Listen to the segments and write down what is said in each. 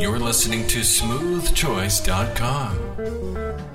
You're listening to smoothchoice.com.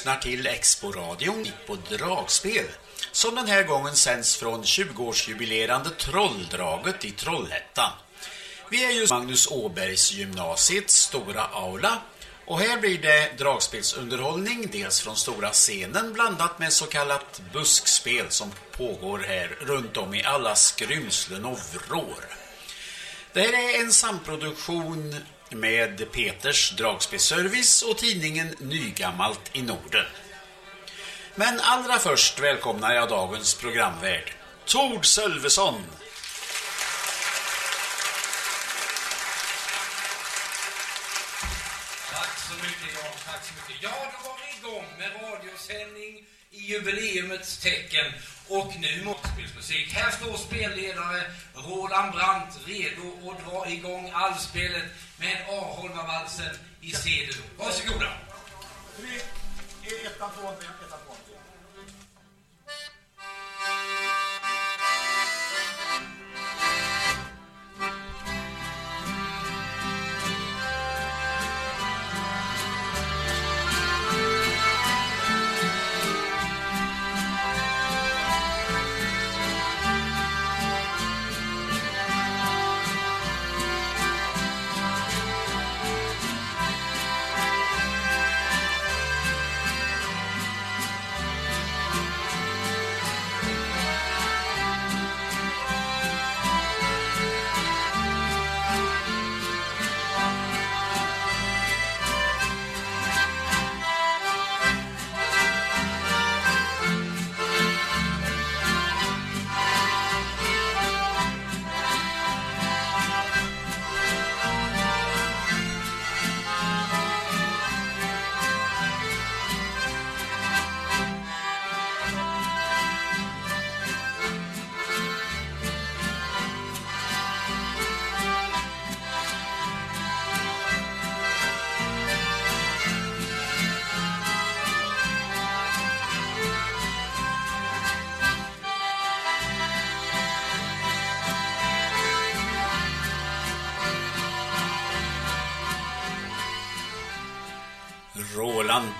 lyssnar till Expo-radion på Dragspel som den här gången sänds från 20-årsjubilerande Trolldraget i Trollhättan. Vi är just Magnus Åbergs gymnasiets stora aula och här blir det dragspelsunderhållning dels från stora scenen blandat med så kallat buskspel som pågår här runt om i alla skrymslen och vrår. Det här är en samproduktion med Peters dragspelservice och tidningen Nygammalt i Norden. Men allra först välkomnar jag dagens programvärd, Tord Sölvesson. Tack så mycket, Jan. Tack så mycket. Ja, då var vi igång med radiosändning i jubileumets tecken. Och nu måttspelsmusik. Här står spelledare Roland Brandt redo att dra igång allspelet med Arholmavalsen i C-dur. Varsågoda. Tre, ettan, tvåan, ettan,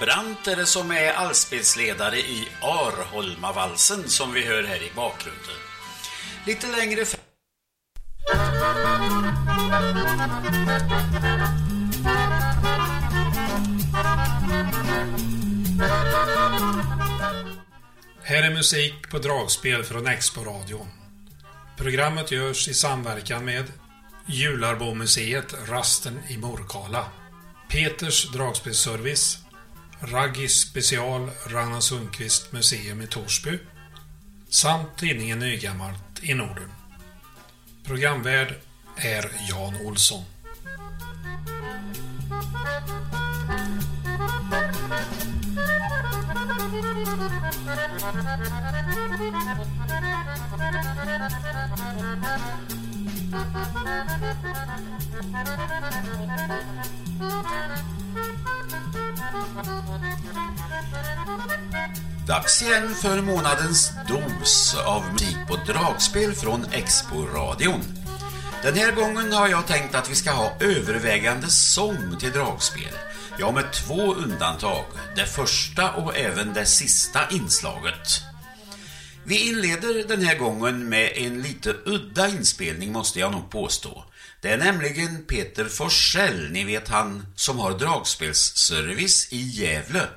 tvåan. Brandt är det som är allspelsledare i Arholmavalsen som vi hör här i bakgrunden. Lite längre fram Här är musik på dragspel från Expo-radion. Programmet görs i samverkan med Jularbomuseet Rasten i Morkala, Peters dragspelsservice, Raggis special Ragnar Sundqvist museum i Torsby samt tidningen Nygammalt i Norden. Programvärd är Jan Olsson. Dags igen för månadens dos av musik på dragspel från Expo-radion. Den här gången har jag tänkt att vi ska ha övervägande sång till dragspel. Ja, med två undantag. Det första och även det sista inslaget. Vi inleder den här gången med en lite udda inspelning måste jag nog påstå. Det är nämligen Peter Forsell, ni vet han som har dragspelsservice i Gävle.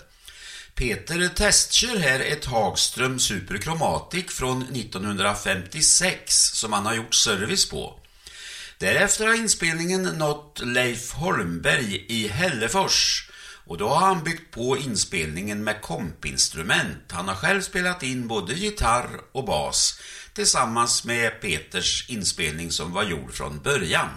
Peter testkör här ett Hagström Super Chromatic från 1956 som han har gjort service på. Därefter har inspelningen nått Leif Holmberg i Hällefors och då har han byggt på inspelningen med kompinstrument. Han har själv spelat in både gitarr och bas tillsammans med Peters inspelning som var gjord från början.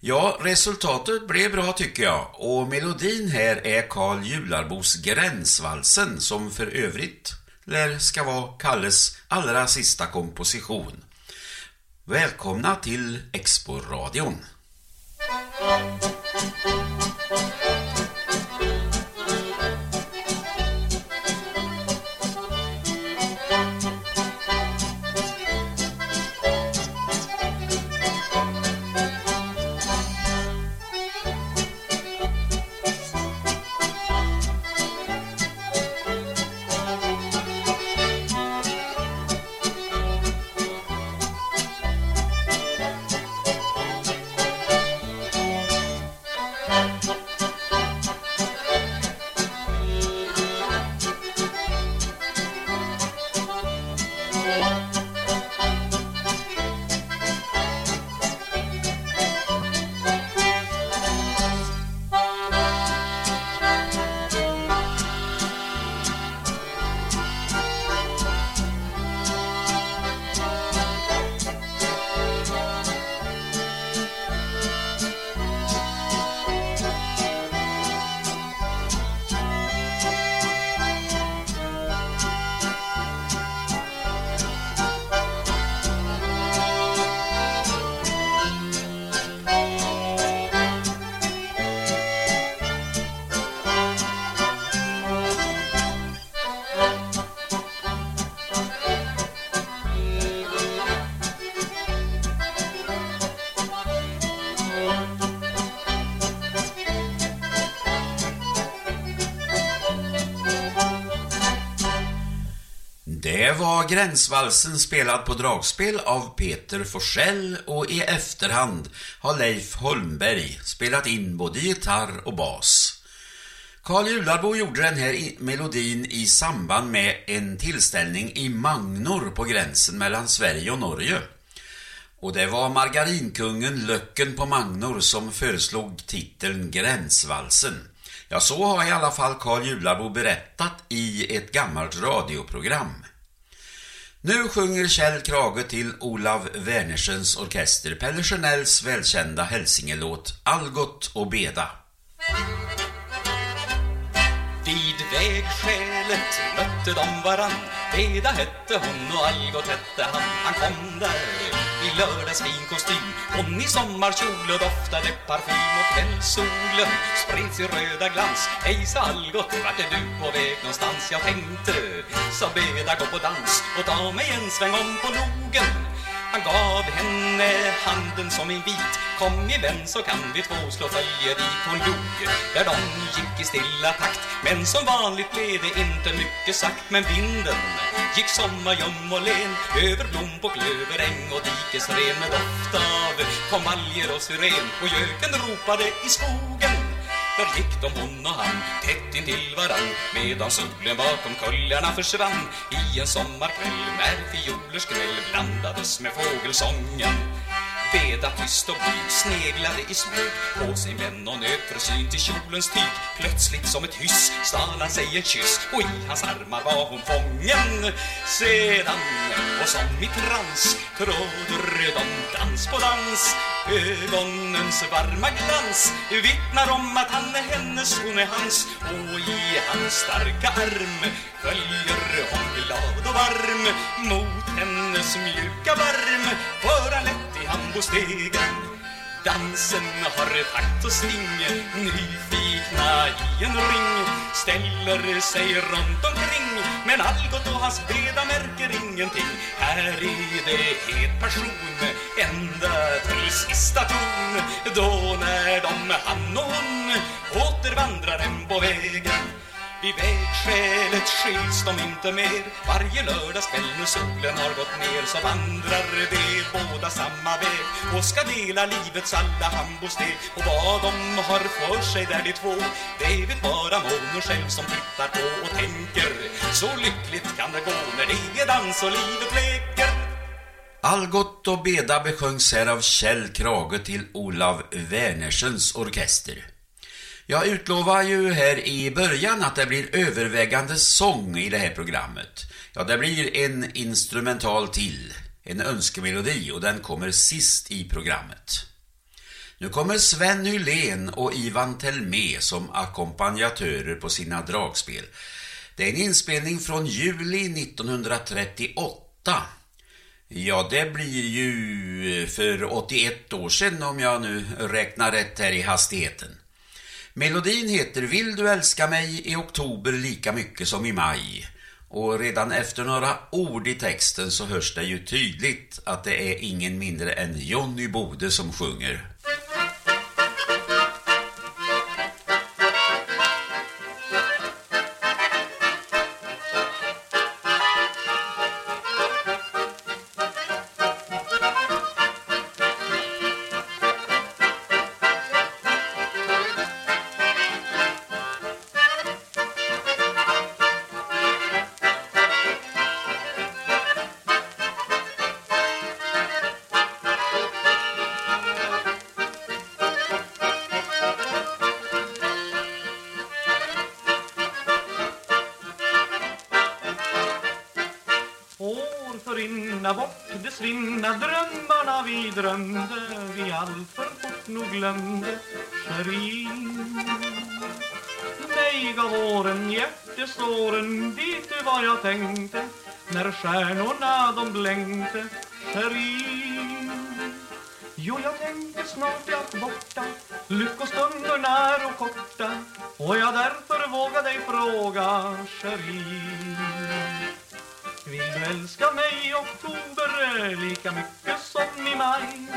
Ja, resultatet blev bra tycker jag och melodin här är Karl Jularbos Gränsvalsen som för övrigt lär ska vara Kalles allra sista komposition. Välkomna till Expo-radion. Var Gränsvalsen spelad på dragspel av Peter Forsell och i efterhand har Leif Holmberg spelat in både gitarr och bas. Karl Jularbo gjorde den här melodin i samband med en tillställning i Magnor på gränsen mellan Sverige och Norge. Och det var margarinkungen Löcken på Magnor som föreslog titeln Gränsvalsen. Ja, så har i alla fall Karl Jularbo berättat i ett gammalt radioprogram. Nu sjunger Kjell Krage till Olav Wernersens orkester. Pelle Chanels välkända hälsingelåt Algot och Beda. Vid vägskälet mötte de varann. Beda hette hon och Algot hette han. Han kom där. i lördagsfin kostym Hon i sommarkjol och doftade parfym Och kvällssolen. Spred sin röda glans. Hej sa Algot, vart är du på väg någonstans? Jag tänkte, sa Beda, gå på dans. Och ta mig en sväng om på logen han gav henne handen som en vit. Kom i vän så kan vi två slå följe dit hon dog Där de gick i stilla takt. Men som vanligt blev det inte mycket sagt. Men vinden gick sommargöm och len. Över blom på klöveräng och dikesren Med doft av konvaljer och syren. Och göken ropade i skogen där gick de hon och han tätt intill varann Medan solen bakom kullarna försvann. I en sommarkväll när fiolers knäll blandades med fågelsången. Veda tyst och blyg sneglade i smyg. På sin vän och nöt försynt i kjolens tyg. Plötsligt som ett hyss stal han sig en kyss och i hans armar var hon fången. Sedan och som i trans tråder de dans på dans. Ögonens varma glans vittnar om att han är hennes, hon är hans. Och i hans starka arm följer hon glad och varm mot hennes mjuka varm. För han lätt i hambostegen Dansen har takt och sting Nyfikna i en ring Ställer sig runt omkring. Men Algot och hans breda märker ingenting. Här är det het passion Ända till sista ton. Då när de, han och hon Återvandrar hem på vägen vid vägskälet skiljs de inte mer. Varje lördagskväll när solen har gått ner Så vandrar de båda samma väg. Och ska dela livets alla hambosteg Och vad de har för sig där de två. Det vet bara månen själv som tittar på och tänker. Så lyckligt kan det gå när det är dans och livet leker. Algot och Beda besjöngs här av Kjell Krage till Olav Wernersens orkester. Jag utlovar ju här i början att det blir övervägande sång i det här programmet. Ja, det blir en instrumental till, en önskemelodi och den kommer sist i programmet. Nu kommer Sven Nylén och Ivan Telmé som ackompanjatörer på sina dragspel. Det är en inspelning från juli 1938. Ja, det blir ju för 81 år sedan om jag nu räknar rätt här i hastigheten. Melodin heter Vill du älska mig i oktober lika mycket som i maj? Och redan efter några ord i texten så hörs det ju tydligt att det är ingen mindre än Johnny Bode som sjunger. Glömde Shirin Dig gav åren hjärtesåren Vet du vad jag tänkte När stjärnorna de blänkte Shirin Jo, jag tänkte snart är allt borta Lyckostunderna är och korta Och jag därför vågar dig fråga Shirin Vill du älska mig i oktober lika mycket som i maj?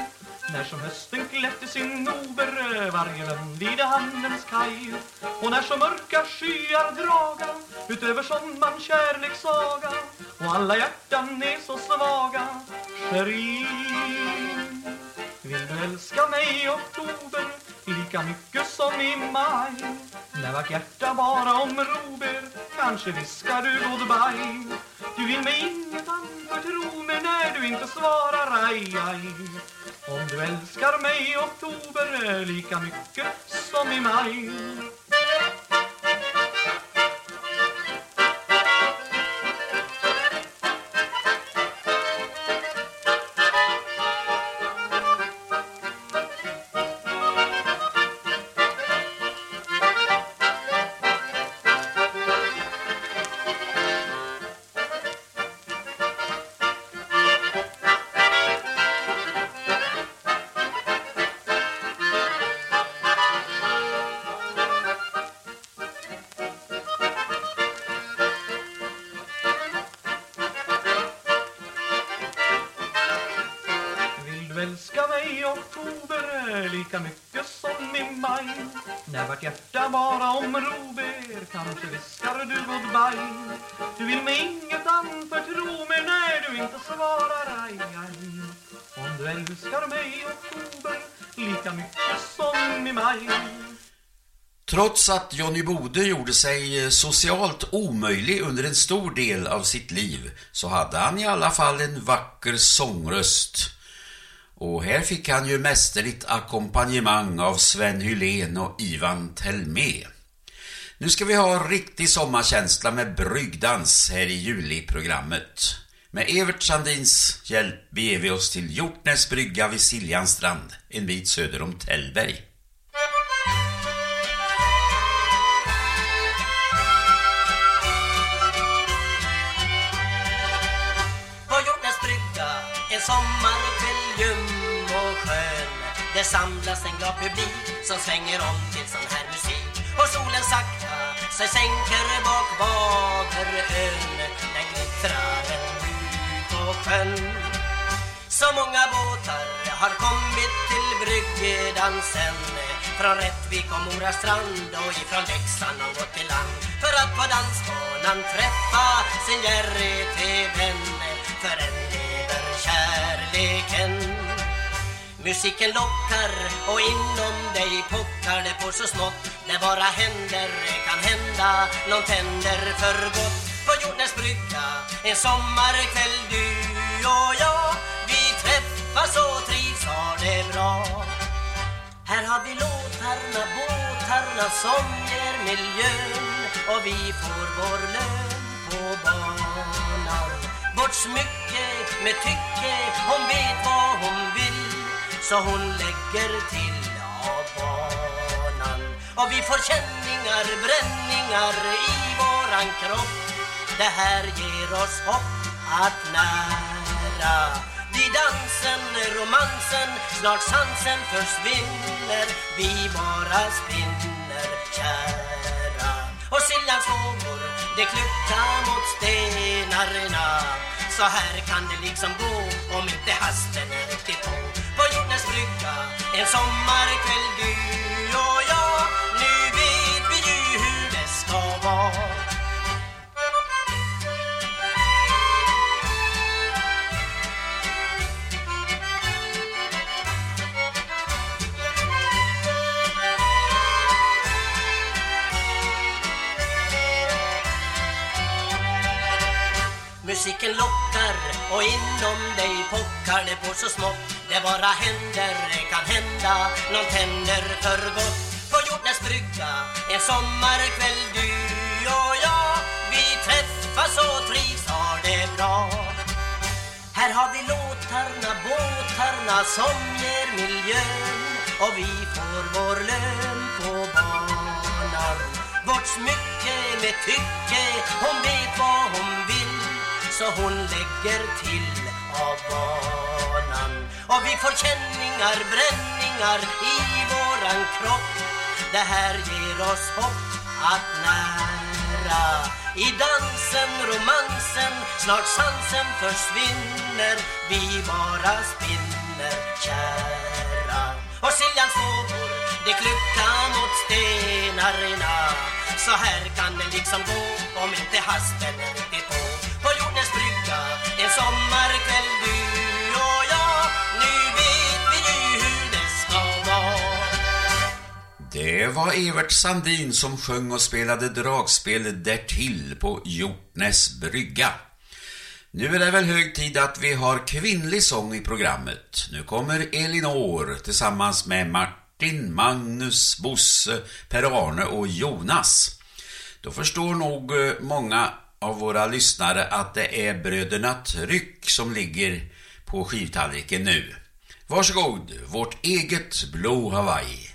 När som hösten klätte sin over varje lund vid hamnens kaj. Och när som mörka skyar draga utöver sommaren kärlekssaga och alla hjärtan är så svaga Sherin Vill du älska mig i oktober lika mycket som i maj? När vart hjärta bara omrober kanske viskar du goodbye Du vill mig inget annat tro mig när du inte svarar aj, aj. Om du älskar mig i oktober lika mycket som i maj. Trots att Johnny Bode gjorde sig eh, socialt omöjlig under en stor del av sitt liv så hade han i alla fall en vacker sångröst. Och här fick han ju mästerligt ackompanjemang av Sven Hylén och Ivan Telmé. Nu ska vi ha riktig sommarkänsla med bryggdans här i juliprogrammet. Med Evert Sandins hjälp beger vi oss till Hjortnäs brygga vid Siljans strand, en bit söder om Tällberg. En sommarkväll ljum och skön. Det samlas en glad publik som svänger om till sån här musik. Och solen sakta sig sänker bak Baderön Den glittrar ut på sjön. Så många båtar har kommit till bryggdansen Från Rättvik och Mora strand och ifrån Leksand och gått till land. För att på dansbanan träffa sin Jerry till vän. För en kärleken. Musiken lockar och inom dig pockar det på så smått. Det bara händer, kan hända, någon tänder för gott. På jordens brygga, en sommarkväll du och jag Vi träffas och trivs, har det bra. Här har vi låtarna, båtarna som ger miljön. Och vi får vår lön på banan. Vårt smycke med tycke, hon vet vad hon vill Så hon lägger till av banan Och vi får känningar, bränningar i våran kropp. Det här ger oss hopp att nära. Vid dansen, romansen, snart sansen försvinner. Vi bara spinner kära. Och sillans vågor, det kluckar mot stenarna. Så här kan det liksom gå om inte hasten är riktigt på. På jordens brygga, en sommarkväll du och jag Musiken lockar och inom dig pockar det på så smått. Det bara händer, Det kan hända, nån tänder för gott. På Hjortnäs brygga, en sommarkväll du och jag Vi träffas och trivs, har det bra. Här har vi låtarna, båtarna som ger miljön Och vi får vår lön på banan. Vårt smycke med tycke, hon vet vad hon vill så hon lägger till av banan. Och vi får känningar, bränningar i våran kropp. Det här ger oss hopp att nära I dansen, romansen, snart sansen försvinner. Vi bara spinner kära. Och Siljans vågor, det kluckar mot stenarna. Så här kan det liksom gå om inte hasten är riktigt på. En sommarkväll du och jag Nu vet vi ju hur det ska vara Det var Evert Sandin som sjöng och spelade dragspel därtill på Hjortnäs brygga. Nu är det väl hög tid att vi har kvinnlig sång i programmet. Nu kommer Elinor tillsammans med Martin, Magnus, Bosse, Per-Arne och Jonas. Då förstår nog eh, många av våra lyssnare att det är bröderna Tryck som ligger på skivtallriken nu. Varsågod, vårt eget Blå Hawaii.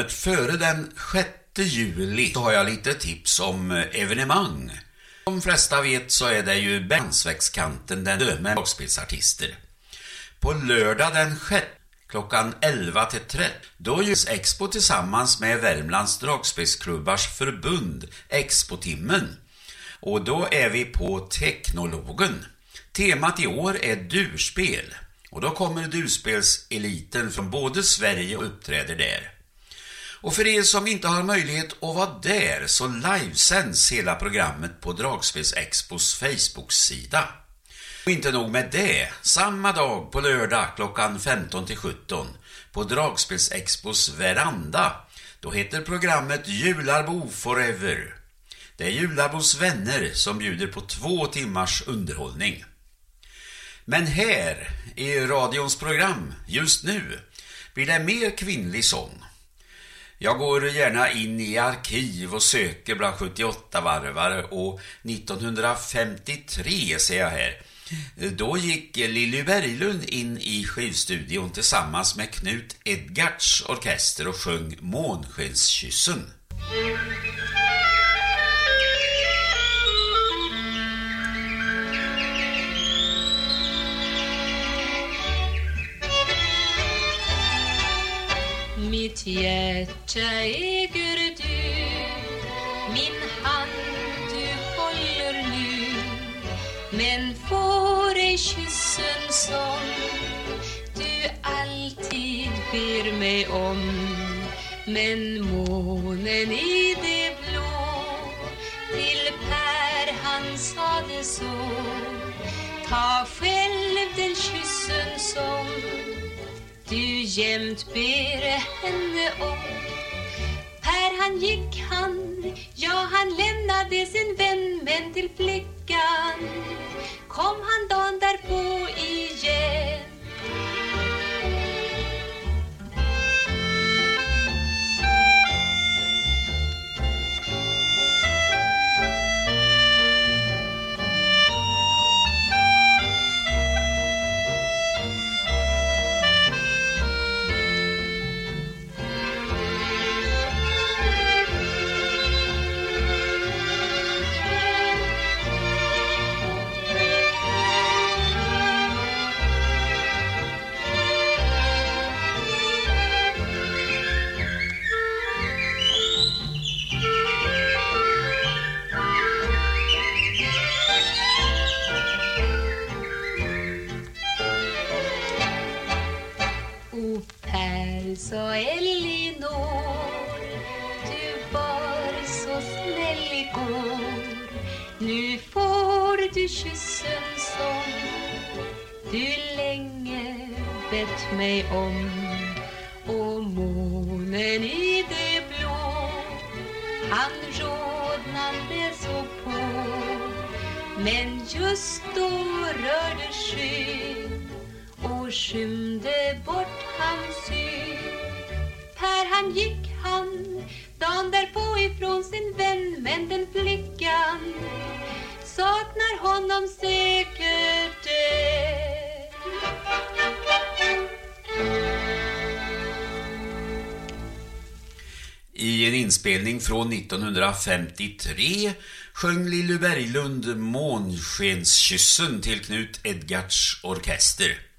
Programmet före den 6 juli så har jag lite tips om eh, evenemang. Som de flesta vet så är det ju Bergsvägskanten den döme dragspelsartister. På lördag den 6 klockan 11 till 13 då görs Expo tillsammans med Värmlands dragspelsklubbars förbund Expo-timmen. Och då är vi på Teknologen. Temat i år är durspel. Och då kommer durspelseliten från både Sverige och uppträder där. Och för er som inte har möjlighet att vara där så livesänds hela programmet på Dragspelsexpos Facebook-sida. Och inte nog med det, samma dag på lördag klockan 15 till 17 på Dragspelsexpos veranda, då heter programmet Jularbo Forever. Det är Jularbos vänner som bjuder på två timmars underhållning. Men här, i radions program, just nu, blir det mer kvinnlig sång. Jag går gärna in i arkiv och söker bland 78-varvare och 1953 ser jag här. Då gick Lilly Berglund in i skivstudion tillsammans med Knut Edgards orkester och sjöng Månskenskyssen. Mitt hjärta äger du. Min hand du håller nu. Men får ej kyssen som du alltid ber mig om. Men månen i det blå. Till Per han sade så. Ta själv den kyssen som du jämt ber henne om. Per han gick han, ja han lämnade sin vän Men till flickan kom han dagen därpå igen. Per, sa Elinor Du var så snäll igår. Nu får du kyssen som du länge bett mig om. Och månen i det blå Han rodnade så på. Men just då rörde skyn och skymde bort hans syn. Per han gick han dagen därpå ifrån sin vän men den flickan saknar honom säkert än. I en inspelning från 1953 sjöng Lilly Berglund Månskenskyssen till Knut Edgards orkester.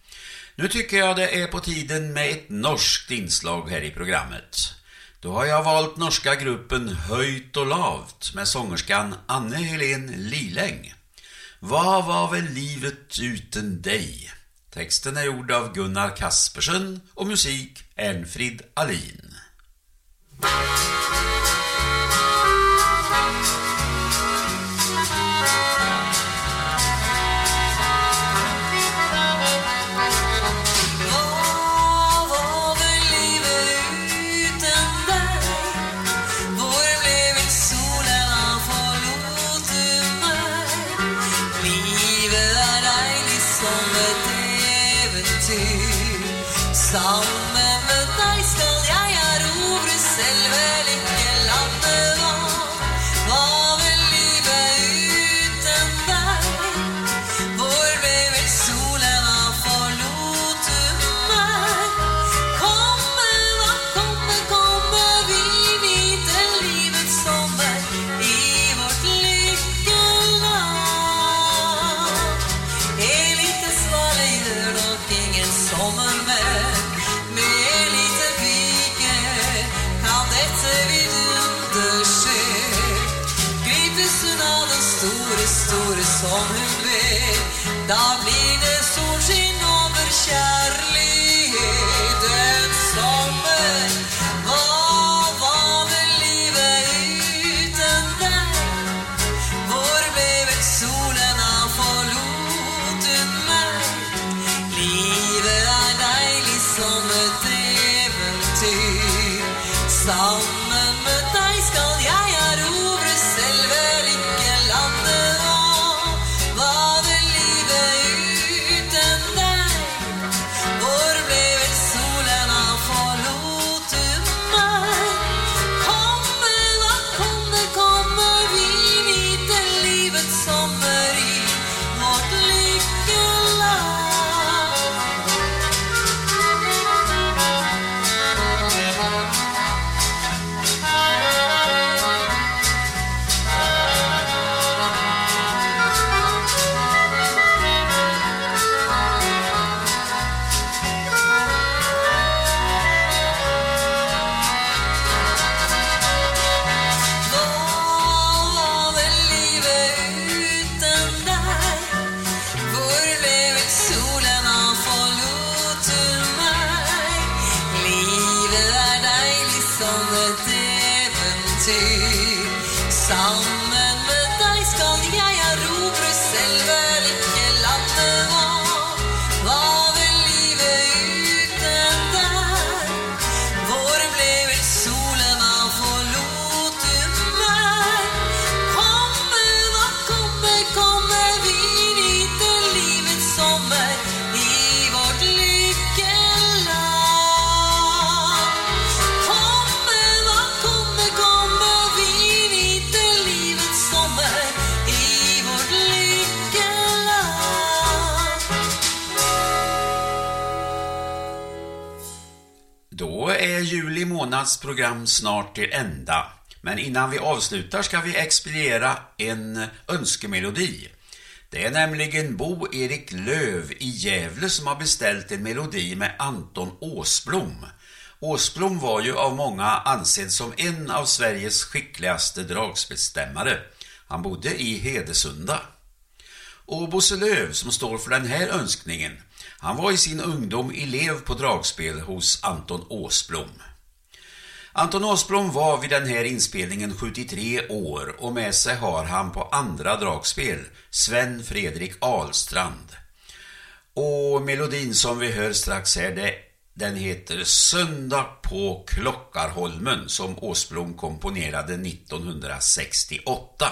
Nu tycker jag det är på tiden med ett norskt inslag här i programmet. Då har jag valt norska gruppen Höjt och lavt med sångerskan Anne-Helene Liläng. Vad var väl livet utan dig? Texten är gjord av Gunnar Kaspersen och musik Ernfrid Alin. Juli program snart till ända. Men innan vi avslutar ska vi expediera en önskemelodi. Det är nämligen Bo Erik Löv i Gävle som har beställt en melodi med Anton Åsblom. Åsblom var ju av många ansedd som en av Sveriges skickligaste dragspelsstämmare. Han bodde i Hedesunda. Och Bosse Löv som står för den här önskningen, han var i sin ungdom elev på dragspel hos Anton Åsblom. Anton Åsblom var vid den här inspelningen 73 år och med sig har han på andra dragspel Sven Fredrik Ahlstrand. Och melodin som vi hör strax här, det, den heter Söndag på Klockarholmen som Åsblom komponerade 1968.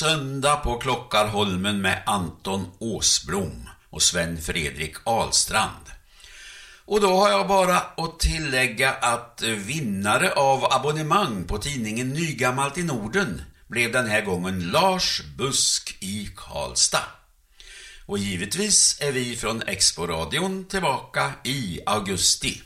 Söndag på Klockarholmen med Anton Åsblom och Sven Fredrik Ahlstrand. Och då har jag bara att tillägga att vinnare av abonnemang på tidningen Nygammalt i Norden blev den här gången Lars Busk i Karlstad. Och givetvis är vi från Exporadion tillbaka i augusti.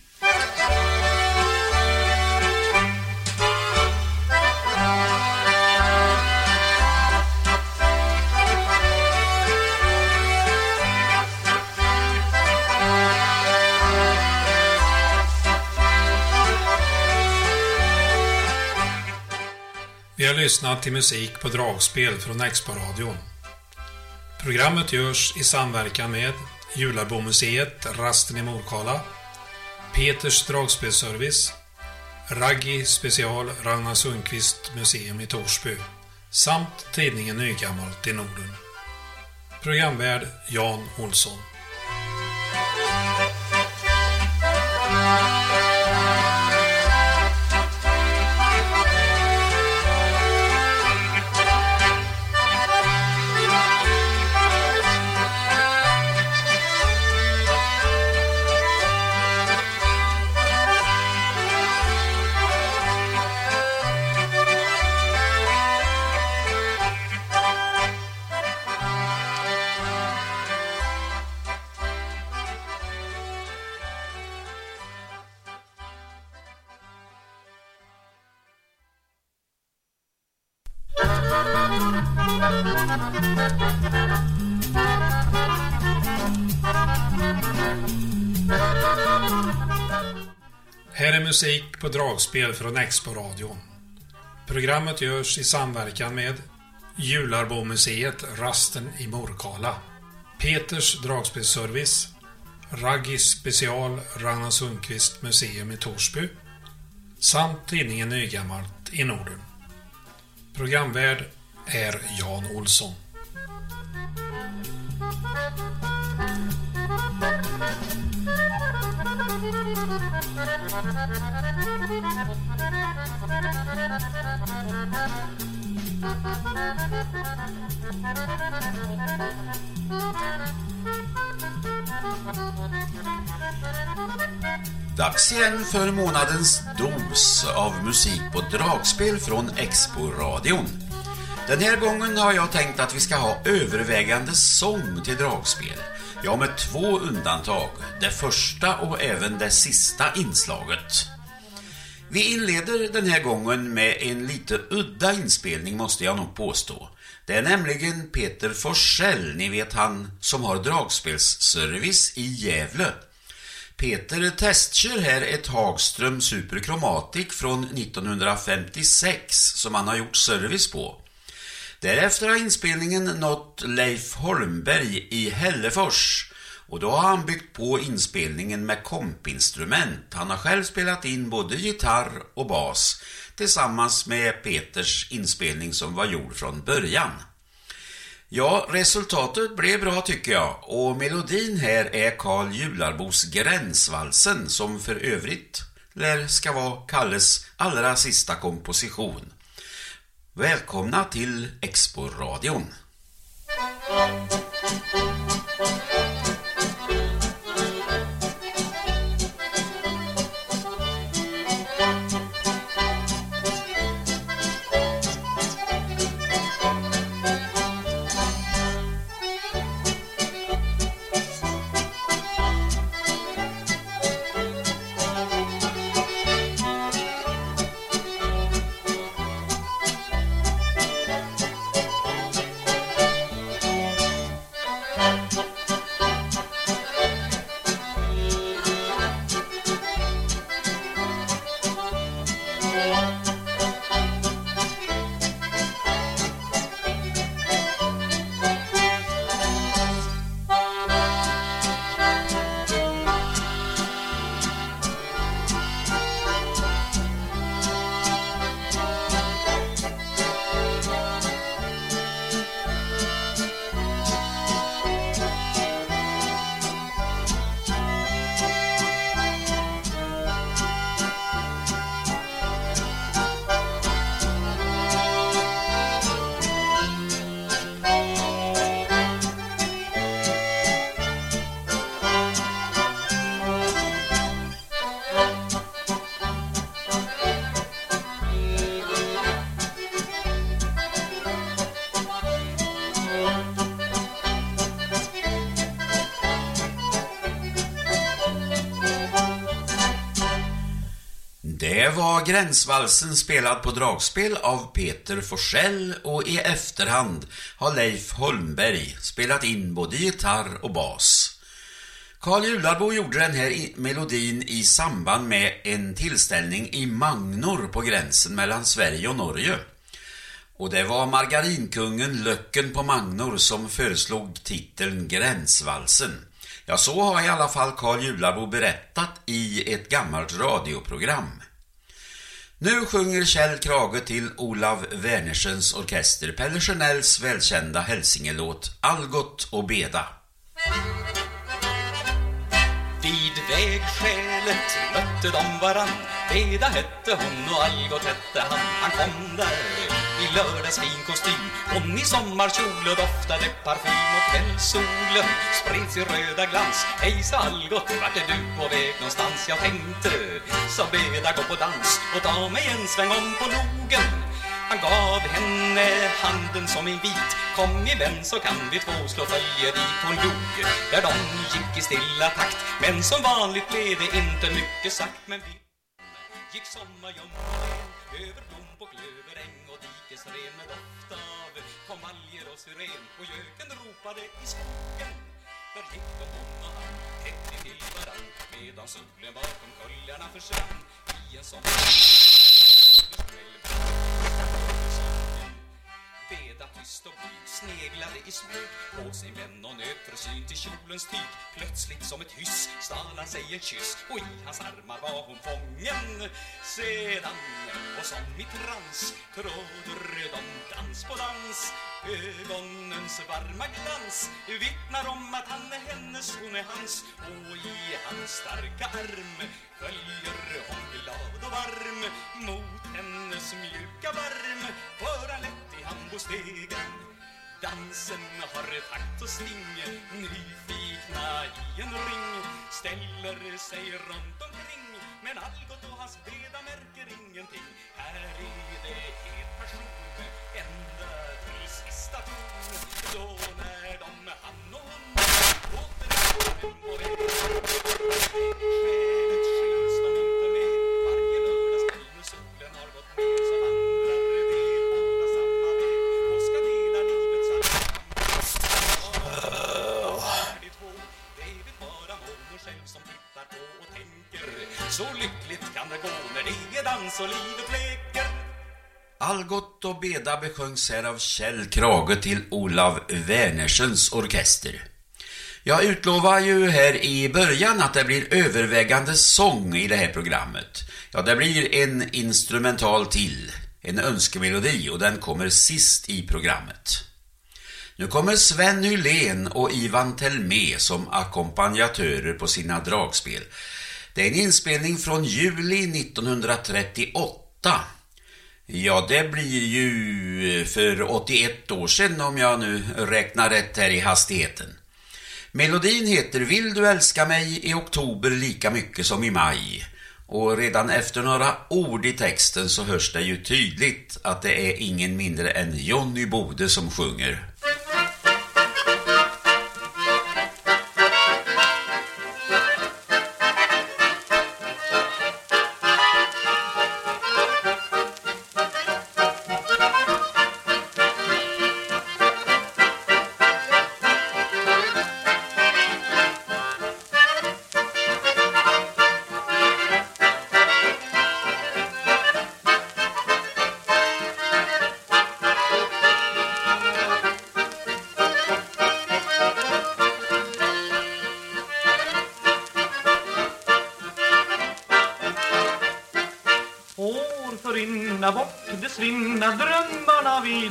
Lyssnat till musik på dragspel från Expo-radion. Programmet görs i samverkan med Jularbomuseet, Rasten i Morkala, Peters dragspelservice, Raggi special Ragnar Sundqvist museum i Torsby samt tidningen Nygammalt i Norden. Programvärd Jan Olsson. På dragspel från Expo-radion. Programmet görs i samverkan med Jularbomuseet Rasten i Morkala, Peters dragspelsservice, Raggis special Ragnar Sundqvist museum i Torsby samt tidningen Nygammalt i Norden. Programvärd är Jan Olsson. Dags igen för månadens dos av musik på dragspel från Expo-radion. Den här gången har jag tänkt att vi ska ha övervägande sång till dragspel. Ja, med två undantag. Det första och även det sista inslaget. Vi inleder den här gången med en lite udda inspelning måste jag nog påstå. Det är nämligen Peter Forsell, ni vet han som har dragspelsservice i Gävle. Peter testkör här ett Hagström Super Chromatic från 1956 som han har gjort service på. Därefter har inspelningen nått Leif Holmberg i Hällefors och då har han byggt på inspelningen med kompinstrument. Han har själv spelat in både gitarr och bas tillsammans med Peters inspelning som var gjord från början. Ja, resultatet blev bra tycker jag och melodin här är Karl Jularbos Gränsvalsen som för övrigt lär ska vara Kalles allra sista komposition. Välkomna till Expo-radion. Var Gränsvalsen spelad på dragspel av Peter Forsell och i efterhand har Leif Holmberg spelat in både gitarr och bas. Karl Jularbo gjorde den här melodin i samband med en tillställning i Magnor på gränsen mellan Sverige och Norge. Och det var margarinkungen Löcken på Magnor som föreslog titeln Gränsvalsen. Ja, så har i alla fall Karl Jularbo berättat i ett gammalt radioprogram. Nu sjunger Kjell Krage till Olav Wernersens orkester Pelle Chanels välkända hälsingelåt Algot och Beda. Vid vägskälet mötte de varann. Beda hette hon och Algot hette han. Han kom där i lördagsfin kostym Hon i sommarkjol och doftade parfym Och kvällssolen. Spred sin röda glans. Hej sa Algot, vart är du på väg någonstans? Jag tänkte, sa Beda, gå på dans Och ta mig en sväng om på logen. Han gav henne handen som en vit Kom i vän så kan vi två slå följe dit hon log Där de gick i stilla takt. Men som vanligt blev det inte mycket sagt Men vi gick sommarljummen konvaljer och göken ropade i skogen. Där gick de hon och han tätt till varann medan solen bakom kullarna försvann. I en sån Veda tyst och blyg sneglade i smyg. På sig vän och nöt försynt i kjolens tyg. Plötsligt som ett hyss stal han sig en kyss. Och i hans armar var hon fången. Sedan och som i trans tråder de dans på dans. Ögonens varma glans vittnar om att han är hennes, hon är hans. Och i hans starka arm följer hon glad och varm. Mot hennes mjuka varm för han lätt i hambostegen Dansen har takt och sting Nyfikna i en ring. Ställer sig runt omkring Men Algot och hans beda märker ingenting. Här är det helt passion Ända till så lyckligt kan det gå när det är dans och livet Algot och Beda besjöngs här av Kjell Krage till Olav Wernersens orkester. Jag utlovar ju här i början att det blir övervägande sång i det här programmet. Ja, det blir en instrumental till, en önskemelodi och den kommer sist i programmet. Nu kommer Sven Nylén och Ivan Telmé som ackompanjatörer på sina dragspel. Det är en inspelning från juli 1938. Ja, det blir ju för 81 år sedan om jag nu räknar rätt här i hastigheten. Melodin heter Vill du älska mig i oktober lika mycket som i maj? Och redan efter några ord i texten så hörs det ju tydligt att det är ingen mindre än Johnny Bode som sjunger.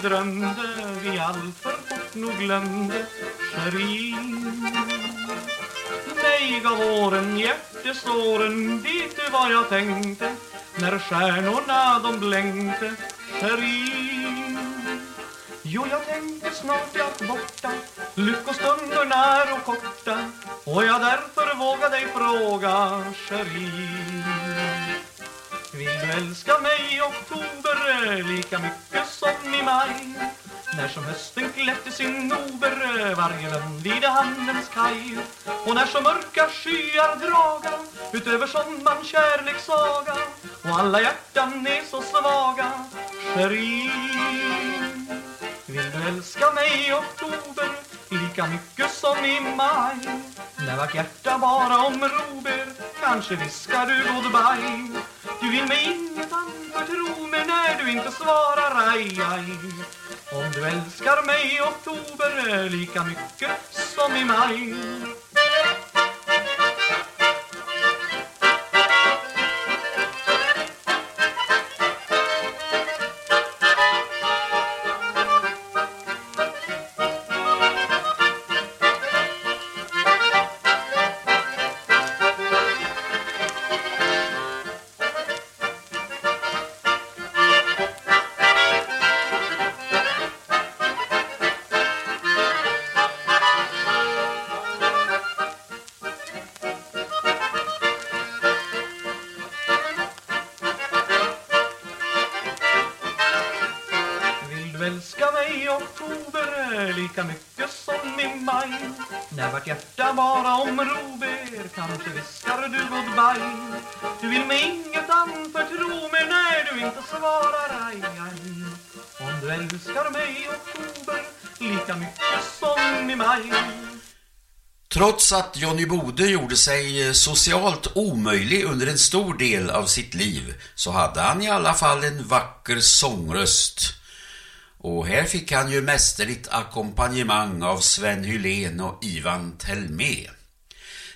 Drömde Vi alltför fort nog glömde Scherin Mig gav åren hjärtesåren Vet du vad jag tänkte När stjärnorna de blänkte Scherin Jo, jag tänkte snart är allt borta Lyckostunderna är och korta Och jag därför vågar dig fråga Scherin vill du älska mig i oktober lika mycket som i maj? När som hösten klätte sin ober varje lönn vid hamnens kaj Och när som mörka skyar draga utöver sommaren kärlekssaga och alla hjärtan är så svaga Cherie! Vill du älska mig i oktober lika mycket som i maj. När vart hjärta bara om rober kanske viskar du goodbye Du vill mig inget anförtro Men när du inte svarar aj, aj. Om du älskar mig i oktober lika mycket som i maj. Trots att Johnny Bode gjorde sig eh, socialt omöjlig under en stor del av sitt liv så hade han i alla fall en vacker sångröst. Och här fick han ju mästerligt ackompanjemang av Sven Hylén och Ivan Telmé.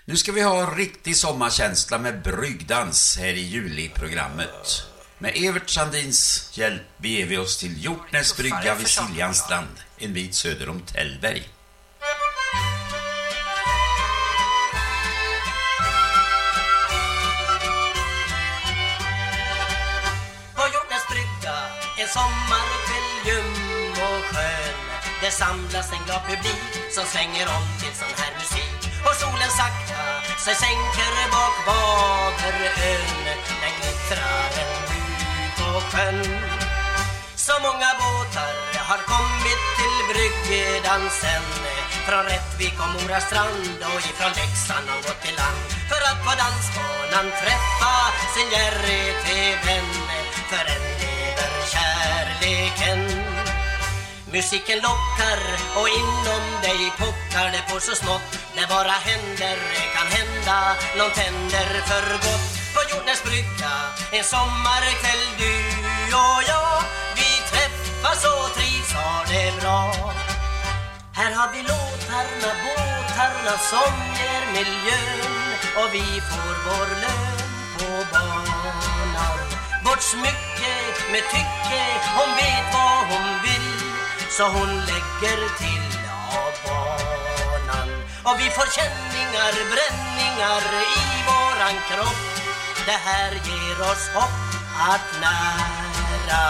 Nu ska vi ha riktig sommarkänsla med bryggdans här i juliprogrammet. Med Evert Sandins hjälp beger vi oss till Hjortnäs brygga vid Siljans strand, en bit söder om Tällberg. En sommarkväll ljum och skön. Det samlas en glad publik som svänger om till sån här musik. Och solen sakta sig sänker bak Baderön Den glittrar ut på sjön. Så många båtar har kommit till bryggdansen Från Rättvik och Mora strand och ifrån Leksand och gått till land. För att på dansbanan träffa sin Jerry till vän. För en kärleken. Musiken lockar och inom dig pockar det på så smått. Det bara händer, kan hända, någon tänder för gott. På jordens brygga, en sommarkväll du och jag Vi träffas och trivs, har det bra. Här har vi låtarna, båtarna som ger miljön. Och vi får vår lön på barn. Vårt smycke med tycke, hon vet vad hon vill Så hon lägger till av banan Och vi får känningar, bränningar i våran kropp. Det här ger oss hopp att nära.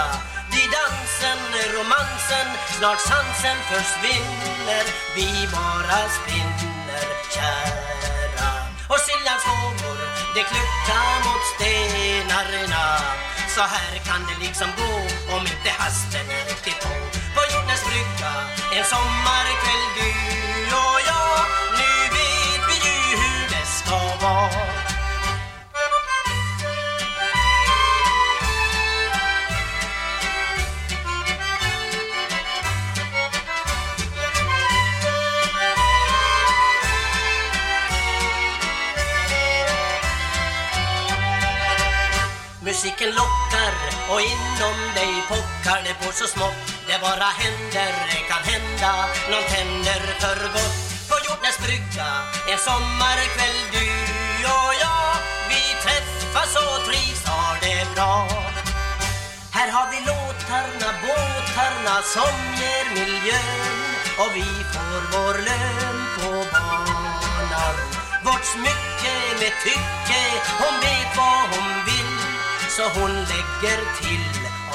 Vid dansen, romansen, snart sansen försvinner. Vi bara spinner kära. Och sillans vågor, det kluckar mot stenarna. Så här kan det liksom gå om inte hasten är riktigt på. På jordens brygga, en sommar Musiken lockar och inom dig pockar det på så smått. Det bara händer, det kan hända, nån tänder för gott. På Hjortnäs brygga, en sommarkväll du och jag Vi träffas och trivs, har det bra. Här har vi låtarna, båtarna som ger miljön Och vi får vår lön på banan. Vårt smycke med tycke, hon vet vad hon vill så hon lägger till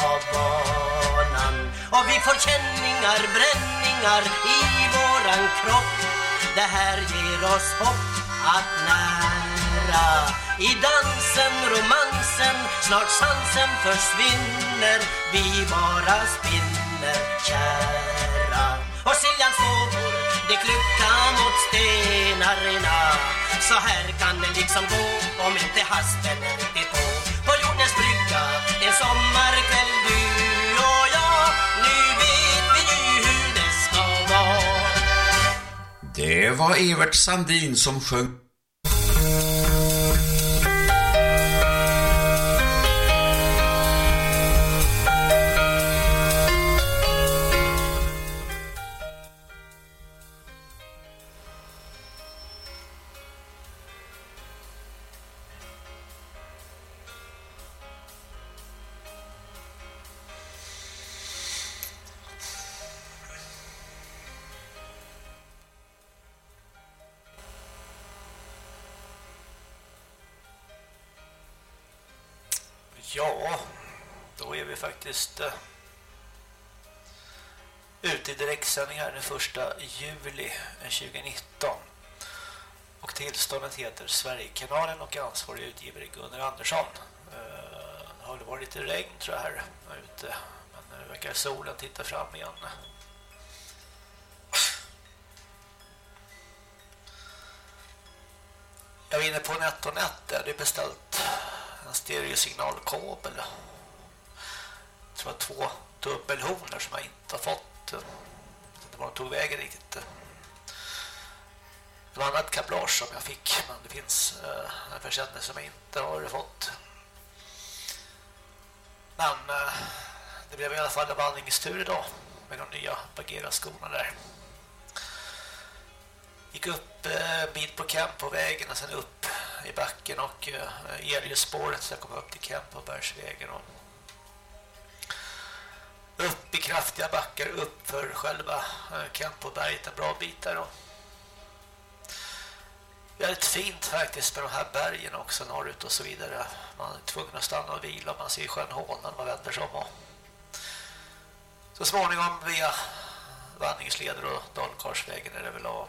av banan. Och vi får känningar, bränningar i våran kropp. Det här ger oss hopp att nära I dansen, romansen, snart sansen försvinner. Vi bara spinner kära. Och Siljans vågor, det kluckar mot stenarna. Så här kan det liksom gå om inte hasten är riktigt på sommarkväll du och jag. Nu vet vi ju hur det ska vara. Det var Evert Sandin som sjöng faktiskt ute i direktsändning här den 1 juli 2019. Och tillståndet heter Sverigekanalen och ansvarig utgivare Gunnar Andersson. Det har det varit lite regn tror jag här ute. Men nu verkar solen titta fram igen. Jag var inne på NetOnNet där. Det är beställt en stereosignalkabel. Det var två dubbelhonor som jag inte har fått. Eh, det var de tog vägen riktigt. Eh. Det var annat kablage som jag fick, men det finns eh, en försändelse som jag inte har fått. Men det blev i alla fall en vandringstur idag med de nya Bagheera-skorna där. Gick upp en bit på camp på vägen och sen upp i backen och eljusspåret så jag kom upp till camp på Bergsvägen och upp i kraftiga backar upp för själva eh, berget en bra bit där då. väldigt fint faktiskt med de här bergen också norrut och så vidare. Man är tvungen att stanna och vila. Man ser sjön Hån när man vänder sig om. Och så småningom via vandringsleder och Dalkarsvägen är det väl av.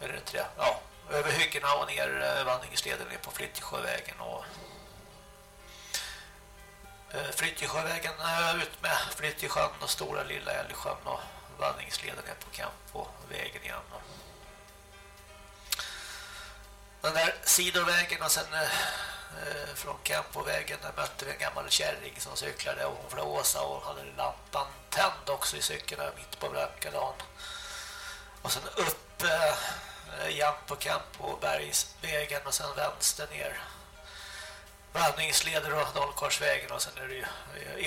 Är det inte det? Ja, över hyggena och ner eh, vandringsleden ner på Flyttjesjövägen och Eh, Flyttjesjövägen eh, ut med Flyttjesjön och Stora Lilla Älvsjön och vandringsleden ner på kamp på vägen igen. Den där sidovägen och sen eh, eh från Campovägen där mötte vi en gammal kärring som cyklade och hon flåsa och hade lampan tänd också i cykeln där mitt på Blankadan. Och sen upp eh, igen på Campobergsvägen och sen vänster ner vandringsleder och Dalkarsvägen och sen är det ju,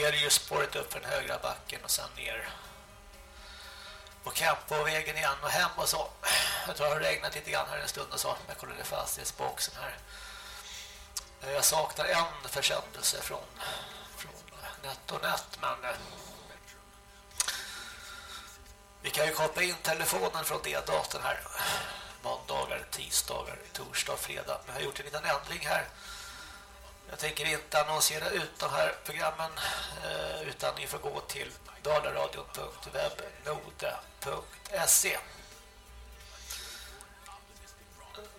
är det ju spåret upp för den högra backen och sen ner på Campovägen igen och hem och så. Jag tror det har regnat lite grann här en stund och så. Jag kollade fastighetsboxen här. Jag saknar en försändelse från, från NetOnNet men eh, vi kan ju koppla in telefonen från D-datorn här. Måndagar, tisdagar, torsdag, fredag. Men jag har gjort en liten ändring här. Jag tänker inte annonsera ut de här programmen eh, utan ni får gå till dalaradion.webnode.se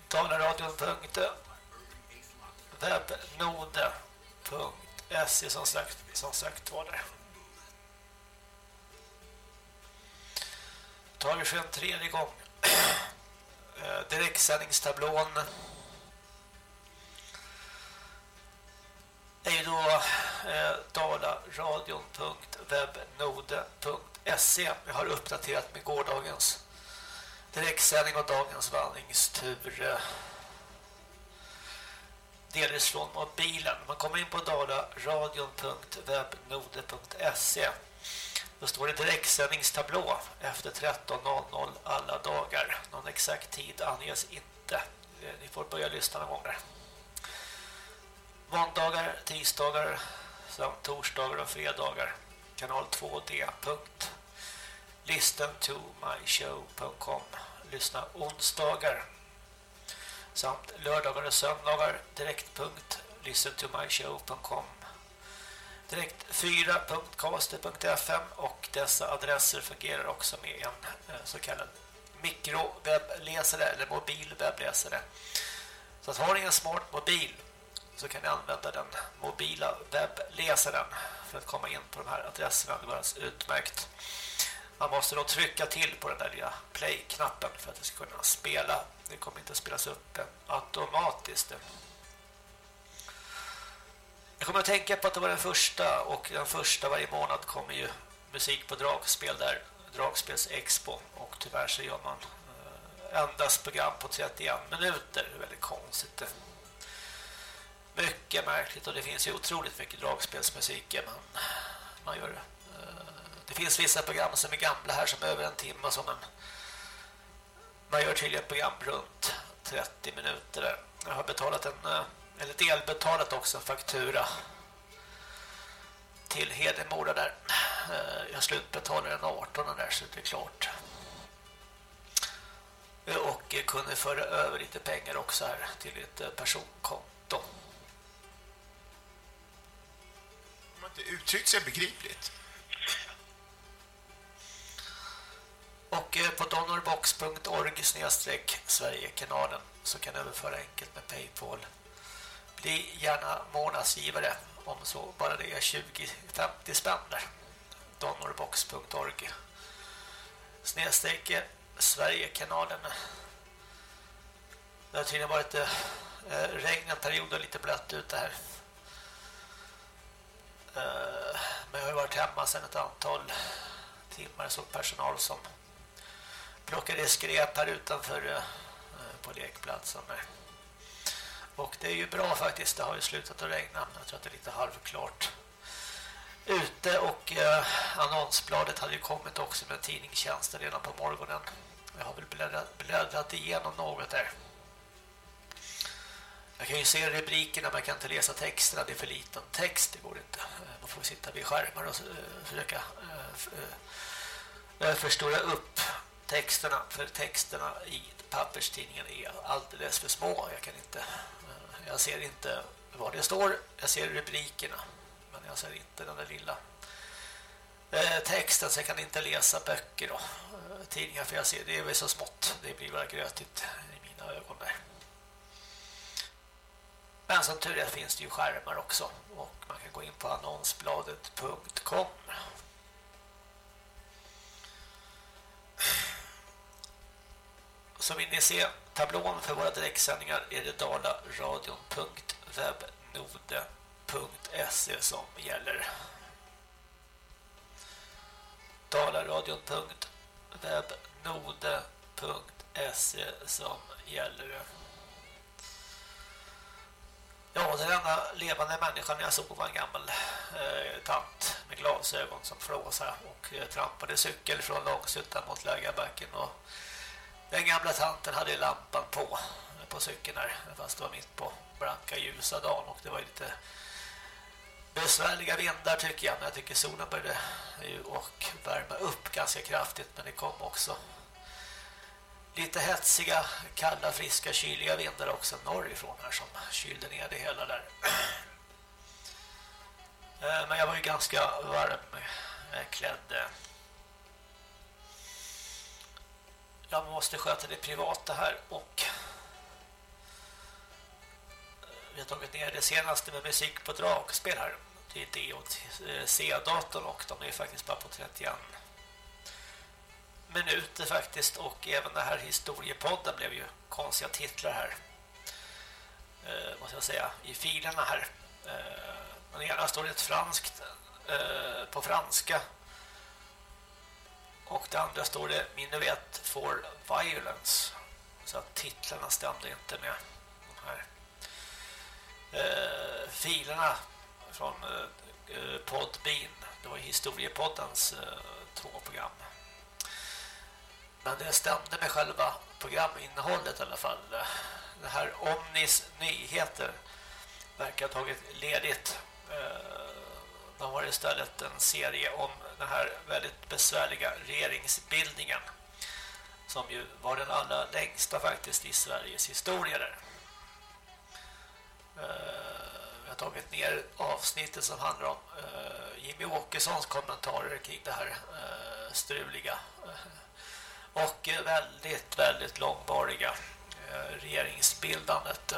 dalaradion.webnode.se som sagt, som sagt var det. Tar vi för en tredje gång. Eh, direktsändningstablån Det är ju då eh, dalaradion.webnode.se Jag har uppdaterat med gårdagens direktsändning och dagens vandringstur eh, delvis från mobilen. Man kommer in på dalaradion.webnode.se Då står det direktsändningstablå efter 13.00 alla dagar. Någon exakt tid anges inte. Eh, ni får börja lyssna någon gång där måndagar, tisdagar samt torsdagar och fredagar. Kanal 2D. Listen to myshow.com Lyssna onsdagar samt lördagar och söndagar direkt. Listen to myshow.com Direkt 4.caster.fm och dessa adresser fungerar också med en eh, så kallad mikrowebbläsare eller mobilwebbläsare. Så att har ni en smart mobil så kan ni använda den mobila webbläsaren för att komma in på de här adresserna. Det var alltså utmärkt. Man måste då trycka till på den där lilla play-knappen för att det ska kunna spela. Det kommer inte att spelas upp eh, automatiskt. Jag kommer att tänka på att det var den första och den första varje månad kommer ju musik på dragspel där, Dragspelsexpo. Och tyvärr så gör man eh, endast program på 31 minuter. Det är väldigt konstigt. Mycket märkligt och det finns ju otroligt mycket dragspelsmusik men man gör det. Eh, det finns vissa program som är gamla här som är över en timme som en man gör tydligen program runt 30 minuter där. Jag har betalat en eh, eller delbetalat också en faktura till Hedemora där. Eh, jag slutbetalade den 18 där så det är klart. Och kunde föra över lite pengar också här till ett personkonto. Inte uttryckt sig begripligt. Och eh, på donorbox.org Sverigekanalen så kan du överföra enkelt med Paypal. Bli gärna månadsgivare om så bara det är 20-50 spänn där. Donorbox.org Snedstreck Sverigekanalen. Det har tydligen varit eh, eh, regn en period och lite blött ute här. Eh, men jag har varit hemma sedan ett antal timmar så personal som plockade skräp här utanför eh, eh, på lekplatsen. Och det är ju bra faktiskt, det har ju slutat att regna. Jag tror att det är lite halvklart ute och eh, annonsbladet hade ju kommit också med tidningstjänsten redan på morgonen. Jag har väl bläddrat, bläddrat igenom något där. Jag kan ju se rubrikerna, men jag kan inte läsa texterna. Det är för liten text, det går inte. Eh, man får sitta vid skärmar och eh, försöka eh, förstora upp texterna. För texterna i papperstidningen är alldeles för små. Jag kan inte jag ser inte vad det står. Jag ser rubrikerna. Men jag ser inte den där lilla texten så jag kan inte läsa böcker och tidningar för jag ser det är väl så smått. Det blir bara grötigt i mina ögon där. Men som tur är finns det ju skärmar också och man kan gå in på annonsbladet.com Så vill ni se tablån för våra direktsändningar är det dalaradion.webnode.se som gäller. dalaradion.webnode.se som gäller. Ja, den enda levande människan jag såg var en gammal eh, tant med glasögon som flåsade och eh, trampade cykel från Långsuttan mot Lägarbacken och den gamla tanten hade lampan på eh, på cykeln här fast det var mitt på blanka ljusa dagen. Och det var lite besvärliga vindar tycker jag. Men jag tycker solen började och värma upp ganska kraftigt men det kom också lite hetsiga, kalla, friska, kyliga vindar också norrifrån här som kylde ner det hela där. Eh, men jag var ju ganska varm eh, klädd. Jag måste sköta det privata här och eh, vi har tagit ner det senaste med musik på dragspel här. Till D och C-datorn och de är faktiskt bara på 31 minuter faktiskt och även den här historiepodden blev ju konstiga titlar här eh, måste jag säga i filerna här eh, men ena står det ett franskt eh, på franska och det andra står det Minuet for Violence. Så att titlarna stämde inte med de här eh, filerna från eh, eh Podbean. Det var historiepoddens eh, två program. Men det stämde med själva programinnehållet i alla fall. Det här Omnis nyheter verkar ha tagit ledigt. Eh, de har istället en serie om den här väldigt besvärliga regeringsbildningen som ju var den allra längsta faktiskt i Sveriges historia där. Eh, jag har tagit ner avsnittet som handlar om eh, Jimmy Åkessons kommentarer kring det här struliga och väldigt, väldigt långvariga eh, regeringsbildandet.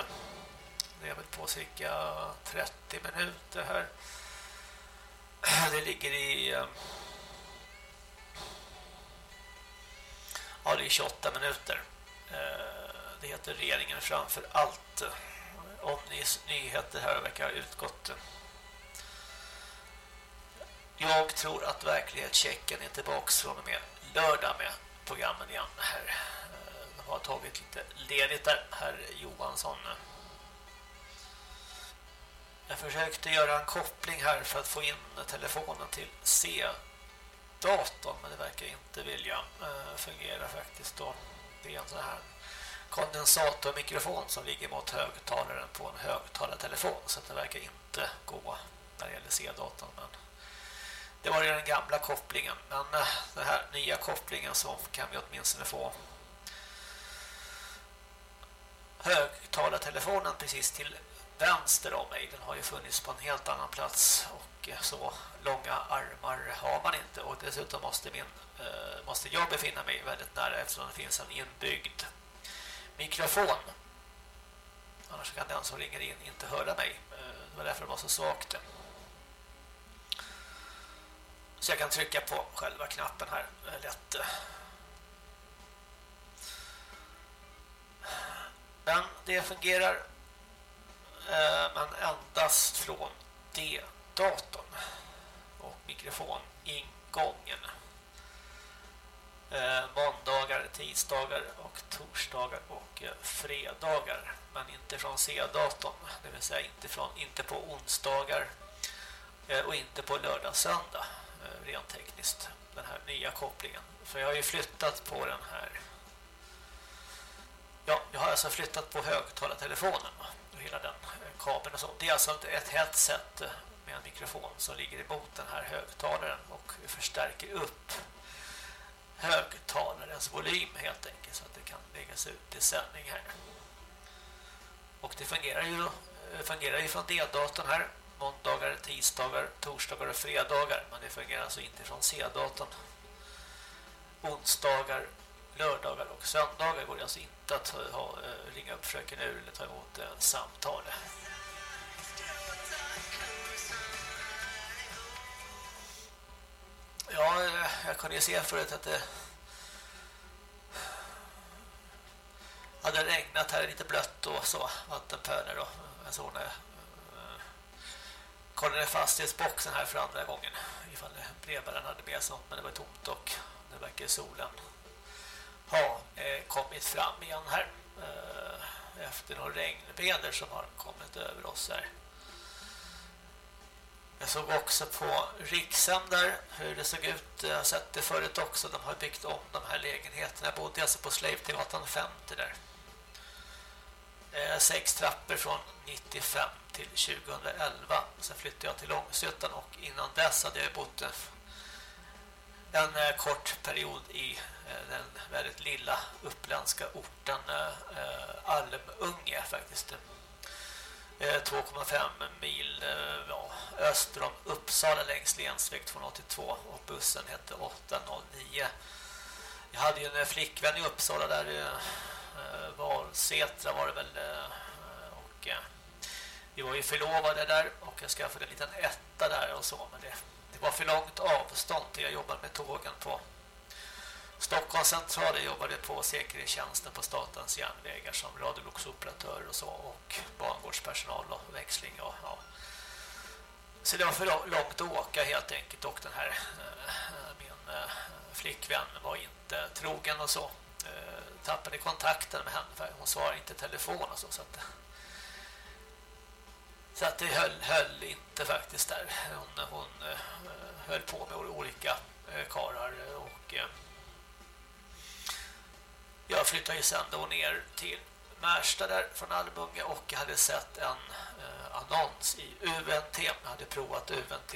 Det är väl på cirka 30 minuter här. Det ligger i... Eh, ja, det är 28 minuter. Eh, det heter regeringen framför allt. Omnis nyheter här verkar ha utgått Jag tror att verklighetschecken är tillbaka från och med lördag med programmen igen här. Jag har tagit lite ledigt där, herr Johansson. Jag försökte göra en koppling här för att få in telefonen till C-datorn men det verkar inte vilja eh, fungera faktiskt då. Det är en sån här kondensatormikrofon som ligger mot högtalaren på en högtalartelefon så att det verkar inte gå när det gäller C-datorn men det var ju den gamla kopplingen men eh, den här nya kopplingen så kan vi åtminstone få högtalartelefonen precis till vänster om mig. Den har ju funnits på en helt annan plats och eh, så långa armar har man inte och dessutom måste, min, eh, måste jag befinna mig väldigt nära eftersom det finns en inbyggd mikrofon. Annars kan den som ringer in inte höra mig. Det var därför det var så svagt. Så jag kan trycka på själva knappen här lätt. Men det fungerar eh, men endast från D-datorn och mikrofoningången. Eh, måndagar, tisdagar och torsdagar och eh, fredagar men inte från C-datorn, det vill säga inte, från, inte på onsdagar och inte på lördag söndag Eh, rent tekniskt den här nya kopplingen. För jag har ju flyttat på den här. Ja, jag har alltså flyttat på högtalartelefonen och hela den eh, kabeln och så. Det är alltså ett headset eh, med en mikrofon som ligger emot den här högtalaren och förstärker upp högtalarens volym helt enkelt så att det kan läggas ut i sändning här. Och det fungerar ju, fungerar ju från D-datorn här måndagar, tisdagar, torsdagar och fredagar men det fungerar alltså inte från C-datan. Onsdagar, lördagar och söndagar går det alltså inte att ha, eh, ringa upp fröken ur eller ta emot en samtal. Ja, eh, jag kunde ju se förut att det hade regnat här lite blött och så, vattenpöler och så när kollade fastighetsboxen här för andra gången ifall brevbäraren hade med sig men det var tomt och nu verkar solen ha eh, kommit fram igen här eh, efter några regnväder som har kommit över oss här. Jag såg också på Rikshem där hur det såg ut. Jag har sett det förut också. De har byggt om de här lägenheterna. Jag bodde alltså på Slavtegatan 50 där. Eh, sex trappor från 95 till 2011. Sen flyttade jag till Långsötan och innan dess hade jag bott en eh, kort period i eh, den väldigt lilla uppländska orten eh, Almunge faktiskt. 2,5 mil ja, öster om Uppsala längs Lensväg 282 och bussen hette 809. Jag hade ju en flickvän i Uppsala där Valsetra var det väl och vi var ju förlovade där och jag skaffade en liten etta där och så men det, det var för långt avstånd till jag jobbade med tågen på Stockholms central jag jobbade på säkerhetstjänsten på statens järnvägar som radioloksoperatör och så och bangårdspersonal och växling och ja. Så det var för långt att åka helt enkelt och den här eh, min eh, flickvän var inte trogen och så. Eh, tappade kontakten med henne för hon svarade inte telefon och så så att så att det höll, höll inte faktiskt där. Hon, hon eh, höll på med olika eh, uh, karar och eh, jag flyttade ju sen då ner till Märsta där från Almunge och jag hade sett en annons i UNT. Jag hade provat UNT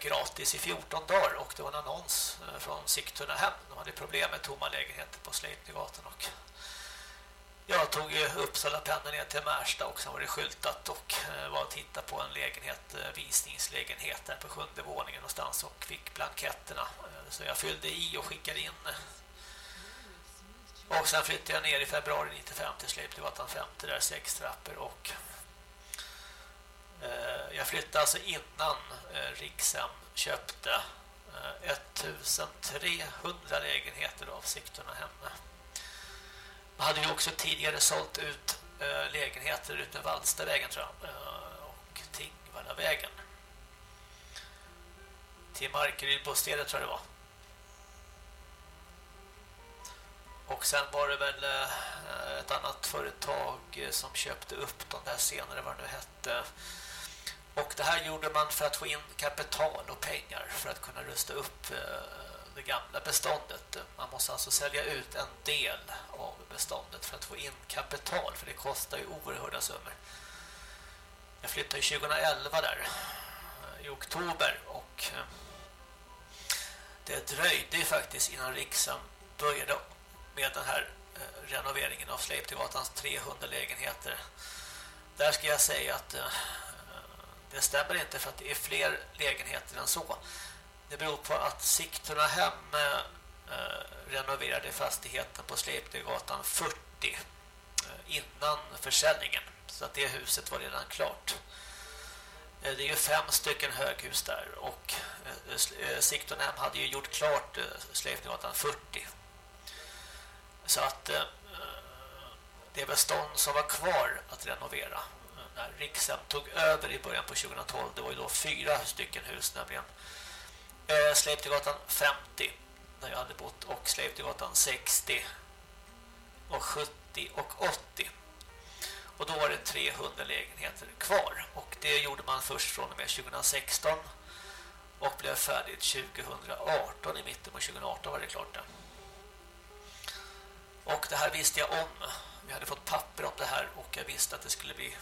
gratis i 14 dagar och det var en annons från Sigtuna hem. De hade problem med tomma lägenheter på Sleipnegatan och jag tog Uppsala pendeln ner till Märsta och sen var det skyltat och eh, var att titta på en lägenhet, eh, visningslägenhet där på sjunde våningen någonstans och fick blanketterna. Eh, så jag fyllde i och skickade in. Och sen flyttade jag ner i februari 95 till Sleipnivatan 50 där sex trappor och jag flyttade alltså innan Rikshem köpte 1300 lägenheter av Sigtuna hemma. Man hade ju också tidigare sålt ut äh, lägenheter ut med Vallstavägen tror jag, äh, och Tingvallavägen. till Markerydbostäder tror jag det var. Och sen var det väl eh, ett annat företag som köpte upp de där senare vad det nu hette. Och det här gjorde man för att få in kapital och pengar för att kunna rusta upp det gamla beståndet. Man måste alltså sälja ut en del av beståndet för att få in kapital för det kostar ju oerhörda summor. Jag flyttade 2011 där eh, i oktober och eh, det dröjde faktiskt innan Riksam började med den här eh, renoveringen av Sleiptegatans 300 lägenheter. Där ska jag säga att det stämmer inte för att det är fler lägenheter än så. Det beror på att Sigtuna hem eh, eh renoverade fastigheten på Sleipnergatan 40 eh, innan försäljningen. Så att det huset var redan klart. Eh, det är ju fem stycken höghus där och Sigtuna hem hade ju gjort klart Sleipnergatan 40 så att eh, det bestånd som var kvar att renovera när Rikshem tog över i början på 2012, det var ju då fyra stycken hus nämligen. Eh, Sleiptegatan 50 där jag hade bott och Sleiptegatan 60 och 70 och 80. Och då var det 300 lägenheter kvar och det gjorde man först från och med 2016 och blev färdigt 2018 i mitten på 2018 var det klart det. Och det här visste jag om. Vi hade fått papper om det här och jag visste att det skulle bli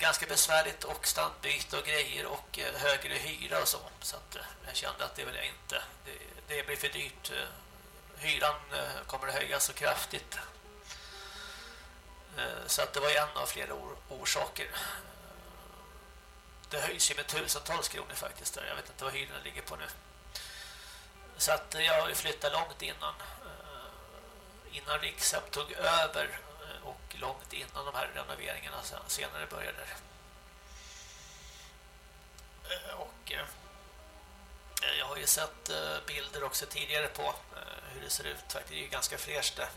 ganska besvärligt och standbyte och grejer och eh, högre hyra och så. Så att eh, jag kände att det vill jag inte. Det, det blir för dyrt. Eh, hyran kommer att höjas så kraftigt. Så att det var en av flera orsaker. Det höjs ju med tusentals kronor faktiskt. Jag vet inte vad hyran ligger på nu. Så att jag flyttade långt innan innan Rikshem tog över och långt innan de här renoveringarna senare började. Eh, och eh, jag har ju sett eh, bilder också tidigare på hur det ser ut. Det är ju ganska fräscht det.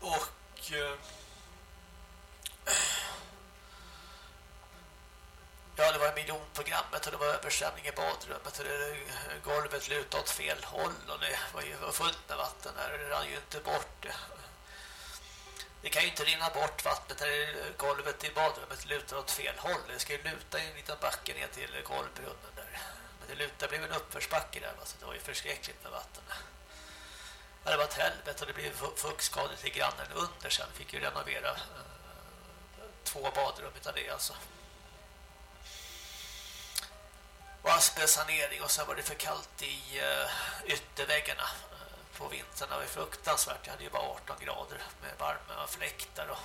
Och Ja, det var miljonprogrammet och det var översvämning i badrummet och det, golvet lutade åt fel håll och det var ju fullt med vatten där. Det rann ju inte bort det. Kan ju inte rinna bort vattnet när golvet i badrummet lutar åt fel håll. Det ska ju luta i en liten backe ner till golvbrunnen där. Men det lutar blev en uppförsbacke där, så det var ju förskräckligt med vatten. Ja, det var ett helvete och det blev fuktskador till grannen under sen. Fick ju renovera eh, två badrum utav det alltså och asbestsanering och sen var det för kallt i eh, ytterväggarna på vintern. Det var fruktansvärt. Jag hade ju bara 18 grader med varma fläktar och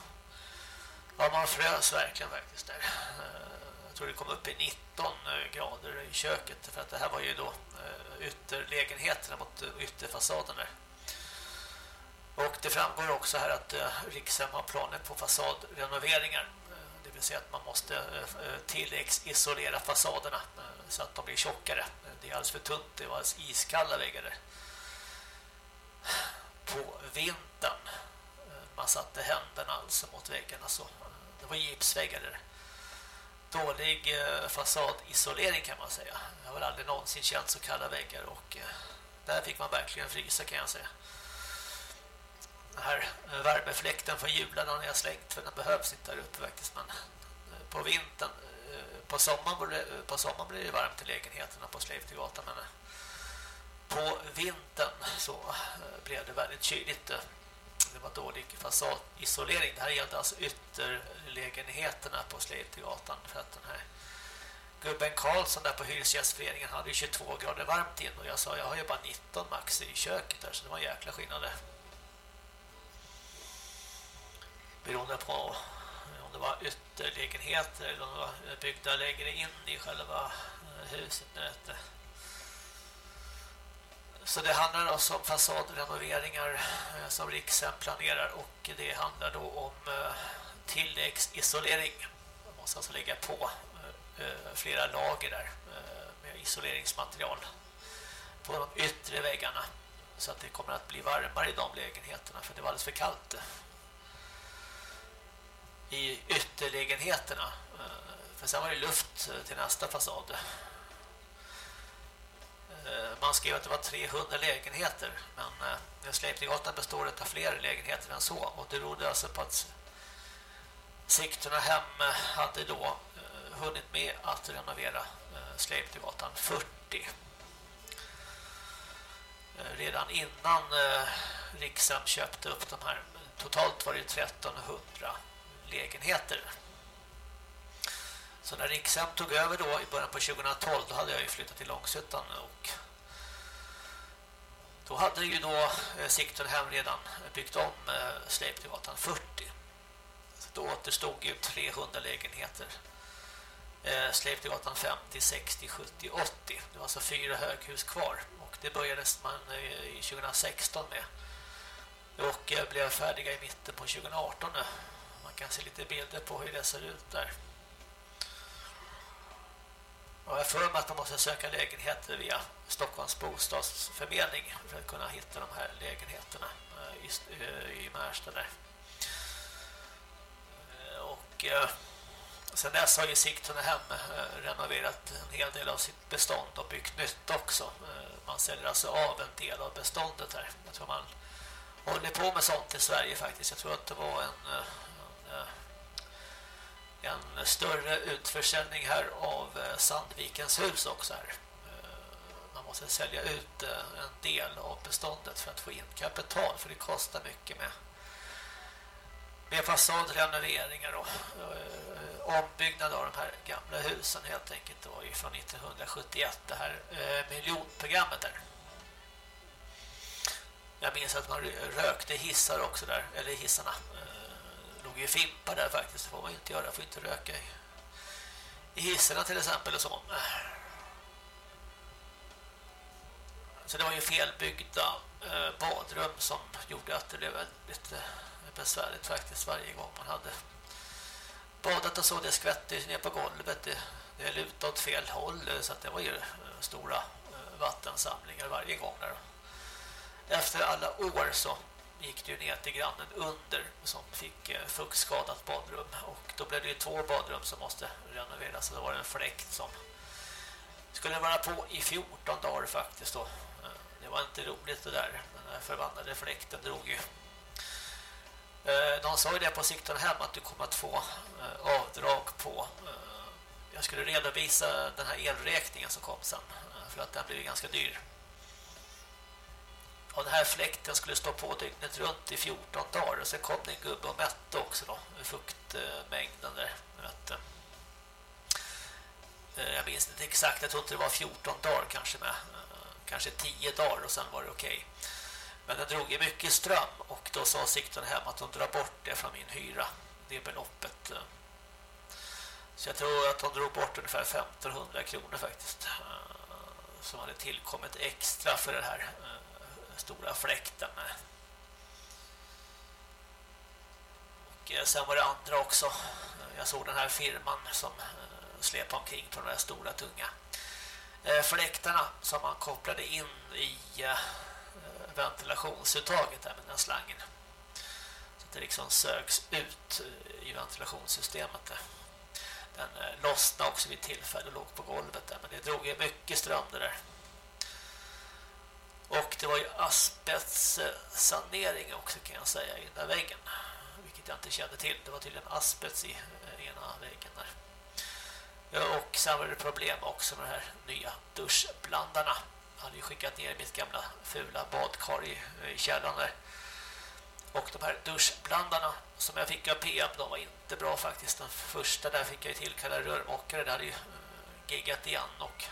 ja, man frös verkligen faktiskt där. Eh, jag tror det kom upp i 19 eh, grader i köket för att det här var ju då eh, ytterlägenheterna mot ytterfasaden där. Och det framgår också här att Rikshem har planer på fasadrenoveringar det vill säga att man måste tilläggsisolera fasaderna så att de blir tjockare. Det är alldeles för tunt, det var alldeles iskalla väggar där. På vintern eh, man satte händerna alltså mot väggarna så eh, det var gipsväggar där. Dålig eh, fasadisolering kan man säga. Jag har väl aldrig någonsin känt så kalla väggar och där fick man verkligen frysa kan jag säga den här värmefläkten från julen har jag slängt för den behövs inte där uppe faktiskt men på vintern på sommaren blir det, på sommaren blir det varmt i lägenheterna på Sleivtegatan men på vintern så eh, blev det väldigt kyligt eh. det var dålig fasadisolering. Det här gällde alltså ytterlägenheterna på Sleitegatan för att den här gubben Karlsson där på Hyresgästföreningen hade 22 grader varmt in och jag sa jag har ju bara 19 max i köket där så det var en jäkla skillnad där. Beroende på om det var ytterlägenheter eller om det var byggda längre in i själva eh, huset. Så det handlar alltså om fasadrenoveringar eh, som Rikshem planerar och det handlar då om eh, tilläggsisolering. Man måste alltså lägga på eh, flera lager där med isoleringsmaterial på de yttre väggarna så att det kommer att bli varmare i de lägenheterna för det var alldeles för kallt i ytterlägenheterna. För sen var det luft till nästa fasad. Eh, man skrev att det var 300 lägenheter men eh, består av fler lägenheter än så. Och det berodde alltså på att Sigtuna hem eh, hade då eh, hunnit med att renovera eh, 40 redan innan eh, Rikshem köpte upp de här totalt var det 1300 lägenheter så när Rikshem tog över då i början på 2012 då hade jag ju flyttat till Långshyttan och då hade ju då eh, Sigtunhem redan eh, byggt om eh, 40. Så då återstod ju 300 lägenheter. Eh, 50, 60, 70, 80. Det var alltså fyra höghus kvar och det började man eh, i 2016 med. Och blev färdiga i mitten på 2018 nu. Man kan se lite bilder på hur det ser ut där. Och jag för mig att de måste söka lägenheter via Stockholms bostadsförmedling för att kunna hitta de här lägenheterna eh, i, eh, i Märsta där. Eh, och sen dess har ju Sigtuna hem renoverat en hel del av sitt bestånd och byggt nytt också. Man säljer alltså av en del av beståndet här. Jag tror man håller på med sånt i Sverige faktiskt. Jag tror att det var en, en en större utförsäljning här av eh, Sandvikens hus också här. Eh, man måste sälja ut eh, en del av beståndet för att få in kapital för det kostar mycket med med fasadrenoveringar och ombyggnad av de här gamla husen helt enkelt. Det var från 1971 det här miljonprogrammet där. Jag minns att man rökte hissar också där, eller hissarna. Eh, låg ju fimpar där faktiskt, det får man inte göra, får inte röka i, i hissarna till exempel och så. Så det var ju felbyggda eh, badrum som gjorde att det blev väldigt eh, besvärligt faktiskt varje gång man hade badat och så det skvätte ner på golvet. Det, det lutade åt fel håll eh, så att det var ju stora vattensamlingar varje gång där. Efter alla år så gick det ju ner till grannen under som fick eh, fuktskadat badrum och då blev det ju två badrum som måste renoveras så det var en fläkt som skulle vara på i 14 dagar faktiskt då. Eh, det var inte roligt det där. Den där förbannade fläkten drog ju. Eh, De sa ju det på sikten hem att du kommer att få avdrag på jag skulle redovisa den här elräkningen som kom sen för att den blev ganska dyr. Och den här fläkten skulle stå på dygnet runt i 14 dagar och sen kom det en gubbe och mätte också då fuktmängden där mätte. Eh, jag minns inte exakt, jag tror inte det var 14 dagar kanske med eh, kanske 10 dagar och sen var det okej. Men den drog ju mycket ström och då sa sikten hem att de drar bort det från min hyra, det beloppet. Så jag tror att de drog bort ungefär 1500 kronor faktiskt. Eh, som hade tillkommit extra för den här stora fläkten. Och eh, sen var det andra också. Jag såg den här firman som eh, släpade omkring på de här stora tunga eh, fläktarna som man kopplade in i ventilationsuttaget där med den här slangen. Så att det liksom sögs ut i ventilationssystemet. Den lossnade också vid tillfälle och låg på golvet där men det drog mycket ström det där. Och det var ju asbestsanering också kan jag säga i den där väggen. Vilket jag inte kände till. Det var tydligen asbest i eh, ena väggen där. Och sen var det problem också med de här nya duschblandarna. Jag hade ju skickat ner mitt gamla fula badkar i, eh, i källaren där. Och de här duschblandarna som jag fick av PM, de var inte bra faktiskt. Den första där fick jag tillkalla rörmokare. Det hade ju eh, giggat igen och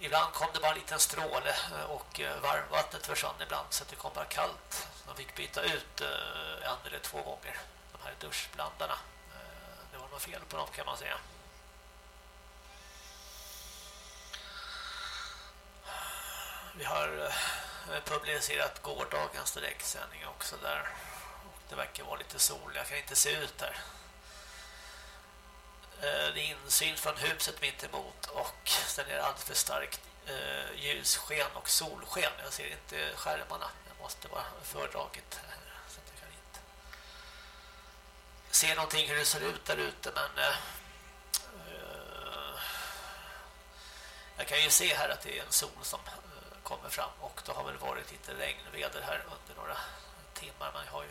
ibland kom det bara en liten stråle eh, och eh, varmvattnet försvann ibland så att det kom bara kallt. De fick byta ut eh, en eller två gånger de här duschblandarna. Det var något fel på dem kan man säga. Vi har publicerat gårdagens direktsändning också där. Och det verkar vara lite sol. Jag kan inte se ut där. Eh, det är insyn från huset mitt emot och sen är det alldeles för starkt eh, ljussken och solsken. Jag ser inte skärmarna. Det måste vara fördraget här, så att jag kan inte se någonting hur det ser ut där ute men eh, Jag kan ju se här att det är en sol som kommer fram och då har väl varit lite regnväder här under några timmar. Man har ju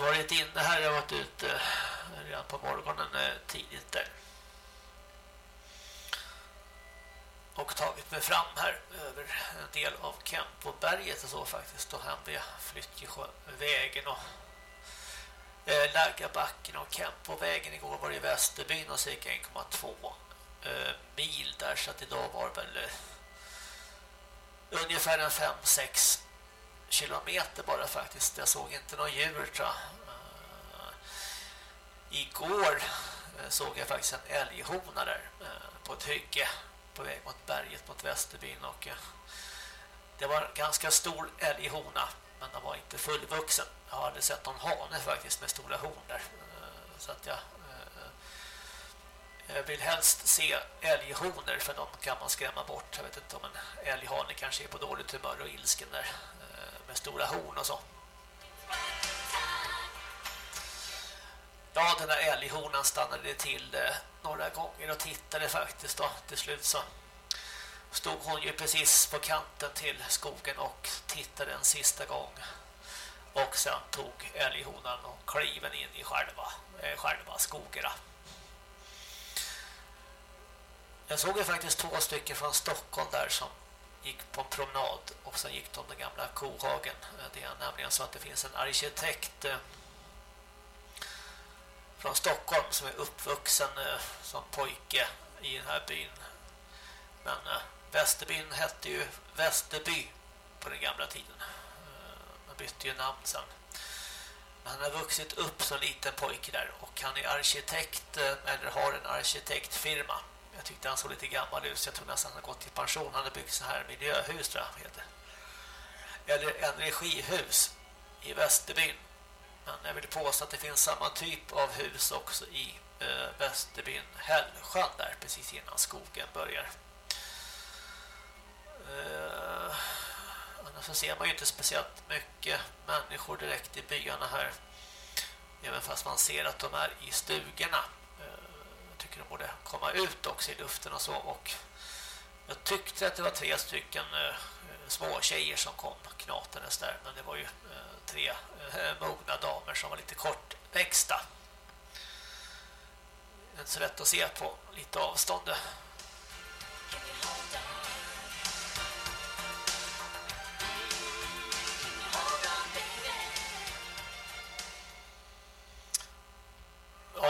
varit inne här jag har varit ute eh, redan på morgonen eh, tidigt där. Och tagit mig fram här över en del av Kempoberget och så faktiskt. Och hem vid Flyttjesjövägen och eh, Laggabacken och Kempovägen. Igår var det i Västerbyn och cirka 1,2 eh, mil där så att idag var väl eh, ungefär en 5-6 kilometer bara faktiskt. Jag såg inte några djur tror jag. Eh, igår eh, såg jag faktiskt en älghona där eh, på ett hygge på väg mot berget mot Västerbyn och det var en ganska stor älghona men den var inte fullvuxen. Jag hade sett någon hane faktiskt med stora horn där så att jag jag vill helst se älghonor för de kan man skrämma bort. Jag vet inte om en älghane kanske är på dåligt humör och ilsken där med stora horn och så. Ja, den där älghonan stannade till eh, några gånger och tittade faktiskt då. Till slut så stod hon ju precis på kanten till skogen och tittade en sista gång. Och sen tog älghonan och kliven in i själva, eh, själva skogarna. Jag såg ju faktiskt två stycken från Stockholm där som gick på en promenad och sen gick de den gamla kohagen. Eh, det är nämligen så att det finns en arkitekt eh, från Stockholm som är uppvuxen eh, som pojke i den här byn. Men Västerbyn hette ju Västerby på den gamla tiden. Man bytte ju namn sen. Men han har vuxit upp som liten pojke där och han är arkitekt eller har en arkitektfirma jag tyckte han såg lite gammal ut så jag tror nästan han har gått i pension. Han har byggt så här miljöhus tror jag heter. Eller energihus i Västerbyn. Men jag vill påstå att det finns samma typ av hus också i eh, Västerbyn Hällsjön där precis innan skogen börjar. Eh, annars så ser man ju inte speciellt mycket människor direkt i byarna här. Även fast man ser att de är i stugorna tycker de borde komma ut också i luften och så och jag tyckte att det var tre stycken eh, små tjejer som kom knatandes där men det var ju eh, tre eh, mogna damer som var lite kortväxta. Inte så lätt att se på lite avstånd.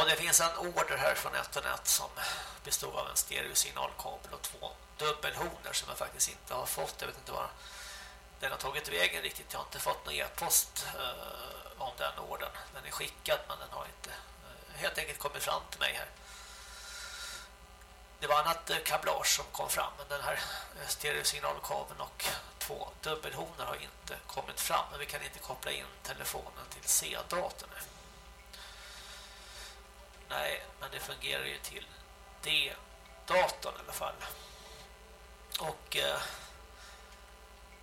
Ja, det finns en order här från Ethernet som bestod av en stereosignalkabel och två dubbelhonor som jag faktiskt inte har fått. Jag vet inte vad den har tagit vägen riktigt. Jag har inte fått någon e-post eh, om den orden. Den är skickad men den har inte eh, helt enkelt kommit fram till mig här. Det var annat eh, kablage som kom fram men den här eh, stereosignalkabeln och två dubbelhonor har inte kommit fram. Men vi kan inte koppla in telefonen till C-datorn. Nej, men det fungerar ju till D-datorn i alla fall. Och eh,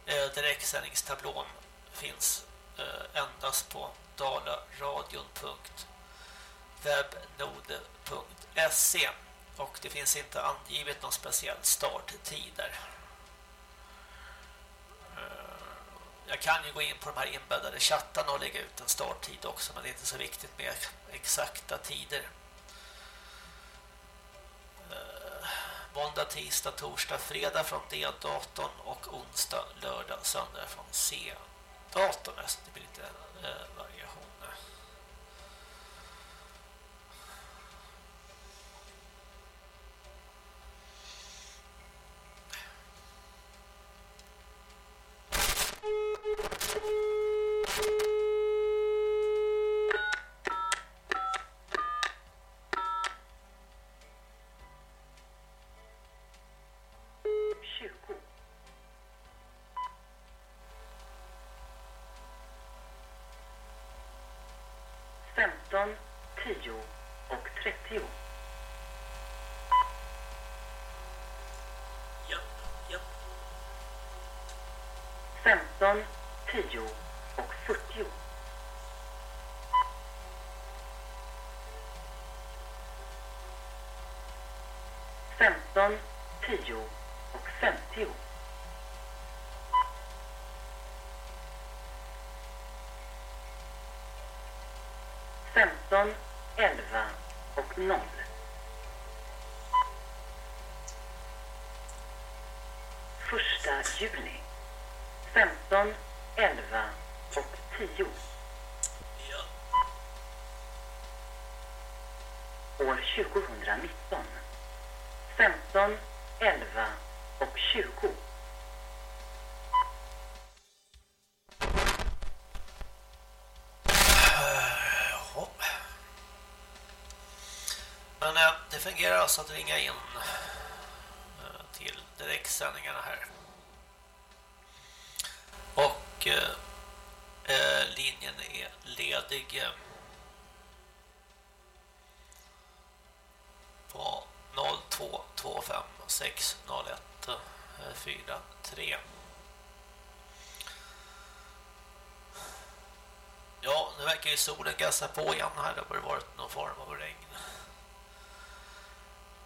eh direktsändningstablån finns eh, endast på dalaradion.webnode.se och det finns inte angivet någon speciell starttid där. Eh, jag kan ju gå in på de här inbäddade chattarna och lägga ut en starttid också men det är inte så viktigt med exakta tider. Måndag, tisdag, torsdag, fredag från D-datorn och onsdag, lördag, söndag från C-datorn. Det blir lite eh, 15, 10 och 40. Femton, tio och femtio. Femton, elva och noll. Första juni. 15, 11 och 10. År 2019. 15, 11 och 20. Men eh, det fungerar alltså att ringa in eh, till direktsändningarna här. Nu verkar ju solen gassa på igen här. Det har varit någon form av regn.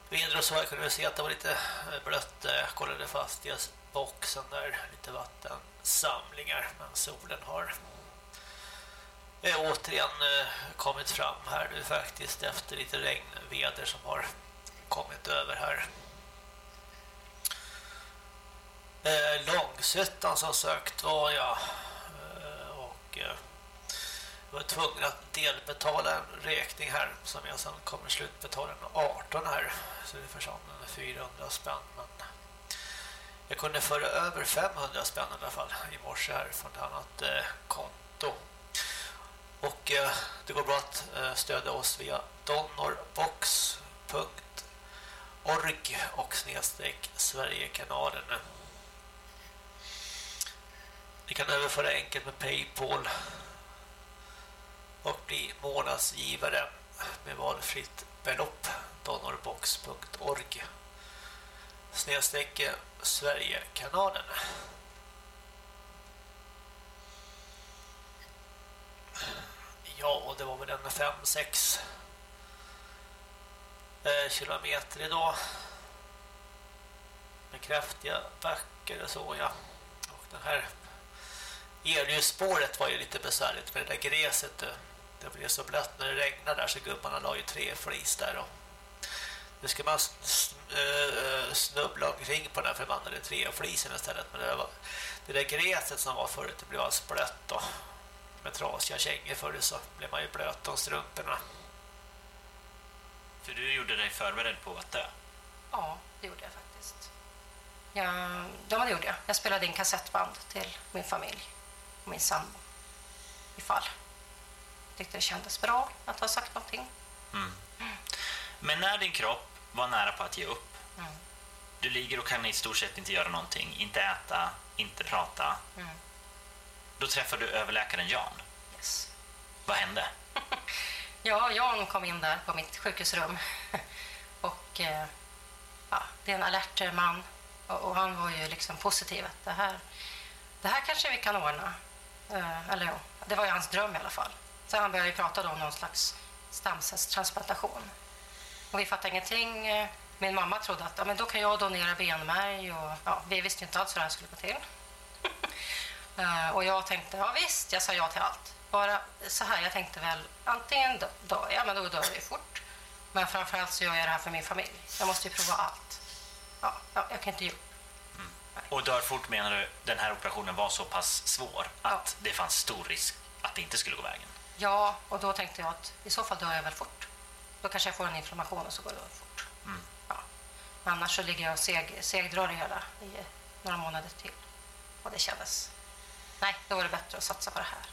Vindar och så här kunde vi se att det var lite eh, blött. Jag kollade fast i boxen där. Lite vattensamlingar. Men solen har eh, återigen kommit fram här nu faktiskt efter lite regnväder som har kommit över här. Eh, Långsötan som sagt var jag och jag var tvungen att delbetala en räkning här som jag sen kommer slutbetala en 18 här. Så det försvann 400 spänn men jag kunde föra över 500 spänn i alla fall i morse här från ett annat eh, konto. Och eh, det går bra att eh, stödja oss via donorbox.org och snedstreck Sverigekanalen. Ni kan överföra enkelt med Paypal och bli månadsgivare med valfritt belopp donorbox.org snedstreck Sverigekanalen Ja, det var väl en 5-6 eh, kilometer idag med kraftiga backar och så ja. Och det här elljusspåret var ju lite besvärligt med det där gräset. Eh. Det, det blev så blött när det regnade där så gubbarna la ju tre flis där och nu ska man eh, snubbla omkring på den här förbannade treflisen istället men det, var, det där gräset som var förut det blev alls blött och med trasiga kängor förr så blev man ju blöt om strumporna. För du gjorde dig förberedd på att dö? Ja, det gjorde jag faktiskt. Ja, det gjorde jag. Jag spelade in kassettband till min familj och min sambo. Ifall. Tyckte det kändes bra att ha sagt någonting. Mm. Men när din kropp var nära på att ge upp, Mm. du ligger och kan i stort sett inte göra någonting, inte äta, inte prata, Mm. då träffar du överläkaren Jan. Yes. Vad hände? Ja, Jan kom in där på mitt sjukhusrum. Och eh, ja, det är en alert man. Och, och han var ju liksom positiv att det här, det här kanske vi kan ordna. Eh, eller ja, det var ju hans dröm i alla fall. Så han började prata om någon slags stamcellstransplantation. Och vi fattade ingenting. Min mamma trodde att ja, men då kan jag donera benmärg och ja, vi visste inte alls hur det här skulle gå till. Eh, och jag tänkte, ja visst, jag sa ja till allt. Bara så här, jag tänkte väl, antingen dö- dör jag, men då dör jag fort. Men framförallt så gör jag det här för min familj. Jag måste ju prova allt. Ja, ja jag kan inte ge upp. Och dör fort menar du, den här operationen var så pass svår att det fanns stor risk att det inte skulle gå vägen. Ja, och då tänkte jag att i så fall dör jag väl fort. Då kanske jag får en inflammation och så går det fort. Mm. Ja. Men annars så ligger jag och seg, segdrar det hela i några månader till. Och det kändes... Nej, då var det bättre att satsa på det här.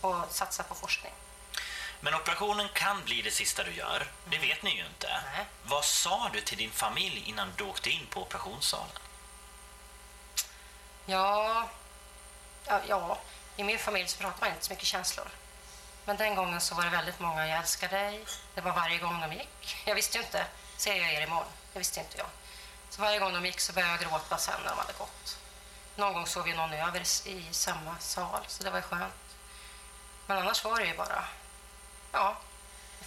Och satsa på forskning. Men operationen kan bli det sista du gör, det vet ni ju inte. Vad sa du till din familj innan du åkte in på operationssalen? Ja, ja, ja, i min familj så pratar man inte så mycket känslor. Men den gången så var det väldigt många, jag älskar dig. Det var varje gång de gick. Jag visste ju inte, ser jag er imorgon? Det visste inte jag. Så varje gång de gick så började jag gråta sen när de hade gått. Någon gång sov ju någon över i samma sal, så det var ju skönt. Men annars var det ju bara, ja,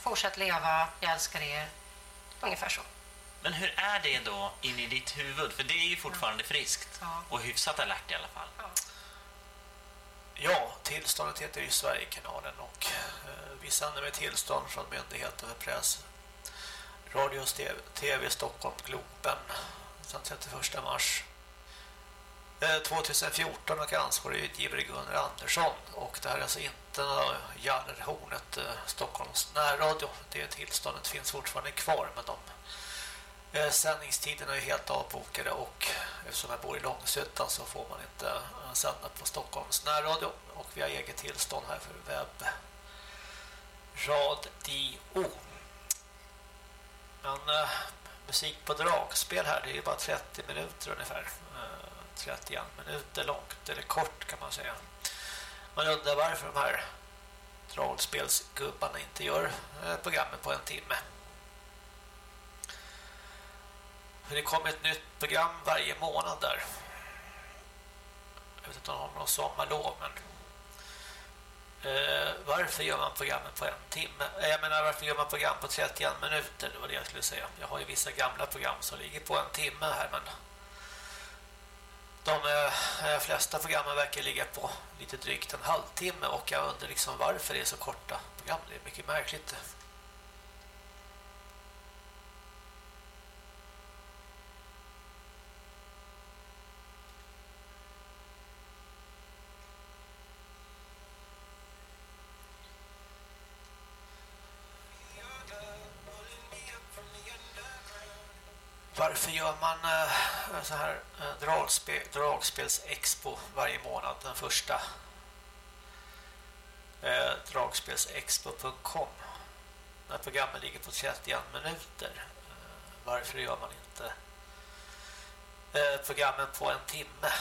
fortsätt leva, jag älskar er. Ungefär så. Men hur är det då in i ditt huvud? För det är ju fortfarande friskt. Ja. Och hyfsat alert i alla fall. Ja, Ja, tillståndet heter ju Sverigekanalen och eh, vi sänder med tillstånd från Myndigheten för press. Radio och TV, TV Stockholm Globen sedan 31 mars eh, 2014 och ansvarig utgivare Gunnar Andersson och det här är alltså inte några eh, Stockholms närradio. Det tillståndet finns fortfarande kvar men de Eh, sändningstiden sändningstiderna är helt avbokade och eftersom jag bor i Långsuttan så får man inte eh, sända på Stockholms närradio och vi har eget tillstånd här för webb radio. Men eh, musik på dragspel här, det är ju bara 30 minuter ungefär. Eh, 31 minuter långt, eller kort kan man säga. Man undrar varför de här dragspelsgubbarna inte gör eh, programmet på en timme. Det kommer ett nytt program varje månad där. Jag vet inte om de har någon sommarlov, men Eh, varför gör man programmen på en timme? Eh, Jag menar, varför gör man program på 31 minuter? Det var det jag skulle säga. Jag har ju vissa gamla program som ligger på en timme här, men de eh, eh, flesta programmen verkar ligga på lite drygt en halvtimme och jag undrar liksom varför det är så korta program. Det är mycket märkligt. Varför gör man eh, så här eh, dragspel, dragspelsexpo varje månad? Den första eh, dragspelsexpo.com när programmet ligger på 31 minuter. Varför gör man inte programmen på en timme?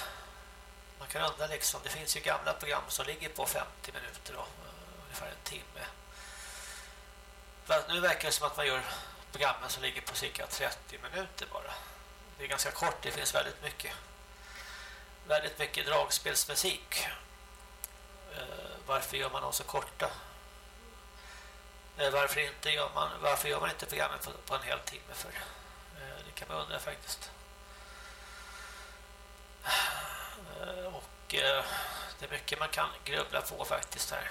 Man kan undra liksom, det finns ju gamla program som ligger på 50 minuter och ungefär en timme. Men nu verkar det som att man gör programmen som ligger på cirka 30 minuter bara. Det är ganska kort, det finns väldigt mycket väldigt mycket dragspelsmusik. Eh, varför gör man dem så korta? Eh, varför inte gör man varför gör man inte programmet på, en hel timme för? Eh, det kan man undra faktiskt. Och det är mycket man kan grubbla på faktiskt här.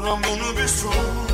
Soran bunu bir sor.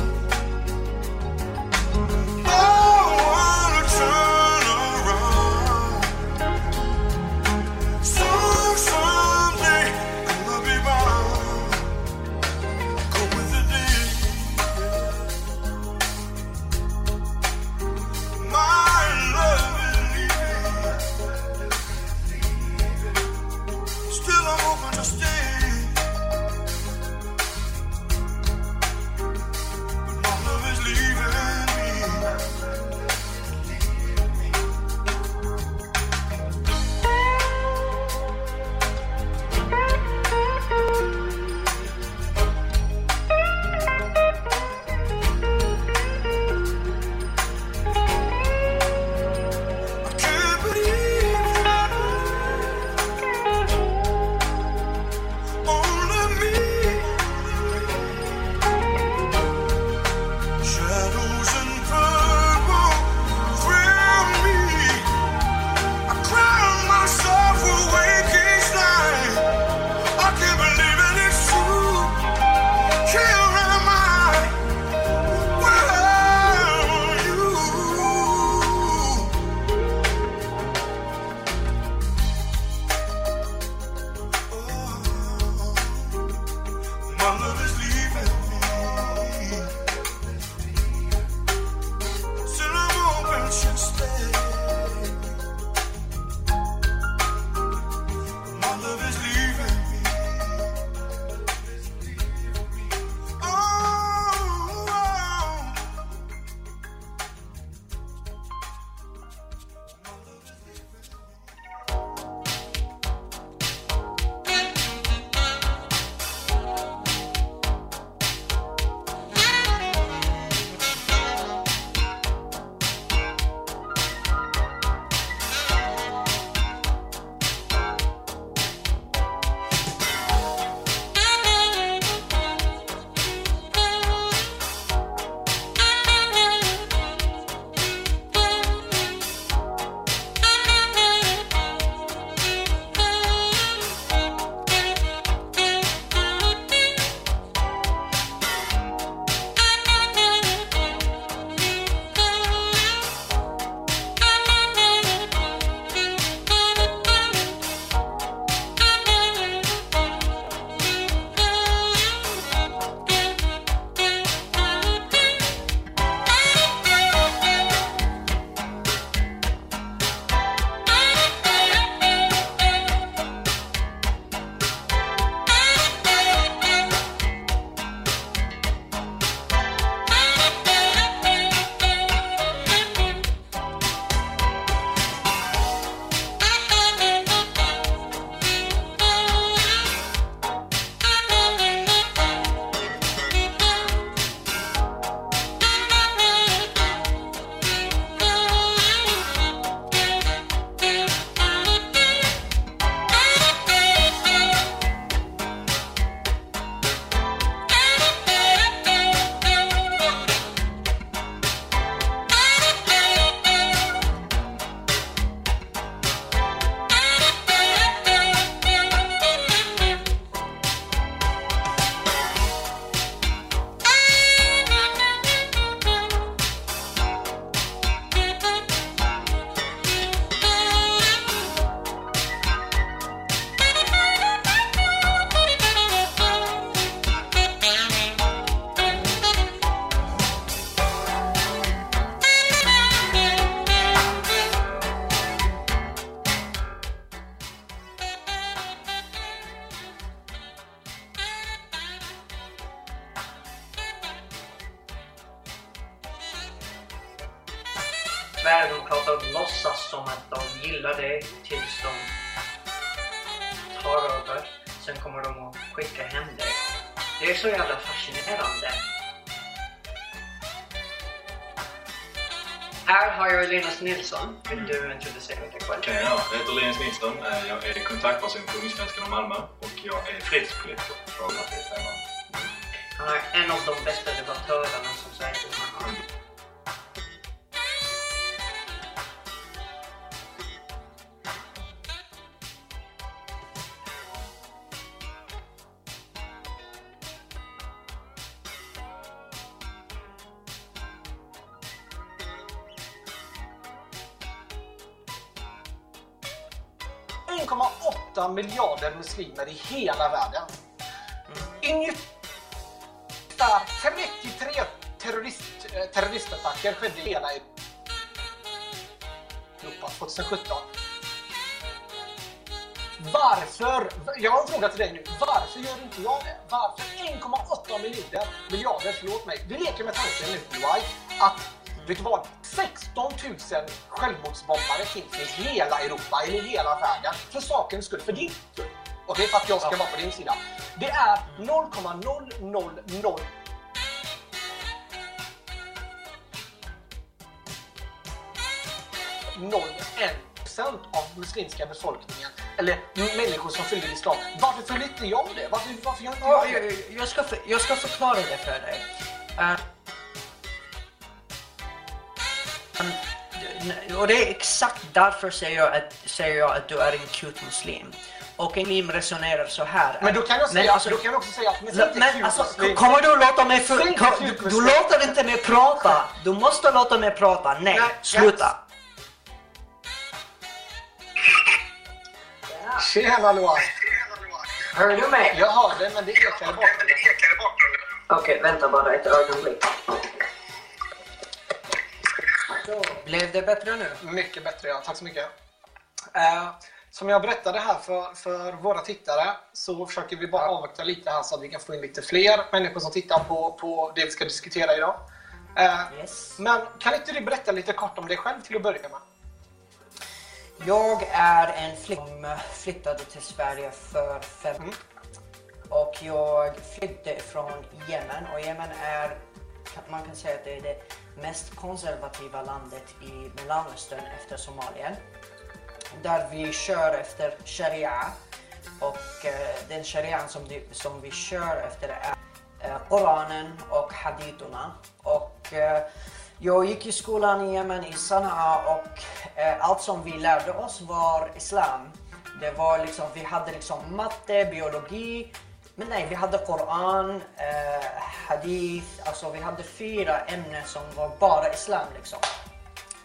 Linus Nilsson. Vill du introducera dig själv? Okej, ja. Jag heter Linus Nilsson. Eh, jag är kontaktperson på Ungsvenskarna Malmö och jag är fritidspolitiker från partiet Han är en av de bästa debattörerna muslimer i hela världen. Ungefär 33 terrorist, eh, terroristattacker skedde i hela Europa 2017. Varför? Jag har en fråga till dig nu. Varför gör inte jag det? Varför 1,8 miljarder, miljarder, förlåt mig. Vi leker med tanken nu, Dwight, att vet du vad? 16 000 självmordsbombare finns i hela Europa, eller i hela världen. För sakens skull, för din skull. Okej, för att jag ska vara på din sida. Det är 0,000 procent av muslimska befolkningen eller människor som följer islam. Varför följer inte jag det? Varför, varför gör inte Ja, jag det? jag, jag, ska, för- jag ska förklara det för dig. Um, och det är exakt därför säger jag att, säger jag att du är en cute muslim. Och en muslim resonerar så här. Men då kan jag säga, då kan jag också säga att men men cute alltså, kommer du låta mig för, kom, du, du låter inte mig prata. Du måste låta mig prata. Nej, sluta. Tjena Loa! Hör du mig? Jag hör det, men det ekar i bakgrunden. Okej, vänta bara ett ögonblick. Blev det bättre nu? Mycket bättre, ja. Tack så mycket. Eh, som jag berättade här för, för våra tittare så försöker vi bara avvakta lite här så att vi kan få in lite fler människor som tittar på, på det vi ska diskutera idag. Eh, Men kan inte du berätta lite kort om dig själv till att börja med? Jag är en flicka som flyttade till Sverige för fem Och jag flydde från Yemen och Yemen är, man kan säga att det är det mest konservativa landet i Mellanöstern efter Somalien. Där vi kör efter sharia och eh, den sharia som, som vi kör efter är eh, Koranen och haditerna. Och eh, jag gick i skolan i Yemen i Sanaa och eh, allt som vi lärde oss var islam. Det var liksom, vi hade liksom matte, biologi, men nej, vi hade Koran, eh, hadith, alltså vi hade fyra ämnen som var bara islam liksom.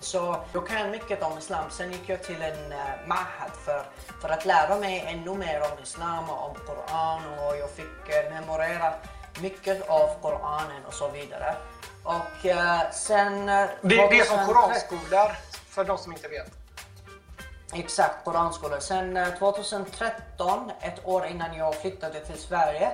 Så jag kan mycket om islam. Sen gick jag till en uh, mahad för, för att lära mig ännu mer om islam och om Koran och jag fick eh, memorera mycket av Koranen och så vidare. Och eh, sen... Det, det är som 2013 koranskolor, för de som inte vet. Exakt, koranskolor. Sen eh, 2013, ett år innan jag flyttade till Sverige,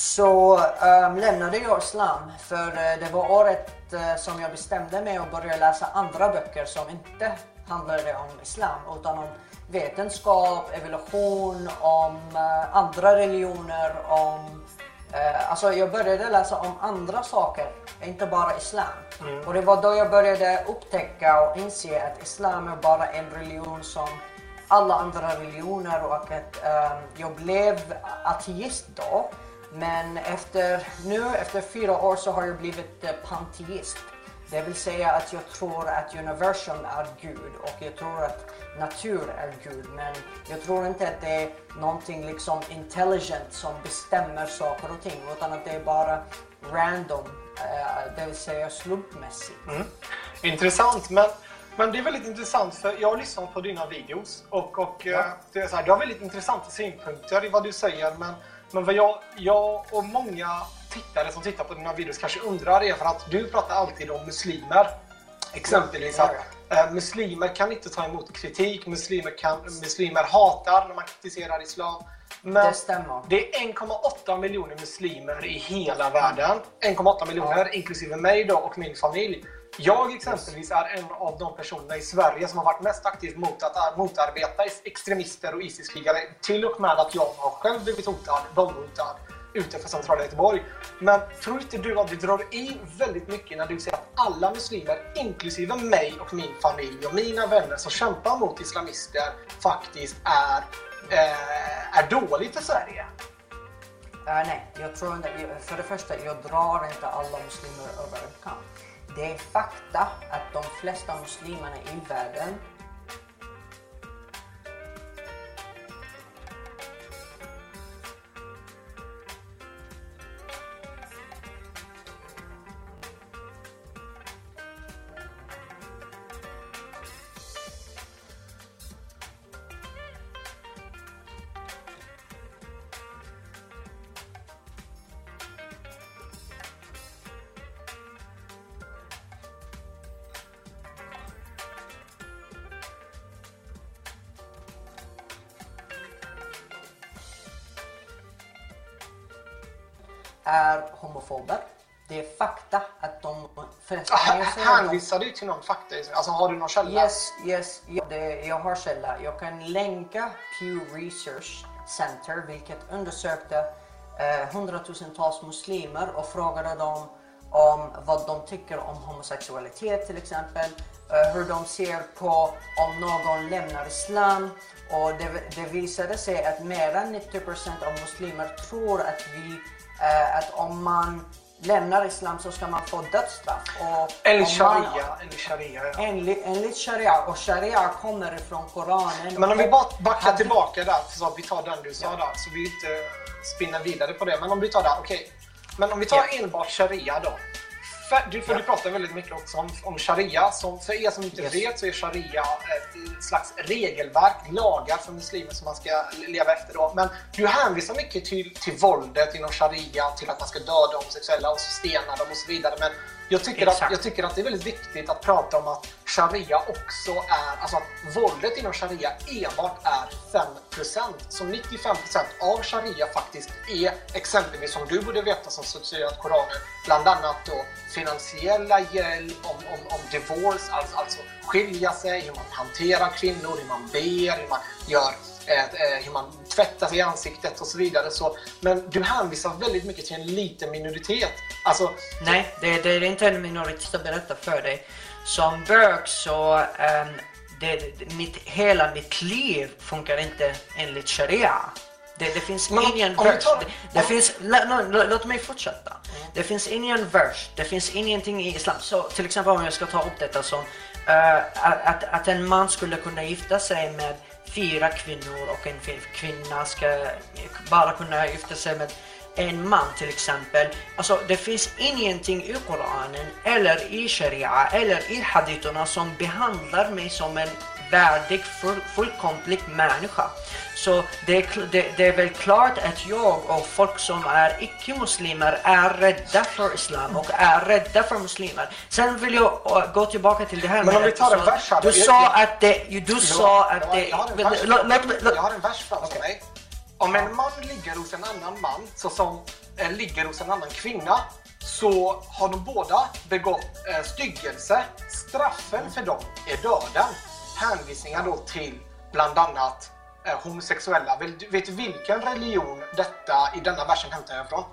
så ehm, lämnade jag islam. För eh, det var året eh, som jag bestämde mig att börja läsa andra böcker som inte handlade om islam, utan om vetenskap, evolution, om eh, andra religioner, om Eh, alltså jag började läsa om andra saker, inte bara islam. Mm. Och det var då jag började upptäcka och inse att islam är bara en religion som alla andra religioner och att eh, jag blev ateist då. Men efter, nu efter fyra år så har jag blivit eh, panteist. Det vill säga att jag tror att universum är Gud och jag tror att natur är Gud. Men jag tror inte att det är någonting liksom intelligent som bestämmer saker och ting utan att det är bara random, eh, det vill säga slumpmässigt. Mm. Intressant, men, men det är väldigt intressant för jag har lyssnat på dina videos och, och eh, det är så här, du har väldigt intressanta synpunkter i vad du säger men, men vad jag, jag och många tittare som tittar på dina videos kanske undrar är för att du pratar alltid om muslimer. Exempelvis att eh, muslimer kan inte ta emot kritik, muslimer, kan, muslimer hatar när man kritiserar islam. Men Det stämmer. det är 1,8 miljoner muslimer i hela världen. 1,8 miljoner inklusive mig då och min familj. Jag exempelvis är en av de personerna i Sverige som har varit mest aktiv mot att motarbeta extremister och ISIS-krigare. Till och med att jag har själv blivit hotad, bombhotad utanför centrala Göteborg. Men tror inte du att du drar i väldigt mycket när du säger att alla muslimer, inklusive mig och min familj och mina vänner som kämpar mot islamister faktiskt är, eh, är dåligt för Sverige? Eh, nej, jag tror inte, för det första, jag drar inte alla muslimer över en kam. Det är fakta att de flesta muslimerna i världen är homofober. Det är fakta att de... Förresten, Ah, jag Hänvisar du till någon fakta? Alltså har du någon källa? Yes, yes. Ja, det, jag har källa. Jag kan länka Pew Research Center vilket undersökte eh, hundratusentals muslimer och frågade dem om vad de tycker om homosexualitet till exempel. eh, hur de ser på om någon lämnar islam. Och det, det visade sig att mer än 90% av muslimer tror att, vi, eh, att om man lämnar islam så ska man få dödsstraff. Och Enligt om man- sharia. Enligt sharia ja. Enligt, enligt sharia och sharia kommer ifrån koranen. Men om vi bara backar tillbaka där, så vi tar den du sa där, så vi inte spinner vidare på det. Men om vi tar det, okej. Men om vi tar enbart sharia då. Du, för du pratar väldigt mycket också om, om sharia. Som, för er som inte vet så är sharia ett slags regelverk, lagar för muslimer som man ska leva efter. Då. Men du hänvisar mycket till, till våldet inom sharia, till att man ska döda homosexuella och stena dem och så vidare. Men jag tycker, att, jag tycker att det är väldigt viktigt att prata om att sharia också är, alltså att våldet inom sharia enbart är 5%. Så 95% av sharia faktiskt är exempelvis, som du borde veta som studerat Koranen, bland annat då finansiella hjälp, om, om, om divorce, alltså, alltså skilja sig, hur man hanterar kvinnor, hur man ber, hur man gör eh, eh, hur man tvättar sig i ansiktet och så vidare. Så, men du hänvisar väldigt mycket till en liten minoritet. Alltså, Nej, det, det är inte en minoritet att berätta för dig. Som bög så, ehm, det, mitt, hela mitt liv funkar inte enligt sharia. Det, det finns Men om- ingen om vers. tar- Det, det finns, lå- lå- lå- låt mig fortsätta. Det finns ingen vers, det finns ingenting i islam. Så till exempel om jag ska ta upp detta som eh, att, att, att en man skulle kunna gifta sig med fyra kvinnor och en kvinna ska bara kunna gifta sig med en man till exempel. Alltså det finns ingenting i Koranen eller i Sharia eller i haditerna som behandlar mig som en värdig, full, fullkomlig människa. Så det är, det, det är väl klart att jag och folk som är icke-muslimer är rädda för islam och är rädda för muslimer. Sen vill jag uh, gå tillbaka till det här Men om vi tar du en sa- vers här. Du sa att det... Du sa att det... Jag har en vers, framför mig. Om en man ligger hos en annan man, såsom eh, ligger hos en annan kvinna, så har de båda begått eh, styggelse. Straffen för dem är döden. Hänvisningar då till bland annat homosexuella. Vet, du- vet vilken religion detta i denna versen hämtar jag ifrån?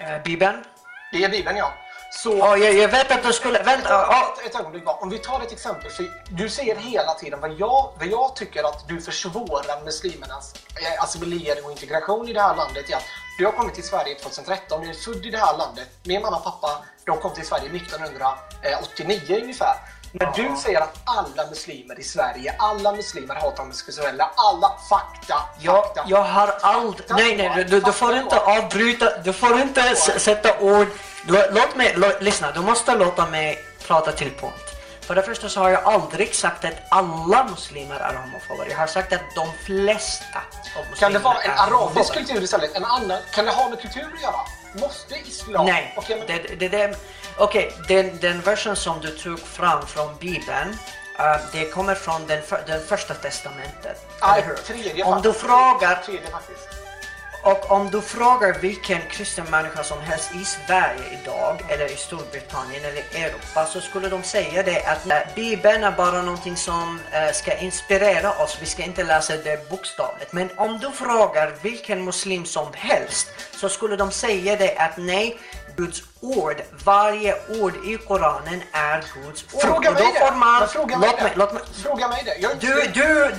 Eh, Bibeln? Det är Bibeln, ja. Så... Ja, jag, jag vet att du skulle... Vänta, ja. Ett, ett ögonblick bara. Om vi tar ett exempel. För du säger hela tiden vad jag, vad jag tycker att du försvårar muslimernas eh, assimilering och integration i det här landet. att du har kommit till Sverige 2013, du är född i det här landet. Min mamma och pappa de kom till Sverige 1989 ungefär. När du säger att alla muslimer i Sverige, alla muslimer hatar homosexuella, alla fakta, Jag, fakta. jag har aldrig... Nej, nej, du, du får inte avbryta. Du får inte sätta ord... Lå- Låt mig... Lyssna, du måste låta mig prata till punkt. För det första så har jag aldrig sagt att alla muslimer är homofober. Jag har sagt att de flesta av Kan det vara en arabisk kultur istället? En annan? Kan det ha med kultur att göra? Måste islam... Nej, Okej, men... det, det, det, okej, den, den versen som du tog fram från Bibeln, eh, det kommer från den, för, den första testamentet. Hur? tredje Om du frågar, Tredje faktiskt. och om du frågar vilken kristen människa som helst i Sverige idag, eller i Storbritannien eller Europa, så skulle de säga det att eh, Bibeln är bara någonting som eh, ska inspirera oss, vi ska inte läsa det bokstavligt. Men om du frågar vilken muslim som helst, så skulle de säga det att nej, Guds ord, varje ord i Koranen är Guds ord. Fråga mig det. man- Men fråga mig låt det. mig, låt mig, Fråga mig det. Är inte du, du,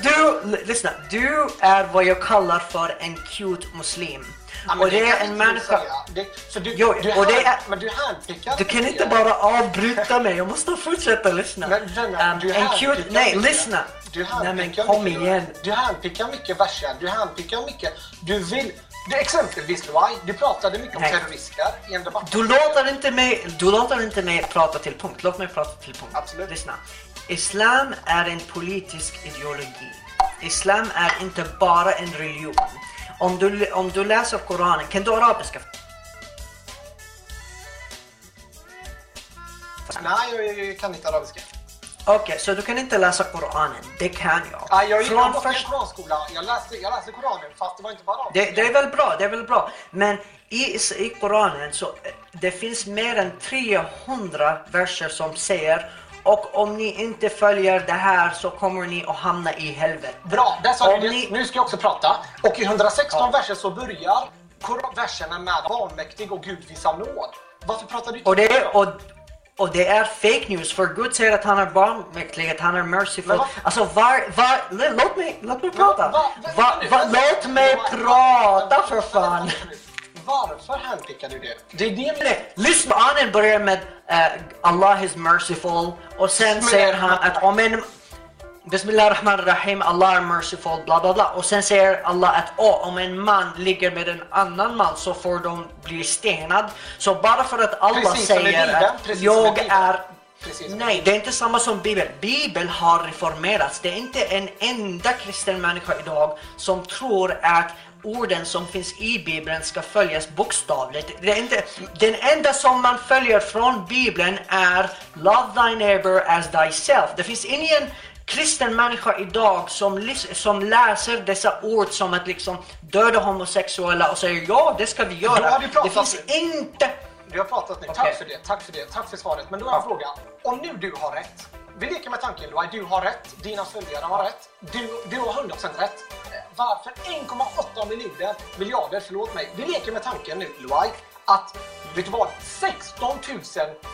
du, lyssna. Du är vad jag kallar för en cute muslim. Ja, men och det är kan en människa... Det, så du, Jo, du, och det är- Men du Du kan inte bara avbryta mig, jag måste fortsätta lyssna. Men vänner, Um, du en cute... Nej, lyssna! Du men handpickar mycket. igen. Du handpickar mycket verser. Du handpickar mycket. Du vill... Du, exempelvis Luai, du pratade mycket om Nej. terrorister i en debatt. Du låter inte mig, du låter inte mig prata till punkt. Låt mig prata till punkt. Absolut. Lyssna. Islam är en politisk ideologi. Islam är inte bara en religion. Om du, om du läser Koranen, kan du arabiska? Nej, jag, jag kan inte arabiska. Okej, så du kan inte läsa Koranen? Det kan jag. Ja, jag Från först- koranskola. Jag läste, jag läste Koranen fast det var inte bara. Det, det är väl bra, det är väl bra. Men i, i Koranen så eh, det finns mer än 300 verser som säger och om ni inte följer det här så kommer ni att hamna i helvetet. Bra, där sa du ni- Nu ska jag också prata. Och i 116 verser så börjar verserna med vanmäktig och Gud visar nåd. Varför pratar du inte Och det, är, och, och det är fake news för Gud säger att han är barnmäktig, att han är merciful. Alltså var, var, låt mig, låt mig prata. låt mig prata för fan. Varför handpickar du det? Det är det Nej, Lyssna, Anen börjar med eh, Allah is merciful och sen säger han att om en Bismillah rahman rahim, Allah är merciful, bla bla bla. Och sen säger Allah att åh, om en man ligger med en annan man så får de bli stenad. Så bara för att Allah Precis säger att jag är Precis Nej, det är inte samma som Bibeln. Bibeln har reformerats. Det är inte en enda kristen människa idag som tror att orden som finns i Bibeln ska följas bokstavligt. Det är inte, den enda som man följer från Bibeln är Love thy neighbor as thyself. Det finns ingen kristen människa idag som, som läser dessa ord som att liksom döda homosexuella och säger ja, det ska vi göra. vi Det finns inte Du har pratat nu. Okej. Tack för det, tack för det, tack för svaret. Men då har jag en fråga. Om nu du har rätt. Vi leker med tanken Luai, du har rätt, dina följare har rätt, du, du har 100% rätt. Varför 1,8 miljoner, miljarder, förlåt mig. Vi leker med tanken nu Luai, att vet du vad? 16 000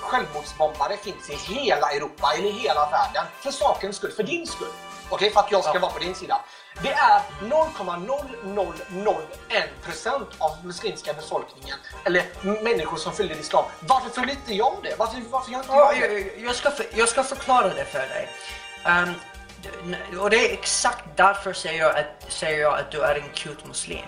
självmordsbombare finns i hela Europa, eller i hela världen. För sakens skull, för din skull. Okej, för att jag ska vara på din sida. Det är 0,0001% av muslimska befolkningen, eller människor som följer islam. Varför följer inte jag det? Varför, varför gör inte Ja, jag det? jag, jag, ska, för- jag ska förklara det för dig. D- och det är exakt därför säger jag att, säger jag att du är en cute muslim.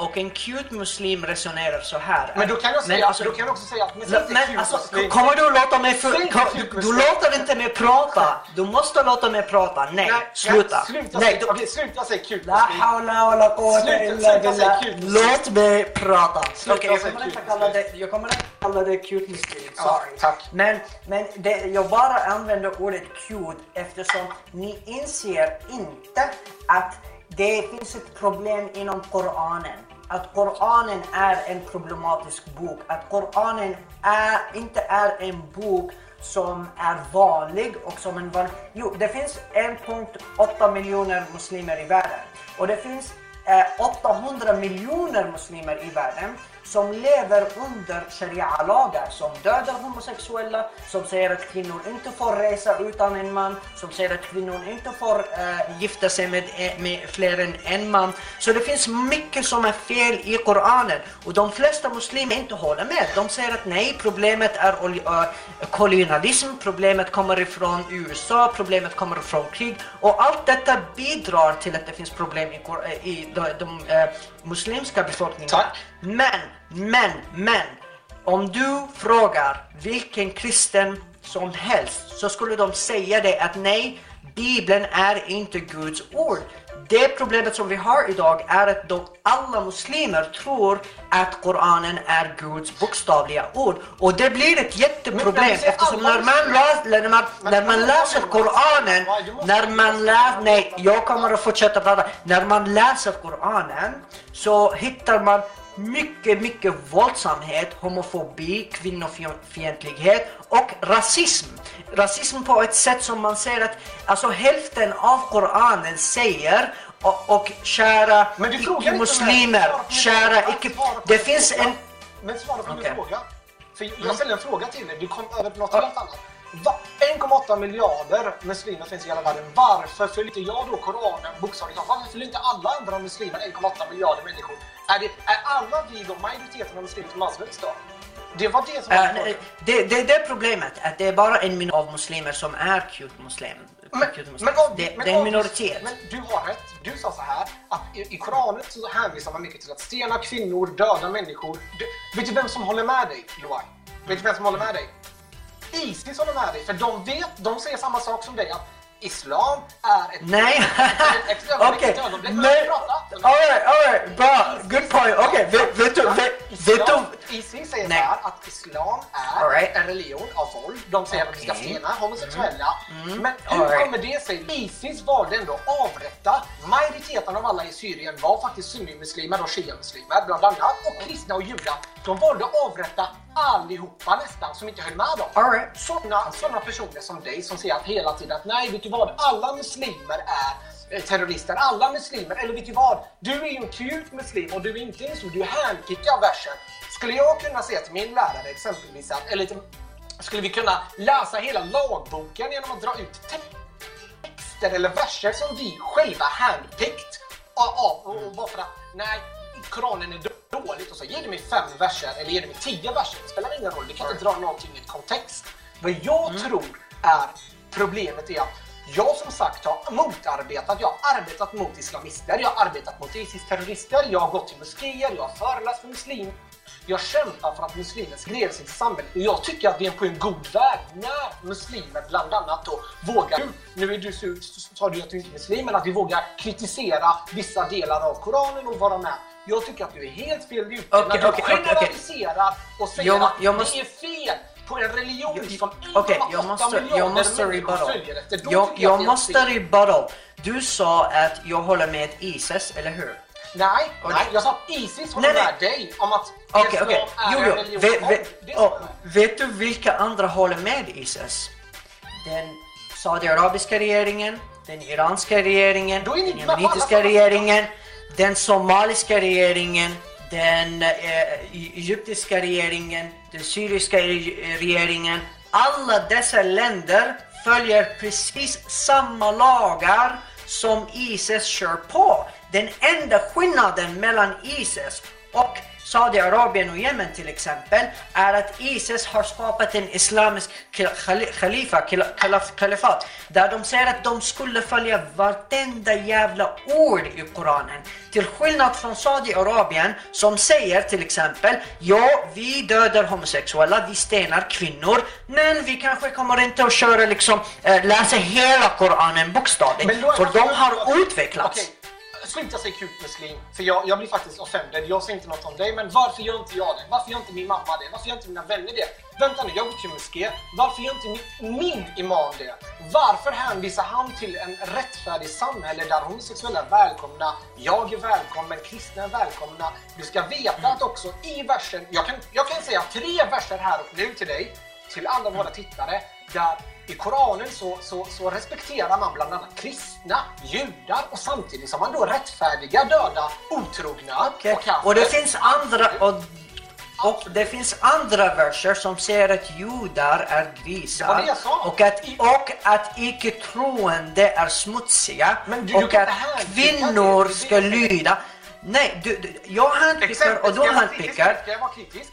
Och en cute muslim resonerar så här. Men då kan jag Men säga, alltså- då kan jag också säga att men, Men, cute alltså, muslim. kommer du låta mig för, kom, du, du låter inte mig prata. Du måste låta mig prata. Nej, Nej, sluta. Nej, sluta Nej, säga, du, okej, sluta säga cute La muslim. hawla wa la quwwata Sluta- illa billah. Låt mig prata. Sluta Okej, jag kommer inte kalla det, jag kommer inte kalla det cute muslim. Ja, Sorry. tack. Men, men det, jag bara använder ordet cute eftersom ni inser inte att det finns ett problem inom Koranen. Att Koranen är en problematisk bok. Att Koranen är, inte är en bok som är vanlig och som en vanlig... Jo, det finns 1.8 miljoner muslimer i världen. Och det finns eh, 800 miljoner muslimer i världen som lever under sharia-lagar som dödar homosexuella, som säger att kvinnor inte får resa utan en man, som säger att kvinnor inte får äh, gifta sig med, eh, med fler än en man. Så det finns mycket som är fel i Koranen och de flesta muslimer inte håller med. De säger att nej, problemet är äh, kolonialism, problemet kommer ifrån USA, problemet kommer ifrån krig och allt detta bidrar till att det finns problem i, i de, de eh, muslimska befolkningarna. Men, men, men om du frågar vilken kristen som helst så skulle de säga det att nej, Bibeln är inte Guds ord. Det problemet som vi har idag är att de, alla muslimer tror att Koranen är Guds bokstavliga ord. Och det blir ett jätteproblem eftersom när man, läs, när man, när man läser Koranen, när man läser, nej, jag kommer att fortsätta prata. När man läser Koranen så hittar man mycket, mycket våldsamhet, homofobi, kvinnofientlighet och rasism. Rasism på ett sätt som man säger att alltså hälften av Koranen säger och, och kära icke-muslimer, kära icke... Det finns en... Men svara på min fråga. För jag Mm. ställde en fråga till dig, du kom över på något helt annat. Va? 1,8 miljarder muslimer finns i hela världen. Varför följer inte jag då Koranen bokstavligt talat? Varför följer inte alla andra muslimer 1,8 miljarder människor? Är, det, är alla vi då majoriteten av muslimer som ansluts då? Det var det som var Äh, nej, det, det, det är problemet, att det är bara en minoritet av muslimer som är cute muslim. Cute muslim. Men, det, men det är en minoritet. Men du har rätt. Du sa så här att i, i Koranen så hänvisar man mycket till att stena kvinnor, döda människor. Du, vet du vem som håller med dig, Loai? Vet du vem som håller med dig? Isis håller med dig, för de vet, de säger samma sak som dig. Att islam är ett... Nej! Okej, prata. Alright, alright, bra, good point. Okej, vet, vet du... Vet, du... Isis säger Nej. så här att islam är right. en religion av våld. De säger att vi ska stena homosexuella. Mm. Men hur right. kommer det sig? Isis valde ändå att avrätta. Majoriteten av alla i Syrien var faktiskt sunnimuslimer och shia-muslimer bland annat. Och kristna och judar. De valde att avrätta allihopa nästan som inte höll med dem. All right. Sådana såna personer som dig som säger att hela tiden att nej, vet du vad? Alla muslimer är eh, terrorister. Alla muslimer, eller vet du vad? Du är ju en cute muslim och du är inte muslim, du är av versen. Skulle jag kunna säga till min lärare exempelvis att, eller till, skulle vi kunna läsa hela lagboken genom att dra ut te- texter eller verser som vi själva handpicked av, av och, och bara för att nej, Koranen är då- dåligt och så ger du mig fem verser eller ger du mig tio verser, det spelar ingen roll, du kan inte dra någonting i kontext. Vad jag tror är problemet är att jag som sagt har motarbetat, jag har arbetat mot islamister, jag har arbetat mot Isis-terrorister, jag har gått till moskéer, jag har föreläst för muslimer. Jag kämpar för att muslimer ska leva sig till samhället och jag tycker att vi är på en god väg när muslimer bland annat då vågar, nu är du så, så sa du att du inte är muslim, men att vi vågar kritisera vissa delar av Koranen och vara med. Jag tycker att du är helt fel ute Okej, när du generaliserar och säger Jag att jag måste- det är fel på en religion som Okej, 1,8 jag måste, jag måste människor följer efter. Då Jag, jag jag måste fel. rebuttal. Du sa att jag håller med Isis, eller hur? Nej, Och nej, det- jag sa att Isis håller Nej, med dig om att Okej, islam okej. är Jo, jo. religion. Vet, det oh, vet du vilka andra håller med Isis? Den Saudiarabiska regeringen, den iranska regeringen, den jemenitiska regeringen, den somaliska regeringen, den eh, egyptiska regeringen, den syriska re- regeringen. Alla dessa länder följer precis samma lagar som Isis kör på. Den enda skillnaden mellan Isis och Saudiarabien och Yemen till exempel är att Isis har skapat en islamisk khalifa, kalifat där de säger att de skulle följa vartenda jävla ord i Koranen. Till skillnad från Saudiarabien som säger till exempel ja, vi dödar homosexuella, vi stenar kvinnor men vi kanske kommer inte att köra liksom, eh, läsa hela Koranen bokstavligt för de har utvecklats. Okej, sluta säga kuk muslim, för jag, jag blir faktiskt offended. Jag säger inte något om dig, men varför gör inte jag det? Varför gör inte min mamma det? Varför gör inte mina vänner det? Vänta nu, jag går till moské. Varför gör inte min, min imam det? Varför hänvisar han till en rättfärdig samhälle där homosexuella är välkomna, jag är välkommen, kristna är välkomna. Du ska veta att också i versen, jag kan, jag kan säga tre verser här och nu till dig, till alla våra tittare, där i Koranen så, så, så respekterar man bland annat kristna, judar och samtidigt som man då rättfärdiga döda otrogna och kafir. Och det finns andra och, och det finns andra verser som säger att judar är Det grisar det sa. och att, och att icke-troende är smutsiga Men du- du och kan att kvinnor det. Det ska det lyda. Nej, du, du, jag handpickar och du handpickar. Ska jag vara kritisk?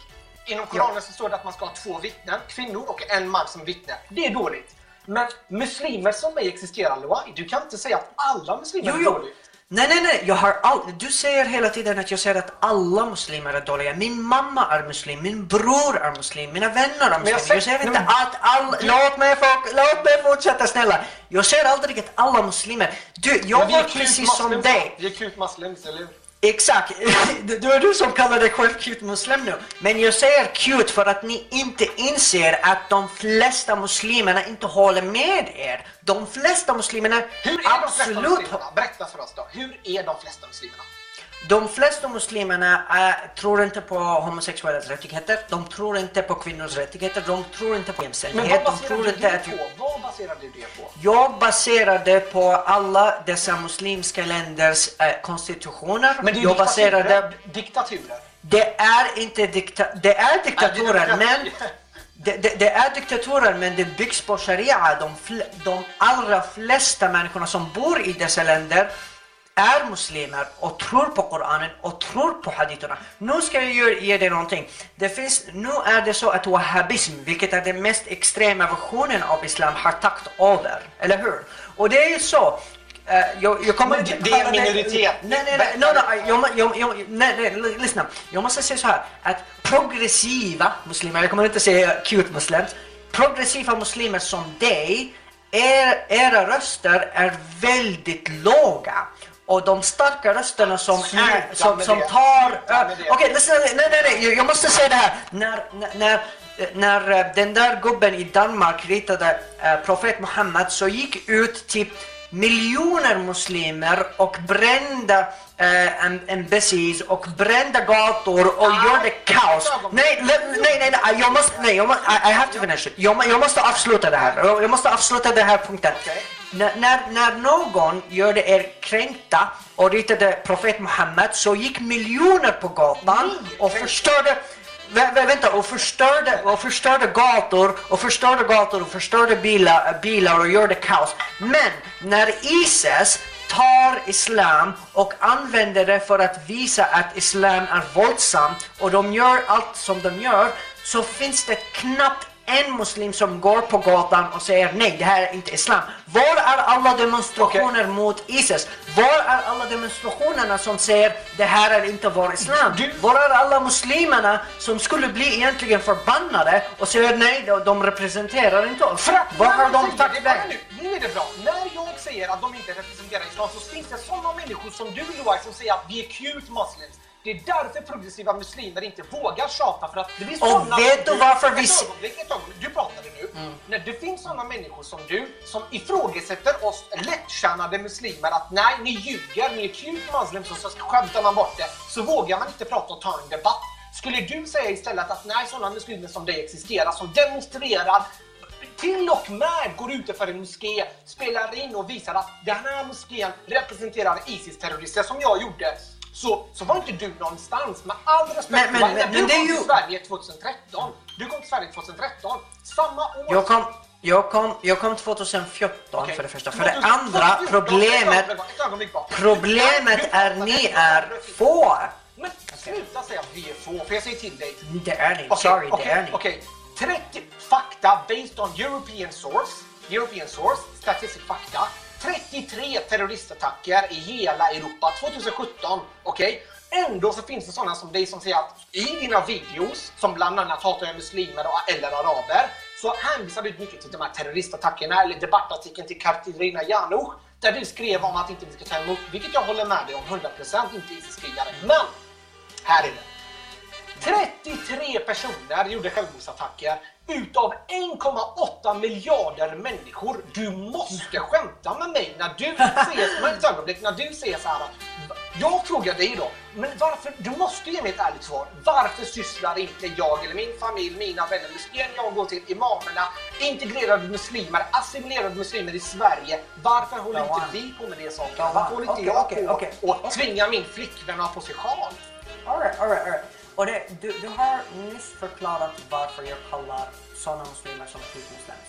Inom Koranen så står det att man ska ha två vittnen, kvinnor och en man som vittne. Det är dåligt. Men muslimer som mig existerar, Loai. Du kan inte säga att alla muslimer Jo, är jo. dåliga. Nej, nej, nej. Jag har all... Du säger hela tiden att jag säger att alla muslimer är dåliga. Min mamma är muslim, min bror är muslim, mina vänner är Men jag muslimer. säger- Jag säger inte att alla... Låt mig, få... Låt mig fortsätta snälla. Jag säger aldrig att alla muslimer... Du, jag är var precis som dig. Vi är cute muslims, eller hur? Exakt. Du är du som kallar dig själv cute muslim nu. Men jag säger cute för att ni inte inser att de flesta muslimerna inte håller med er. De flesta muslimerna Hur är de flesta absolut muslimerna? Berätta för oss då. Hur är de flesta muslimerna? De flesta muslimerna äh, tror inte på homosexuellas rättigheter, de tror inte på kvinnors rättigheter, de tror inte på Men jämställdhet, vad de baserar inte det att... på? Vad baserar du det på? Jag baserar det på alla dessa muslimska länders äh, konstitutioner. Men det är ju jag baserar det... diktaturer. diktaturer. Det är inte dikta... Det är diktatorer, men... Det, det, det är diktatorer men det byggs på sharia. De, de allra flesta människorna som bor i dessa länder är muslimer och tror på Koranen och tror på haditerna. Nu ska jag ge, dig någonting. Det finns, nu är det så att wahhabism, vilket är den mest extrema versionen av islam, har tagit över. Eller hur? Och det är så. eh, jag, jag kommer inte det är en minoritet. Nej, nej, nej, nej, nej, lyssna. Jag måste säga så här att progressiva muslimer, jag kommer inte säga cute muslims, progressiva muslimer som dig, er, era röster är väldigt låga. Och de starka rösterna som, är, som, som tar... Okej, lyssna, nej, nej, nej, jag- måste säga det här. När, när, när när eh, den där gubben i Danmark ritade eh, profet Muhammed så gick ut typ miljoner muslimer och brände eh, em- embassies och brände gator och gjorde kaos. Nej, nej, nej, nej, jag måste, nej, jag måste, I, I have to finish it. Jag, jag måste avsluta det här. Jag jag måste avsluta den här punkten. När, när, när någon gjorde er kränkta och ritade profet Muhammed så gick miljoner på gatan och förstörde vä vänta, och förstörde, och förstörde gator och förstörde gator och förstörde bilar, bilar och gjorde kaos. Men när ISIS tar islam och använder det för att visa att islam är våldsamt och de gör allt som de gör så finns det knappt en muslim som går på gatan och säger nej, det här är inte islam. Var är alla demonstrationer mot ISIS? Var är alla demonstrationerna som säger det här är inte vår islam? Var är alla muslimerna som skulle bli egentligen förbannade och säger nej, de- representerar inte oss? Var har de tagit vägen? Är det bra. När jag säger att de inte representerar islam så finns det sådana människor som du Loai som säger att vi är cute muslims. Det är därför progressiva muslimer inte vågar tjata för att det finns Och sådana- vet du varför vi Ett ögonblick, ett ögonblick. Du pratade nu. När det finns sådana människor som du som ifrågasätter oss lättkännade muslimer att nej, ni ljuger, ni är cute muslims och så skämtar man bort det. Så vågar man inte prata och ta en debatt. Skulle du säga istället att nej, sådana muslimer som dig existerar som demonstrerar till och med går utanför en moské, spelar in och visar att den här moskén representerar Isis-terrorister som jag gjorde. Så, så var inte du någonstans. Med all respekt. Men- men- När men- du men kom ju- till Sverige 2013. Du kom till Sverige 2013. Samma år. Jag kom, jag kom, jag kom 2014 Okej. för det första. För det 2014, andra, problemet, problemet är ni är få. Men sluta säga att vi är få, för jag säger till dig. Det är ni. Okej, Sorry, okej, det är ni. Okej, 30 fakta based on European source. European source, statistisk fakta. 33 terroristattacker i hela Europa 2017. Okej? Ändå så finns det sådana som dig som säger att i dina videos, som bland annat hatar muslimer eller araber, så hänvisar du mycket till de här terroristattackerna eller debattartikeln till Katarina Janouch där du skrev om att inte vi ska ta emot, vilket jag håller med dig om 100% inte IS-krigare. Men, här är det. 33 personer gjorde självmordsattacker utav 1,8 miljarder människor. Du måste skämta med mig när du säger, men ett ögonblick, när du säger så här. Jag frågar dig då, men varför, du måste ge mig ett ärligt svar. Varför sysslar inte jag eller min familj, mina vänner, moskén jag går till, imamerna, integrerade muslimer, assimilerade muslimer i Sverige. Varför håller inte vi på med det sakerna? Varför håller inte okej, jag okej, på okej, och tvinga min flickvän att ha på sig sjal? Alright, alright, alright. Och det, du, du har nyss förklarat varför jag kallar sådana muslimer som muslims.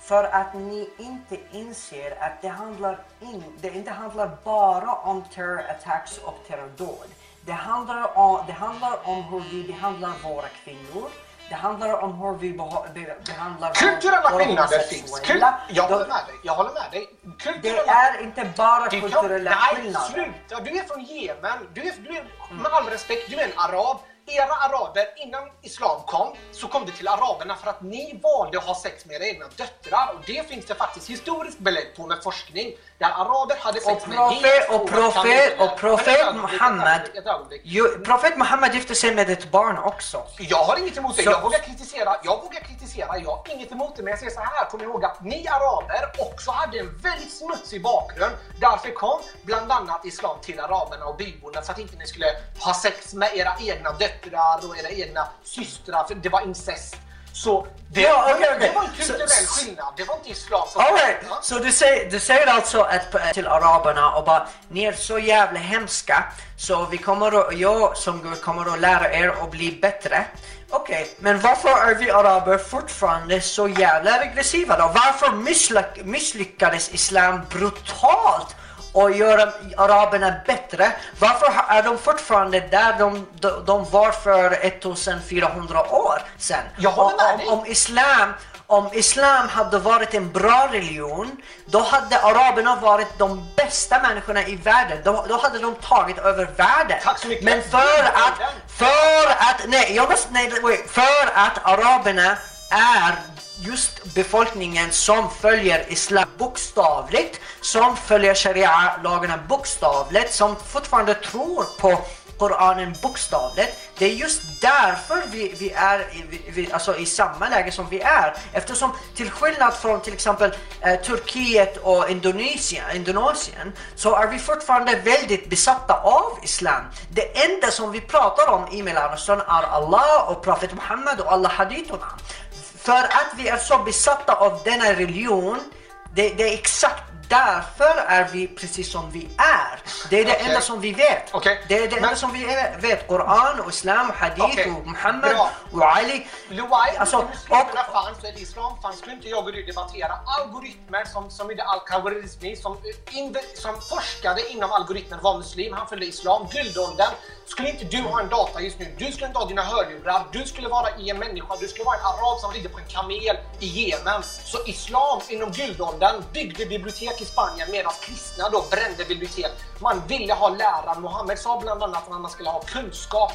För att ni inte inser att det handlar in, det inte handlar bara om terrorattacks och terrordåd. Det handlar, om, det handlar om hur vi behandlar våra kvinnor. Det handlar om hur vi beha, be, behandlar Kulturella våra skillnader finns. Kul, jag håller med dig. Jag håller med dig. Det Kulturella är inte bara Det kulturella Nej, skillnader. sluta! Du är från Jemen. Du är, du är, med all respekt, du är en arab. Era araber, innan islam kom, så kom det till araberna för att ni valde att ha sex med era egna döttrar. Och det finns det faktiskt historiskt belägg på med forskning. Där araber hade sex Och med profet, helt och profet, och profet Muhammed, profet Muhammed gifte sig med ett barn också. Jag har inget emot det. Jag vågar kritisera. Jag vågar kritisera. Jag har inget emot det. Men jag säger så här. Kom ihåg att ni araber också hade en väldigt smutsig bakgrund. Därför kom bland annat islam till araberna och byborna så att inte ni skulle ha sex med era egna döttrar och era egna systrar. För det var incest. Så det, Ja, okej, okej. det var en kulturell Så- skillnad. Det var inte islam som... Alright, så du säger, du säger alltså att, till araberna och bara ni är så jävla hemska så vi kommer att, jag som Gud kommer att lära er att bli bättre. Okej, men varför är vi araber fortfarande så jävla aggressiva då? Varför misslyck, misslyckades islam brutalt och göra araberna bättre? Varför är de fortfarande där de, de, de var för 1400 år sedan? Jag om, dig. om islam om islam hade varit en bra religion, då hade araberna varit de bästa människorna i världen. Då, då hade de tagit över världen. Tack så mycket. Men för att, för att, nej, jag måste, nej, för att araberna är just befolkningen som följer islam bokstavligt, som följer sharia-lagarna bokstavligt, som fortfarande tror på Koranen bokstavligt. Det är just därför vi, vi är i, vi, vi, alltså i samma läge som vi är. Eftersom till skillnad från till exempel eh, Turkiet och Indonesien, Indonesien så är vi fortfarande väldigt besatta av Islam. Det enda som vi pratar om i Mellanöstern är Allah och profet Muhammed och alla hadithorna. För att vi är så besatta av denna religion, det, det är exakt därför är vi precis som vi är. Det är det Okej. enda som vi vet. Det är det enda som vi vet. Koran och Islam och Hadith Okej, och Muhammed bra. och Ali. Luai, Alltså, om muslimerna fanns eller islam fanns skulle inte jag och debattera algoritmer som, som gjorde al-Khwarizmi som, eh, inve- som forskade inom algoritmer var muslim, han följde islam, guldåldern. Skulle inte du ha en data just nu, du skulle inte ha dina hörlurar, du skulle vara i en människa, du skulle vara en arab som rider på en kamel i Jemen. Så islam inom guldåldern byggde bibliotek i Spanien medan kristna då brände bibliotek. Man ville ha läraren, Mohammed sa bland annat att man skulle ha kunskap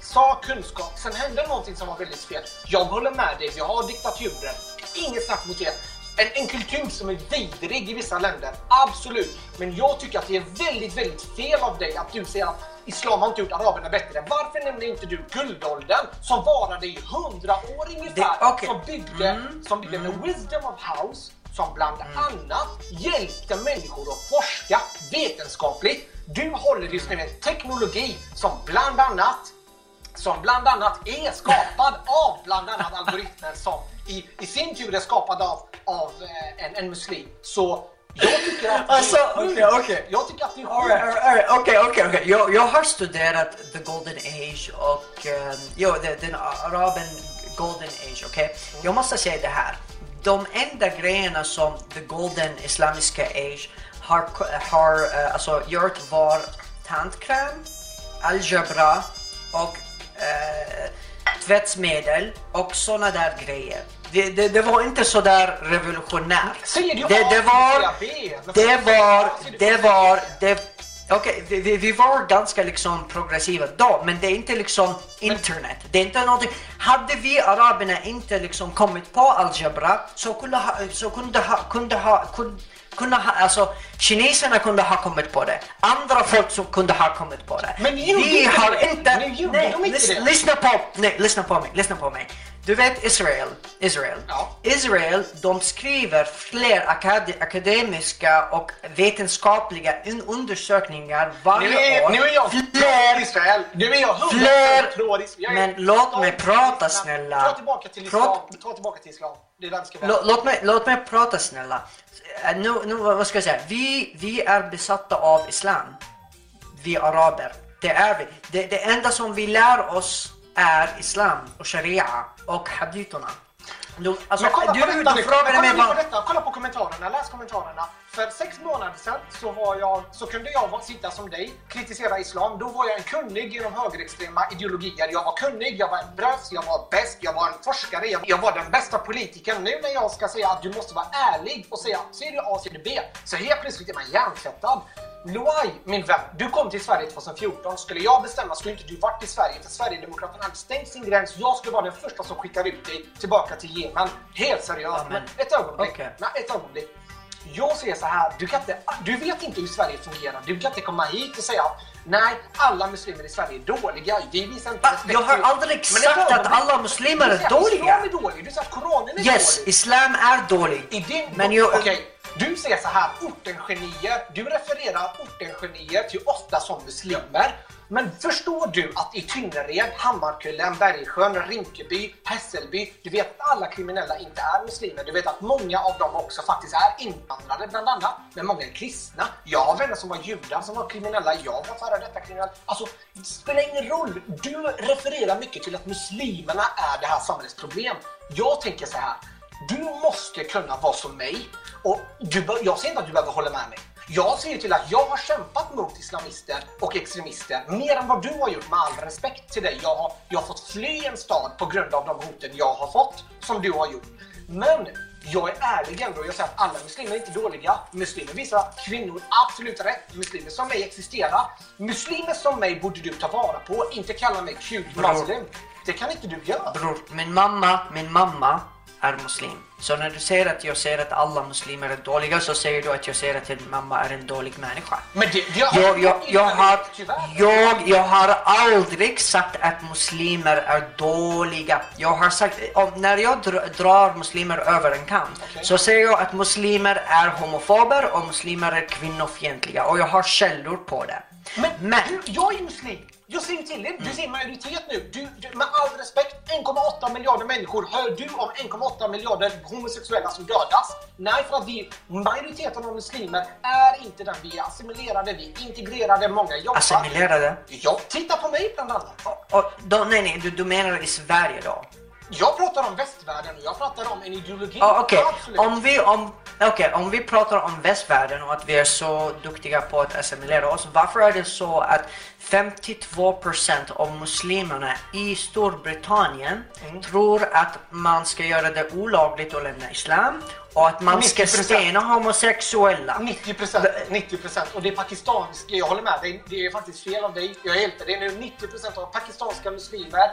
sa kunskap. Sen hände någonting som var väldigt fel. Jag håller med dig, vi har diktaturer. Inget snack mot det. En, en kultur som är vidrig i vissa länder, absolut. Men jag tycker att det är väldigt, väldigt fel av dig att du säger att Islam har inte gjort araberna bättre. Varför nämner inte du guldåldern som varade i hundra år ungefär? Det- okej. Som byggde, Mm, som byggde the wisdom of house som bland annat hjälpte människor att forska vetenskapligt. Du håller just nu en teknologi som bland annat som bland annat är skapad av bland annat algoritmer som i, i sin tur är skapad av, av eh, en, en muslim. Så jag tycker att... Alltså, okej, sjukt. okej. Jag tycker att det är sjukt. Okej, okej, okej. Jag, har studerat the golden age och um, jo, den araben golden age, okej? Jag måste säga det här. De enda grejerna som the golden islamiska age har, har uh, alltså, gjort var tandkräm, algebra och uh, tvättsmedel och såna där grejer. Det, det, det var inte så där revolutionärt. Det, det var, det var, det var, det Okej, vi, vi, vi var ganska liksom progressiva då, men det är inte liksom internet. Det är inte någonting. Hade vi araberna inte liksom kommit på algebra så kunde ha, så kunde ha, kunde ha, kunde, kunde ha, alltså kineserna kunde ha kommit på det. Andra folk som kunde ha kommit på det. Men gjorde vi har inte... Lyssna på, nej, lyssna på mig, lyssna på mig. Du vet Israel, Israel. Israel, de skriver fler akad- akademiska och vetenskapliga un- undersökningar varje Nu är, år. nu är jag fler, Israel. Nu är jag fler, 100% pro Israel. Men låt mig prata snälla. Ta tillbaka till islam. Ta tillbaka till islam. Det är där vi ska vara. Lå- Låt mig, låt mig prata snälla. Eh, Nu, nu, vad ska jag säga? Vi, vi är besatta av islam. Vi araber. Det är vi. Det, det enda som vi lär oss är islam och sharia och hadithorna. Du, alltså, du, detta du nu. frågade mig vad... Kolla på kommentarerna. Läs kommentarerna. För sex månader sedan så, var jag, så kunde jag sitta som dig, kritisera islam. Då var jag en kunnig genom högerextrema ideologier. Jag var kunnig, jag var en bröst, jag var bäst, jag var en forskare, jag, jag var den bästa politikern. Nu när jag ska säga att du måste vara ärlig och säga ser du A, ser du B, så helt plötsligt är man hjärntvättad. Loai, min vän, du kom till Sverige 2014. Skulle jag bestämma skulle inte du varit i Sverige för Sverigedemokraterna hade stängt sin gräns. Jag skulle vara den första som skickar ut dig tillbaka till Jemen. Helt seriöst. Men ett ögonblick. Okej. Nej, ett ögonblick. Jag säger så här, du, kan inte, du vet inte hur Sverige fungerar. Du kan inte komma hit och säga att nej, alla muslimer i Sverige är dåliga. Vi visar inte respekt Jag har aldrig sagt att alla muslimer Du är säger att dåliga. Islam är dålig. Du säger att Koranen är Yes, dålig. islam är dålig. I din Men jag... Okej, du säger så här, ortengenier. Du refererar ortengenier till ofta som muslimer. Men förstår du att i Tynnered, Hammarkullen, Bergsjön, Rinkeby, Hässelby, du vet att alla kriminella inte är muslimer. Du vet att många av dem också faktiskt är invandrare bland annat. Men många är kristna. Jag har vänner som var judar som var kriminella. Jag var före detta kriminell. Alltså, det spelar ingen roll. Du refererar mycket till att muslimerna är det här samhällets problem. Jag tänker så här. Du måste kunna vara som mig. Och du, jag säger inte att du behöver hålla med mig. Jag säger till att jag har kämpat mot islamister och extremister mer än vad du har gjort med all respekt till dig. Jag har, jag har fått fly en stad på grund av de hoten jag har fått som du har gjort. Men jag är ärlig ändå. Jag säger att alla muslimer är inte dåliga. Muslimer visar kvinnor absolut rätt. Muslimer som mig existerar. Muslimer som mig borde du ta vara på. Inte kalla mig Bror. muslim. Det kan inte du göra. Bror, min mamma, min mamma är muslim. Så när du säger att jag säger att alla muslimer är dåliga så säger du att jag säger att din mamma är en dålig människa. Men det, det Jag, jag, jag, har, jag, jag har aldrig sagt att muslimer är dåliga. Jag har sagt, när jag dr- drar muslimer över en kant så säger jag att muslimer är homofober och muslimer är kvinnofientliga och jag har källor på det. Men, Du, jag är muslim. Jag säger till dig, du ser majoritet nu. Du, du, med all respekt, 1,8 miljarder människor. Hör du om 1,8 miljarder homosexuella som dödas? Nej, för att vi, majoriteten av muslimer är inte den. Vi är assimilerade, vi är integrerade, många jobbar. Assimilerade? Ja, titta på mig bland annat. Och, då, nej, nej, du, du menar i Sverige då? Jag pratar om västvärlden och jag pratar om en ideologi. Okej, Absolut. om, vi, om, okej, om vi pratar om västvärlden och att vi är så duktiga på att assimilera oss, varför är det så att 52% av muslimerna i Storbritannien Mm. tror att man ska göra det olagligt att lämna islam och att man ska 90%. stena homosexuella? 90 procent, 90 procent. Och det är pakistanska, jag håller med dig, det är faktiskt fel av dig. Jag hjälper dig nu. 90 procent av pakistanska muslimer,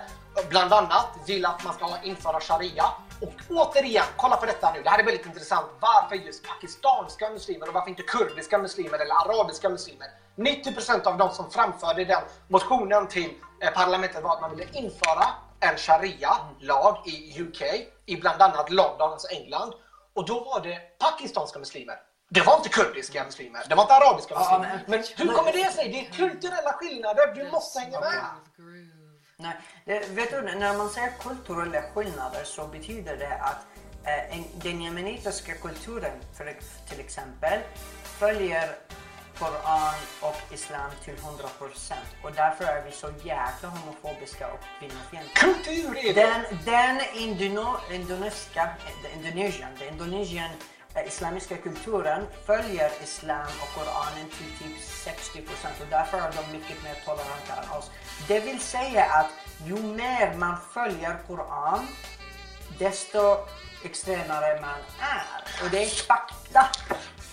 bland annat, vill att man ska införa sharia. Och återigen, kolla på detta nu. Det här är väldigt intressant. Varför just pakistanska muslimer och varför inte kurdiska muslimer eller arabiska muslimer? 90 procent av de som framförde den motionen till eh, parlamentet var att man ville införa en sharia-lag i UK, i bland annat London, alltså England. Och då var det pakistanska muslimer. Det var inte kurdiska muslimer, det var inte arabiska muslimer. men hur kommer det sig? Det är kulturella skillnader, du måste hänga med. Nej, det, vet du, när man säger kulturella skillnader så betyder det att eh, en, den jemenitiska kulturen för, till exempel följer Koran och Islam till 100% och därför är vi så jäkla homofobiska och kvinnofientliga. Kultur är det! Den, den indonesiska, Indonesian, the Indonesian islamiska kulturen följer Islam och Koranen till typ 60% och därför är de mycket mer toleranta än oss. Det vill säga att ju mer man följer Koran desto extremare man är. Och det är fakta.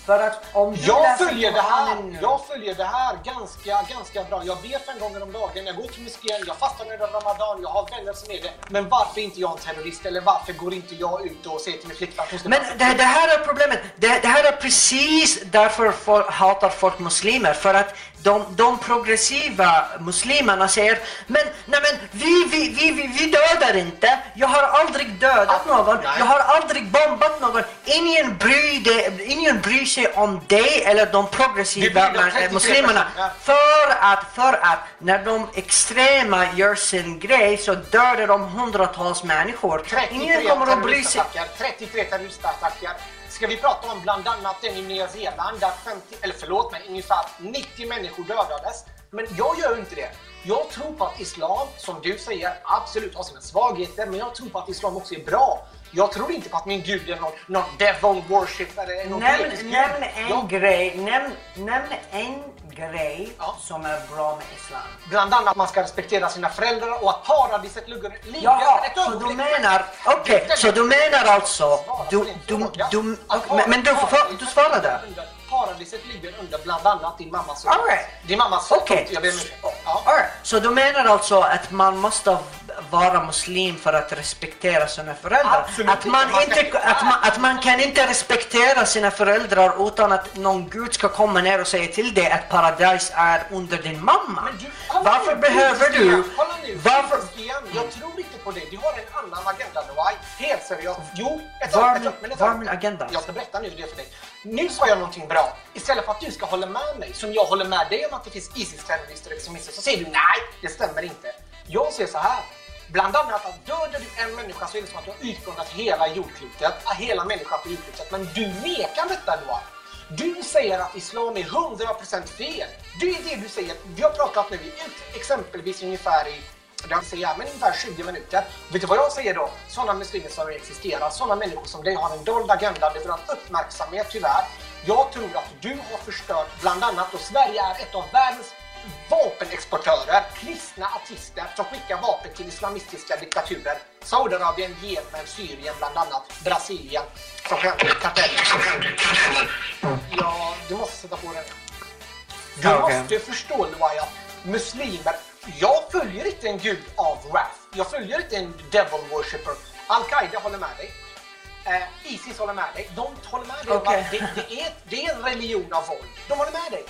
För att om du Jag följer det här, jag följer det här ganska, ganska bra. Jag ber fem gånger om dagen, jag går till moskén, jag fastar under Ramadan, jag har vänner som är det. Men varför är inte jag en terrorist? Eller varför går inte jag ut och säger till min flickvän att Men det, det här är problemet. Det, det här är precis därför folk hatar folk muslimer. För att de, de progressiva muslimerna säger men, nej men vi, vi, vi, vi, vi dödar inte. Jag har aldrig dödat någon. Jag har aldrig bombat någon. Ingen bryr, det, ingen bryr sig om dig eller de progressiva eh, 33 muslimerna. För att, för att när de extrema gör sin grej så dödar de hundratals människor. Ingen 33 kommer att bry sig. terroristattacker, 33 terroristattacker. Ska vi prata om bland annat den i Nya Zeeland där 50, eller förlåt mig, ungefär 90 människor dödades. Men jag gör inte det. Jag tror på att islam, som du säger, absolut har sina svagheter, men jag tror på att islam också är bra. Jag tror inte på att min gud är någon, någon devil worship eller någon Nämn, nämn en Jag- grej, nämn, nämn en grej som är bra med islam. Bland annat att man ska respektera sina föräldrar och att paradiset ligger, Jaha, så du menar, okej, så du menar alltså, du, du, du, men, men du, får- du svarade. Paradiset ligger under bland annat din mammas All right. Din mammas Okej. Jag ber om ursäkt. Ja. Alright, Så du menar alltså att man måste vara muslim för att respektera sina föräldrar? Absolut Att man, inte. Man ska- inte, att, man, att man kan inte respektera sina föräldrar utan att någon gud ska komma ner och säga till dig att paradis är under din mamma? Kolla Varför nu, behöver du... Kolla nu, Varför... Jag tror inte på det. Du har en annan agenda Noai. Helt seriöst. Jo, ett Var ett var min agenda? Jag ska berätta nu det för dig. Nu sa jag någonting bra. Istället för att du ska hålla med mig, som jag håller med dig om att det finns Isis-terrorister och extremister, så säger du nej, det stämmer inte. Jag säger så här. Bland annat att dödar du en människa så är det som att du har utplånat hela jordklotet, hela människan på jordklotet. Men du nekar detta då. Du säger att islam är 100% fel. Det är det du säger. Vi har pratat nu i exempelvis ungefär i jag säger, men ungefär 20 minuter. Vet du vad jag säger då? Sådana muslimer som existerar, sådana människor som dig har en dold agenda, du vill ha uppmärksamhet tyvärr. Jag tror att du har förstört bland annat, och Sverige är ett av världens vapenexportörer, kristna artister som skickar vapen till islamistiska diktaturer. Saudiarabien, Jemen, Syrien bland annat, Brasilien, som händer karteller. Ja, du måste sätta på den. Du okej. måste förstå Luai att muslimer, jag följer inte en gud av wrath. Jag följer inte en devil worshipper. Al-Qaida håller med dig. Eh, Isis håller med dig. De håller med dig. Okej. Det, det, är, det är en religion av våld. De håller med dig.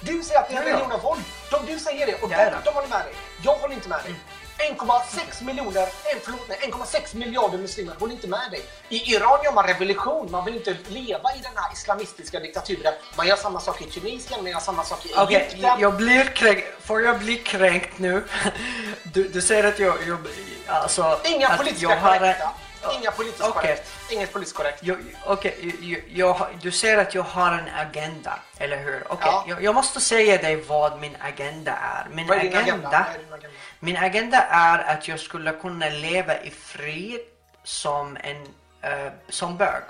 Du säger att det är en religion av våld. De, du säger det och de, de håller med dig. Jag håller inte med dig. 1,6 miljoner, förlåt, nej, 1,6 miljarder muslimer håller inte med dig. I Iran gör man revolution. Man vill inte leva i den här islamistiska diktaturen. Man gör samma sak i Tunisien, man gör samma sak i Okej, Egypten. jag blir kränkt. Får jag bli kränkt nu? Du, du säger att jag... jag alltså, Inga att politiska jag har korrekta. Inga politiskt Okej. korrekt. Inget politiskt korrekt. Okej, jag, du säger att jag har en agenda, eller hur? Okej, Ja. jag, jag måste säga dig vad min agenda är. Min Vad är agenda, agenda? Är agenda? Min agenda är att jag skulle kunna leva i fred som en eh, som bög.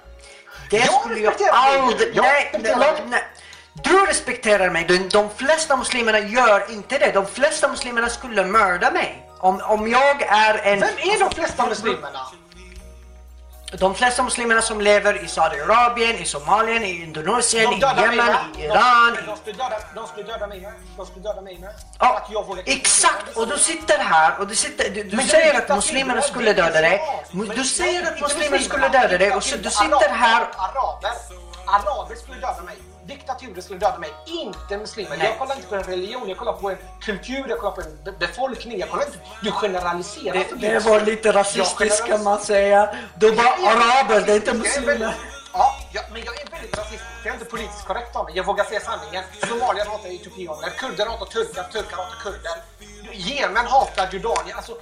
Det Jag skulle jag aldrig... Nej, dig. nej. Du respekterar mig. De, de flesta muslimerna gör inte det. De flesta muslimerna skulle mörda mig. Om, om jag är en... Vem är de flesta muslimerna? De flesta muslimerna som lever i Saudiarabien, i Somalien, i Indonesien, i Yemen, i Iran. De, de, skulle döda, de skulle döda mig med. De skulle döda mig med. Ja, exakt! Och du sitter här och du, sitter, du, du säger att muslimerna skulle döda dig. Du säger att muslimer skulle döda dig och så du sitter här... Araber, araber skulle döda mig. Diktaturer skulle döda mig. Inte muslimer. Nej. Jag kollar inte på en religion, jag kollar på en kultur, jag kollar på en be- befolkning. Jag kollar inte... Du generaliserar Det, det mycket. var lite rasistiskt kan man säga. Du var araber, det är inte muslimer. Ja, ja, men jag är väldigt rasistisk. Jag är inte politiskt korrekt av mig. Jag vågar säga sanningen. Somalier hatar etiopianer, kurder hatar turkar, turkar hatar kurder. Jemen hatar Jordanien. Alltså,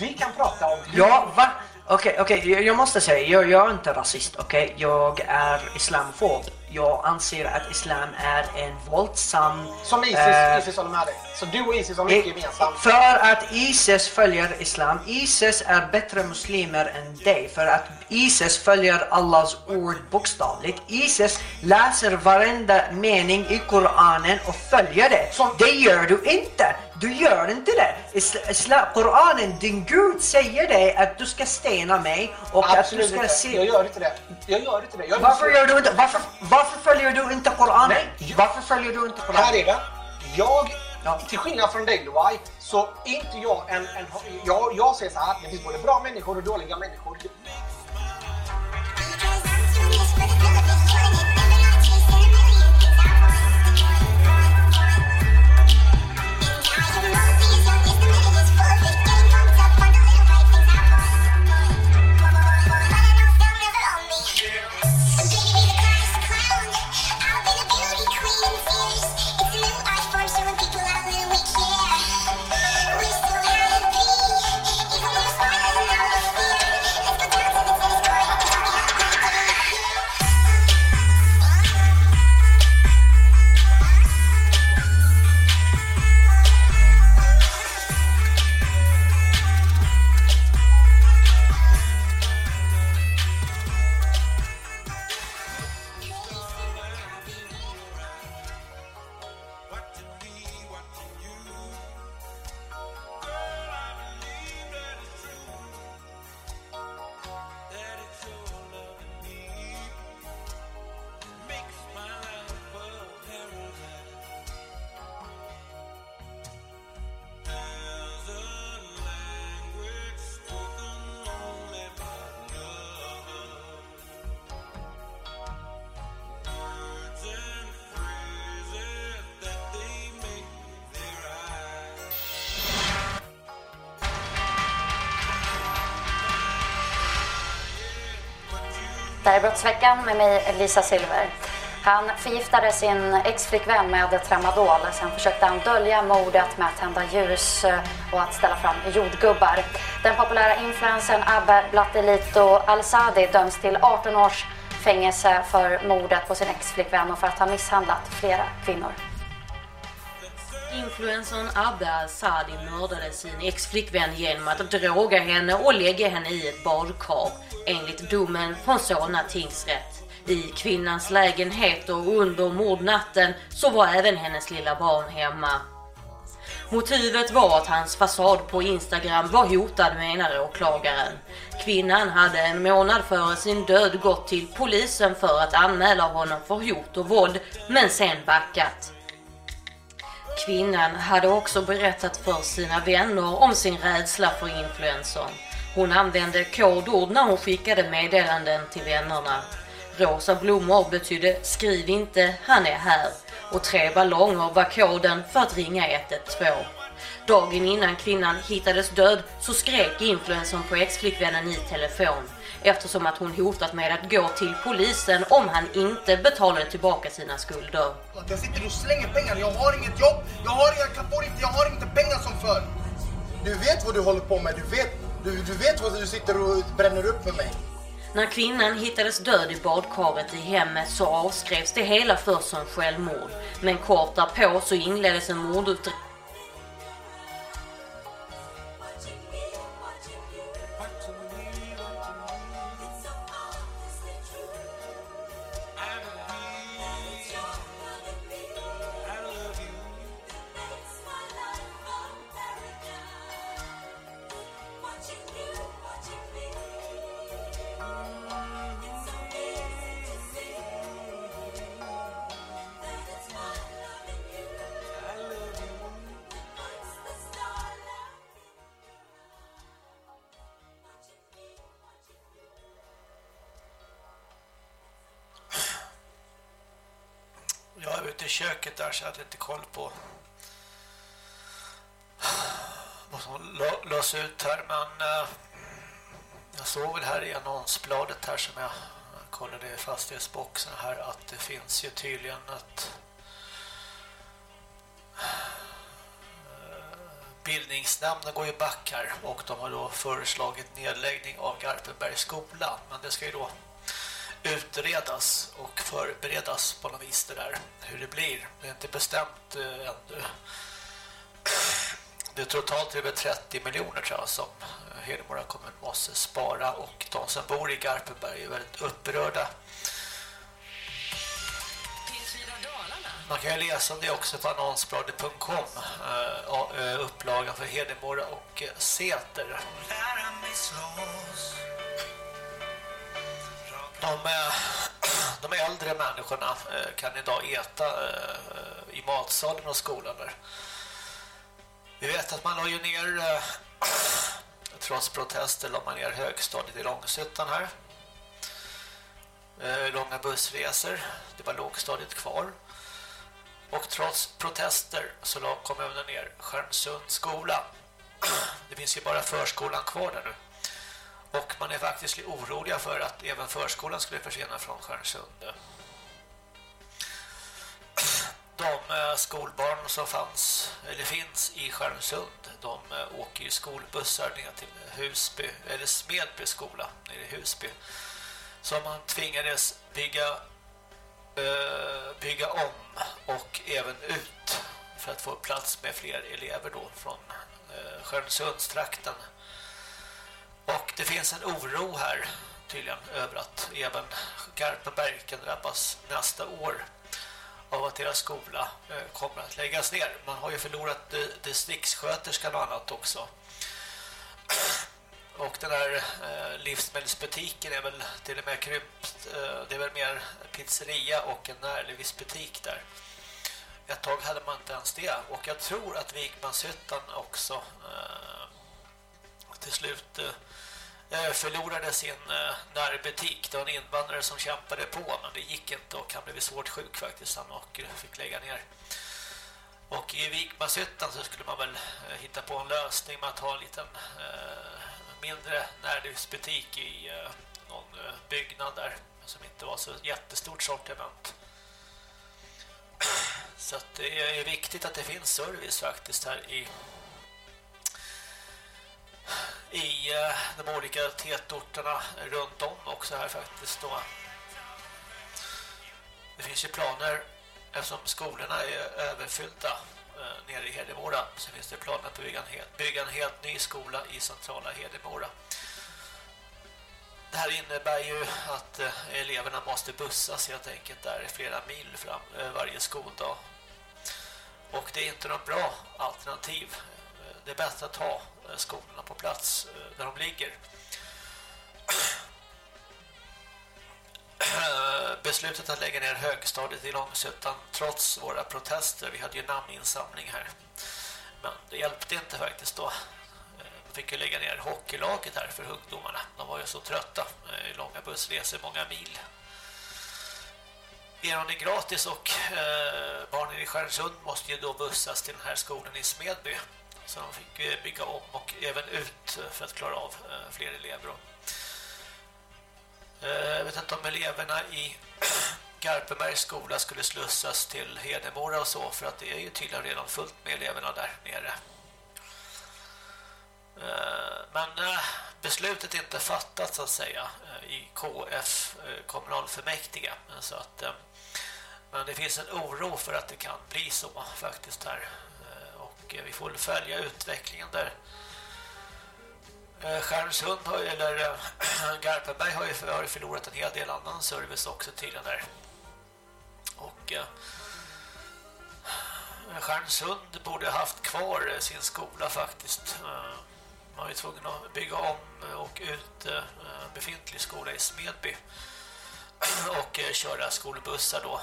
vi kan prata om... Ja, va? Okej, okej, jag- jag måste säga, jag, jag är inte rasist, okej? Jag är islamofob. Jag anser att islam är en våldsam... Som Isis, eh, Isis håller med dig. Så du och Isis har mycket gemensamt. För att Isis följer Islam. Isis är bättre muslimer än dig. För att Isis följer Allahs ord bokstavligt. Isis läser varenda mening i Koranen och följer det. Det gör du inte. Du gör inte det. Isla, Koranen, din Gud säger dig att du ska stena mig och att du Absolut ska inte. se... Jag gör inte det. Jag gör inte det. Jag är Varför gör du inte? Varför, varför följer du inte Koranen? Nej. Varför följer du inte Koranen? Här är det. Jag, till skillnad från dig Luai, så är inte jag en... en jag, jag säger så här, det finns både bra människor och dåliga människor. Brottsveckan med mig Lisa Silver. Han förgiftade sin exflickvän med tramadol. Sen försökte han dölja mordet med att tända ljus eh, och att ställa fram jordgubbar. Den populära influencern Abbe Blattelito Al-Sadi döms till 18 års fängelse för mordet på sin exflickvän och för att ha misshandlat flera kvinnor. Influencern Abbe Sadi mördade sin exflickvän genom att droga henne och lägga henne i ett badkar enligt domen från Solna tingsrätt. I kvinnans lägenhet och under mordnatten så var även hennes lilla barn hemma. Motivet var att hans fasad på Instagram var hotad menar åklagaren. Kvinnan hade en månad före sin död gått till polisen för att anmäla honom för hot och våld men sen backat. Kvinnan hade också berättat för sina vänner om sin rädsla för influencern. Hon använde kodord när hon skickade meddelanden till vännerna. Rosa blommor betydde skriv inte, han är här. Och tre ballonger var koden för att ringa 112. Dagen innan kvinnan hittades död så skrek influensen på ex-flickvännen i telefon eftersom att hon hotat med att gå till polisen om han inte betalade tillbaka sina skulder. Att jag sitter och slänger pengar. Jag har inget jobb. Jag har inga kapor, inte. Jag har inte pengar som förr. Du vet vad du håller på med. Du vet, du, du vet vad du sitter och bränner upp för mig. När kvinnan hittades död i badkaret i hemmet så avskrevs det hela först som självmord. Men kort därpå så inleddes en mordutredning där så jag hade inte koll på vad som lades lös ut här. Men eh, jag såg väl här i annonsbladet här som jag kollade i fastighetsboxen här att det finns ju tydligen ett eh, bildningsnämnden går ju back här och de har då föreslagit nedläggning av Garpenbergs skola men det ska ju då utredas och förberedas på något vis det där hur det blir. Det är inte bestämt eh, ännu. Det är totalt över 30 miljoner tror jag som eh, Hedemora kommun måste spara och de som bor i Garpenberg är väldigt upprörda. Man kan ju läsa om det också på annonsbladet.com eh, eh upplagan för Hedemora och eh, Säter. De, de äldre människorna eh, kan idag äta eh, i matsalen och skolan där. Vi vet att man la ju ner eh, trots protester la man ner högstadiet i Långshyttan här. Långa bussresor, det var lågstadiet kvar. Och trots protester så la kommunen ner Skärmsund skola. Det finns ju bara förskolan kvar där nu. Och man är faktiskt lite oroliga för att även förskolan skulle försvinna från Stjärnsund. De eh, skolbarn som fanns eller finns i Stjärnsund, de eh, åker ju skolbussar ner till Husby eller Smedby skola nere i Husby. Så man tvingades bygga eh, bygga om och även ut för att få plats med fler elever då från Stjärnsundstrakten. Stjärnsundstrakten. Och det finns en oro här tydligen över att även Garpenberg kan drabbas nästa år av att deras skola eh, kommer att läggas ner. Man har ju förlorat eh, distriktssköterskan och annat också. Och den här eh, livsmedelsbutiken är väl till och med krympt. Det är väl mer pizzeria och en närlivsbutik där. Ett tag hade man inte ens det. Och jag tror att Vikmanshyttan också till slut Eh, förlorade sin eh, närbutik. Det var en invandrare som kämpade på men det gick inte och han blev svårt sjuk faktiskt han och eh, fick lägga ner. Och i Vikmanshyttan så skulle man väl hitta på en lösning med att ha en liten eh, mindre närbutik i eh, någon byggnad där som inte var så jättestort sortiment. Så att det är viktigt att det finns service faktiskt här i i eh, de olika tätorterna runt om också här faktiskt då. Det finns ju planer eftersom skolorna är överfyllda eh, nere i Hedemora så finns det planer på att bygga en, helt, bygga en helt ny skola i centrala Hedemora. Det här innebär ju att eh, eleverna måste bussas helt enkelt där flera mil fram varje skoldag. Och det är inte något bra alternativ. Det är bäst att ha Eh, skolorna på plats eh, där de ligger. Beslutet att lägga ner högstadiet i Långsötan trots våra protester. Vi hade ju namninsamling här. Men det hjälpte inte faktiskt då. Eh, de fick ju lägga ner hockeylaget här för ungdomarna. De var ju så trötta långa bussresor, många mil. Eron är gratis och barnen i Stjärnsund måste ju då bussas till den här skolan i Smedby. Så de fick eh, bygga om och även ut eh, för att klara av eh, fler elever. Jag vet inte om eleverna i Garpenbergs skola skulle slussas till Hedemora och så för att det är ju tydligen redan fullt med eleverna där nere. Men beslutet är inte fattat så att säga i KF kommunalfullmäktige så att men det finns en oro för att det kan bli så faktiskt här och eh, vi får väl följa utvecklingen där. Eh, Skärmsund, har ju, eller eh, Garpenberg har ju har ju förlorat en hel del annan service också tydligen där. Och eh, borde ha haft kvar sin skola faktiskt. Man var ju tvungen att bygga om och ut befintlig skola i Smedby. Och köra skolbussar då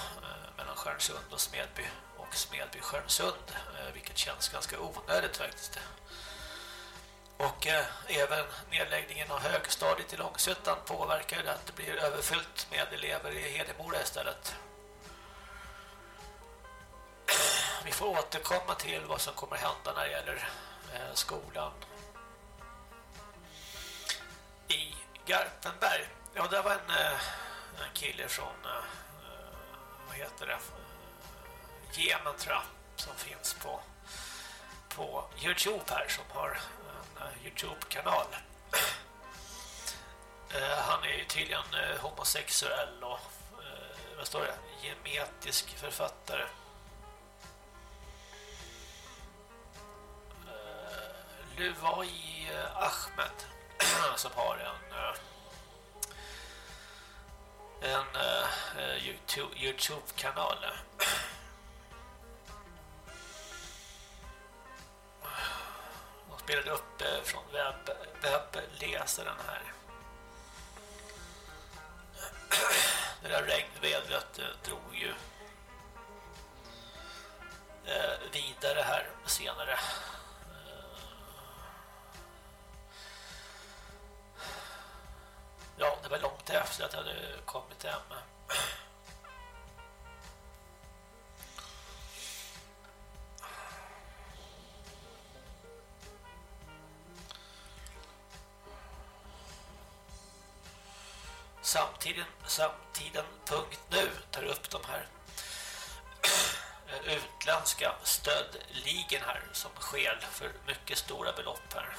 mellan Skärmsund och Smedby och Smedby Stjärnsund, eh, vilket känns ganska onödigt faktiskt. Och eh, även nedläggningen av högstadiet i Långsötan påverkar det att det blir överfyllt med elever i Hedemora istället. Vi får återkomma till vad som kommer hända när det gäller eh, skolan i Garpenberg. Ja, det var en, eh, en kille från eh, eh, vad heter det? Eh, tror jag, som finns på på Youtube här som har en eh, Youtube-kanal. Eh, han är ju tydligen eh, homosexuell och vad står det? Gemetisk författare. Luvai Ahmed som har en en Youtube- Youtube-kanal. Spelade upp eh, från webb, webbläsaren här. Det där regnvädret eh, drog ju eh, vidare här senare. Ja, det var långt efter att jag hade kommit hem. Samtiden, samtiden.nu tar upp de här utländska stödligen här som skäl för mycket stora belopp här.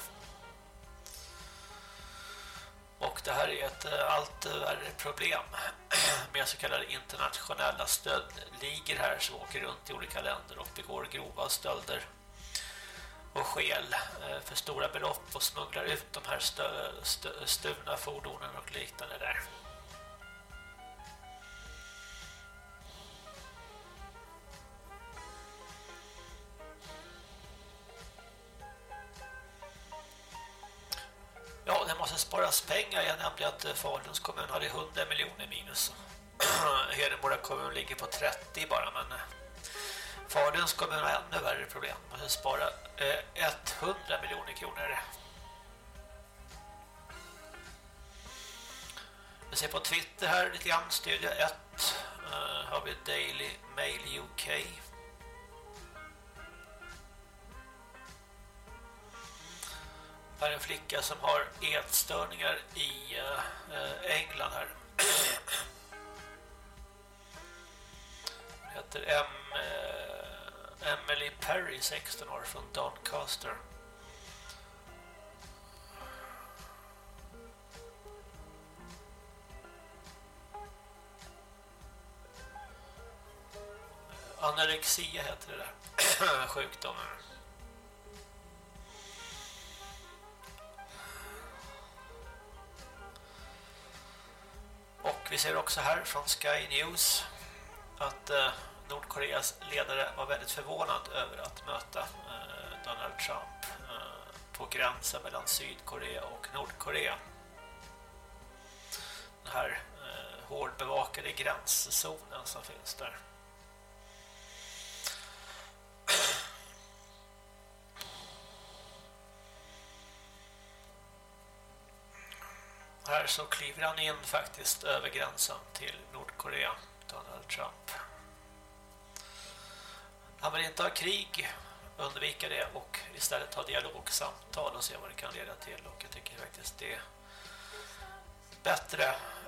Och det här är ett eh, allt värre problem med så kallade internationella stöldligor här som åker runt i olika länder och begår grova stölder och skäl eh, för stora belopp och smugglar ut de här stö, stö, stulna fordonen och liknande där. Ja, det måste sparas pengar. Jag nämnde att eh, Faluns kommun hade 100 miljoner minus. Hedemora kommun ligger på 30 bara, men eh, Faluns kommun har ännu värre problem. Man måste spara Eh, 100 miljoner kronor. Vi ser på Twitter här lite grann, Studio 1. Uh, eh, har vi Daily Mail UK. Här är en flicka som har ätstörningar i uh, England här. Hon heter M, uh, Emily Perry, 16 år, från Doncaster. Anorexia heter det där. Sjukdomen. Och vi ser också här från Sky News att eh, Nordkoreas ledare var väldigt förvånad över att möta eh, Donald Trump eh, på gränsen mellan Sydkorea och Nordkorea. Den här eh, hårdbevakade gränszonen som finns där. Här så kliver han in faktiskt över gränsen till Nordkorea, Donald Trump. Han vill inte ha krig, undvika det och istället ha dialog, och samtal och se vad det kan leda till. Och jag tycker faktiskt det är bättre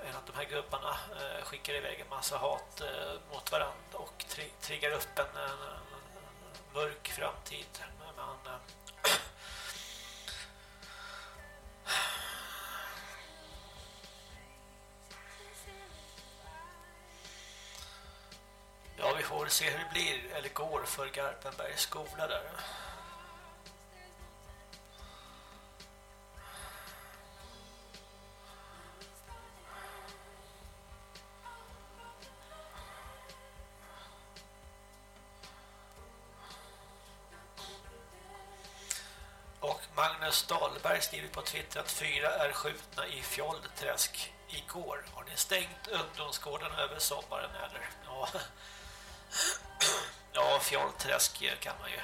än att de här gubbarna eh, skickar iväg en massa hat eh, mot varandra och triggar upp en, en mörk framtid. Men, eh, se hur det blir eller går för Garpenbergs skola där. Och Magnus Dahlberg skriver på Twitter att fyra är skjutna i Fjollträsk igår. Har ni stängt ungdomsgården över sommaren eller? Ja, ja Fjollträsk kan man ju eh,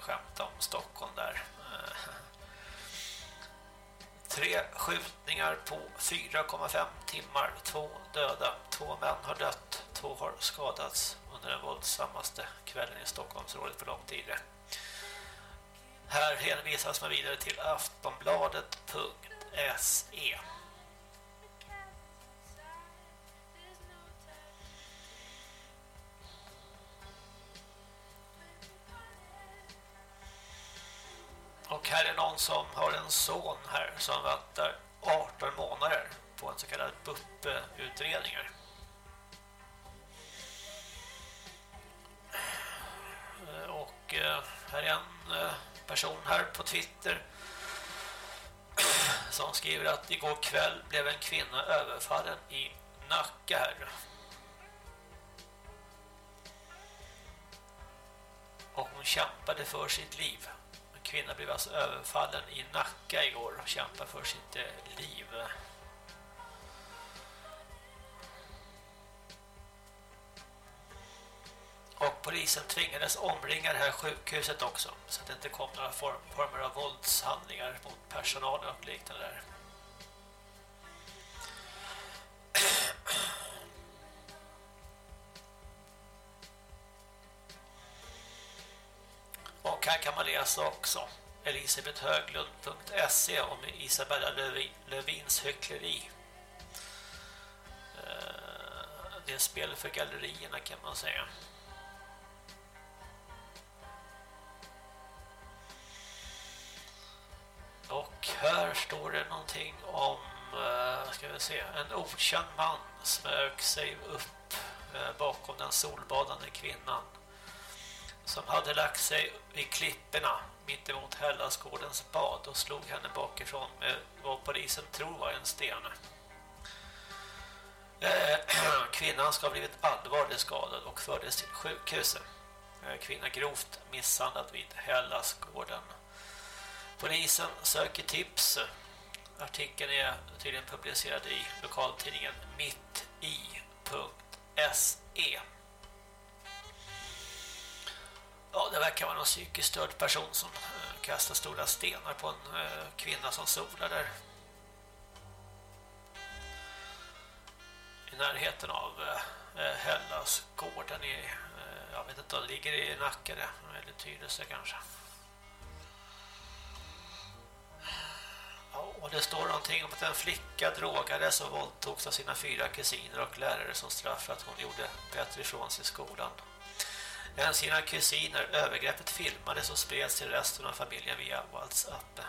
skämta om Stockholm där. Eh, tre skjutningar på 4,5 timmar. Två döda. Två män har dött. Två har skadats under den våldsammaste kvällen i Stockholmsrådet på lång tid. Här hänvisas man vidare till aftonbladet.se som har en son här som väntar 18 månader på en så kallad BUP-utredningar. Och eh, här är en eh, person här på Twitter som skriver att igår kväll blev en kvinna överfallen i Nacka här. Och hon kämpade för sitt liv. Kvinna blev alltså överfallen i Nacka igår och kämpade för sitt eh, liv. Och polisen tvingades omringa det här sjukhuset också så att det inte kom några form, former av våldshandlingar mot personalen och liknande där. Läsa också elisabethöglund.se om Isabella Lövins hyckleri. Eh, det är spel för gallerierna kan man säga. Och här står det någonting om, eh, ska vi se, en okänd man smög sig upp eh, bakom den solbadande kvinnan som hade lagt sig vid klipporna mitt emot Hellasgårdens bad och slog henne bakifrån med vad polisen tror var en sten. Eh, kvinnan ska ha blivit allvarligt skadad och fördes till sjukhuset. Eh, kvinna grovt misshandlad vid Hellasgården. Polisen söker tips. Artikeln är tydligen publicerad i lokaltidningen mitti.se. Ja, det verkar vara någon psykiskt störd person som eh, kastar stora stenar på en eh, kvinna som solar där. I närheten av eh, Hellasgården i, jag vet inte det ligger i Nacka det, eller Tyresö kanske. Ja, och det står någonting om att en flicka drogades och våldtogs av sina fyra kusiner och lärare som straff för att hon gjorde bättre ifrån sig i skolan. En sina kusiner övergreppet filmades och spreds till resten av familjen via WhatsApp.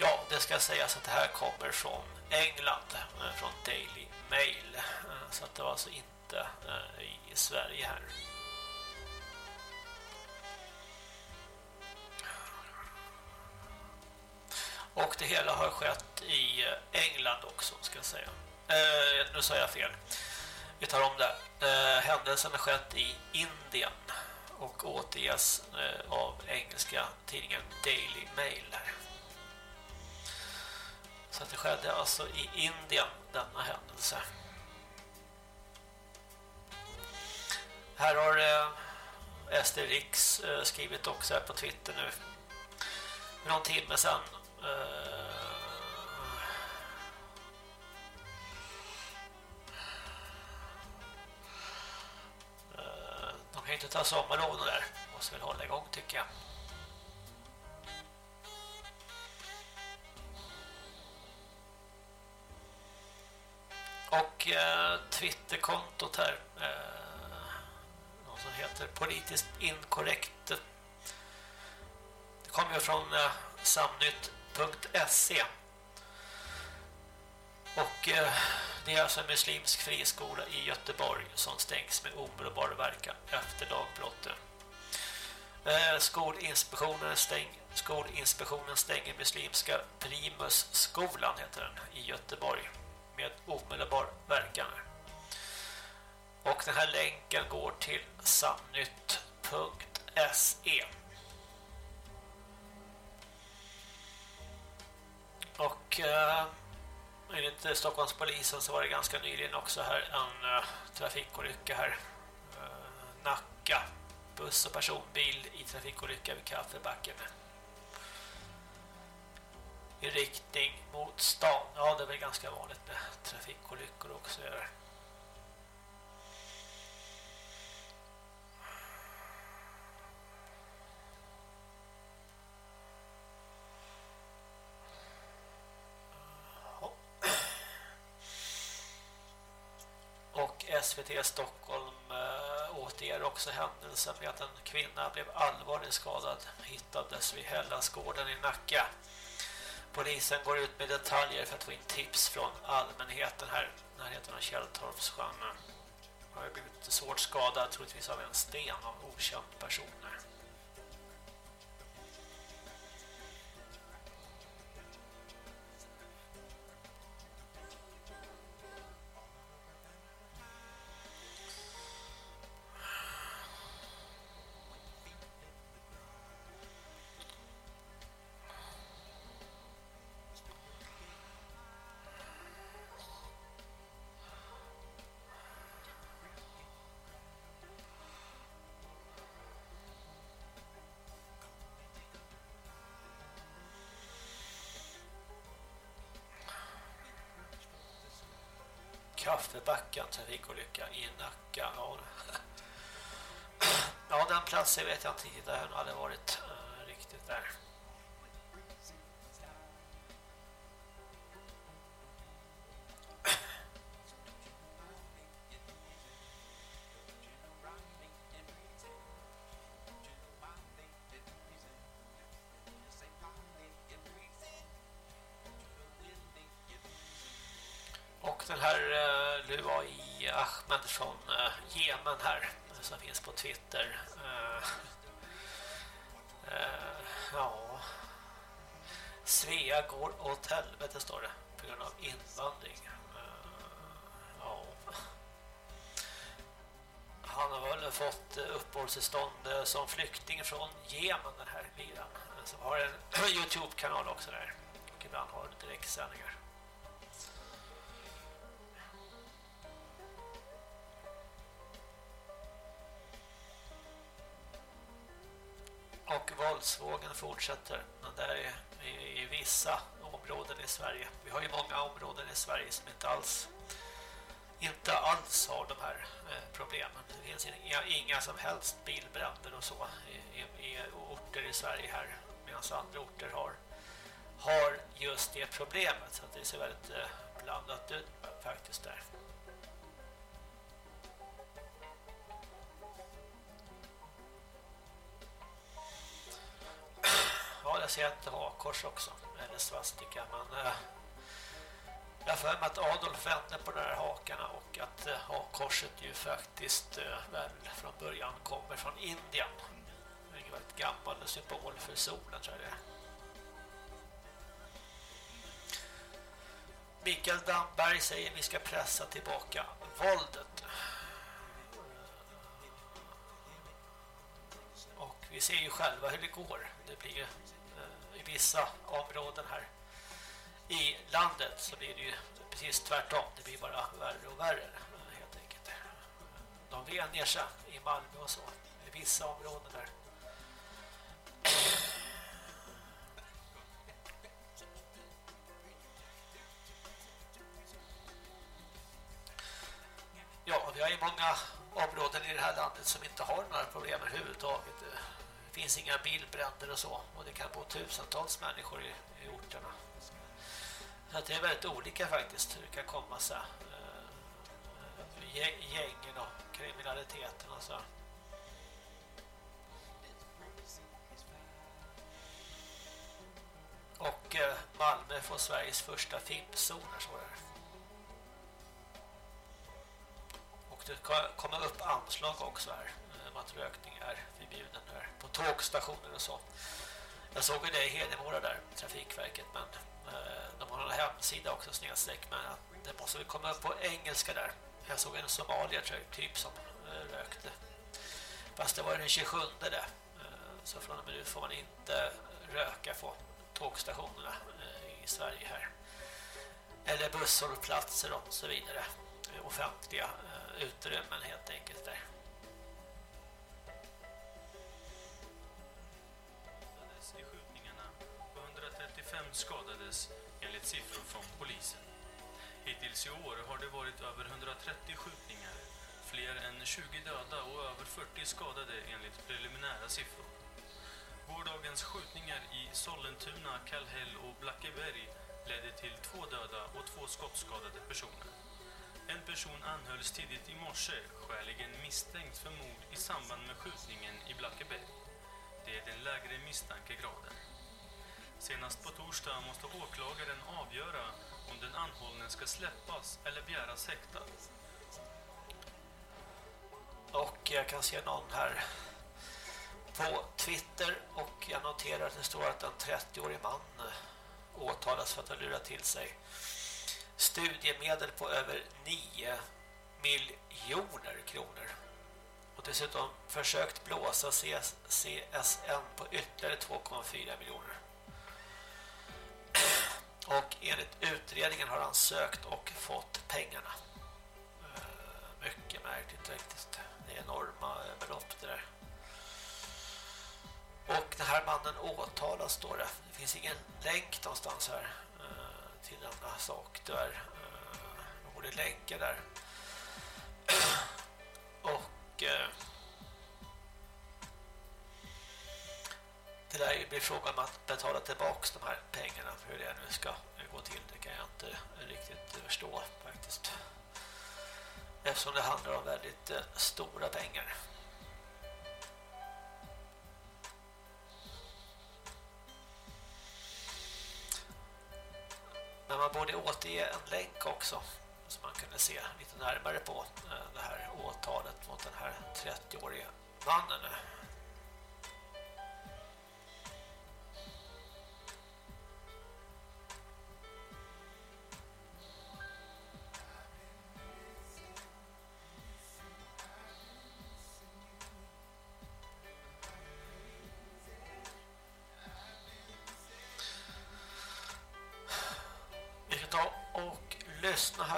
Ja, det ska sägas att det här kommer från England, eh, från Daily Mail. Eh, så att det var alltså inte eh, i Sverige här. Och det hela har skett i England också, ska jag säga. Eh, nu sa jag fel. Vi tar om det. Eh, händelsen har skett i Indien och återges eh, av engelska tidningen Daily Mail. Här. Så att det skedde alltså i Indien, denna händelse. Här har eh, Ester eh, skrivit också här på Twitter nu. För någon timme sedan. Eh, inte ta sommarlov nu där. Måste väl hålla igång tycker jag. Och eh, Twitterkontot här. Eh, någon som heter politiskt inkorrekt. Det kommer ju från eh, samnytt.se. Och eh, det är alltså en muslimsk friskola i Göteborg som stängs med omedelbar verkan efter dagbrottet. Eh, skolinspektionen, stäng, skolinspektionen stänger muslimska Primusskolan heter den i Göteborg med omedelbar verkan. Och den här länken går till samnytt.se Och eh, enligt eh, Stockholmspolisen så var det ganska nyligen också här en uh, trafikolycka här. Uh, Nacka. Buss och personbil i trafikolycka vid Kaffebacken. I riktning mot stan. Ja, det är väl ganska vanligt med trafikolyckor också. Där. SVT Stockholm eh, återger också händelsen med att en kvinna blev allvarligt skadad hittades vid Hellasgården i Nacka. Polisen går ut med detaljer för att få in tips från allmänheten här. Närheten av Källtorpssjön. Har blivit svårt skadad troligtvis av en sten av okänd personer. Kaffebackan trafikolycka i Nacka. Ja, ja den platsen vet jag inte riktigt där hon hade varit eh, som finns på Twitter. Uh, uh, ja. Svea går åt helvete står det på grund av invandring. Uh, ja. Han har väl fått uppehållstillstånd som flykting från Jemen den här liran. Som har en Youtube-kanal också där. Och ibland har direktsändningar. Våldsvågen fortsätter. Men det är i, vissa områden i Sverige. Vi har ju många områden i Sverige som inte alls inte alls har de här eh, problemen. Det finns inga, inga som helst bilbränder och så i, i, i orter i Sverige här. Medan andra orter har, har just det problemet. Så att det ser väldigt eh, blandat ut faktiskt där. Ser ett hakkors också. Eller svastika. Men eh, jag har för mig att Adolf vände på de här hakarna och att eh, hakkorset ju faktiskt eh, väl från början kommer från Indien. Det är en väldigt gammal symbol för solen tror jag det är. Mikael Damberg säger att vi ska pressa tillbaka våldet. Och vi ser ju själva hur det går. Det blir ju vissa områden här i landet så blir det ju precis tvärtom. Det blir bara värre och värre helt enkelt. De vänjer sig i Malmö och så. I vissa områden där. Ja, vi har ju många områden i det här landet som inte har några problem överhuvudtaget. Det finns inga bilbränder och så. Och det kan bo tusentals människor i, i orterna. Så att det är väldigt olika faktiskt hur det kan komma sig. Eh, gängen och kriminaliteten och så. Och eh, Malmö får Sveriges första Fimp-zon. så där. Och det kommer upp anslag också här att rökning är förbjuden här på tågstationer och så. Jag såg det i Hedemora där, Trafikverket, men eh, de har en hemsida också snedstreck, men det måste väl komma upp på engelska där. Jag såg en somalier typ som eh, rökte. Fast det var den 27 där. Eh, så från och med nu får man inte röka på tågstationerna eh, i Sverige här. Eller busshållplatser och så vidare. Eh, offentliga eh, utrymmen helt enkelt där. Skadades enligt siffror från polisen. Hittills i år har det varit över 130 skjutningar, fler än 20 döda och över 40 skadade enligt preliminära siffror. Gårdagens skjutningar i Sollentuna, Kallhäll och Blackeberg ledde till två döda och två skottskadade personer. En person anhölls tidigt i morse, skäligen misstänkt för mord i samband med skjutningen i Blackeberg. Det är den lägre misstankegraden. Senast på torsdag måste åklagaren avgöra om den anhållne ska släppas eller begäras häktad. Och jag kan se någon här på Twitter och jag noterar att det står att en 30-årig man åtalas för att ha lurat till sig studiemedel på över 9 miljoner kronor. Och dessutom försökt blåsa CSN på ytterligare 2,4 miljoner. Och enligt utredningen har han sökt och fått pengarna. Eh, mycket märkligt faktiskt. Det är enorma belopp det där. Och den här mannen åtalas står det. Det finns ingen länk någonstans här eh, till denna sak. Det Jag eh, borde länka där. Och det där blir frågan om att betala tillbaka de här pengarna för hur det nu ska gå till. Det kan jag inte riktigt förstå faktiskt. Eftersom det handlar om väldigt eh, stora pengar. Men man borde återge en länk också så man kunde se lite närmare på eh, det här åtalet mot den här 30-åriga mannen.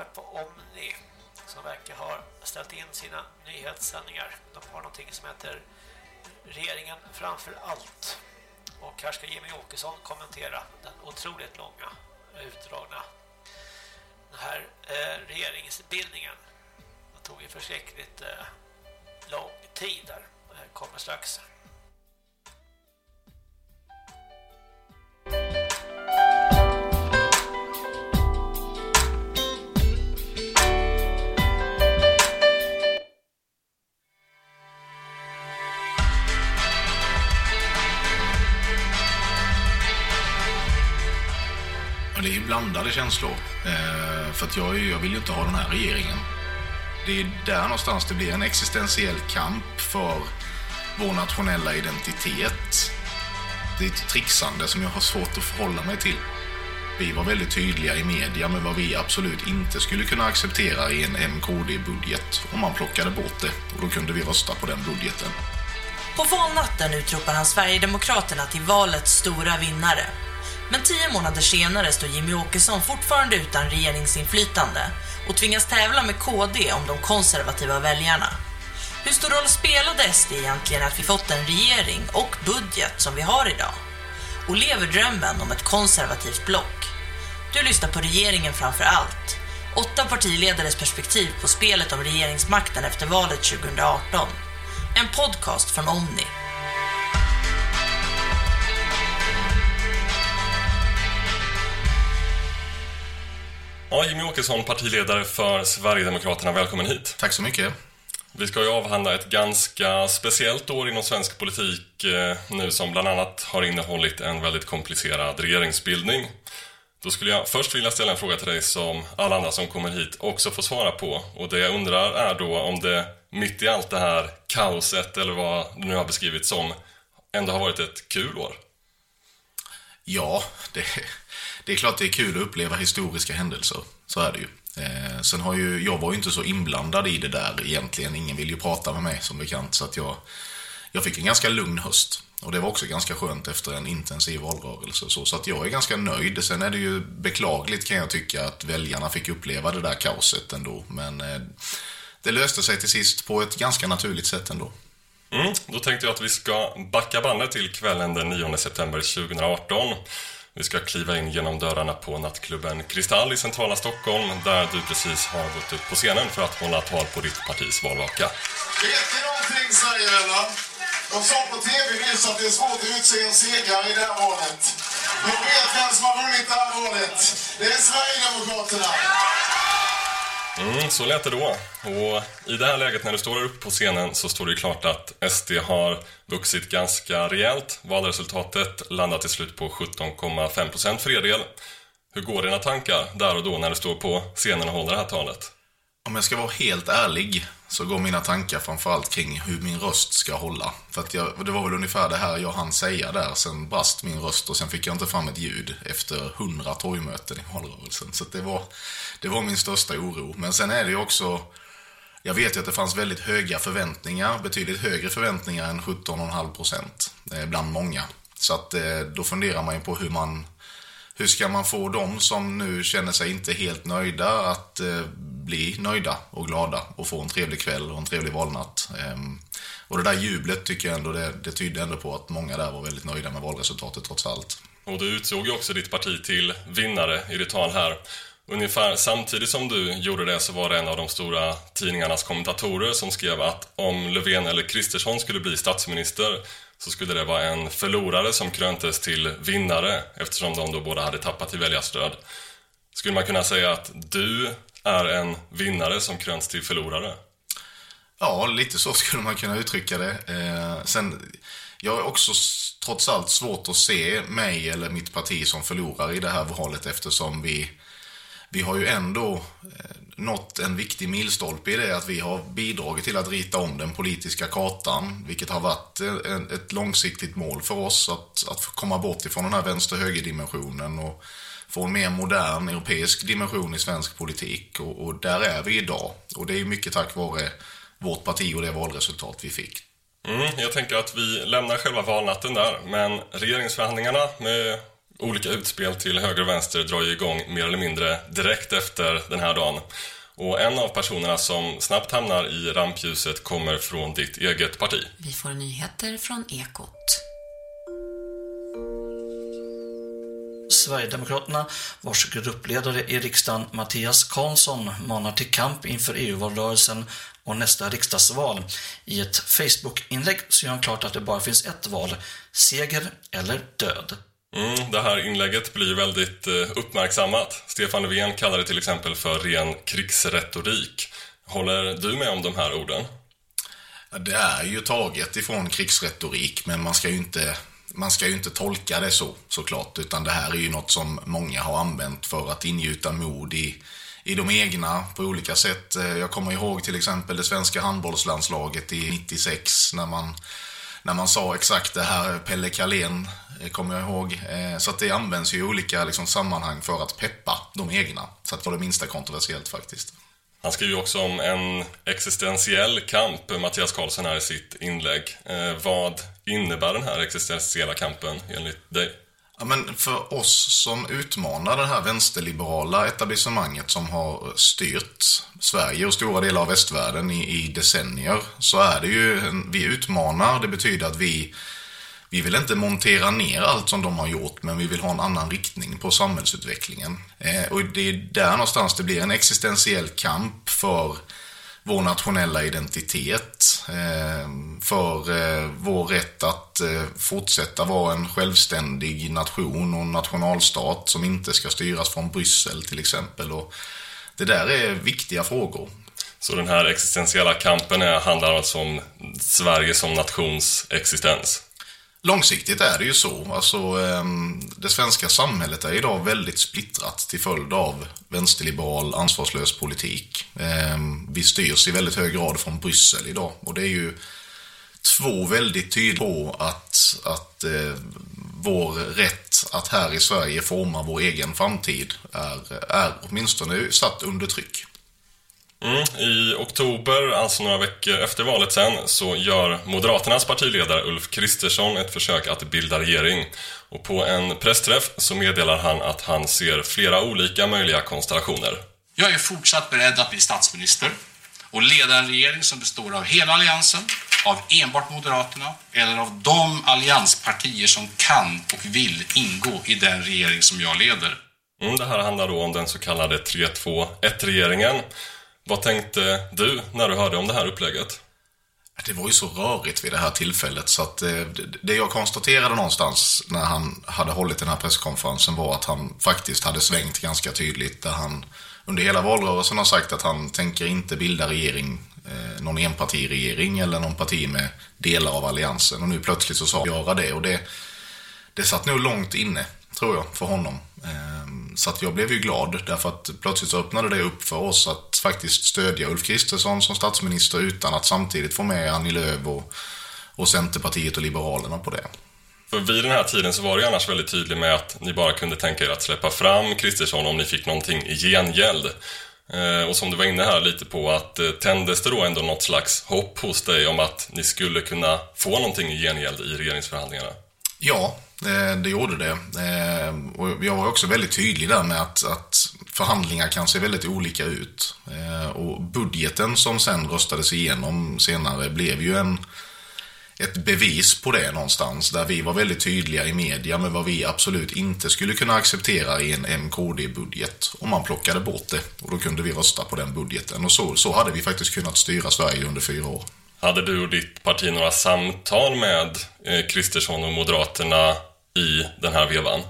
Här på Omni som verkar ha ställt in sina nyhetssändningar. De har någonting som heter Regeringen framför allt. Och här ska Jimmy Åkesson kommentera den otroligt långa, utdragna den här eh, regeringsbildningen. Det tog ju förskräckligt eh, lång tid där. Det kommer strax. Blandade känslor. Eh, för att jag, jag vill ju inte ha den här regeringen. Det är där någonstans det blir en existentiell kamp för vår nationella identitet. Det är ett trixande som jag har svårt att förhålla mig till. Vi var väldigt tydliga i media med vad vi absolut inte skulle kunna acceptera i en MKD-budget om man plockade bort det. Och då kunde vi rösta på den budgeten. På valnatten utropar han Sverigedemokraterna till valets stora vinnare. Men tio månader senare står Jimmy Åkesson fortfarande utan regeringsinflytande och tvingas tävla med KD om de konservativa väljarna. Hur stor roll spelade SD egentligen att vi fått en regering och budget som vi har idag? Och lever drömmen om ett konservativt block? Du lyssnar på regeringen framför allt. Åtta partiledares perspektiv på spelet om regeringsmakten efter valet 2018. En podcast från Omni. Ja, Jimmy Åkesson, partiledare för Sverigedemokraterna. Välkommen hit. Tack så mycket. Vi ska ju avhandla ett ganska speciellt år inom svensk politik eh, nu som bland annat har innehållit en väldigt komplicerad regeringsbildning. Då skulle jag först vilja ställa en fråga till dig som alla andra som kommer hit också får svara på. Och det jag undrar är då om det mitt i allt det här kaoset, eller vad du nu har beskrivit som, ändå har varit ett kul år. Ja, det, det är klart det är kul att uppleva historiska händelser. Så är det ju. Eh, sen har ju, jag var ju inte så inblandad i det där egentligen. Ingen ville ju prata med mig som bekant. Så att jag, jag fick en ganska lugn höst. Och det var också ganska skönt efter en intensiv valrörelse. Så, så att jag är ganska nöjd. Sen är det ju beklagligt kan jag tycka att väljarna fick uppleva det där kaoset ändå. Men eh, det löste sig till sist på ett ganska naturligt sätt ändå. Mm, då tänkte jag att vi ska backa bandet till kvällen den 9 september 2018. Vi ska kliva in genom dörrarna på nattklubben Kristall i centrala Stockholm där du precis har gått upp på scenen för att hålla tal på ditt partis valvaka. Vet ni någonting säger alla? De sa på TV nyss att det är svårt att utse en segrare i det här valet. Jag vet vem som har vunnit det här valet. Det är Sverigedemokraterna. Mm, så lät det då. Och i det här läget när du står upp på scenen så står det ju klart att SD har vuxit ganska rejält. Valresultatet landar till slut på 17,5% för er del. Hur går dina tankar där och då när du står på scenen och håller det här talet? Om jag ska vara helt ärlig så går mina tankar framförallt kring hur min röst ska hålla. För att jag, det var väl ungefär det här jag hann säga där. Sen brast min röst och sen fick jag inte fram ett ljud efter hundra torgmöten i valrörelsen. Så att det, var, det var min största oro. Men sen är det ju också... Jag vet ju att det fanns väldigt höga förväntningar. Betydligt högre förväntningar än 17,5 procent. Eh, bland många. Så att eh, då funderar man ju på hur man hur ska man få dem som nu känner sig inte helt nöjda att eh, bli nöjda och glada och få en trevlig kväll och en trevlig valnatt? Ehm, och det där jublet tycker jag ändå, det, det tydde ändå på att många där var väldigt nöjda med valresultatet trots allt. Och du utsåg ju också ditt parti till vinnare i ditt tal här. Ungefär samtidigt som du gjorde det så var det en av de stora tidningarnas kommentatorer som skrev att om Löfven eller Kristersson skulle bli statsminister så skulle det vara en förlorare som kröntes till vinnare eftersom de då båda hade tappat i väljarstöd. Skulle man kunna säga att du är en vinnare som kröns till förlorare? Ja, lite så skulle man kunna uttrycka det. Eh, sen, jag har också trots allt svårt att se mig eller mitt parti som förlorare i det här valet eftersom vi, vi har ju ändå eh, nått en viktig milstolpe i det att vi har bidragit till att rita om den politiska kartan, vilket har varit ett långsiktigt mål för oss att, att komma bort ifrån den här vänster-höger-dimensionen och få en mer modern europeisk dimension i svensk politik. Och, och där är vi idag. Och det är mycket tack vare vårt parti och det valresultat vi fick. Mm, jag tänker att vi lämnar själva valnatten där, men regeringsförhandlingarna med olika utspel till höger och vänster drar ju igång mer eller mindre direkt efter den här dagen. Och en av personerna som snabbt hamnar i rampljuset kommer från ditt eget parti. Vi får nyheter från Ekot. Sverigedemokraterna, vars gruppledare i riksdagen Mattias Karlsson manar till kamp inför EU-valrörelsen och nästa riksdagsval. I ett Facebook-inlägg så gör han klart att det bara finns ett val, seger eller död. Mm, det här inlägget blir väldigt eh, uppmärksammat. Stefan Löfven kallar det till exempel för ren krigsretorik. Håller du med om de här orden? Det är ju taget ifrån krigsretorik, men man ska ju inte man ska ju inte tolka det så, såklart, utan det här är ju något som många har använt för att ingjuta mod i, i de egna på olika sätt. Eh, jag kommer ihåg till exempel det svenska handbollslandslaget i 96 när man, när man sa exakt det här, Pelle Kalén eh, kommer jag ihåg. Eh, så att det används ju i olika liksom, sammanhang för att peppa de egna. Så att det var det minsta kontroversiellt faktiskt. Han skriver ju också om en existentiell kamp, eh, Mattias Karlsson, här i sitt inlägg. Eh, vad innebär den här existentiella kampen enligt dig? Ja, men för oss som utmanar det här vänsterliberala etablissemanget som har styrt Sverige och stora delar av västvärlden i, i decennier så är det ju, vi utmanar, det betyder att vi Vi vill inte montera ner allt som de har gjort, men vi vill ha en annan riktning på samhällsutvecklingen. Eh, och det är där någonstans det blir en existentiell kamp för vår nationella identitet, eh, för eh, vår rätt att eh, fortsätta vara en självständig nation och nationalstat som inte ska styras från Bryssel till exempel. Och det där är viktiga frågor. Så den här existentiella kampen handlar alltså om Sverige som nations existens? Långsiktigt är det ju så. Alltså, ehm, det svenska samhället är idag väldigt splittrat till följd av vänsterliberal, ansvarslös politik. Ehm, vi styrs i väldigt hög grad från Bryssel idag och det är ju två väldigt tydliga på att, att eh, vår rätt att här i Sverige forma vår egen framtid är, är åtminstone satt under tryck. Mm. I oktober, alltså några veckor efter valet sen, så gör Moderaternas partiledare Ulf Kristersson ett försök att bilda regering. Och på en pressträff så meddelar han att han ser flera olika möjliga konstellationer. Jag är fortsatt beredd att bli statsminister och leda en regering som består av hela alliansen, av enbart Moderaterna eller av de allianspartier som kan och vill ingå i den regering som jag leder. Mm, det här handlar då om den så kallade 3-2-1-regeringen. Vad tänkte du när du hörde om det här upplägget? Det var ju så rörigt vid det här tillfället så att eh, det- jag konstaterade någonstans när han hade hållit den här presskonferensen var att han faktiskt hade svängt ganska tydligt där han under hela valrörelsen har sagt att han tänker inte bilda regering, eh, någon enpartiregering eller någon parti med delar av alliansen och nu plötsligt så sa han göra det och det, det satt nog långt inne tror jag för honom. Eh, så att jag blev ju glad därför att plötsligt så öppnade det upp för oss att faktiskt stödja Ulf Kristersson som statsminister utan att samtidigt få med Annie Lööf och, och Centerpartiet och Liberalerna på det. För vid den här tiden så var det annars väldigt tydligt med att ni bara kunde tänka er att släppa fram Kristersson om ni fick någonting i gengäld. Eh, Och som du var inne här lite på att eh, tändes det då ändå något slags hopp hos dig om att ni skulle kunna få någonting i gengäld i regeringsförhandlingarna? Ja, Eh, det gjorde det. Eh, och jag var också väldigt tydlig där med att, att förhandlingar kan se väldigt olika ut. Eh, och budgeten som sen röstades igenom senare blev ju en, ett bevis på det någonstans. Där vi var väldigt tydliga i media med vad vi absolut inte skulle kunna acceptera i en MKD-budget. Om man plockade bort det. Och då kunde vi rösta på den budgeten. Och så, så hade vi faktiskt kunnat styra Sverige under fyra år. Hade du och ditt parti några samtal med Kristersson och Moderaterna i den här vevan?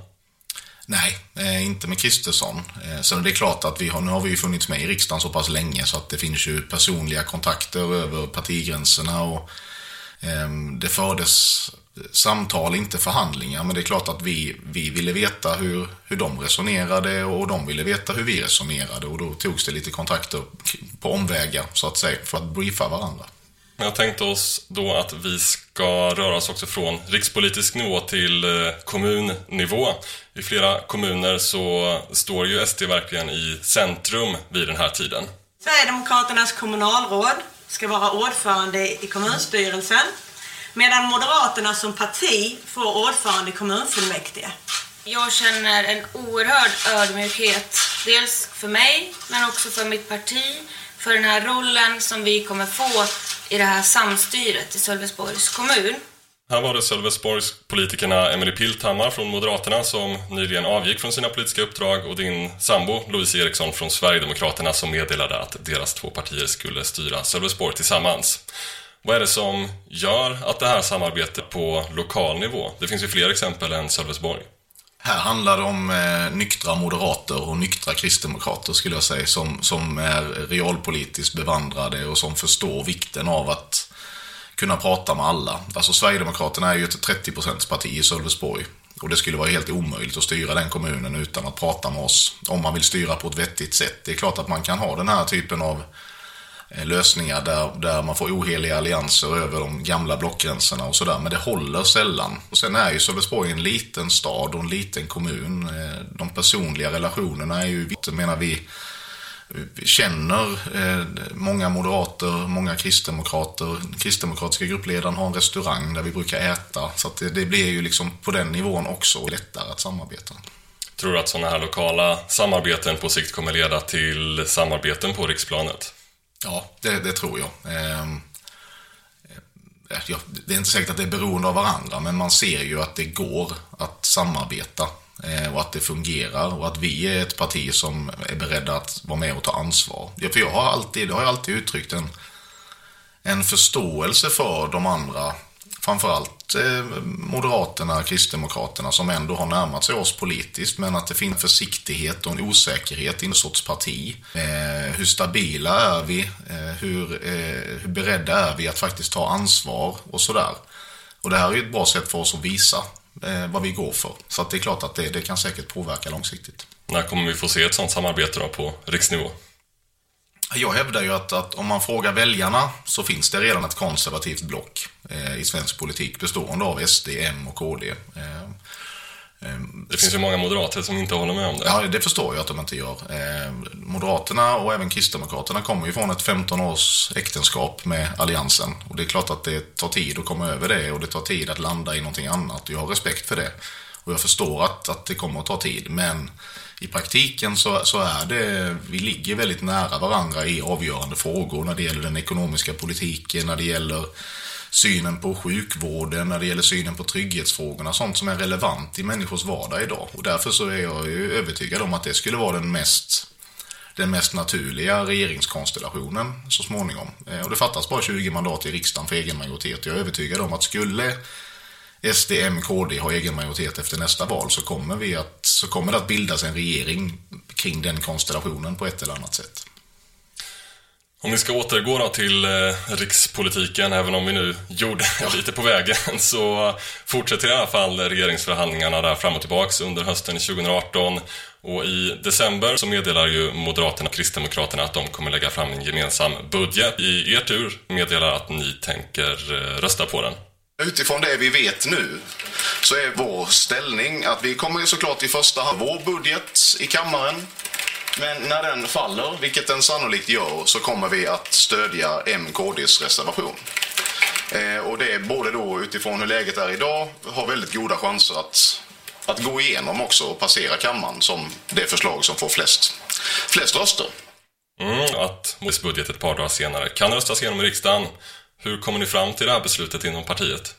Nej, eh, inte med Kristersson. Eh, Sen det är klart att vi har, nu har vi ju funnits med i riksdagen så pass länge så att det finns ju personliga kontakter över partigränserna och ehm, det fördes samtal, inte förhandlingar, men det är klart att vi, vi ville veta hur, hur de resonerade och de ville veta hur vi resonerade och då togs det lite kontakter på omvägar så att säga för att briefa varandra. Jag tänkte oss då att vi ska röra oss också från rikspolitisk nivå till eh, kommunnivå. I flera kommuner så står ju SD verkligen i centrum vid den här tiden. Sverigedemokraternas kommunalråd ska vara ordförande i kommunstyrelsen medan Moderaterna som parti får ordförande i kommunfullmäktige. Jag känner en oerhörd ödmjukhet, dels för mig men också för mitt parti, för den här rollen som vi kommer få i det här samstyret i Sölvesborgs kommun. Här var det Sölvesborgs politikerna Emily Pilthammar från Moderaterna som nyligen avgick från sina politiska uppdrag och din sambo Louise Eriksson från Sverigedemokraterna som meddelade att deras två partier skulle styra Sölvesborg tillsammans. Vad är det som gör att det här samarbetet på lokal nivå? Det finns ju fler exempel än Sölvesborg. Här handlar det om eh, nyktra moderater och nyktra kristdemokrater skulle jag säga som, som är realpolitiskt bevandrade och som förstår vikten av att kunna prata med alla. Alltså Sverigedemokraterna är ju ett 30 parti i Sölvesborg och det skulle vara helt omöjligt att styra den kommunen utan att prata med oss om man vill styra på ett vettigt sätt. Det är klart att man kan ha den här typen av Eh, lösningar där, där man får oheliga allianser över de gamla blockgränserna och sådär, men det håller sällan. Och sen är ju Sölvesborg en liten stad och en liten kommun. Eh, de personliga relationerna är ju viktiga, menar vi. Vi känner eh, många moderater, många kristdemokrater. Kristdemokratiska gruppledaren har en restaurang där vi brukar äta. Så att det, det blir ju liksom på den nivån också lättare att samarbeta. Tror du att sådana här lokala samarbeten på sikt kommer leda till samarbeten på riksplanet? Ja, det, det tror jag. Ehm, eh, ja, det är inte säkert att det är beroende av varandra, men man ser ju att det går att samarbeta eh, och att det fungerar och att vi är ett parti som är beredda att vara med och ta ansvar. Ja, för jag har alltid, det har jag alltid uttryckt en, en förståelse för de andra, framförallt eh, Moderaterna, Kristdemokraterna som ändå har närmat sig oss politiskt, men att det finns försiktighet och en osäkerhet i en sorts parti. Eh, hur stabila är vi? Eh, hur, eh, hur beredda är vi att faktiskt ta ansvar och sådär? Och det här är ju ett bra sätt för oss att visa eh, vad vi går för. Så att det är klart att det, det kan säkert påverka långsiktigt. När kommer vi få se ett sådant samarbete då på riksnivå? Jag hävdar ju att, att om man frågar väljarna så finns det redan ett konservativt block eh, i svensk politik bestående av SD, M och KD. Eh, Det finns ju många moderater som inte håller med om det. Ja, det förstår jag att de inte gör. Eh, Moderaterna och även Kristdemokraterna kommer ju från ett 15 års äktenskap med Alliansen. Och det är klart att det tar tid att komma över det och det tar tid att landa i någonting annat. Jag har respekt för det. Och jag förstår att, att det kommer att ta tid. Men i praktiken så, så är det, vi ligger väldigt nära varandra i avgörande frågor när det gäller den ekonomiska politiken, när det gäller synen på sjukvården, när det gäller synen på trygghetsfrågorna, sånt som är relevant i människors vardag idag. Och därför så är jag ju övertygad om att det skulle vara den mest, den mest naturliga regeringskonstellationen så småningom. Eh, och det fattas bara 20 mandat i riksdagen för egen majoritet. Jag är övertygad om att skulle SD, M, KD har egen majoritet efter nästa val så kommer, vi att, så kommer det att bildas en regering kring den konstellationen på ett eller annat sätt. Om vi ska återgå då till eh, rikspolitiken, även om vi nu gjorde lite på vägen, så fortsätter i alla fall regeringsförhandlingarna där fram och tillbaks under hösten 2018. Och i december så meddelar ju Moderaterna och Kristdemokraterna att de kommer lägga fram en gemensam budget. I er tur meddelar att ni tänker eh, rösta på den. Utifrån det vi vet nu så är vår ställning att vi kommer såklart i första hand vår budget i kammaren. Men när den faller, vilket den sannolikt gör, så kommer vi att stödja MKDs reservation. Eh, och det är både då utifrån hur läget är idag, har väldigt goda chanser att, att gå igenom också och passera kammaren som det förslag som får flest, flest röster. Mm, att Modis budget ett par dagar senare kan röstas igenom i riksdagen. Hur kommer ni fram till det här beslutet inom partiet?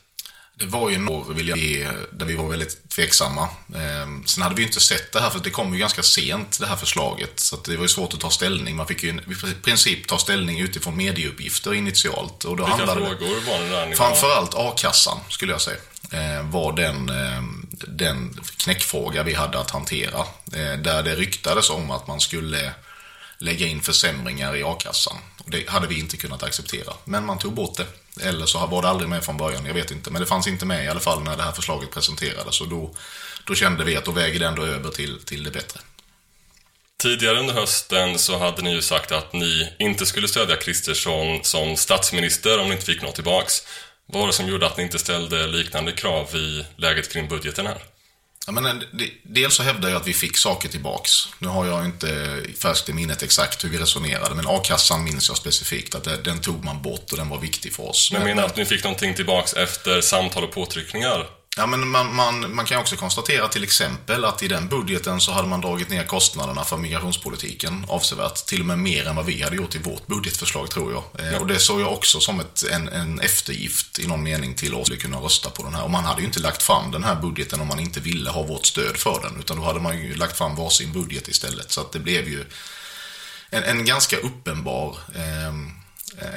Det var ju några vill jag ge, där vi var väldigt tveksamma. Eh, sen hade vi ju inte sett det här, för det kom ju ganska sent, det här förslaget. Så det var ju svårt att ta ställning. Man fick ju i princip ta ställning utifrån medieuppgifter initialt. Och då Vilka handlade frågor var det där ni Framförallt a-kassan, skulle jag säga, eh, var den, eh, den knäckfråga vi hade att hantera. Där det ryktades om att man skulle lägga in försämringar i a-kassan. Det hade vi inte kunnat acceptera. Men man tog bort det. Eller så var det aldrig med från början, jag vet inte. Men det fanns inte med i alla fall när det här förslaget presenterades. Och då, då kände vi att då väger det ändå över till, till det bättre. Tidigare under hösten så hade ni ju sagt att ni inte skulle stödja Kristersson som statsminister om ni inte fick något tillbaks. Vad var det som gjorde att ni inte ställde liknande krav i läget kring budgeten här? Ja, men eh, dels så hävdar jag att vi fick saker tillbaks. Nu har jag inte färskt i minnet exakt hur vi resonerade, men a-kassan minns jag specifikt att den tog man bort och den var viktig för oss. Men menar att ni fick någonting tillbaks efter samtal och påtryckningar? Ja, men man, man, man kan också konstatera till exempel att i den budgeten så hade man dragit ner kostnaderna för migrationspolitiken avsevärt. Till och med mer än vad vi hade gjort i vårt budgetförslag, tror jag. Eh, Och det såg jag också som ett, en, en eftergift i någon mening till oss att kunna rösta på den här. Och man hade ju inte lagt fram den här budgeten om man inte ville ha vårt stöd för den. Utan då hade man ju lagt fram varsin budget istället. Så att det blev ju en, en ganska uppenbar ehm,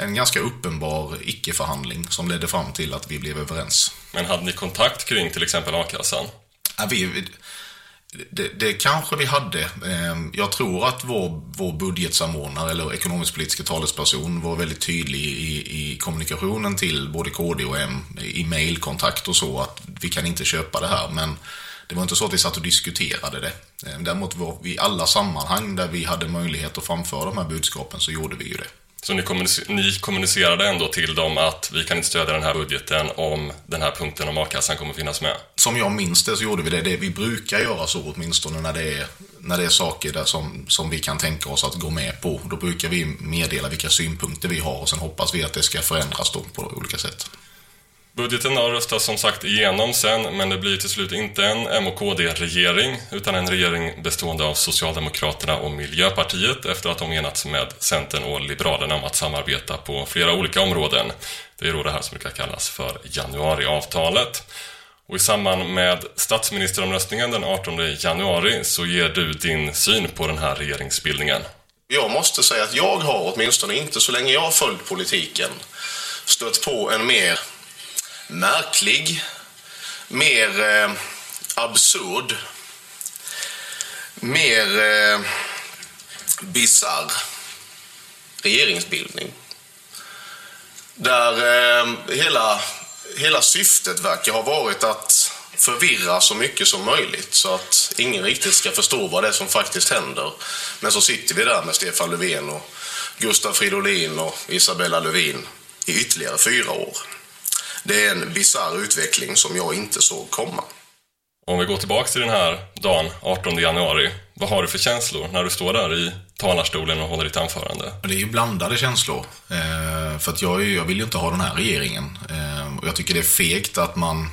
en ganska uppenbar icke-förhandling som ledde fram till att vi blev överens. Men hade ni kontakt kring till exempel a-kassan? Ja, vi, det, det kanske vi hade. Eh, Jag tror att vår, vår budgetsamordnare eller ekonomisk-politiska talesperson var väldigt tydlig i, i kommunikationen till både KD och M, i mailkontakt och så, att vi kan inte köpa det här. Men det var inte så att vi satt och diskuterade det. Eh, Däremot var vi i alla sammanhang där vi hade möjlighet att framföra de här budskapen så gjorde vi ju det. Så ni, kommunic- ni kommunicerade ändå till dem att vi kan inte stödja den här budgeten om den här punkten om a-kassan kommer finnas med? Som jag minns det så gjorde vi det. det vi brukar göra så åtminstone när det är, när det är saker där som, som vi kan tänka oss att gå med på. Då brukar vi meddela vilka synpunkter vi har och sen hoppas vi att det ska förändras då på olika sätt. Budgeten har röstats som sagt igenom sen, men det blir till slut inte en M och KD-regering, utan en regering bestående av Socialdemokraterna och Miljöpartiet efter att de enats med Centern och Liberalerna om att samarbeta på flera olika områden. Det är då det här som brukar kallas för januariavtalet. Och i samband med statsministeromröstningen den 18 januari så ger du din syn på den här regeringsbildningen. Jag måste säga att jag har åtminstone inte så länge jag har följt politiken stött på en mer märklig, mer eh, absurd, mer eh, bizarr regeringsbildning. Där eh, hela, hela syftet verkar ha varit att förvirra så mycket som möjligt så att ingen riktigt ska förstå vad det är som faktiskt händer. Men så sitter vi där med Stefan Löfven och Gustav Fridolin och Isabella Lövin i ytterligare fyra år. Det är en bizarr utveckling som jag inte såg komma. Om vi går tillbaka till den här dagen, 18 januari. Vad har du för känslor när du står där i talarstolen och håller ditt anförande? Det är ju blandade känslor. Eh, för att jag, jag vill ju inte ha den här regeringen. Eh, och jag tycker det är fegt att man,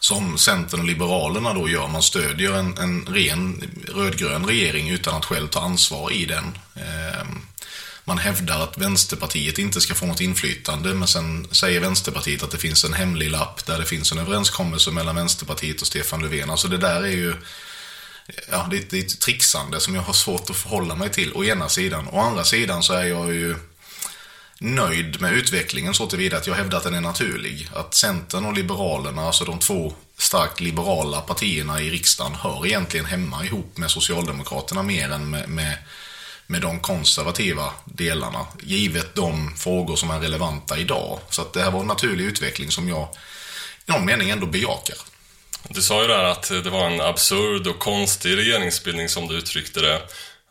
som Centern och Liberalerna då gör, man stödjer en, en ren rödgrön regering utan att själv ta ansvar i den. Eh, man hävdar att Vänsterpartiet inte ska få något inflytande, men sen säger Vänsterpartiet att det finns en hemlig lapp där det finns en överenskommelse mellan Vänsterpartiet och Stefan Löfven. Alltså det där är ju ja, det, det är ett trixande som jag har svårt att förhålla mig till, å ena sidan. Å andra sidan så är jag ju nöjd med utvecklingen så tillvida att jag hävdar att den är naturlig. Att Centern och Liberalerna, alltså de två starkt liberala partierna i riksdagen, hör egentligen hemma ihop med Socialdemokraterna mer än med, med, med de konservativa delarna. Givet de frågor som är relevanta idag. Så att det här var en naturlig utveckling som jag i någon mening ändå bejakar. Du sa ju där att det var en absurd och konstig regeringsbildning som du uttryckte det.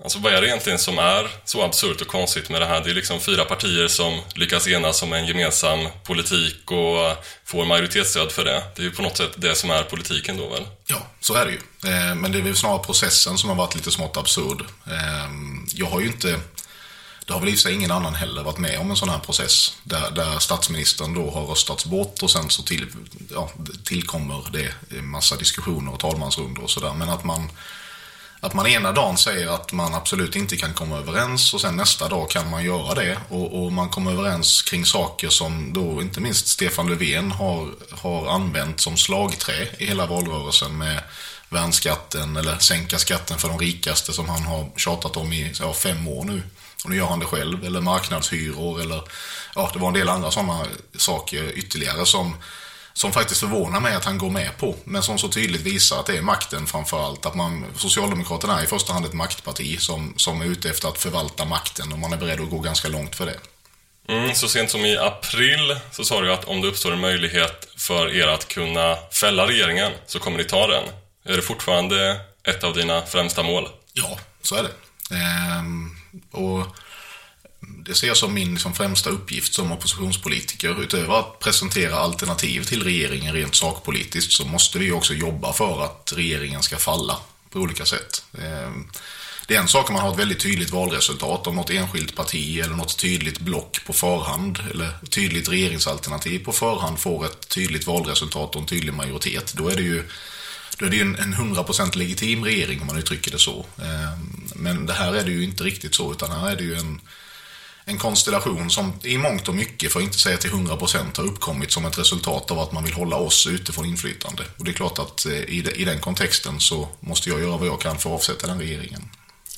Alltså vad är det egentligen som är så absurt och konstigt med det här? Det är liksom fyra partier som lyckas enas om en gemensam politik och får majoritetsstöd för det. Det är ju på något sätt det som är politiken då väl? Ja, så är det ju. Eh, men det är väl snarare processen som har varit lite smått absurd. Eh, jag har ju inte, det har väl i och för sig ingen annan heller varit med om en sån här process. Där, där statsministern då har röstats bort och sen så till, ja, tillkommer det en massa diskussioner och talmansrundor och sådär. Men att man, att man ena dagen säger att man absolut inte kan komma överens och sen nästa dag kan man göra det. Och, och man kommer överens kring saker som då inte minst Stefan Löfven har, har använt som slagträ i hela valrörelsen med värnskatten eller sänka skatten för de rikaste som han har tjatat om i ja, fem år nu. Och nu gör han det själv. Eller marknadshyror eller ja, det var en del andra sådana saker ytterligare som som faktiskt förvånar mig att han går med på, men som så tydligt visar att det är makten framför allt. Att man, Socialdemokraterna är i första hand ett maktparti som, som är ute efter att förvalta makten och man är beredd att gå ganska långt för det. Mm, så sent som i april så sa du att om det uppstår en möjlighet för er att kunna fälla regeringen så kommer ni ta den. Är det fortfarande ett av dina främsta mål? Ja, så är det. Ehm, och det ser jag som min liksom, främsta uppgift som oppositionspolitiker. Utöver att presentera alternativ till regeringen rent sakpolitiskt så måste vi också jobba för att regeringen ska falla på olika sätt. Ehm, det är en sak om man har ett väldigt tydligt valresultat om något enskilt parti eller något tydligt block på förhand eller ett tydligt regeringsalternativ på förhand får ett tydligt valresultat och en tydlig majoritet. Då är det ju då är det ju en, en 100% legitim regering om man uttrycker det så. Ehm, men det här är det ju inte riktigt så, utan här är det ju en, en konstellation som i mångt och mycket, för att inte säga till 100% har uppkommit som ett resultat av att man vill hålla oss ute från inflytande. Och det är klart att eh, i, i den kontexten så måste jag göra vad jag kan för att avsätta den regeringen.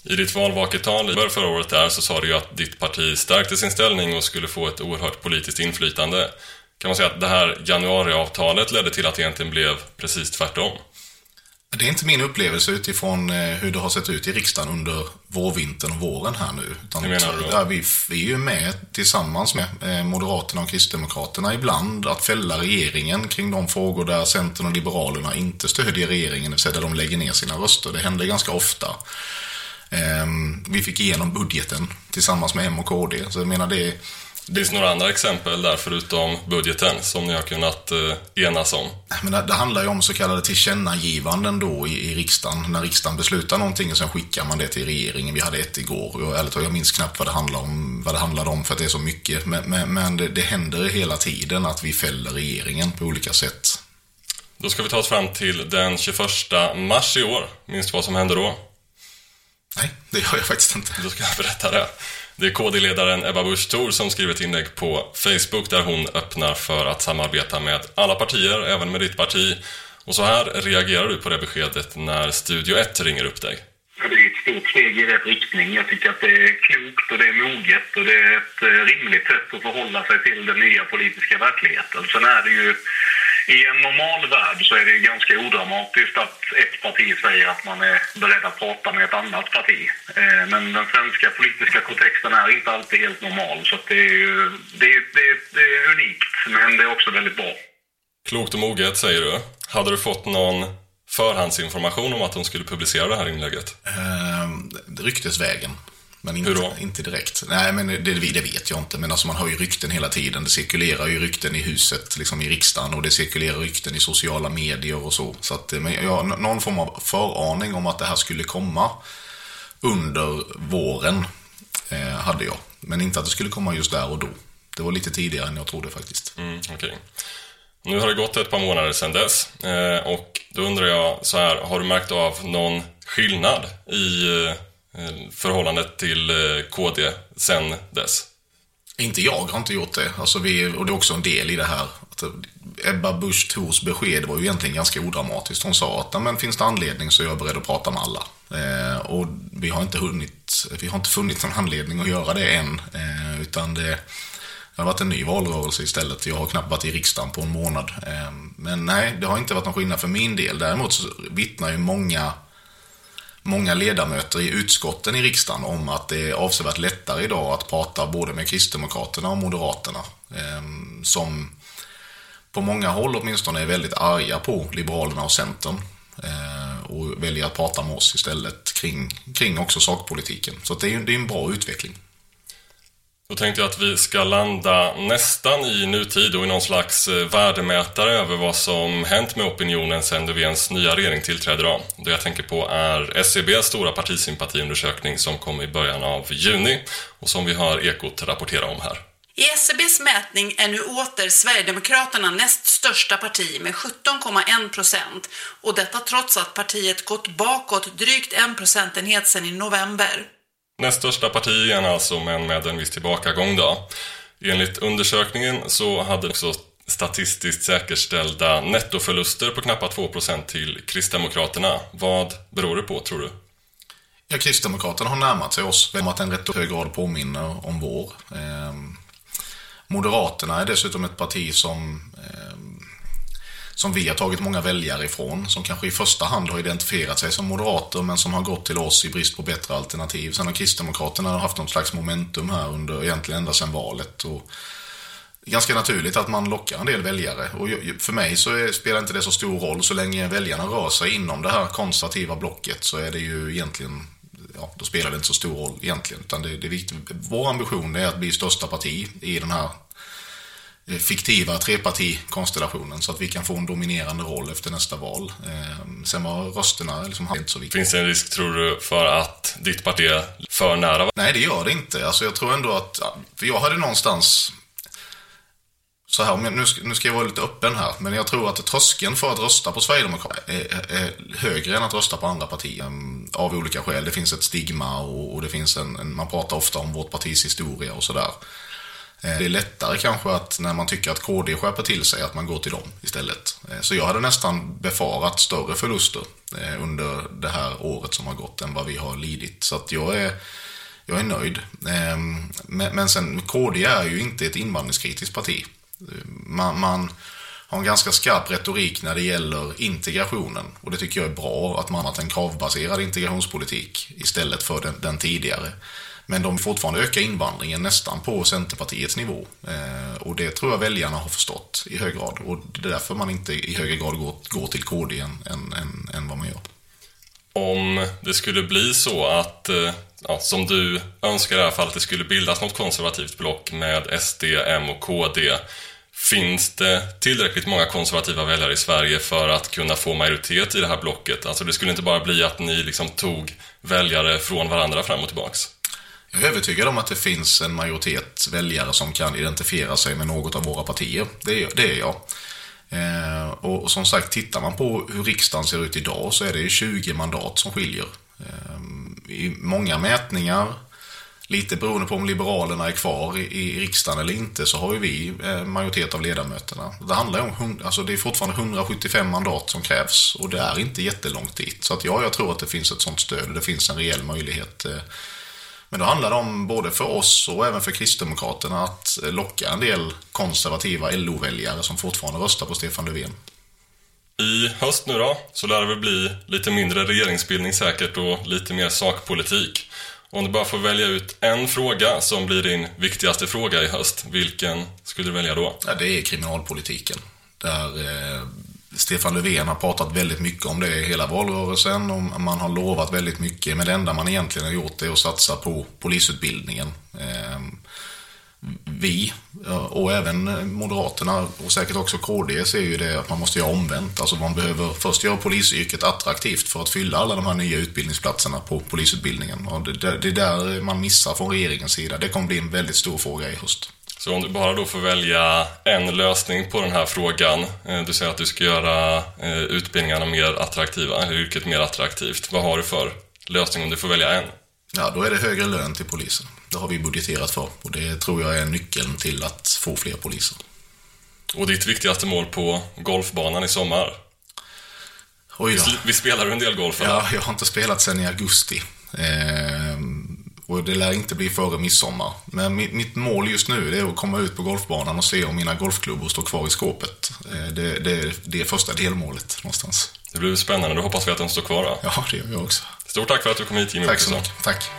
I ditt valvaketal i början förra året där så sa du ju att ditt parti stärkte sin ställning och skulle få ett oerhört politiskt inflytande. Kan man säga att det här januariavtalet ledde till att det egentligen blev precis tvärtom? Det är inte min upplevelse utifrån eh, hur det har sett ut i riksdagen under vårvintern och våren här nu. Utan menar vi, vi är ju med tillsammans med eh, Moderaterna och Kristdemokraterna ibland att fälla regeringen kring de frågor där Centern och Liberalerna inte stödjer regeringen, det vill säga där de lägger ner sina röster. Det händer ganska ofta. Ehm, Vi fick igenom budgeten tillsammans med M och KD. Så jag menar det, Finns det några andra exempel där förutom budgeten som ni har kunnat eh, enas om? Men det, det handlar ju om så kallade tillkännagivanden då i, i riksdagen. När riksdagen beslutar någonting och sen skickar man det till regeringen. Vi hade ett igår och ärligt jag minns knappt vad det, handlar om, vad det handlade om för att det är så mycket. Men, men, men det, det händer hela tiden att vi fäller regeringen på olika sätt. Då ska vi ta oss fram till den 21 mars i år. Minns du vad som hände då? Nej, det gör jag faktiskt inte. Då ska jag berätta det. Det är KD-ledaren Ebba Busch Thor som skriver ett inlägg på Facebook där hon öppnar för att samarbeta med alla partier, även med ditt parti. Och så här reagerar du på det beskedet när Studio 1 ringer upp dig. Ja, Det är ett stort steg i rätt riktning. Jag tycker att det är klokt och det är moget och det är ett eh, rimligt sätt att förhålla sig till den nya politiska verkligheten. Sen är det ju, i en normal värld så är det ju ganska odramatiskt att ett parti säger att man är beredd att prata med ett annat parti. Eh, Men den svenska politiska kontexten är inte alltid helt normal så att det är ju det är, det är, det är unikt men det är också väldigt bra. Klokt och moget, säger du. Hade du fått någon förhandsinformation om att de skulle publicera det här inlägget? Ehm, ryktesvägen. Men inte, Hur då? inte direkt. Nej, men det, det vet jag inte. Men alltså man har ju rykten hela tiden. Det cirkulerar ju rykten i huset, liksom i riksdagen. Och det cirkulerar rykten i sociala medier och så. Så att, eh, men jag har någon form av föraning om att det här skulle komma under våren. Eh, hade jag. Men inte att det skulle komma just där och då. Det var lite tidigare än jag trodde faktiskt. Mm, okej. Nu har det gått ett par månader sedan dess eh, och då undrar jag så här, har du märkt av någon skillnad i eh, Eh, förhållandet till eh, KD sen dess? Inte jag har inte gjort det. Alltså vi, och det är också en del i det här. Att eh, Ebba Busch Thors besked var ju egentligen ganska odramatiskt. Hon sa att men finns det anledning så är jag beredd att prata med alla. Eh, och vi har inte hunnit, vi har inte funnit någon anledning att göra det än. Eh, utan det, det har varit en ny valrörelse istället. Jag har knappt varit i riksdagen på en månad. Eh, men nej, det har inte varit någon skillnad för min del. Däremot så vittnar ju många många ledamöter i utskotten i riksdagen om att det är avsevärt lättare idag att prata både med Kristdemokraterna och Moderaterna. Eh, som på många håll åtminstone är väldigt arga på Liberalerna och Centern. Eh, och väljer att prata med oss istället kring, kring också sakpolitiken. Så att det är ju det är en bra utveckling. Då tänkte jag att vi ska landa nästan i nutid och i någon slags eh, värdemätare över vad som hänt med opinionen sedan Löfvens nya regering tillträdde idag. Det jag tänker på är SCBs stora partisympatiundersökning som kom i början av juni och som vi hör Ekot rapportera om här. I SCBs mätning är nu åter Sverigedemokraterna näst största parti med 17,1 procent och detta trots att partiet gått bakåt drygt en procentenhet sedan i november. Näst största parti igen alltså, men med en viss tillbakagång då. Enligt undersökningen så hade också statistiskt säkerställda nettoförluster på knappt 2% till Kristdemokraterna. Vad beror det på, tror du? Ja, Kristdemokraterna har närmat sig oss genom att en rätt hög grad påminner om vår. Eh, Moderaterna är dessutom ett parti som, eh, som vi har tagit många väljare ifrån. Som kanske i första hand har identifierat sig som moderater men som har gått till oss i brist på bättre alternativ. Sen har Kristdemokraterna haft något slags momentum här under egentligen ända sedan valet. Och ganska naturligt att man lockar en del väljare. Och för mig så är, spelar inte det så stor roll. Så länge väljarna rör sig inom det här konservativa blocket så är det ju egentligen ja, då spelar det inte så stor roll egentligen. Utan det, det är viktigt. Vår ambition är att bli största parti i den här fiktiva trepartikonstellationen så att vi kan få en dominerande roll efter nästa val. Eh, Sen var rösterna liksom inte så viktigt. Finns det en risk, tror du, för att ditt parti är för nära? Nej, det gör det inte. Alltså, jag tror ändå att... För jag hade någonstans... Så här, nu ska, nu ska jag vara lite öppen här, men jag tror att tröskeln för att rösta på Sverigedemokraterna är, är högre än att rösta på andra partier. mm, Av olika skäl. Det finns ett stigma och, och det finns en, en... Man pratar ofta om vårt partis historia och sådär. Eh, det är lättare kanske att när man tycker att KD skärper till sig att man går till dem istället. Eh, så jag hade nästan befarat större förluster eh, under det här året som har gått än vad vi har lidit. Så att jag är, jag är nöjd. Ehm, men sen, KD är ju inte ett invandringskritiskt parti. Man, man har en ganska skarp retorik när det gäller integrationen. Och det tycker jag är bra, att man har en kravbaserad integrationspolitik istället för den, den tidigare. Men de fortfarande öka invandringen nästan på Centerpartiets nivå. Eh, och det tror jag väljarna har förstått i hög grad. Och det är därför man inte i högre grad går, går till KD än, än, än, än vad man gör. Om det skulle bli så att eh, ja, som du önskar i det här fallet, det skulle bildas något konservativt block med SD, M och KD. Finns det tillräckligt många konservativa väljare i Sverige för att kunna få majoritet i det här blocket? Alltså det skulle inte bara bli att ni liksom tog väljare från varandra fram och tillbaks. Jag är övertygad om att det finns en majoritet väljare som kan identifiera sig med något av våra partier. Det är, det är jag. Eh, och, och som sagt, tittar man på hur riksdagen ser ut idag så är det 20 mandat som skiljer. Eh, I många mätningar, lite beroende på om Liberalerna är kvar i, i riksdagen eller inte, så har ju vi eh, majoritet av ledamöterna. Det handlar om, alltså det är fortfarande 175 mandat som krävs och det är inte jättelångt dit. Så att ja, jag tror att det finns ett sånt stöd och det finns en reell möjlighet. Eh, men då handlar det om, både för oss och även för Kristdemokraterna, att locka en del konservativa LO-väljare som fortfarande röstar på Stefan Löfven. I höst nu då, så lär det väl bli lite mindre regeringsbildning säkert och lite mer sakpolitik. Om du bara får välja ut en fråga som blir din viktigaste fråga i höst, vilken skulle du välja då? Ja, det är kriminalpolitiken. Där eh, Stefan Löfven har pratat väldigt mycket om det i hela valrörelsen och man har lovat väldigt mycket. Men det enda man egentligen har gjort är att satsa på polisutbildningen. Ehm, vi eh, och även Moderaterna och säkert också KD ser ju det att man måste göra omvänt. Alltså man behöver först göra polisyrket attraktivt för att fylla alla de här nya utbildningsplatserna på polisutbildningen. Och det är där man missar från regeringens sida. Det kommer bli en väldigt stor fråga i höst. Så om du bara då får välja en lösning på den här frågan. eh, Du säger att du ska göra eh, utbildningarna mer attraktiva, eller yrket mer attraktivt. Vad har du för lösning om du får välja en? Ja, då är det högre lön till polisen. Det har vi budgeterat för och det tror jag är nyckeln till att få fler poliser. Och ditt viktigaste mål på golfbanan i sommar? Oj då. Vi spelar en del golf eller? Ja, jag har inte spelat sedan i augusti. Ehm, och det lär inte bli före midsommar. Men mitt, mitt mål just nu är att komma ut på golfbanan och se om mina golfklubbor står kvar i skåpet. Eh, det, det, det är första delmålet någonstans. Det blir spännande, då hoppas vi att de står kvar då. Ja, det gör jag också. Stort tack för att du kom hit Jimmy Tack så mycket. Tack.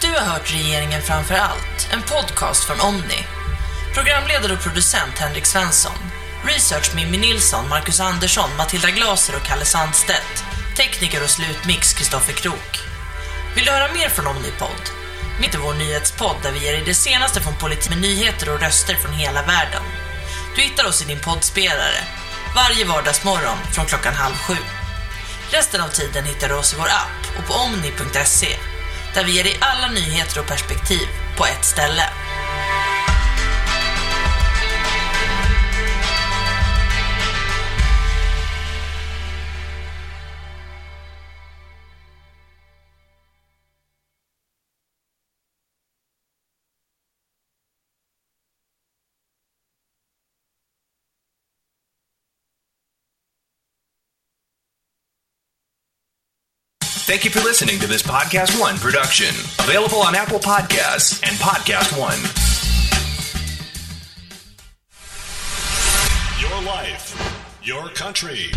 Du har hört Regeringen framför allt, en podcast från Omni. Programledare och producent Henrik Svensson. Research Mimmi Nilsson, Marcus Andersson, Matilda Glaser och Kalle Sandstedt. Tekniker och slutmix Kristoffer Krook. Vill du höra mer från Omnipod? Mitt i vår nyhetspodd där vi ger dig det senaste från politik med nyheter och röster från hela världen. Du hittar oss i din poddspelare varje vardagsmorgon från klockan halv sju. Resten av tiden hittar du oss i vår app och på omni.se där vi ger dig alla nyheter och perspektiv på ett ställe. Thank you for listening to this Podcast One production, available on Apple Podcasts and Podcast One. Your life, your country.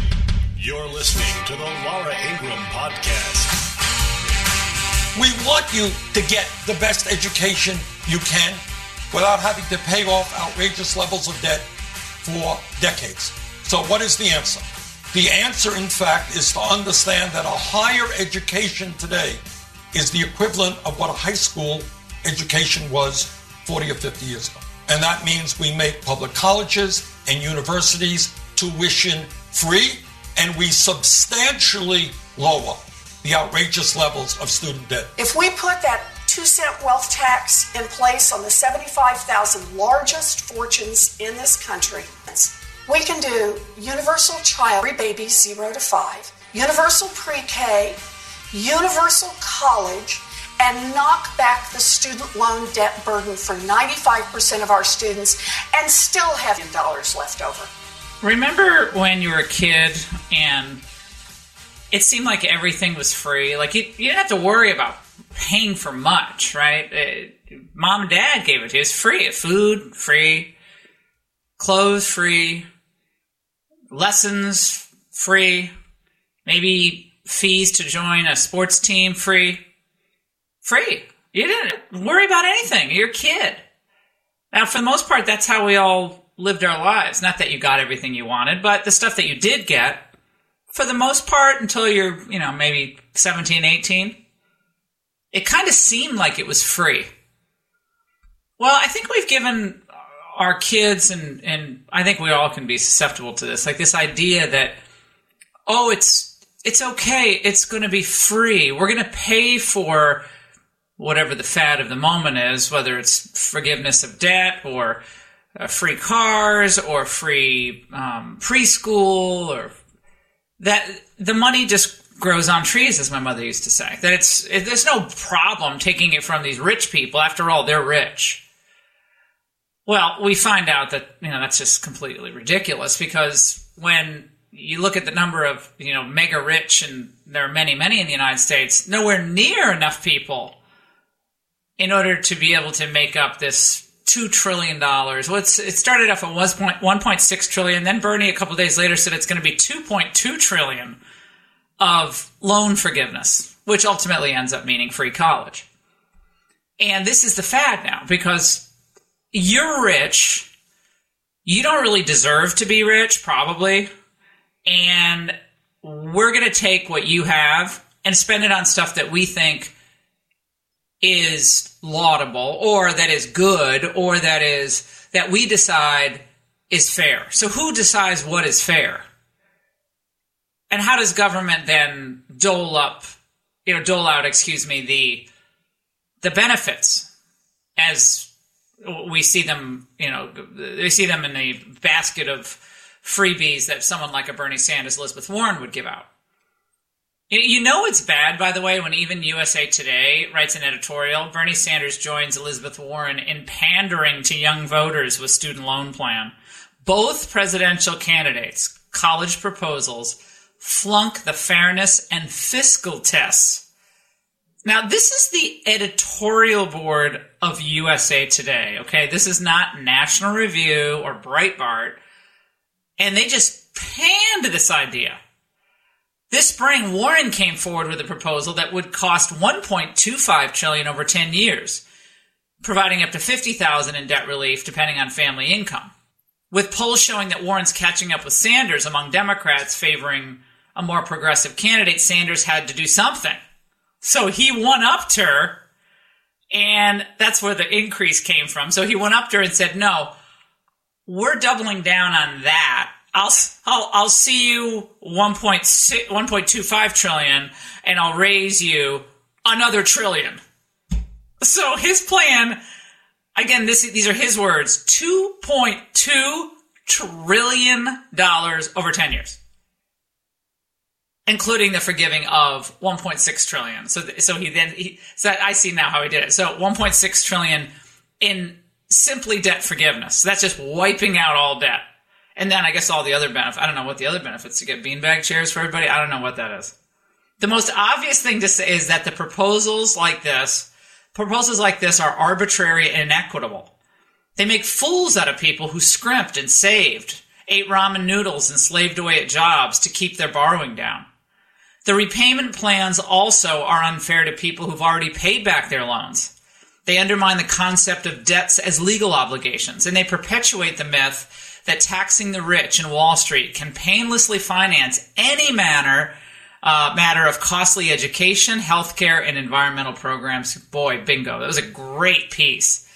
You're listening to the Laura Ingram Podcast. We want you to get the best education you can without having to pay off outrageous levels of debt for decades. So, what is the answer? The answer, in fact, is to understand that a higher education today is the equivalent of what a high school education was 40 or 50 years ago. And that means we make public colleges and universities tuition free, and we substantially lower the outrageous levels of student debt. If we put that two cent wealth tax in place on the 75,000 largest fortunes in this country, we can do universal child free babies zero to five, universal pre K, universal college, and knock back the student loan debt burden for 95% of our students and still have dollars left over. Remember when you were a kid and it seemed like everything was free? Like you, you didn't have to worry about paying for much, right? Uh, mom and dad gave it to you. It's free. Food, free. Clothes, free. Lessons, free. Maybe fees to join a sports team, free. Free. You didn't worry about anything. You're a kid. Now, for the most part, that's how we all lived our lives. Not that you got everything you wanted, but the stuff that you did get for the most part until you're, you know, maybe 17, 18. It kind of seemed like it was free. Well, I think we've given our kids and and I think we all can be susceptible to this. Like this idea that oh, it's it's okay. It's going to be free. We're going to pay for whatever the fad of the moment is, whether it's forgiveness of debt or uh, free cars or free um, preschool or that the money just grows on trees, as my mother used to say. That it's it, there's no problem taking it from these rich people. After all, they're rich. Well, we find out that you know that's just completely ridiculous because when you look at the number of you know mega rich and there are many many in the United States, nowhere near enough people in order to be able to make up this two trillion dollars. Well, it started off at one point six trillion. Then Bernie a couple days later said it's going to be two point two trillion of loan forgiveness, which ultimately ends up meaning free college. And this is the fad now because you're rich. You don't really deserve to be rich, probably. And we're going to take what you have and spend it on stuff that we think is laudable or that is good or that is that we decide is fair. So who decides what is fair? And how does government then dole up, you know, dole out, excuse me, the the benefits as we see them, you know, they see them in the basket of freebies that someone like a Bernie Sanders, Elizabeth Warren would give out. You know it's bad, by the way, when even USA Today writes an editorial. Bernie Sanders joins Elizabeth Warren in pandering to young voters with student loan plan. Both presidential candidates, college proposals, flunk the fairness and fiscal tests. Now, this is the editorial board of USA Today, okay? This is not National Review or Breitbart. And they just panned this idea. This spring, Warren came forward with a proposal that would cost 1.25 trillion over 10 years, providing up to 50,000 in debt relief depending on family income. With polls showing that Warren's catching up with Sanders among Democrats favoring a more progressive candidate, Sanders had to do something. So he one upped her, and that's where the increase came from. So he went up to her and said, No, we're doubling down on that I'll, I'll, I'll see you 1.6, 1.25 trillion and I'll raise you another trillion. So his plan, again, this, these are his words, $2.2 trillion over 10 years. Including the forgiving of 1.6 trillion. So, so he then, he, so I see now how he did it. So 1.6 trillion in simply debt forgiveness. So that's just wiping out all debt. And then I guess all the other benefits. I don't know what the other benefits to get beanbag chairs for everybody. I don't know what that is. The most obvious thing to say is that the proposals like this, proposals like this are arbitrary and inequitable. They make fools out of people who scrimped and saved, ate ramen noodles and slaved away at jobs to keep their borrowing down. The repayment plans also are unfair to people who've already paid back their loans. They undermine the concept of debts as legal obligations, and they perpetuate the myth that taxing the rich in Wall Street can painlessly finance any manner uh, matter of costly education, healthcare, and environmental programs. Boy, bingo! That was a great piece.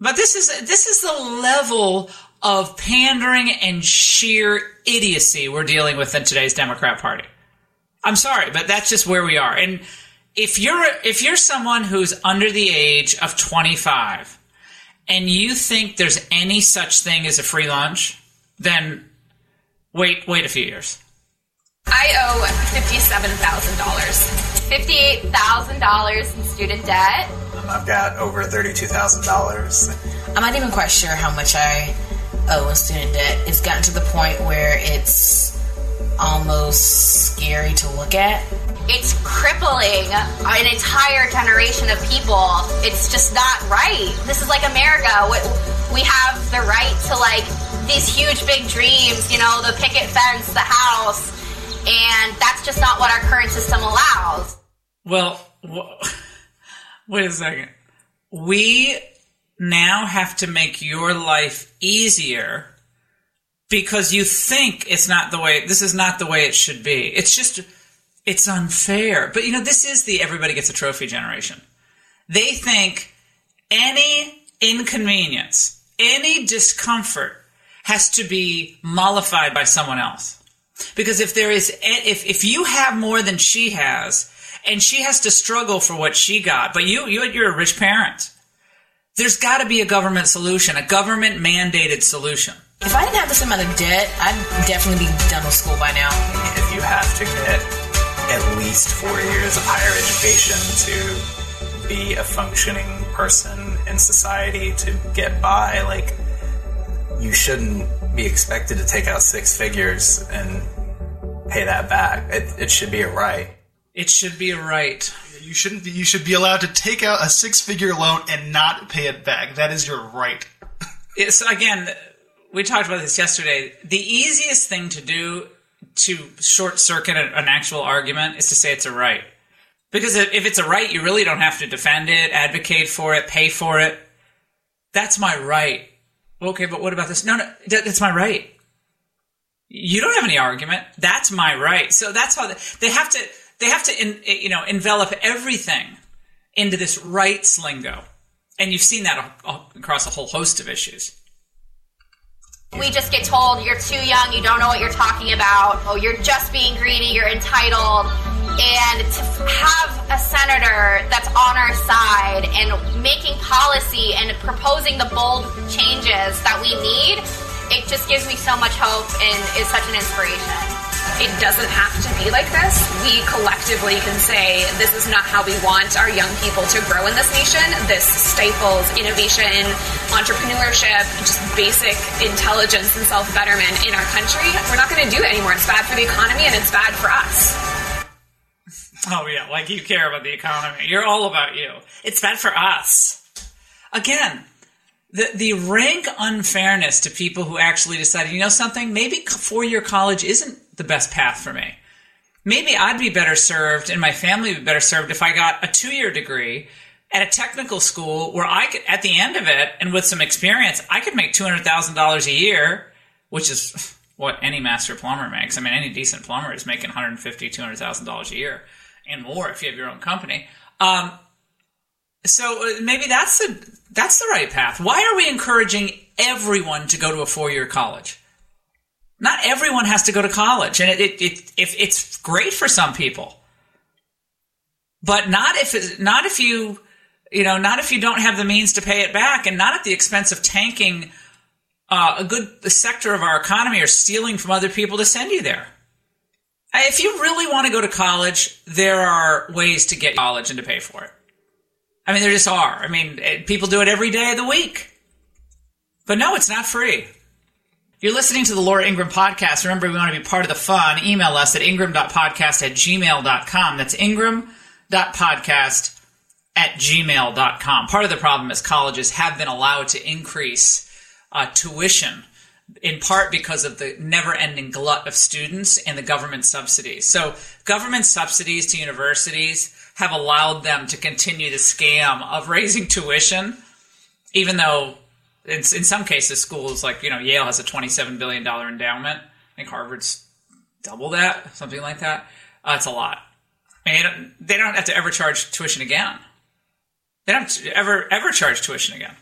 But this is this is the level of pandering and sheer idiocy we're dealing with in today's Democrat Party. I'm sorry, but that's just where we are. And if you're if you're someone who's under the age of 25 and you think there's any such thing as a free lunch, then wait wait a few years. I owe fifty-seven thousand dollars, fifty-eight thousand dollars in student debt. Um, I've got over thirty-two thousand dollars. I'm not even quite sure how much I owe in student debt. It's gotten to the point where it's almost scary to look at. It's crippling an entire generation of people. It's just not right. This is like America. We have the right to like these huge big dreams, you know, the picket fence, the house, and that's just not what our current system allows. Well, wait a second. We now have to make your life easier because you think it's not the way this is not the way it should be. It's just it's unfair. But you know, this is the everybody gets a trophy generation. They think any inconvenience, any discomfort has to be mollified by someone else. Because if there is if if you have more than she has and she has to struggle for what she got, but you you you're a rich parent. There's got to be a government solution, a government mandated solution. If I didn't have this amount of debt, I'd definitely be done with school by now. If you have to get at least four years of higher education to be a functioning person in society to get by, like, you shouldn't be expected to take out six figures and pay that back. It, it should be a right. It should be a right. You shouldn't. Be, you should be allowed to take out a six-figure loan and not pay it back. That is your right. It's again, we talked about this yesterday. The easiest thing to do to short circuit an actual argument is to say it's a right. Because if it's a right, you really don't have to defend it, advocate for it, pay for it. That's my right. Okay, but what about this? No, no, that's my right. You don't have any argument. That's my right. So that's how they, have to. They have to, you know, envelop everything into this rights lingo, and you've seen that across a whole host of issues. We just get told you're too young, you don't know what you're talking about, oh, you're just being greedy, you're entitled. And to have a senator that's on our side and making policy and proposing the bold changes that we need, it just gives me so much hope and is such an inspiration. It doesn't have to be like this. We collectively can say this is not how we want our young people to grow in this nation. This stifles innovation, entrepreneurship, just basic intelligence and self betterment in our country. We're not going to do it anymore. It's bad for the economy and it's bad for us. Oh, yeah, like you care about the economy. You're all about you. It's bad for us. Again, the, the rank unfairness to people who actually decided, you know something, maybe four year college isn't the best path for me. Maybe I'd be better served and my family would be better served if I got a two year degree at a technical school where I could, at the end of it and with some experience, I could make $200,000 a year, which is what any master plumber makes. I mean, any decent plumber is making $150,000, $200,000 a year and more if you have your own company. Um, so uh, maybe that's the that's the right path. Why are we encouraging everyone to go to a four year college? Not everyone has to go to college, and it, it, it if it's great for some people, but not if not if you you know not if you don't have the means to pay it back, and not at the expense of tanking uh, a good sector of our economy or stealing from other people to send you there. If you really want to go to college, there are ways to get college and to pay for it. I mean, there just are. I mean, eh, people do it every day of the week. But no, it's not free. You're listening to the Laura Ingram podcast, remember we want to be part of the fun. Email us at ingram.podcast at gmail.com. That's ingram.podcast at gmail.com. Part of the problem is colleges have been allowed to increase uh, tuition in part because of the never ending glut of students and the government subsidies. So, government subsidies to universities have allowed them to continue the scam of raising tuition, even though in, in some cases schools like, you know, Yale has a $27 billion endowment. I think Harvard's double that, something like that. Uh, it's a lot. I mean, they don't, they don't have to ever charge tuition again. They don't ever, ever charge tuition again.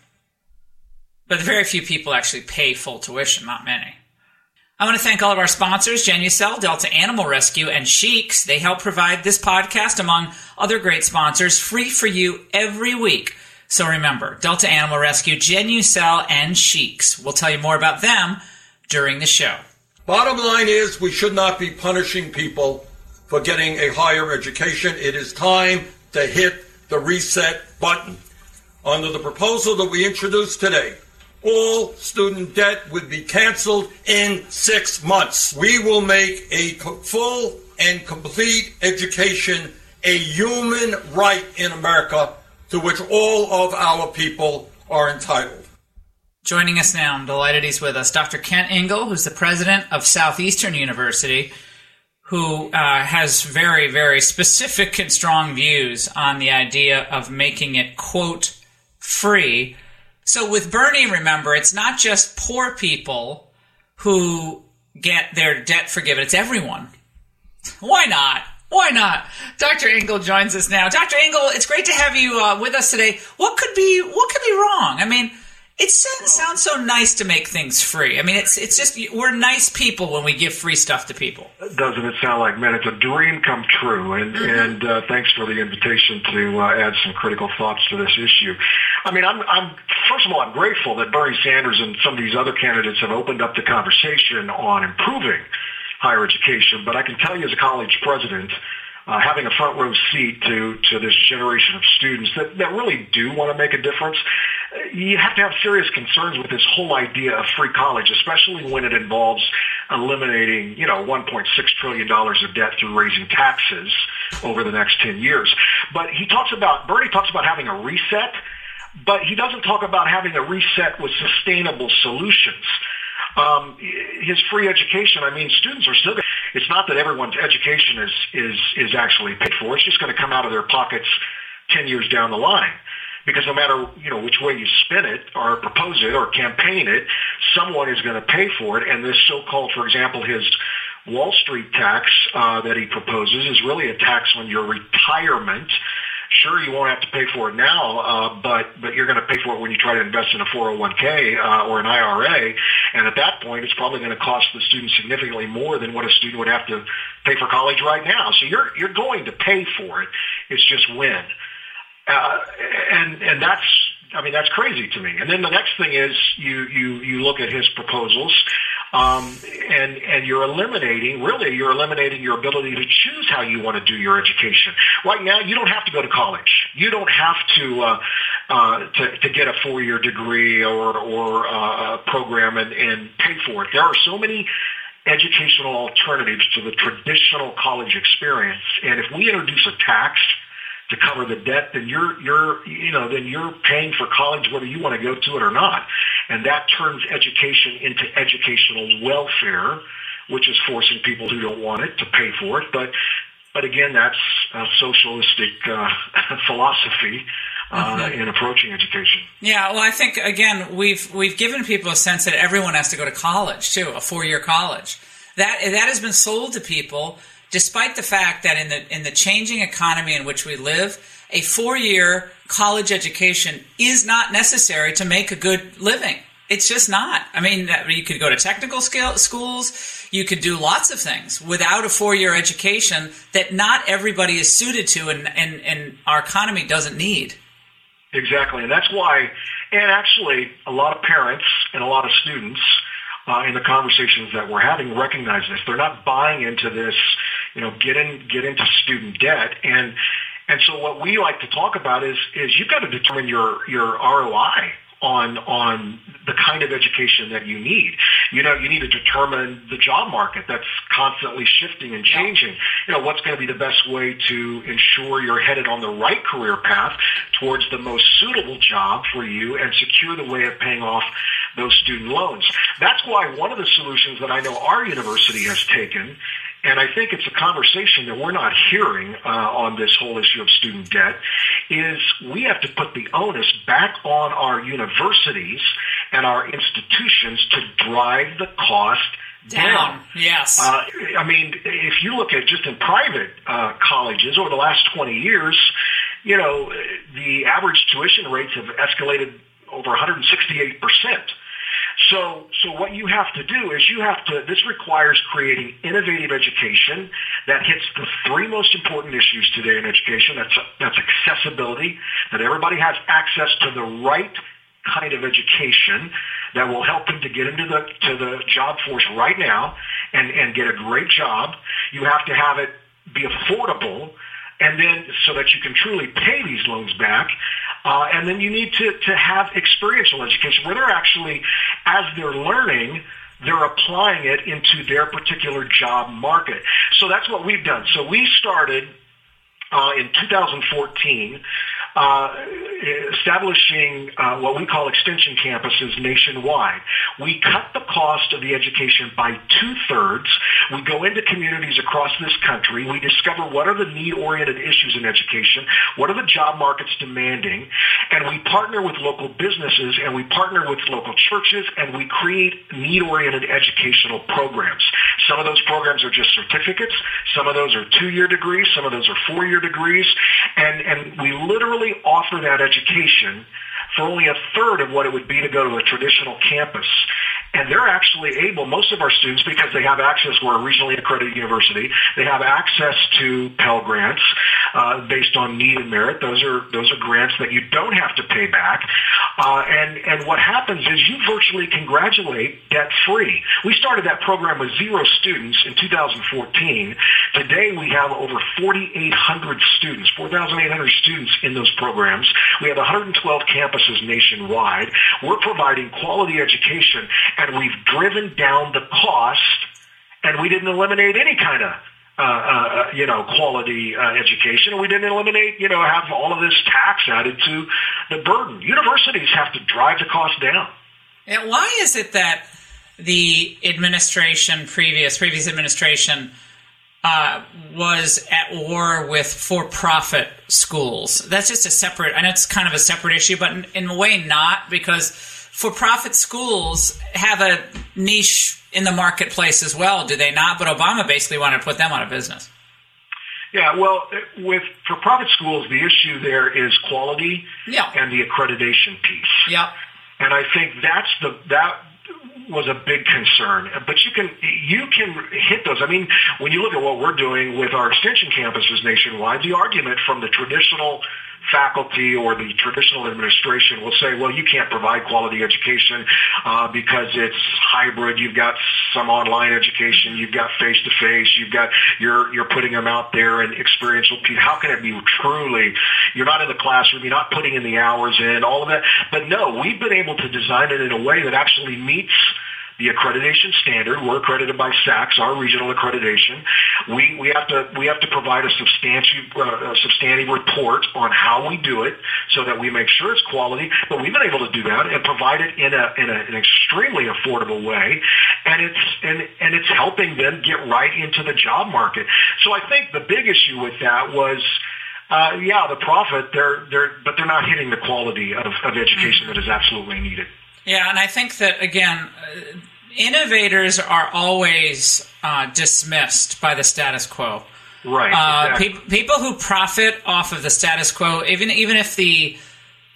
But very few people actually pay full tuition, not many. I want to thank all of our sponsors, Genucel, Delta Animal Rescue, and Sheiks. They help provide this podcast, among other great sponsors, free for you every week. So remember, Delta Animal Rescue, Genucel, and Sheiks. We'll tell you more about them during the show. Bottom line is, we should not be punishing people for getting a higher education. It is time to hit the reset button. Under the proposal that we introduced today, all student debt would be canceled in six months. We will make a full and complete education a human right in America to which all of our people are entitled. Joining us now, I'm delighted he's with us, Dr. Kent Engel, who's the president of Southeastern University, who uh, has very, very specific and strong views on the idea of making it, quote, free so with Bernie, remember, it's not just poor people who get their debt forgiven. It's everyone. Why not? Why not? Dr. Engel joins us now. Dr. Engel, it's great to have you uh, with us today. What could be what could be wrong? I mean, it sounds so nice to make things free. I mean, it's it's just we're nice people when we give free stuff to people. Doesn't it sound like, man, it's a dream come true? And and uh, thanks for the invitation to uh, add some critical thoughts to this issue. I mean, I'm I'm first of all, I'm grateful that Bernie Sanders and some of these other candidates have opened up the conversation on improving higher education. But I can tell you, as a college president. Uh, having a front row seat to to this generation of students that, that really do want to make a difference, you have to have serious concerns with this whole idea of free college, especially when it involves eliminating, you know, 1.6 trillion dollars of debt through raising taxes over the next 10 years. But he talks about Bernie talks about having a reset, but he doesn't talk about having a reset with sustainable solutions. Um, his free education. I mean, students are still. It's not that everyone's education is is is actually paid for. It's just going to come out of their pockets ten years down the line because no matter you know which way you spin it or propose it or campaign it, someone is going to pay for it. And this so-called, for example, his Wall Street tax uh, that he proposes is really a tax on your retirement. Sure, you won't have to pay for it now, uh, but but you're going to pay for it when you try to invest in a 401k uh, or an IRA, and at that point, it's probably going to cost the student significantly more than what a student would have to pay for college right now. So you're you're going to pay for it. It's just when. Uh, and and that's I mean that's crazy to me. And then the next thing is you you you look at his proposals, um, and and you're eliminating really you're eliminating your ability to choose how you want to do your education. Right now, you don't have to go to college. You don't have to uh, uh, to, to get a four year degree or or uh, a program and, and pay for it. There are so many educational alternatives to the traditional college experience, and if we introduce a tax to cover the debt, then you're you're you know then you're paying for college whether you want to go to it or not, and that turns education into educational welfare, which is forcing people who don't want it to pay for it. But but again, that's a socialistic uh, philosophy. Uh, Mhm. in approaching education. Yeah, well, I think again we've we've given people a sense that everyone has to go to college too, a four year college. That that has been sold to people, despite the fact that in the in the changing economy in which we live, a four year college education is not necessary to make a good living. It's just not. I mean, you could go to technical skill, schools. You could do lots of things without a four year education that not everybody is suited to, and, and, and our economy doesn't need. Exactly, and that's why, and actually, a lot of parents and a lot of students uh, in the conversations that we're having recognize this. They're not buying into this, you know, get in, get into student debt, and and so what we like to talk about is is you've got to determine your your ROI on on the kind of education that you need. You know, you need to determine the job market that's constantly shifting and changing. You know, what's going to be the best way to ensure you're headed on the right career path towards the most suitable job for you and secure the way of paying off those student loans. That's why one of the solutions that I know our university has taken and I think it's a conversation that we're not hearing uh, on this whole issue of student debt, is we have to put the onus back on our universities and our institutions to drive the cost down. Yes. Uh, I mean, if you look at just in private uh, colleges over the last 20 years, you know, the average tuition rates have escalated over 168 percent. So, so what you have to do is you have to, this requires creating innovative education that hits the three most important issues today in education. That's, that's accessibility, that everybody has access to the right kind of education that will help them to get into the, to the job force right now and, and get a great job. You have to have it be affordable and then so that you can truly pay these loans back. Uh, and then you need to, to have experiential education where they're actually, as they're learning, they're applying it into their particular job market. So that's what we've done. So we started uh, in 2014 uh, establishing uh, what we call extension campuses nationwide. We cut the cost of the education by two thirds. We go into communities across this country. We discover what are the need-oriented issues in education, what are the job markets demanding, and we partner with local businesses and we partner with local churches and we create need-oriented educational programs. Some of those programs are just certificates. Some of those are two-year degrees. Some of those are four-year degrees. And, and we literally offer that education for only a third of what it would be to go to a traditional campus. And they're actually able, most of our students, because they have access, we're a regionally accredited university, they have access to Pell Grants uh, based on need and merit. Those are those are grants that you don't have to pay back. Uh, and and what happens is you virtually can graduate debt free. We started that program with zero students in 2014. Today we have over 4,800 students, 4,800 students in those programs. We have 112 campuses nationwide. We're providing quality education and we've driven down the cost, and we didn't eliminate any kind of uh, uh, you know, quality uh, education. We didn't eliminate, you know, have all of this tax added to the burden. Universities have to drive the cost down. And why is it that the administration, previous previous administration, uh, was at war with for-profit schools? That's just a separate. I know it's kind of a separate issue, but in, in a way, not because for-profit schools have a niche in the marketplace as well, do they not? But Obama basically wanted to put them out of business. Yeah, well, with for-profit schools, the issue there is quality yeah. and the accreditation piece. Yeah. And I think that's the that was a big concern. But you can you can hit those. I mean, when you look at what we're doing with our extension campuses nationwide, the argument from the traditional faculty or the traditional administration will say, well, you can't provide quality education uh, because it's hybrid. You've got some online education, you've got face to face, you've got you're you're putting them out there and experiential. How can it be truly? You're not in the classroom. You're not putting in the hours in all of that. But no, we've been able to design it in a way that actually meets the accreditation standard. We're accredited by SACS, our regional accreditation. We, we have to we have to provide a substantive uh, substantive report on how we do it so that we make sure it's quality. But we've been able to do that and provide it in a in a, an extremely affordable way, and it's and and it's helping them get right into the job market. So I think the big issue with that was. Uh, yeah, the profit, they're, they're, but they're not hitting the quality of, of education that is absolutely needed. Yeah, and I think that again, uh, innovators are always uh, dismissed by the status quo. Right. Uh, exactly. pe- people who profit off of the status quo, even even if the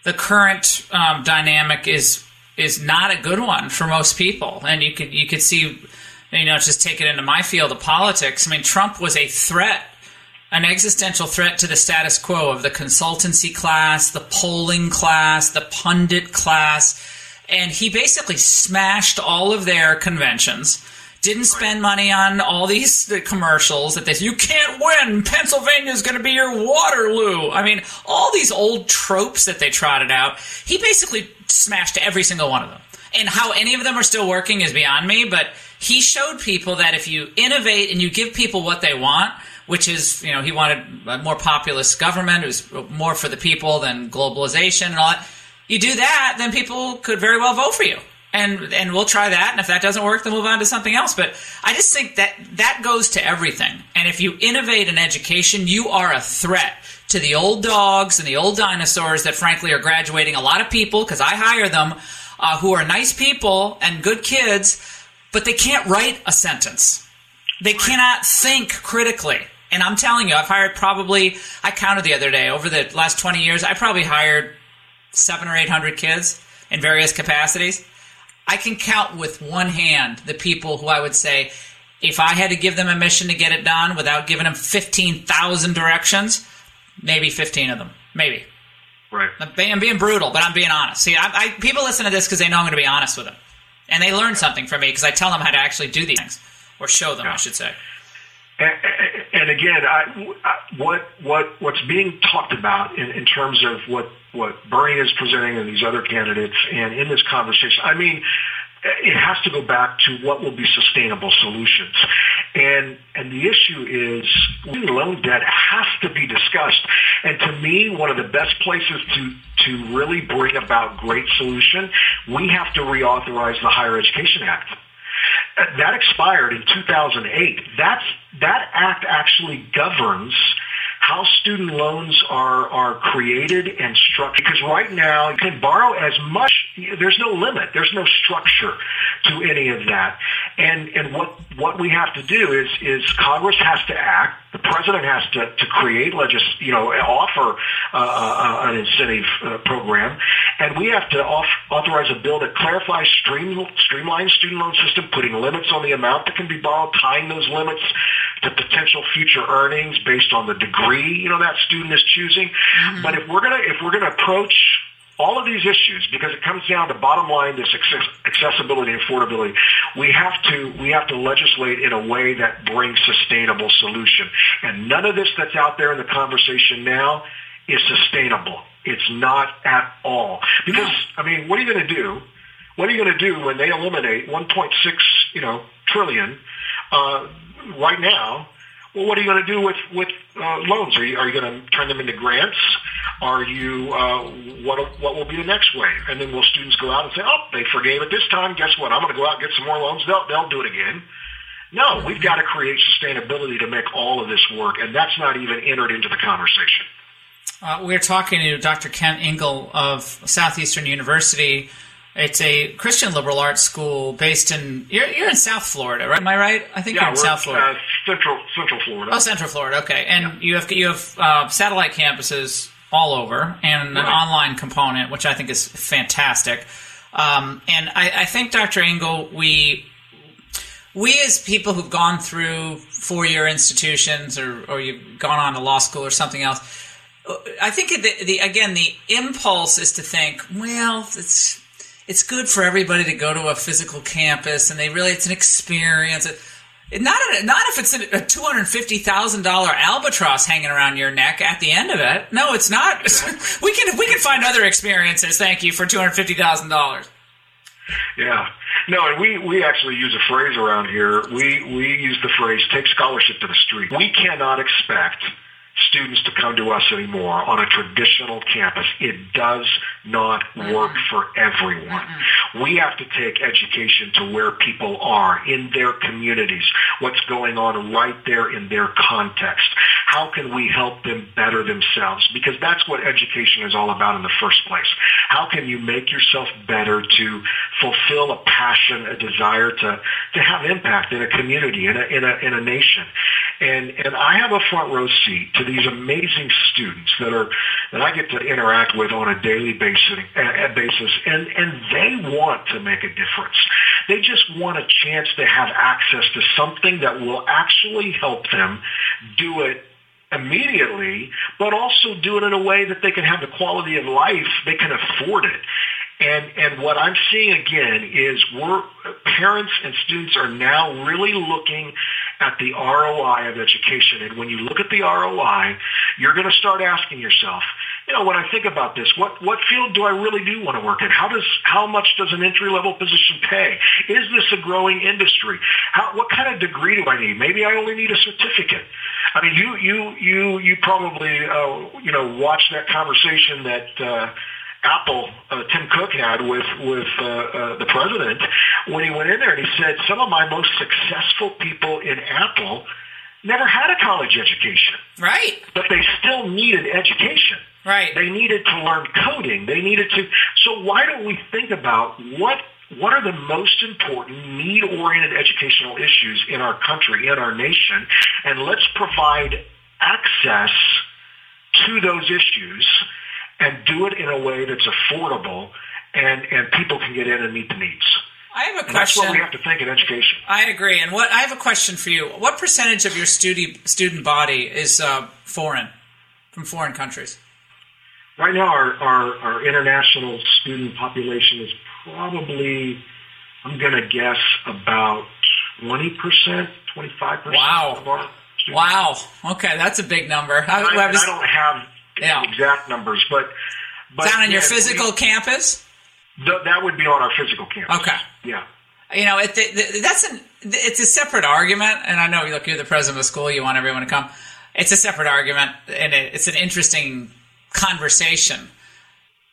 the current um, dynamic is is not a good one for most people, and you could you could see, you know, just take it into my field of politics. I mean, Trump was a threat an existential threat to the status quo of the consultancy class, the polling class, the pundit class, and he basically smashed all of their conventions. Didn't spend money on all these the commercials that they you can't win. Pennsylvania's going to be your Waterloo. I mean, all these old tropes that they trotted out. He basically smashed every single one of them. And how any of them are still working is beyond me. But he showed people that if you innovate and you give people what they want, which is, you know, he wanted a more populist government, it was more for the people than globalization and all that. You do that, then people could very well vote for you. And, and we'll try that, and if that doesn't work, then move on to something else. But I just think that that goes to everything. And if you innovate in education, you are a threat to the old dogs and the old dinosaurs that, frankly, are graduating a lot of people because I hire them uh, who are nice people and good kids, but they can't write a sentence. They cannot think critically. And I'm telling you, I've hired probably, I counted the other day, over the last 20 years, I probably hired seven or 800 kids in various capacities. I can count with one hand the people who I would say, if I had to give them a mission to get it done without giving them 15,000 directions, maybe 15 of them. Maybe. Right. I'm being, brutal, but I'm being honest. See, I, I, people listen to this because they know I'm going to be honest with them. And they learn something from me because I tell them how to actually do these things, or show them, I should say. And, and again, I, what what what's being talked about in, in terms of what what Bernie is presenting and these other candidates, and in this conversation, I mean, it has to go back to what will be sustainable solutions. And and the issue is loan debt has to be discussed. And to me, one of the best places to to really bring about great solution, we have to reauthorize the Higher Education Act. That expired in 2008. That's that act actually governs how student loans are are created and structured. Because right now you can borrow as much. There's no limit. There's no structure to any of that. And and what what we have to do is is Congress has to act. The president has to, to create legis, you know, offer uh, uh, an incentive uh, program, and we have to off, authorize a bill that clarifies stream, streamline student loan system, putting limits on the amount that can be borrowed, tying those limits to potential future earnings based on the degree you know that student is choosing. But if we're gonna if we're gonna approach all of these issues because it comes down to bottom line this access- accessibility and affordability we have to we have to legislate in a way that brings sustainable solution. And none of this that's out there in the conversation now is sustainable. It's not at all. Because i mean what are you going to do? What are you going to do when they eliminate 1.6 you know trillion uh, right now well, what are you going to do with with uh, loans? Are you are you going to turn them into grants? Are you uh, what what will be the next wave? And then will students go out and say, "Oh, they forgave it this time. Guess what? I'm going to go out and get some more loans. They'll they'll do it again." No, we've got to create sustainability to make all of this work, and that's not even entered into the conversation. Uh, we're talking to Dr. Kent Engel of Southeastern University. It's a Christian liberal arts school based in. You're, you're in South Florida, right? Am I right? I think yeah, you're in South Florida. Uh, central Central Florida. Oh, Central Florida. Okay, and you have you have uh, satellite campuses all over, and an online component, which I think is fantastic. Um, and I, I think, Dr. Engel, we we as people who've gone through four year institutions, or or you've gone on to law school or something else. I think the, the again the impulse is to think, well, it's it's good for everybody to go to a physical campus, and they really it's an experience. It- Not not if it's a two hundred fifty thousand dollar albatross hanging around your neck at the end of it. No, it's not. we can we can find other experiences. Thank you for two hundred fifty thousand dollars. Yeah. No, and we, we actually use a phrase around here. We, we use the phrase, take scholarship to the street. We cannot expect students to come to us anymore on a traditional campus. It does not work for everyone. We have to take education to where people are in their communities, what's going on right there in their context. How can we help them better themselves? Because that's what education is all about in the first place. How can you make yourself better to fulfill a passion, a desire to, to have impact in a community, in a, in a, in a nation? And, and I have a front row seat to these amazing students that are, that I get to interact with on a daily basis, basis and, and they want to make a difference. They just want a chance to have access to something that will actually help them do it immediately, but also do it in a way that they can have the quality of life, they can afford it. And and what I'm seeing again is we're parents and students are now really looking at the ROI of education. And when you look at the ROI, you're going to start asking yourself, you know, when I think about this, what what field do I really do want to work in? How does how much does an entry level position pay? Is this a growing industry? How what kind of degree do I need? Maybe I only need a certificate. I mean, you you you you probably uh, you know watched that conversation that. Uh, Apple, uh, Tim Cook had with with uh, uh, the president when he went in there, and he said some of my most successful people in Apple never had a college education, right? But they still needed education, right? They needed to learn coding. They needed to. So why don't we think about what what are the most important need-oriented educational issues in our country, in our nation, and let's provide access to those issues and do it in a way that's affordable and, and people can get in and meet the needs. I have a And that's what question. we have to think in education. I agree. And what I have a question for you. What percentage of your student student body is uh, foreign, from foreign countries? Right now, our, our, our international student population is probably, I'm going to guess, about 20%, 25% Wow. of our Wow. Okay, that's a big number. I, I, I was- I don't have Yeah. exact numbers, but, but down on your physical we- campus. th- that would be on our physical campus. Okay. Yeah. you know, it, it, that's an it's a separate argument, and I know look, you're the president of the school, you want everyone to come. It's a separate argument, and it, it's an interesting conversation.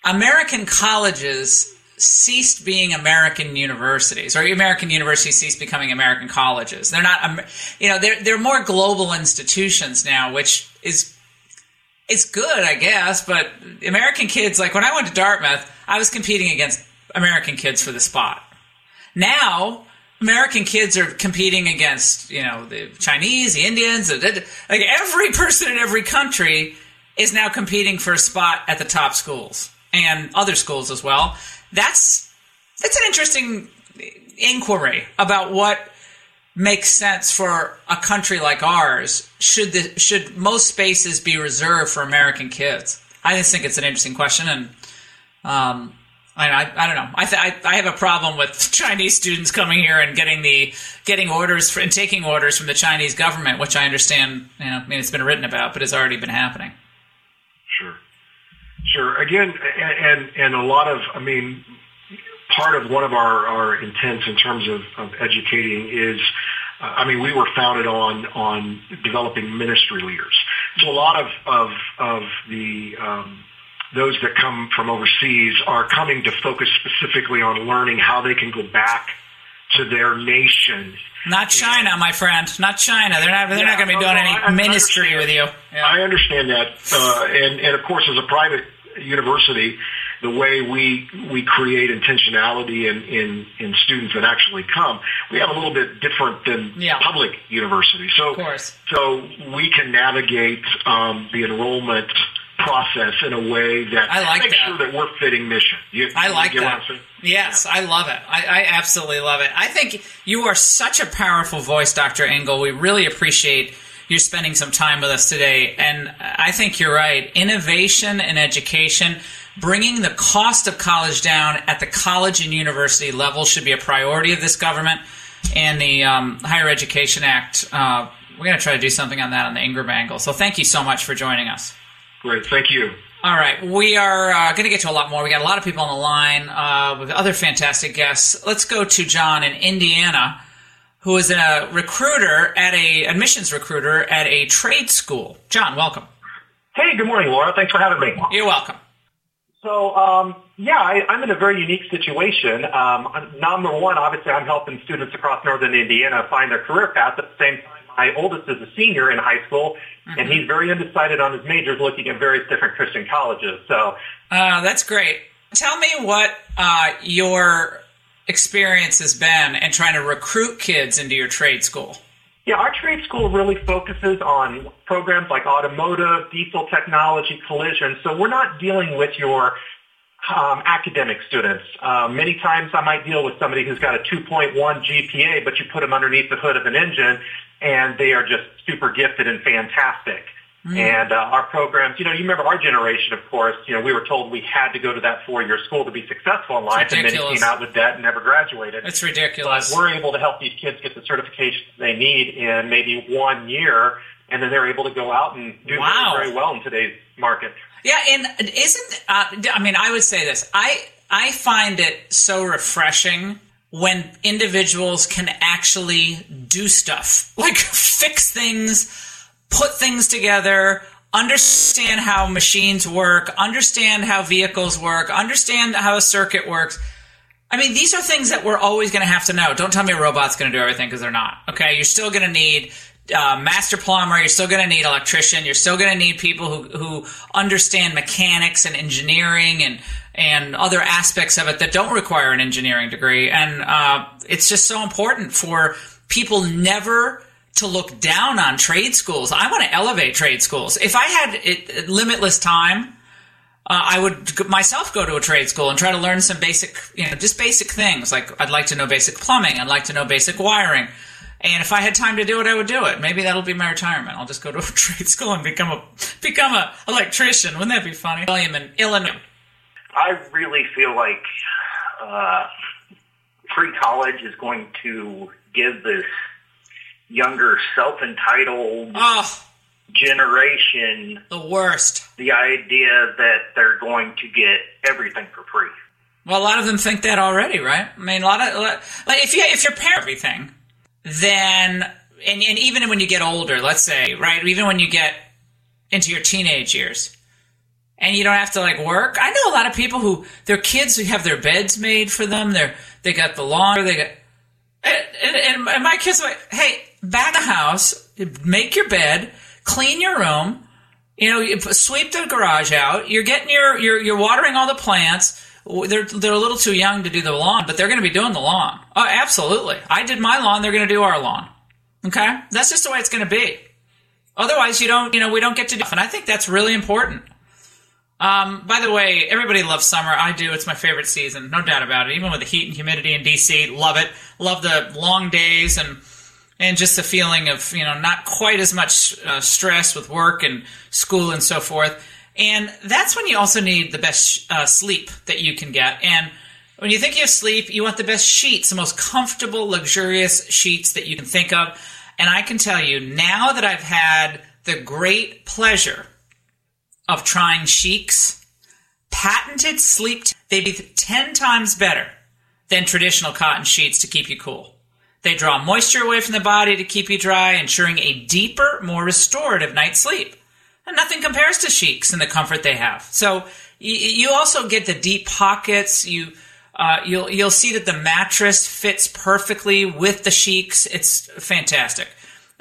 American colleges ceased being American universities, or American universities ceased becoming American colleges. They're not, you know, they're they're more global institutions now, which is it's good, I guess. But American kids, like when I went to Dartmouth, I was competing against American kids for the spot. Now, American kids are competing against, you know, the Chinese, the Indians, like every person in every country is now competing for a spot at the top schools and other schools as well. That's that's an interesting inquiry about what makes sense for a country like ours. Should the should most spaces be reserved for American kids? I just think it's an interesting question, and um, I, I, I don't know. I, th- I I have a problem with Chinese students coming here and getting the getting orders for, and taking orders from the Chinese government, which I understand. You know, I mean, it's been written about, but it's already been happening. Sure. Sure. Again, and, and and a lot of, I mean, part of one of our, our intents in terms of, of educating is, uh, I mean, we were founded on on developing ministry leaders. So a lot of of of the um, those that come from overseas are coming to focus specifically on learning how they can go back to their nation Not China, my friend. Not China. They're not. They're not going to be doing no, any I- I ministry with you. I understand that, uh, and and of course, as a private university, the way we we create intentionality in in in students that actually come, we have a little bit different than Yeah. public universities. So, Of course. so we can navigate um, the enrollment process in a way that I like makes that. sure that we're fitting mission. You, I like that. Yes, I love it. I, I absolutely love it. I think you are such a powerful voice, Dr. Engel. We really appreciate you spending some time with us today. And I think you're right. Innovation and education, bringing the cost of college down at the college and university level should be a priority of this government. And the um, Higher Education Act, uh, we're going to try to do something on that on the Ingram angle. So thank you so much for joining us. Great, thank you. All right, we are uh, going to get to a lot more. We got a lot of people on the line uh, with other fantastic guests. Let's go to John in Indiana, who is a recruiter at a admissions recruiter at a trade school. John, welcome. Hey, good morning, Laura. Thanks for having me. You're welcome. So, um, yeah, I, I'm in a very unique situation. Um, number one, obviously, I'm helping students across northern Indiana find their career path. At the same time, my oldest is a senior in high school, and he's very undecided on his majors, looking at various different Christian colleges. So, Uh, that's great. Tell me what uh, your experience has been in trying to recruit kids into your trade school. Yeah, our trade school really focuses on programs like automotive, diesel technology, collision. So we're not dealing with your um, academic students. Um, many times I might deal with somebody who's got a 2.1 GPA, but you put them underneath the hood of an engine, and they are just super gifted and fantastic. Mm. And uh, our programs, you know, you remember our generation, of course, you know, we were told we had to go to that four-year school to be successful in life, and many came out with debt and never graduated. It's ridiculous. But we're able to help these kids get the certifications they need in maybe one year, and then they're able to go out and do Wow. very, very well in today's market. Yeah, and isn't uh, I mean I would say this. I I find it so refreshing when individuals can actually do stuff, like fix things, put things together, understand how machines work, understand how vehicles work, understand how a circuit works. I mean, these are things that we're always going to have to know. Don't tell me a robot's going to do everything because they're not. Okay, you're still going to need uh, master plumber. You're still going to need electrician. You're still going to need people who who understand mechanics and engineering and and other aspects of it that don't require an engineering degree. And uh, it's just so important for people never to look down on trade schools. I want to elevate trade schools. If I had it, limitless time uh, I would myself go to a trade school and try to learn some basic, you know, just basic things. Like I'd like to know basic plumbing. I'd like to know basic wiring. And if I had time to do it, I would do it. Maybe that'll be my retirement. I'll just go to a trade school and become a become a electrician. Wouldn't that be funny? William in Illinois. I really feel like uh, free college is going to give this younger, self-entitled Oh, generation the worst. The idea that they're going to get everything for free. Well, a lot of them think that already, right? I mean, a lot of like if you if you're parent everything, then and, and even when you get older, let's say, right, even when you get into your teenage years, and you don't have to like work. I know a lot of people who their kids who have their beds made for them. They're they got the laundry. They got and, and, and my kids are like, hey, back the house, make your bed, clean your room. You know, sweep the garage out. You're getting your you're you're watering all the plants. They're they're a little too young to do the lawn, but they're going to be doing the lawn. Oh, absolutely. I did my lawn. They're going to do our lawn. Okay, that's just the way it's going to be. Otherwise, you don't. You know, we don't get to do. And I think that's really important. Um, by the way, everybody loves summer. I do. It's my favorite season, no doubt about it. Even with the heat and humidity in DC, love it. Love the long days and and just the feeling of you know not quite as much uh, stress with work and school and so forth. And that's when you also need the best uh, sleep that you can get. And when you think of sleep, you want the best sheets, the most comfortable, luxurious sheets that you can think of. And I can tell you now that I've had the great pleasure of trying Chic's patented sleep. T- they be 10 times better than traditional cotton sheets to keep you cool. They draw moisture away from the body to keep you dry, ensuring a deeper, more restorative night's sleep. And nothing compares to Chic's and the comfort they have. So you also get the deep pockets. You uh, you'll you'll see that the mattress fits perfectly with the Chic's. It's fantastic.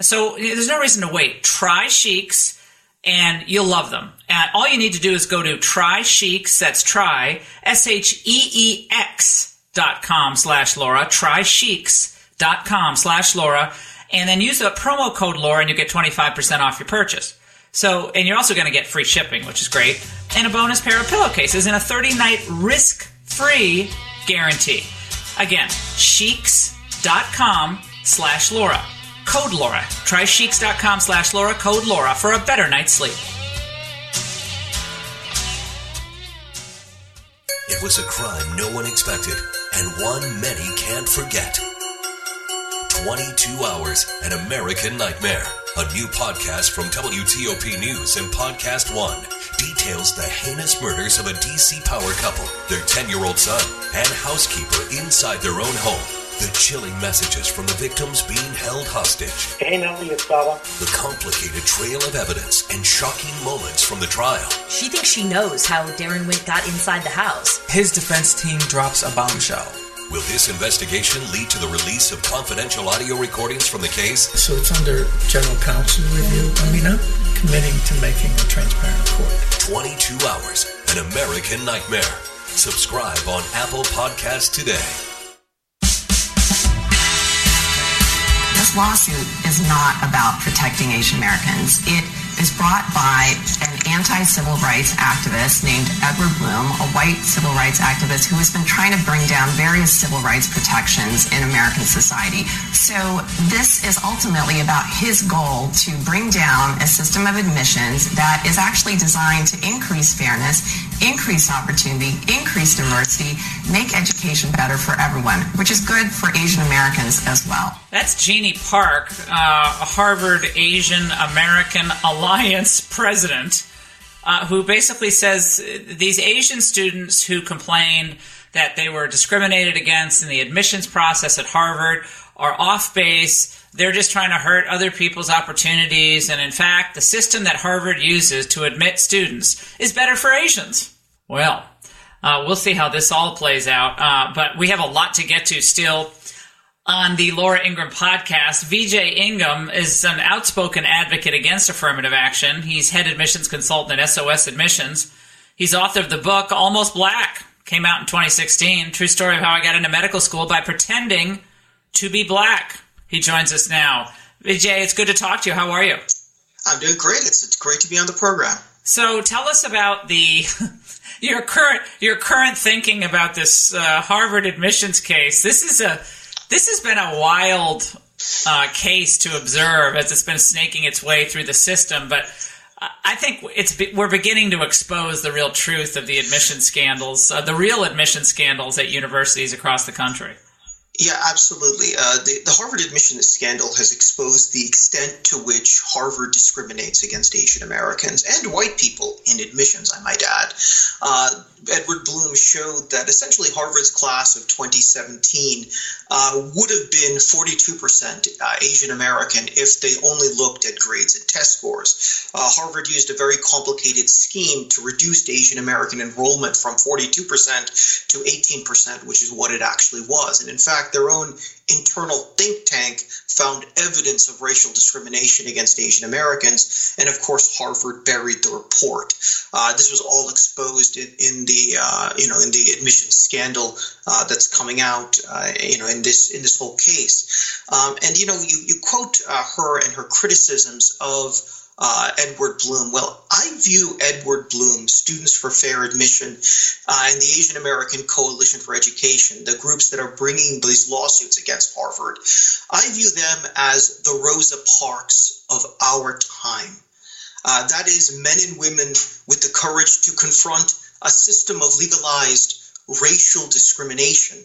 So there's no reason to wait. Try Chic's and you'll love them. And all you need to do is go to try Chic's. That's try s h e e x dot com slash Laura. Try dot com slash Laura, and then use the promo code Laura, and you get twenty five percent off your purchase. So, and you're also going to get free shipping, which is great, and a bonus pair of pillowcases and a 30 night risk free guarantee. Again, Chic's.com slash Laura. Code Laura. Try Chic's.com slash Laura, code Laura for a better night's sleep. It was a crime no one expected, and one many can't forget. 22 Hours, An American Nightmare. A new podcast from WTOP News and Podcast One details the heinous murders of a DC power couple, their 10 year old son, and housekeeper inside their own home. The chilling messages from the victims being held hostage. The complicated trail of evidence and shocking moments from the trial. She thinks she knows how Darren Wint got inside the house. His defense team drops a bombshell. Will this investigation lead to the release of confidential audio recordings from the case? So it's under general counsel review. I mean, I'm committing to making a transparent court. 22 Hours, An American Nightmare. Subscribe on Apple Podcasts today. This lawsuit is not about protecting Asian Americans. It is brought by an anti-civil rights activist named Edward Bloom, a white civil rights activist who has been trying to bring down various civil rights protections in American society. So this is ultimately about his goal to bring down a system of admissions that is actually designed to increase fairness, increase opportunity, increase diversity, make education better for everyone, which is good for Asian Americans as well. That's Jeannie Park, uh, a Harvard Asian American Alliance president, uh, who basically says these Asian students who complained that they were discriminated against in the admissions process at Harvard are off base. They're just trying to hurt other people's opportunities. And in fact, the system that Harvard uses to admit students is better for Asians. Well, uh, we'll see how this all plays out. Uh, but we have a lot to get to still on the Laura Ingram podcast. VJ Ingham is an outspoken advocate against affirmative action. He's head admissions consultant at SOS Admissions. He's author of the book Almost Black, came out in 2016. True story of how I got into medical school by pretending to be black. He joins us now. VJ, it's good to talk to you. How are you? I'm doing great. It's, it's great to be on the program. So tell us about the your current your current thinking about this uh, Harvard admissions case. This is a this has been a wild uh, case to observe as it's been snaking its way through the system, but I think it's we're beginning to expose the real truth of the admission scandals, uh, the real admission scandals at universities across the country. Yeah, absolutely. Uh, the, the Harvard admissions scandal has exposed the extent to which Harvard discriminates against Asian Americans and white people in admissions, I might add. Uh, Edward Bloom showed that essentially Harvard's class of 2017 uh, would have been 42% uh, Asian American if they only looked at grades and test scores. Uh, Harvard used a very complicated scheme to reduce Asian American enrollment from 42% to 18%, which is what it actually was. And in fact, their own internal think tank found evidence of racial discrimination against Asian Americans, and of course, Harvard buried the report. Uh, this was all exposed in, in the uh, you know in the admissions scandal uh, that's coming out uh, you know in this in this whole case. Um, and you know you you quote uh, her and her criticisms of uh, Edward Bloom. Well, I view Edward Bloom, Students for Fair Admission, uh, and the Asian American Coalition for Education, the groups that are bringing these lawsuits against Harvard, I view them as the Rosa Parks of our time. Uh, that is, men and women with the courage to confront a system of legalized racial discrimination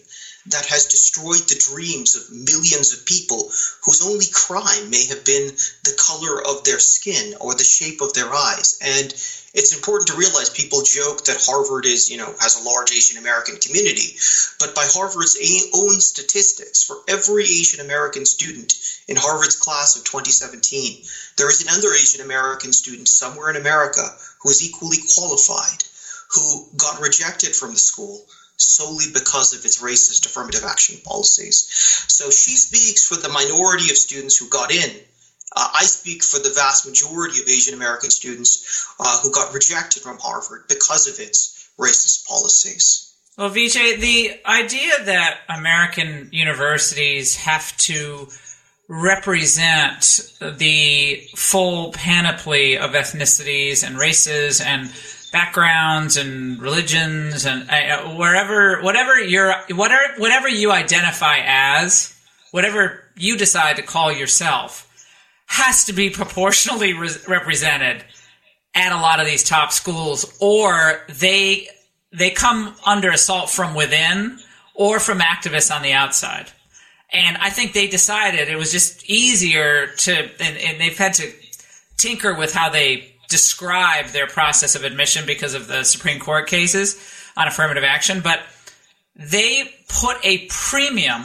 that has destroyed the dreams of millions of people whose only crime may have been the color of their skin or the shape of their eyes. And it's important to realize people joke that Harvard is, you know, has a large Asian American community, but by Harvard's own statistics, for every Asian American student in Harvard's class of 2017, there is another Asian American student somewhere in America who is equally qualified, who got rejected from the school solely because of its racist affirmative action policies. So she speaks for the minority of students who got in. Uh, I speak for the vast majority of Asian American students uh, who got rejected from Harvard because of its racist policies. Well, Vijay, the idea that American universities have to represent the full panoply of ethnicities and races and backgrounds and religions and uh, wherever whatever you're whatever whatever you identify as whatever you decide to call yourself has to be proportionally re- represented at a lot of these top schools or they they come under assault from within or from activists on the outside. And i think they decided it was just easier to and, and they've had to tinker with how they describe their process of admission because of the Supreme Court cases on affirmative action, but they put a premium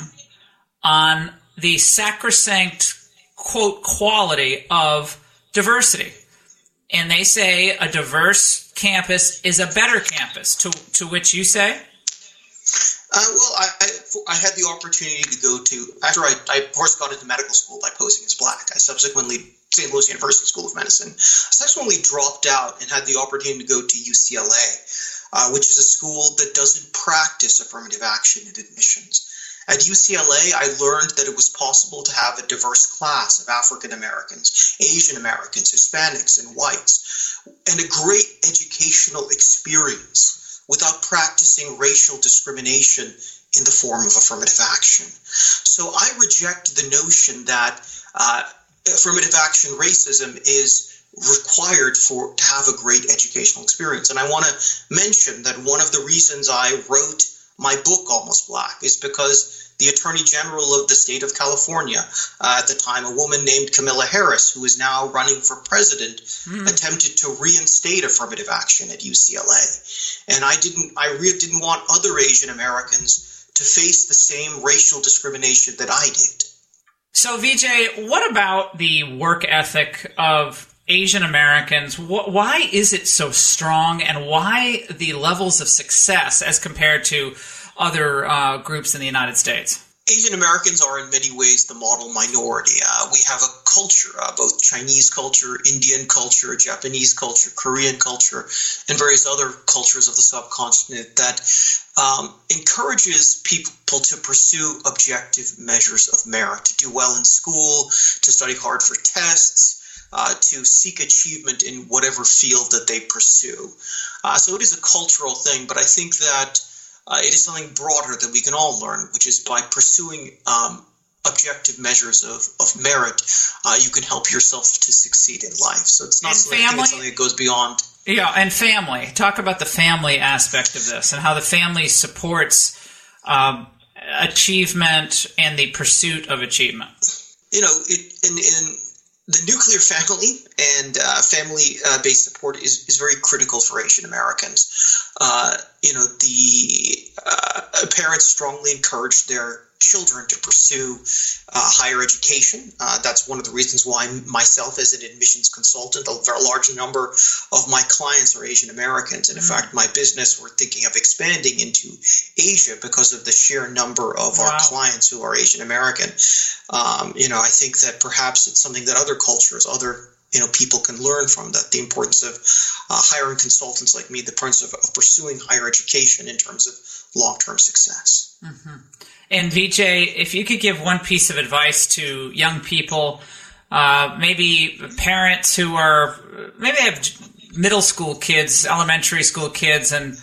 on the sacrosanct quote quality of diversity. And they say a diverse campus is a better campus, to, to which you say? Uh, well, I, I, I, had the opportunity to go to, after I, I, course, got into medical school by posing as black. I subsequently St. Louis University School of Medicine, I subsequently dropped out and had the opportunity to go to UCLA, uh, which is a school that doesn't practice affirmative action in admissions. At UCLA, I learned that it was possible to have a diverse class of African Americans, Asian Americans, Hispanics, and whites, and a great educational experience without practicing racial discrimination in the form of affirmative action. So I reject the notion that uh, affirmative action racism is required for to have a great educational experience. And I want to mention that one of the reasons I wrote my book Almost Black is because the Attorney General of the state of California uh, at the time, a woman named Camilla Harris, who is now running for president, mm. attempted to reinstate affirmative action at UCLA. And I didn't, I really didn't want other Asian Americans to face the same racial discrimination that I did. So, Vijay, what about the work ethic of Asian Americans? Why is it so strong, and why the levels of success as compared to other uh, groups in the United States? Asian Americans are in many ways the model minority. Uh, we have a culture, uh, both Chinese culture, Indian culture, Japanese culture, Korean culture, and various other cultures of the subcontinent that um, encourages people to pursue objective measures of merit, to do well in school, to study hard for tests. Uh, to seek achievement in whatever field that they pursue. Uh, so it is a cultural thing, but I think that uh, it is something broader that we can all learn, which is by pursuing um, objective measures of, of merit, uh, you can help yourself to succeed in life. So it's not something, it's something that goes beyond. Yeah, and family. Talk about the family aspect of this and how the family supports um, achievement and the pursuit of achievement? You know, it, in, in the nuclear family and uh, family uh, based support is, is very critical for Asian Americans. Uh, you know, the uh, parents strongly encourage their children to pursue uh, higher education. Uh, that's one of the reasons why myself, as an admissions consultant, a very large number of my clients are Asian Americans. And in Mm. fact, my business, we're thinking of expanding into Asia because of the sheer number of our clients who are Asian American. Um, you know, I think that perhaps it's something that other cultures, other you know, people can learn from that. The importance of uh, hiring consultants like me, the importance of, of pursuing higher education in terms of long-term success. hmm And VJ, if you could give one piece of advice to young people, uh, maybe parents who are maybe have middle school kids, elementary school kids, and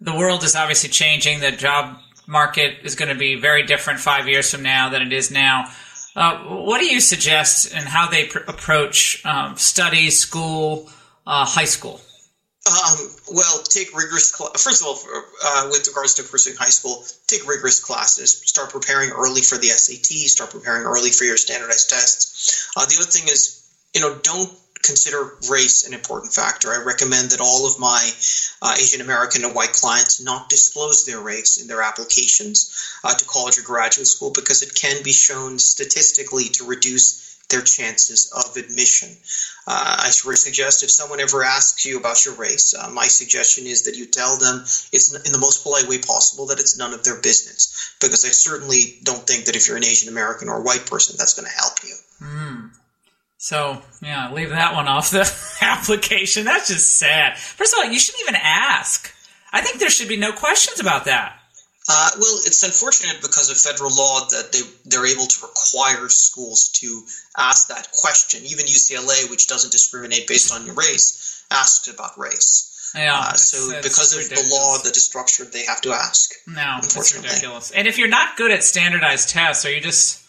the world is obviously changing. The job market is going to be very different five years from now than it is now. Uh, what do you suggest and how they pr- approach um, studies, school, uh, high school? Um, well, take rigorous. Cl- First of all, uh, with regards to pursuing high school, take rigorous classes. Start preparing early for the SAT. Start preparing early for your standardized tests. Uh, the other thing is, you know, don't consider race an important factor. I recommend that all of my uh, Asian American and white clients not disclose their race in their applications uh, to college or graduate school because it can be shown statistically to reduce their chances of admission. Uh, I suggest if someone ever asks you about your race, uh, my suggestion is that you tell them it's in the most polite way possible that it's none of their business. Because I certainly don't think that if you're an Asian American or a white person, that's going to help you. Hmm. So yeah, leave that one off the application. That's just sad. First of all, you shouldn't even ask. I think there should be no questions about that. Uh, well, it's unfortunate because of federal law that they they're able to require schools to ask that question. Even UCLA, which doesn't discriminate based on your race, asks about race. Yeah, Uh, that's- so that's because of ridiculous. the law that is structured, they have to ask. No, it's Unfortunately. ridiculous. And if you're not good at standardized tests, are you just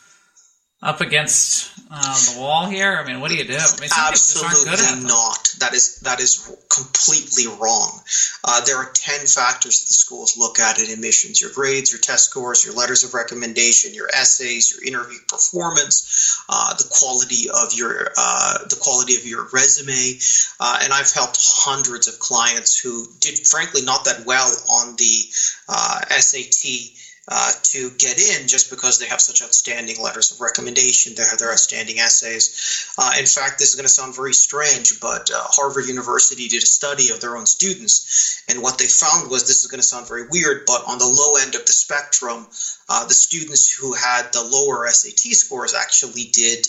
up against uh, the wall here? I mean, what do you do? I mean, some people just aren't good at Absolutely not. That is that is completely wrong. Uh, there are ten factors that the schools look at in admissions: your grades, your test scores, your letters of recommendation, your essays, your interview performance, uh, the quality of your uh, the quality of your resume. Uh, and I've helped hundreds of clients who did, frankly, not that well on the uh, SAT uh, to get in just because they have such outstanding letters of recommendation, they have their outstanding essays. Uh, in fact, this is going to sound very strange, but uh, Harvard University did a study of their own students, and what they found was this is going to sound very weird, but on the low end of the spectrum, uh, the students who had the lower SAT scores actually did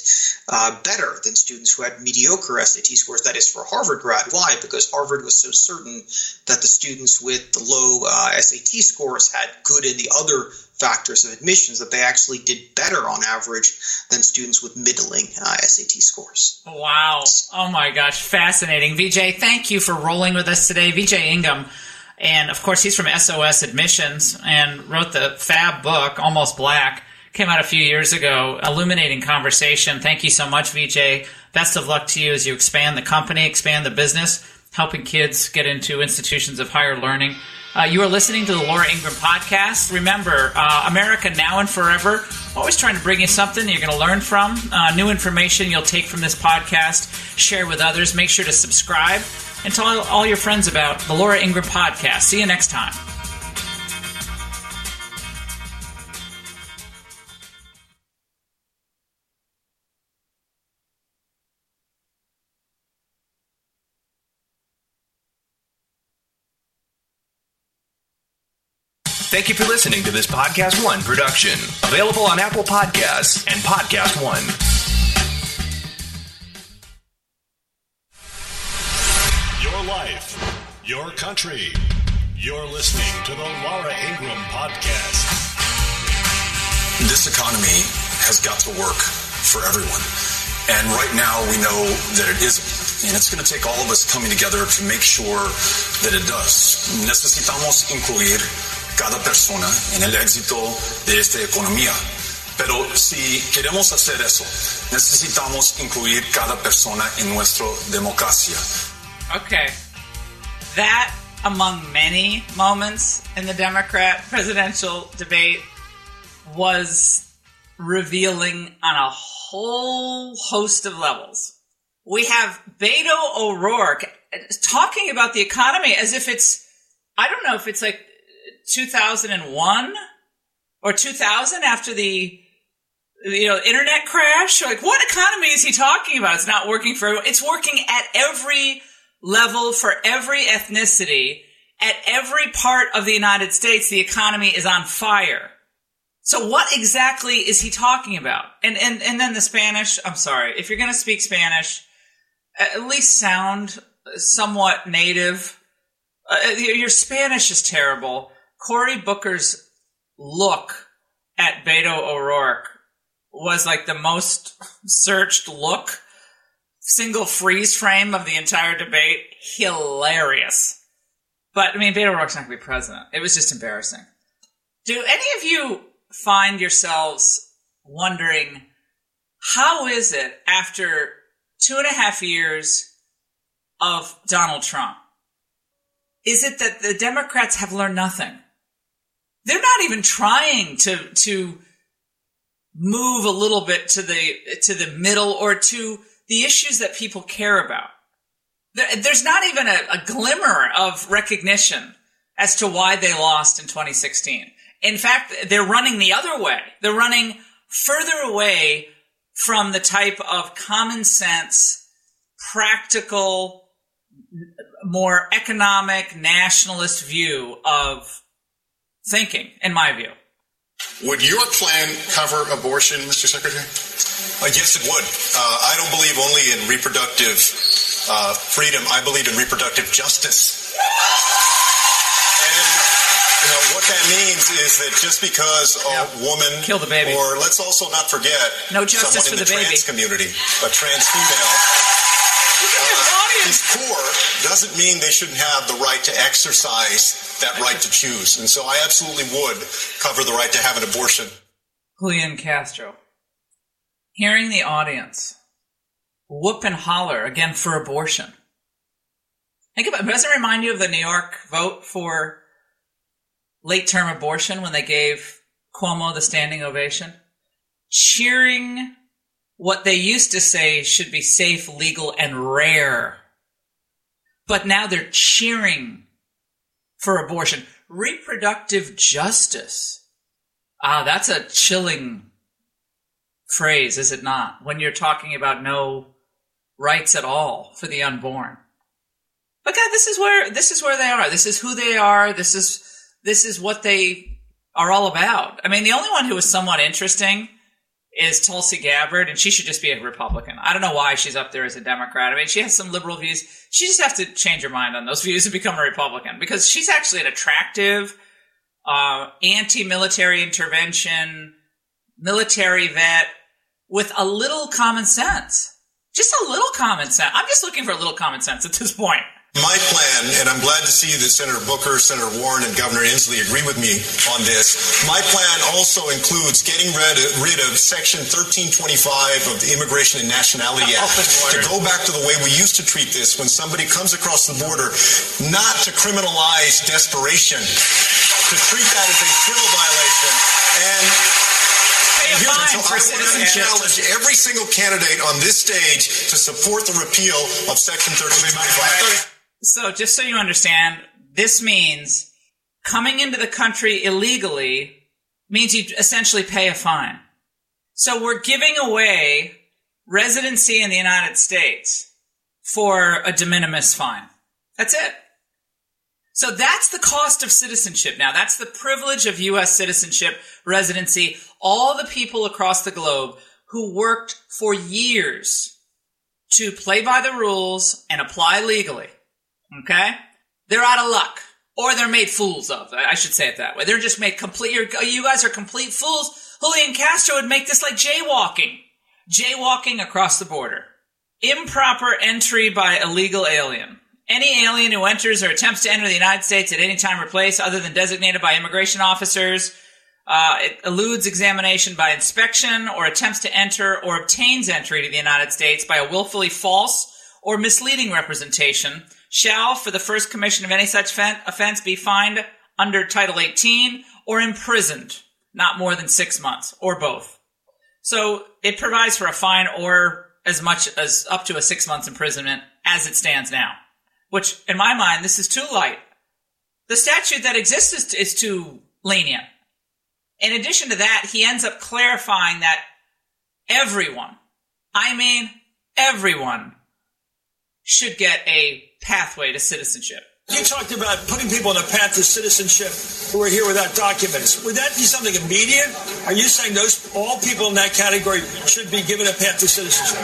uh, better than students who had mediocre SAT scores. That is for Harvard grad. Why? Because Harvard was so certain that the students with the low uh, SAT scores had good in the other factors of admissions that they actually did better on average than students with middling uh, SAT scores. Wow. Oh my gosh. Fascinating. VJ, thank you for rolling with us today. VJ Ingham. And of course, he's from SOS Admissions and wrote the fab book, Almost Black. Came out a few years ago. Illuminating conversation. Thank you so much, VJ. Best of luck to you as you expand the company, expand the business, helping kids get into institutions of higher learning. Uh, you are listening to the Laura Ingram podcast. Remember, uh, America Now and Forever, always trying to bring you something you're going to learn from, uh, new information you'll take from this podcast, share with others. Make sure to subscribe and tell all your friends about the Laura Ingram podcast. See you next time. Thank you for listening to this Podcast One production. Available on Apple Podcasts and Podcast One. Your life, your country. You're listening to the Laura Ingram Podcast. This economy has got to work for everyone. And right now we know that it isn't. And it's going to take all of us coming together to make sure that it does. Necesitamos incluir cada persona en el éxito de esta economía. Pero si queremos hacer eso, necesitamos incluir cada persona en nuestra democracia. Okay. That, among many moments in the Democrat presidential debate, was revealing on a whole host of levels. We have Beto O'Rourke talking about the economy as if it's, I don't know if it's like 2001 or 2000 after the, you know, internet crash. Like, what economy is he talking about? It's not working for everyone. It's working at every level for every ethnicity. At every part of the United States, the economy is on fire. So what exactly is he talking about? And and and then the Spanish. I'm sorry, if you're going to speak Spanish, at least sound somewhat native. Uh, your Spanish is terrible. Cory Booker's look at Beto O'Rourke was like the most searched look, single freeze frame of the entire debate. Hilarious. But I mean, Beto O'Rourke's not going to be president. It was just embarrassing. Do any of you find yourselves wondering how is it after two and a half years of Donald Trump? Is it that the Democrats have learned nothing? They're not even trying to to move a little bit to the to the middle or to the issues that people care about. There's not even a, a glimmer of recognition as to why they lost in 2016. In fact, they're running the other way. They're running further away from the type of common sense, practical, more economic, nationalist view of thinking, in my view. Would your plan cover abortion, Mr. Secretary? Uh, yes, it would. Uh, I don't believe only in reproductive uh, freedom. I believe in reproductive justice. And you know what that means is that just because a woman kill the baby, or let's also not forget no justice someone for in the, the, baby trans community, a trans female. Uh, is poor doesn't mean they shouldn't have the right to exercise that right to choose. And so I absolutely would cover the right to have an abortion. Julian Castro. Hearing the audience whoop and holler again for abortion. Think about. Doesn't it remind you of the New York vote for late term abortion when they gave Cuomo the standing ovation? Cheering what they used to say should be safe, legal, and rare. But now they're cheering for abortion. Reproductive justice. Ah, that's a chilling phrase, is it not? When you're talking about no rights at all for the unborn. But God, this is where this is where they are. This is who they are. This is this is what they are all about. I mean, the only one who was somewhat interesting is Tulsi Gabbard, and she should just be a Republican. I don't know why she's up there as a Democrat. I mean, she has some liberal views. She just has to change her mind on those views and become a Republican because she's actually an attractive, uh, anti-military intervention, military vet with a little common sense. Just a little common sense. I'm just looking for a little common sense at this point. My plan, and I'm glad to see that Senator Booker, Senator Warren, and Governor Inslee agree with me on this. My plan also includes getting rid of, rid of Section 1325 of the Immigration and Nationality Act to go back to the way we used to treat this when somebody comes across the border, not to criminalize desperation, to treat that as a civil violation. And and here's fine so I want to challenge every single candidate on this stage to support the repeal of Section 1325. So, just so you understand, this means coming into the country illegally means you essentially pay a fine. So, we're giving away residency in the United States for a de minimis fine. That's it. So that's the cost of citizenship now. That's the privilege of U.S. citizenship, residency. All the people across the globe who worked for years to play by the rules and apply legally. Okay? They're out of luck. Or they're made fools of. I should say it that way. They're just made complete, you guys are complete fools. Julian Castro would make this like jaywalking. Jaywalking across the border. Improper entry by illegal alien. Any alien who enters or attempts to enter the United States at any time or place other than designated by immigration officers, uh, it eludes examination by inspection or attempts to enter or obtains entry to the United States by a willfully false or misleading representation shall, for the first commission of any such offense, be fined under Title 18 or imprisoned not more than six months, or both. So it provides for a fine or as much as up to a six months imprisonment as it stands now. Which, in my mind, this is too light. The statute that exists is, too lenient. In addition to that, he ends up clarifying that everyone, I mean everyone, should get a pathway to citizenship. You talked about putting people on a path to citizenship who are here without documents. Would that be something immediate? Are you saying those all people in that category should be given a path to citizenship?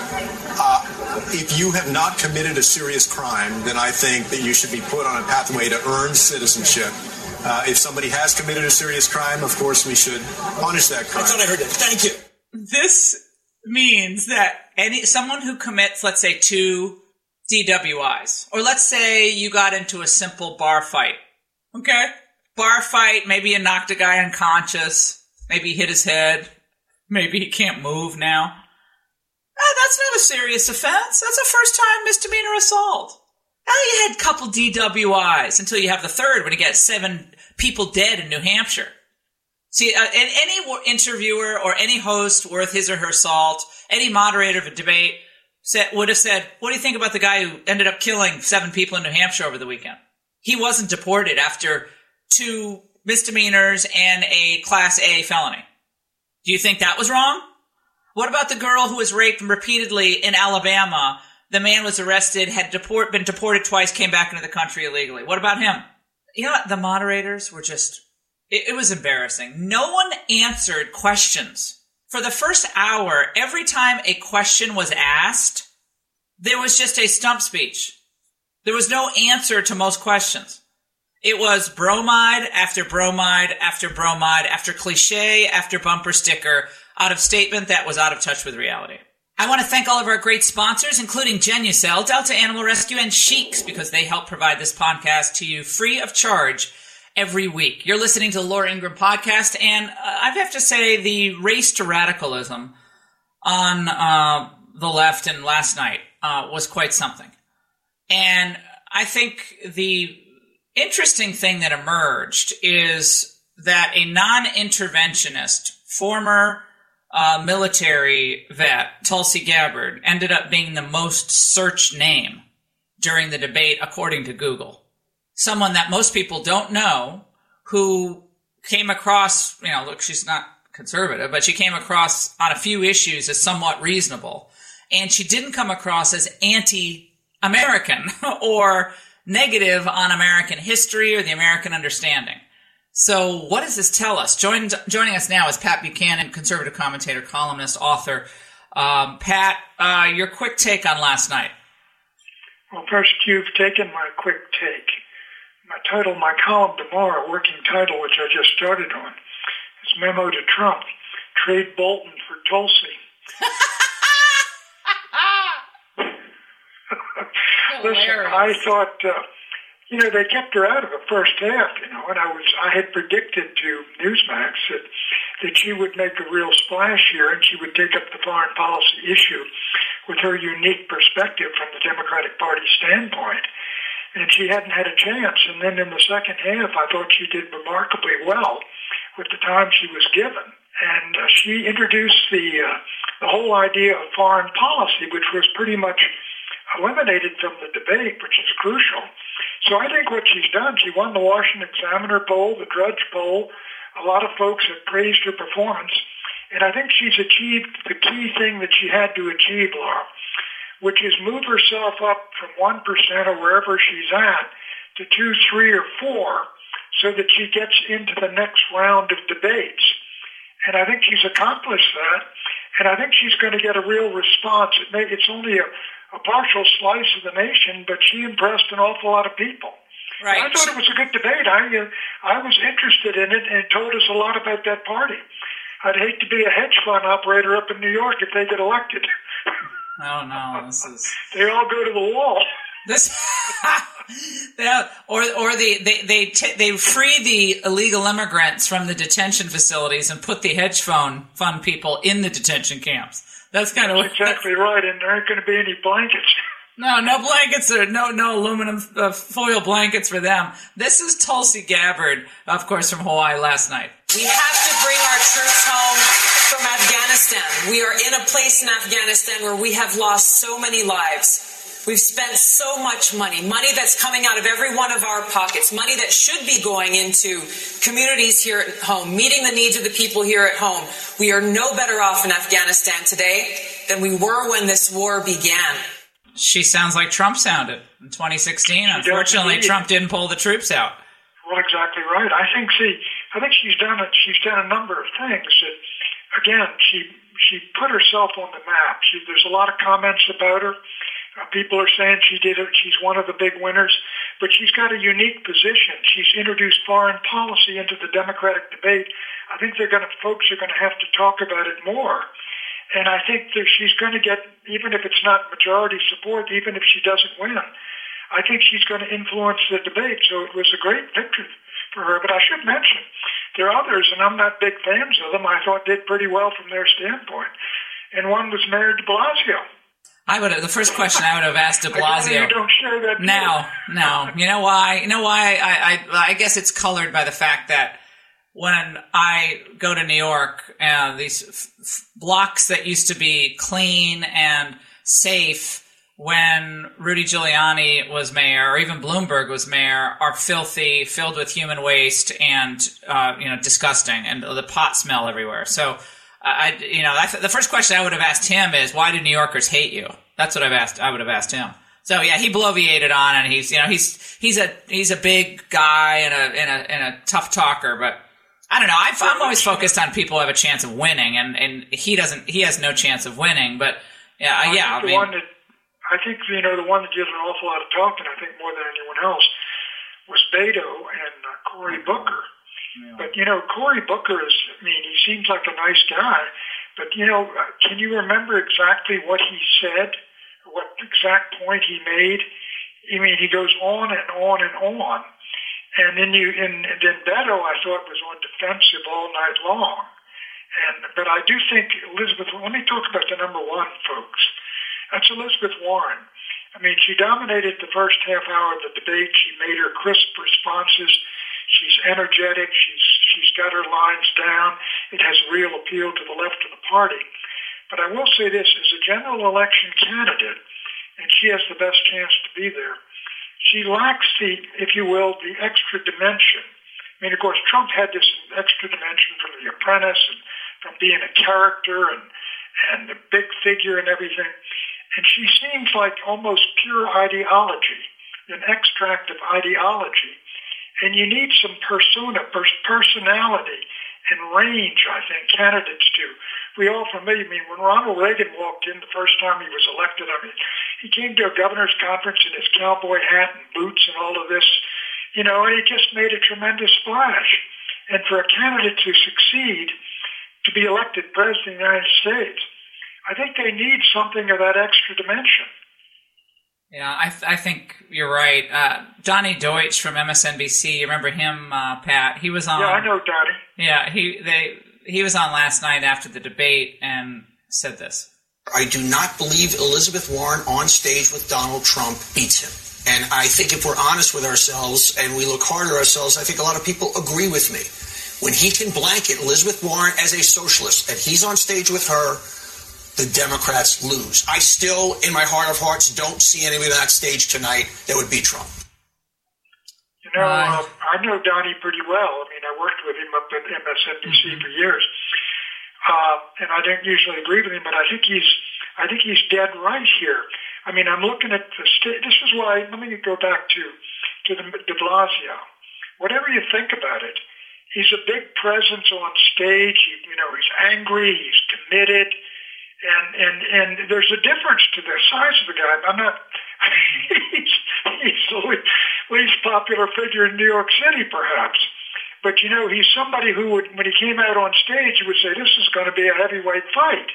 Uh, if you have not committed a serious crime, then I think that you should be put on a pathway to earn citizenship. Uh, if somebody has committed a serious crime, of course we should punish that crime. I thought I heard that. Thank you. This means that any someone who commits, let's say, two DWIs, or let's say you got into a simple bar fight. Okay, bar fight. Maybe you knocked a guy unconscious. Maybe he hit his head. Maybe he can't move now. Ah, that's not a serious offense. That's a first time misdemeanor assault. Now you had a couple DWIs until you have the third when you get seven people dead in New Hampshire. See, uh, any interviewer or any host worth his or her salt, any moderator of a debate said, would have said, "What do you think about the guy who ended up killing seven people in New Hampshire over the weekend? He wasn't deported after two misdemeanors and a Class A felony. Do you think that was wrong? What about the girl who was raped repeatedly in Alabama? The man was arrested, had deport, been deported twice, came back into the country illegally. What about him? You know what? The moderators were just, it, it was embarrassing. No one answered questions. For the first hour, every time a question was asked, there was just a stump speech. There was no answer to most questions. It was bromide after bromide after bromide after cliche after bumper sticker out of statement that was out of touch with reality. I want to thank all of our great sponsors, including Genucel, Delta Animal Rescue, and Sheiks, because they help provide this podcast to you free of charge every week. You're listening to the Laura Ingram podcast, and uh, I have to say the race to radicalism on uh, the left and last night uh, was quite something. And I think the interesting thing that emerged is that a non interventionist, former uh, military vet, Tulsi Gabbard, ended up being the most searched name during the debate, according to Google. Someone that most people don't know who came across, you know, look, she's not conservative, but she came across on a few issues as somewhat reasonable. And she didn't come across as anti American or negative on American history or the American understanding. So, what does this tell us? Join, joining us now is Pat Buchanan, conservative commentator, columnist, author. Um, Pat, uh, your quick take on last night. Well, first, you've taken my quick take. My title, my column tomorrow, working title, which I just started on, is Memo to Trump Trade Bolton for Tulsi. Listen, I thought, uh, you know, they kept her out of the first half, you know, and I was, I had predicted to Newsmax that, that she would make a real splash here and she would take up the foreign policy issue with her unique perspective from the Democratic Party standpoint. And she hadn't had a chance. And then in the second half, I thought she did remarkably well with the time she was given. And uh, she introduced the, uh, the whole idea of foreign policy, which was pretty much eliminated from the debate, which is crucial. So I think what she's done, she won the Washington Examiner poll, the Drudge poll. A lot of folks have praised her performance. And I think she's achieved the key thing that she had to achieve, Laura, which is move herself up from 1% or wherever she's at to 2, 3, or 4 so that she gets into the next round of debates. And I think she's accomplished that. And I think she's going to get a real response. It may, it's only a, a partial slice of the nation, but she impressed an awful lot of people. Right. I thought it was a good debate. I uh, I was interested in it, and it told us a lot about that party. I'd hate to be a hedge fund operator up in New York if they get elected. Oh no, this is they all go to the wall. This, yeah, or or they they they t- they free the illegal immigrants from the detention facilities and put the hedge fund fund people in the detention camps. That's kind of what, exactly right, and there aren't going to be any blankets. No, no blankets or no no aluminum uh, foil blankets for them. This is Tulsi Gabbard, of course, from Hawaii last night. We have to bring our troops home from Afghanistan. We are in a place in Afghanistan where we have lost so many lives. We've spent so much money, money that's coming out of every one of our pockets, money that should be going into communities here at home, meeting the needs of the people here at home. We are no better off in Afghanistan today than we were when this war began. She sounds like Trump sounded in 2016. Unfortunately. Trump didn't pull the troops out. Well, exactly right. I think see, I think she's done it. She's done a number of things. That, again, she she put herself on the map. She, there's a lot of comments about her. Uh, people are saying she did it. She's one of the big winners, but she's got a unique position. She's introduced foreign policy into the Democratic debate. I think they're going to folks are going to have to talk about it more. And I think that she's going to get, even if it's not majority support, even if she doesn't win, I think she's going to influence the debate. So it was a great victory for her. But I should mention, there are others, and I'm not big fans of them, I thought did pretty well from their standpoint. And one was Mayor de Blasio. I would have, the first question I would have asked De Blasio. you don't share that view. No, no. You know why? You know why? I, I, I guess it's colored by the fact that when I go to New York, uh, these f- f- blocks that used to be clean and safe when Rudy Giuliani was mayor, or even Bloomberg was mayor, are filthy, filled with human waste, and uh, you know, disgusting, and the pot smell everywhere. So. I, you know, I, the first question I would have asked him is, why do New Yorkers hate you? That's what I've asked. I would have asked him. So yeah, he bloviated on, and he's, you know, he's he's a he's a big guy and a and a and a tough talker, but I don't know. I've, I'm always focused on people who have a chance of winning, and and he doesn't. He has no chance of winning, but yeah, I yeah. I mean, I think you know the one that did an awful lot of talking, I think more than anyone else, was Beto and uh, Cory Booker. But you know, Cory Booker is. I mean, he seems like a nice guy, but you know, uh, can you remember exactly what he said? What exact point he made? I mean, he goes on and on and on, and then you and, and then Beto, I thought was on defensive all night long. And but I do think Elizabeth. Let me talk about the number one, folks. That's Elizabeth Warren. I mean, she dominated the first half hour of the debate. She made her crisp responses. She's energetic. She's she's got her lines down. It has real appeal to the left of the party. But I will say this: as a general election candidate, and she has the best chance to be there, she lacks the, if you will, the extra dimension. I mean, of course, Trump had this extra dimension from The Apprentice and from being a character and and a big figure and everything. And she seems like almost pure ideology, an extract of ideology. And you need some persona, pers- personality, and range, I think, candidates do. We all familiar, I mean, when Ronald Reagan walked in the first time he was elected, I mean, he came to a governor's conference in his cowboy hat and boots and all of this, you know, and he just made a tremendous splash. And for a candidate to succeed, to be elected president of the United States, I think they need something of that extra dimension. Yeah, I, th- I think you're right. Uh, Donnie Deutsch from MSNBC, you remember him, uh, Pat? He was on. Yeah, I know Donnie. Yeah, he they he was on last night after the debate and said this. I do not believe Elizabeth Warren on stage with Donald Trump beats him. And I think if we're honest with ourselves and we look hard at ourselves, I think a lot of people agree with me. When he can blanket Elizabeth Warren as a socialist and he's on stage with her, the Democrats lose. I still, in my heart of hearts, don't see anybody on that stage tonight that would beat Trump. You know, uh, I know Donnie pretty well. I mean, I worked with him up at MSNBC for years, uh, and I don't usually agree with him, but I think he's, I think he's dead right here. I mean, I'm looking at the state. This is why. Let me go back to to the De Blasio. Whatever you think about it, he's a big presence on stage. He, you know, he's angry. He's committed. And and and there's a difference to the size of the guy. I'm not. he's he's the least, popular figure in New York City, perhaps. But you know, he's somebody who would, when he came out on stage, he would say, "This is going to be a heavyweight fight."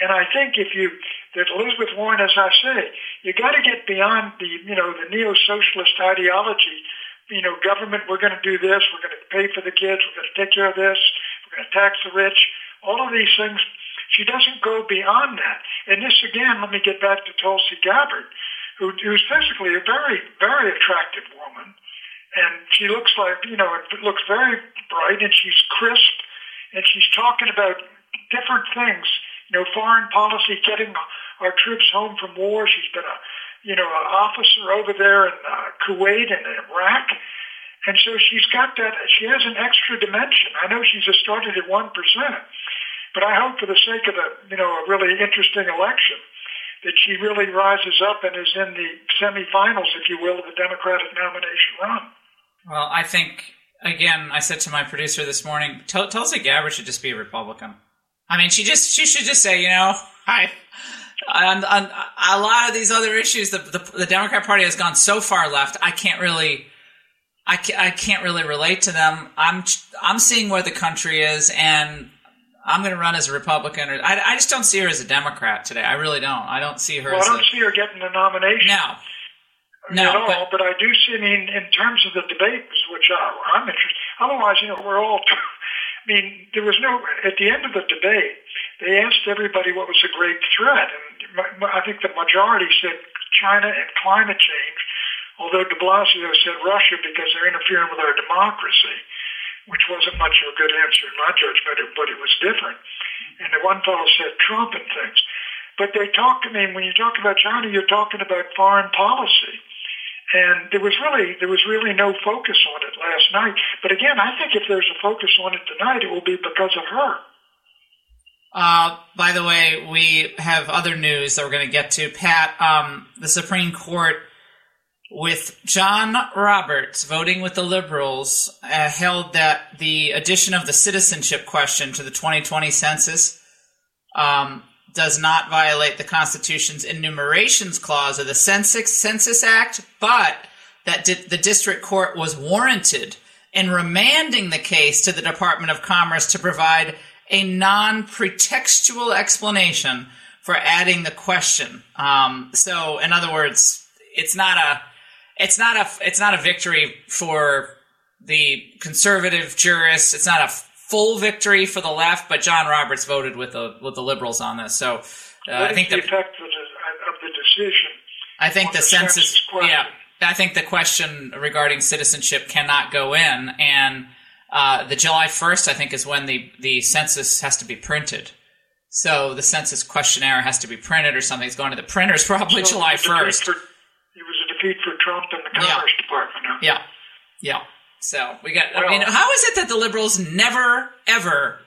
And I think if you that Elizabeth Warren, as I say, you got to get beyond the you know the neo-socialist ideology. You know, government, we're going to do this. We're going to pay for the kids. We're going to take care of this. We're going to tax the rich. All of these things she doesn't go beyond that. And this again, let me get back to Tulsi Gabbard, who, who's physically a very, very attractive woman. And she looks like, you know, it looks very bright and she's crisp and she's talking about different things. You know, foreign policy, getting our troops home from war. She's been a, you know, an officer over there in uh, Kuwait and Iraq. And so she's got that, she has an extra dimension. I know she's just started at 1%, but I hope for the sake of a, you know, a really interesting election that she really rises up and is in the semifinals, if you will, of the Democratic nomination run. Well, I think, again, I said to my producer this morning, Tulsi Gabbard should just be a Republican. I mean, she just, she should just say, you know, I, on, on a lot of these other issues, the, the, the Democrat Party has gone so far left. I can't really, I can't, I can't really relate to them. I'm I'm seeing where the country is, and I'm going to run as a Republican. Or I, I just don't see her as a Democrat today. I really don't. I don't see her. Well, I don't a, see her getting the nomination. No. No, at all, but, but I do see. I mean, in terms of the debates, which I, I'm interested. Otherwise, you know, we're all. I mean, there was no. At the end of the debate, they asked everybody what was a great threat, and I think the majority said China and climate change although de Blasio said Russia because they're interfering with our democracy, which wasn't much of a good answer in my judgment, but it was different. And the one fellow said Trump and things. But they talked to me, and when you talk about China, you're talking about foreign policy. And there was really there was really no focus on it last night. But again, I think if there's a focus on it tonight, it will be because of her. Uh, by the way, we have other news that we're going to get to. Pat, um, the Supreme Court with John Roberts voting with the Liberals, uh, held that the addition of the citizenship question to the 2020 census um, does not violate the Constitution's enumerations clause of the Census, census Act, but that di- the district court was warranted in remanding the case to the Department of Commerce to provide a non pretextual explanation for adding the question. Um, so, in other words, it's not a it's not a it's not a victory for the conservative jurists. It's not a full victory for the left, but John Roberts voted with the with the liberals on this. So uh, I think the, the effect of the, of the decision. I think the, the census. question. Yeah, I think the question regarding citizenship cannot go in, and uh, the July first, I think, is when the the census has to be printed. So the census questionnaire has to be printed or something. It's going to the printers probably So July it was a defeat first. It was a defeat for And the Commerce Department. huh? Yeah, yeah. So we got. I mean, how is it that the liberals never ever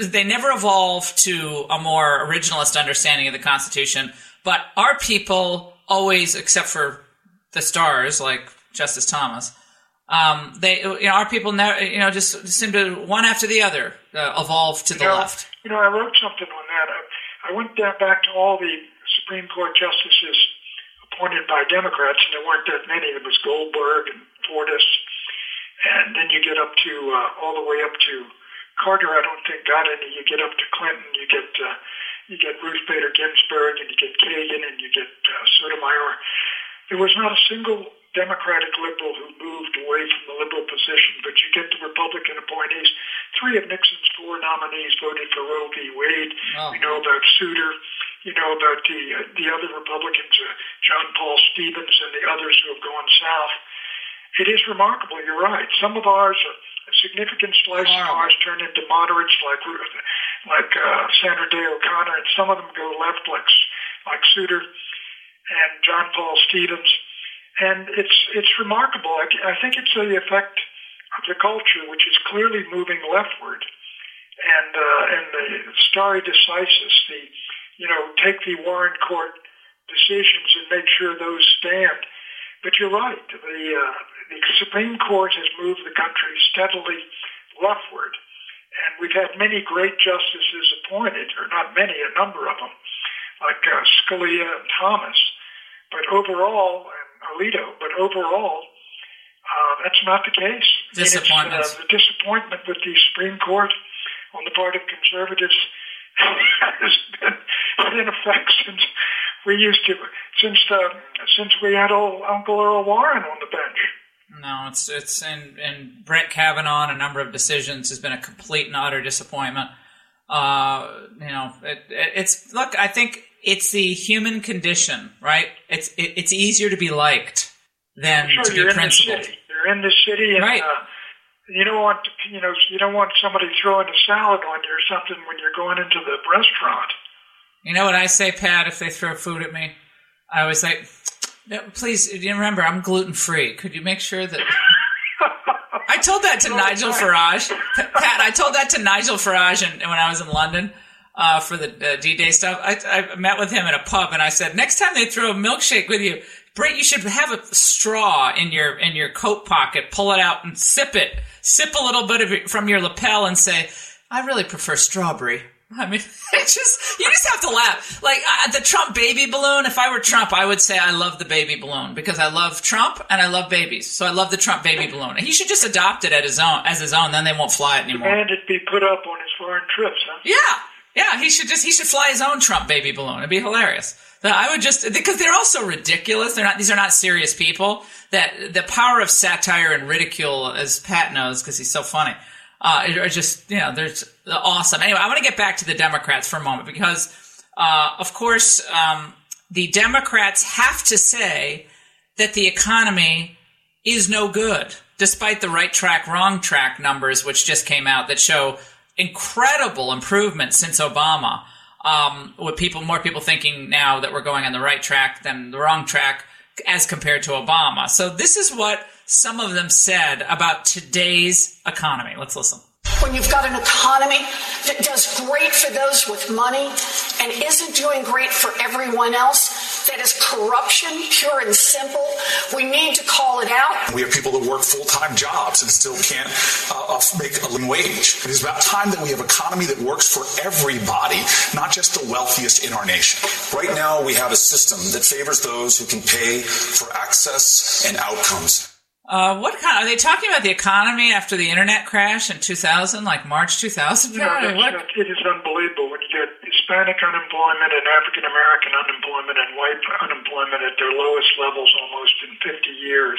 they never evolve to a more originalist understanding of the Constitution, but our people always, except for the stars like Justice Thomas, um, they you know our people never you know just seem to one after the other uh, evolve to the You know, left. You know, I wrote something on that. I, I went down back to all the Supreme Court justices appointed by Democrats, and there weren't that many. There was Goldberg and Fortas, and then you get up to uh, all the way up to Carter. I don't think got any. You get up to Clinton. You get uh, you get Ruth Bader Ginsburg, and you get Kagan, and you get uh, Sotomayor. There was not a single Democratic liberal who moved away from the liberal position, but you get the Republican appointees. Three of Nixon's four nominees voted for Roe v. Wade. Oh. We know about Souter. You know about the uh, the other Republicans, uh, John Paul Stevens, and the others who have gone south. It is remarkable. You're right. Some of ours, a significant slice of ours, turn into moderates like like uh, Sandra Day O'Connor, and some of them go left like like Souter and John Paul Stevens. And it's it's remarkable. I, I think it's the effect of the culture, which is clearly moving leftward, and uh, and the stare decisis, the you know take the Warren Court decisions and make sure those stand. But you're right. The uh, the Supreme Court has moved the country steadily leftward, and we've had many great justices appointed, or not many, a number of them, like uh, Scalia and Thomas. But overall, and Alito, but overall, uh, that's not the case. Disappointments. Uh, the disappointment with the Supreme Court on the part of conservatives has been in effect since we used to, since the, since we had old Uncle Earl Warren on the bench. No, it's it's and and Brett Kavanaugh a number of decisions has been a complete and utter disappointment. Uh, you know, it, it, it's look. I think it's the human condition, right? It's it, it's easier to be liked than Sure, to be in the principled. city. You're in the city, and Right. uh, You don't want you know you don't want somebody throwing a salad on you or something when you're going into the restaurant. You know what I say, Pat? If they throw food at me, I was like, please. You remember, I'm gluten free. Could you make sure that? I told that to Nigel Farage. Pat, I told that to Nigel Farage and when I was in London uh, for the uh, D-Day stuff. I, I met with him at a pub and I said, next time they throw a milkshake with you, Brett, you should have a straw in your in your coat pocket. Pull it out and sip it. Sip a little bit of it from your lapel and say, "I really prefer strawberry." I mean, it's just you just have to laugh. Like uh, the Trump baby balloon. If I were Trump, I would say I love the baby balloon because I love Trump and I love babies. So I love the Trump baby balloon. He should just adopt it at his own as his own. Then they won't fly it anymore. And it be put up on his foreign trips, huh? Yeah, yeah. He should just he should fly his own Trump baby balloon. It'd be hilarious. I would just because they're also ridiculous. They're not; these are not serious people. That the power of satire and ridicule, as Pat knows, because he's so funny, uh, are just you know they're awesome. Anyway, I want to get back to the Democrats for a moment because, uh, of course, um, the Democrats have to say that the economy is no good, despite the right track, wrong track numbers, which just came out that show incredible improvement since Obama um, with people, more people thinking now that we're going on the right track than the wrong track as compared to Obama. So this is what some of them said about today's economy. Let's listen when you've got an economy that does great for those with money and isn't doing great for everyone else, that is corruption, pure and simple. We need to call it out. We have people that work full time jobs and still can't uh, make a living wage. It is about time that we have an economy that works for everybody, not just the wealthiest in our nation. Right now, we have a system that favors those who can pay for access and outcomes. Uh, what kind? Are they talking about the economy after the internet crash in 2000, like March 2000? No, what? it is unbelievable when you get Hispanic unemployment and African American unemployment and white unemployment at their lowest levels almost in 50 years,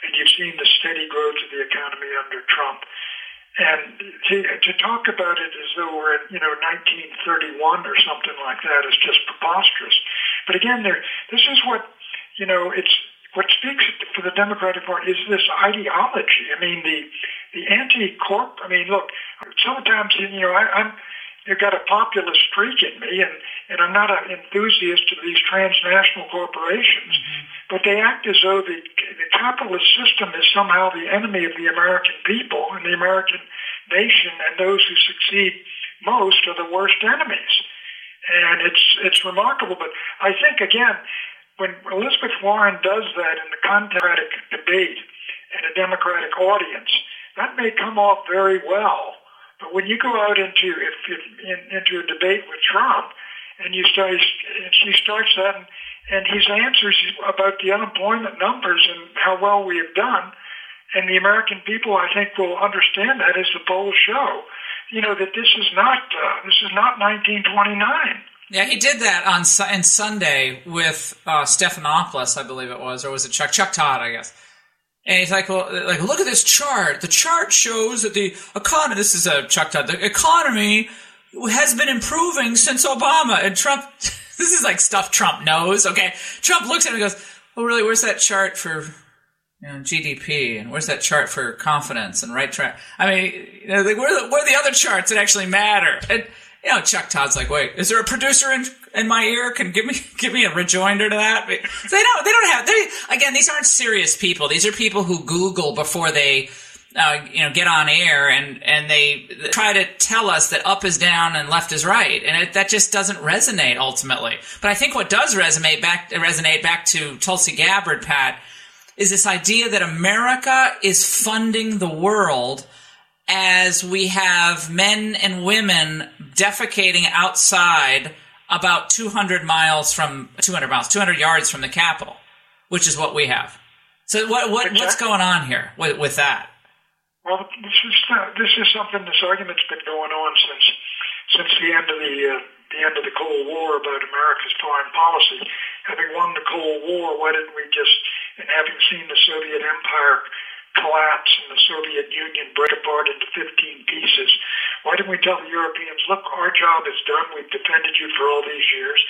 and you've seen the steady growth of the economy under Trump. And to, to talk about it as though we're in, you know, 1931 or something like that is just preposterous. But again, there, this is what, you know, it's what speaks for the Democratic Party is this ideology. I mean, the the anti-corp. I mean, look, sometimes you know I, I'm you've got a populist streak in me, and and I'm not an enthusiast of these transnational corporations, mm-hmm. but they act as though the the capitalist system is somehow the enemy of the American people and the American nation, and those who succeed most are the worst enemies. And it's it's remarkable, but I think again when Elizabeth Warren does that in the Democratic debate and a Democratic audience, that may come off very well. But when you go out into if, if in, into a debate with Trump, and you start, and she starts that, and, and his answers about the unemployment numbers and how well we have done, and the American people, I think, will understand that as the polls show. You know that this is not uh, this is not 1929. Yeah, he did that on in Sunday with uh, Stephanopoulos, I believe it was, or was it Chuck Chuck Todd, I guess. And he's like, well, like look at this chart. The chart shows that the economy. This is a Chuck Todd. The economy has been improving since Obama. And Trump. this is like stuff Trump knows. Okay, Trump looks at him and goes, "Oh, really? Where's that chart for?" You know, GDP and where's that chart for confidence and right track? I mean, you know, like, where, are the, where are the other charts that actually matter? And you know, Chuck Todd's like, wait, is there a producer in in my ear? Can give me give me a rejoinder to that? They don't they don't have they again. These aren't serious people. These are people who Google before they. Uh, you know, get on air and and they try to tell us that up is down and left is right, and it, that just doesn't resonate ultimately. But I think what does resonate back resonate back to Tulsi Gabbard, Pat, is this idea that America is funding the world as we have men and women defecating outside about 200 miles from 200 miles 200 yards from the capitol which is what we have so what, what what's going on here with, with that well this is uh, this is something this argument's been going on since since the end of the uh, the end of the Cold War about America's foreign policy. Having won the Cold War, why didn't we just, and having seen the Soviet Empire collapse and the Soviet Union break apart into 15 pieces. Why didn't we tell the Europeans, look, our job is done. We've defended you for all these years.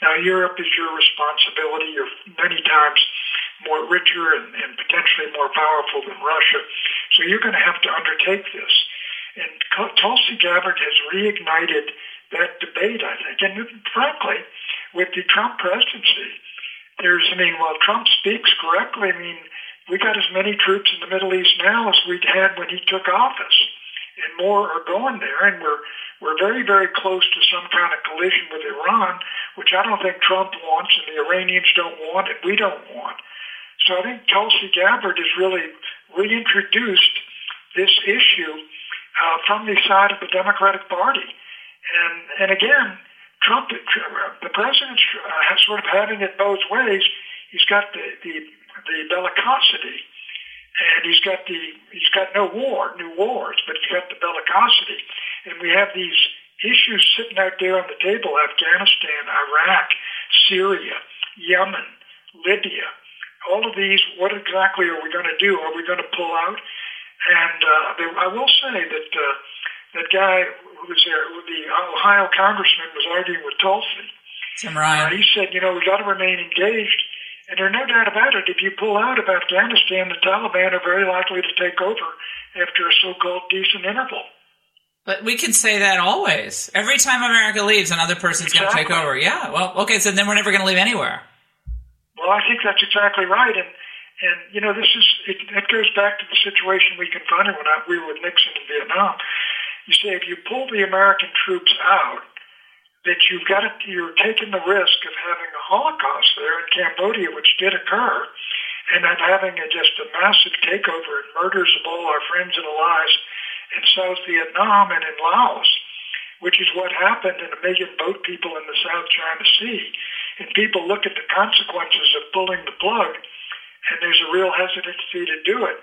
Now Europe is your responsibility. You're many times more richer and, and potentially more powerful than Russia. So you're going to have to undertake this. And Tulsi Gabbard has reignited that debate, I think. And frankly, with the Trump presidency, there's, I mean, while Trump speaks correctly, I mean, we got as many troops in the Middle East now as we'd had when he took office, and more are going there, and we're we're very, very close to some kind of collision with Iran, which I don't think Trump wants, and the Iranians don't want, and we don't want. So I think Tulsi Gabbard has really reintroduced this issue uh, from the side of the Democratic Party, and and again, Trump, the president's uh, sort of having it both ways. He's got the, the the bellicosity, and he's got the he's got no war, new wars, but he's got the bellicosity, and we have these issues sitting out there on the table: Afghanistan, Iraq, Syria, Yemen, Libya. All of these, what exactly are we going to do? Are we going to pull out? And uh, they, I will say that uh, that guy who was there, the Ohio congressman, was arguing with Tulsi. Tim Ryan. Uh, he said, you know, we got to remain engaged. And there's no doubt about it. If you pull out of Afghanistan, the Taliban are very likely to take over after a so-called decent interval. But we can say that always. Every time America leaves, another person's exactly. going to take over. Yeah. Well, okay. So then we're never going to leave anywhere. Well, I think that's exactly right. And and you know, this is it, it goes back to the situation we confronted when I, we were with Nixon in Vietnam. You say if you pull the American troops out, that you've got to, you're taking the risk of having a Holocaust there in Cambodia, which did occur, and of having a, just a massive takeover and murders of all our friends and allies in South Vietnam and in Laos, which is what happened in a million boat people in the South China Sea. And people look at the consequences of pulling the plug, and there's a real hesitancy to do it.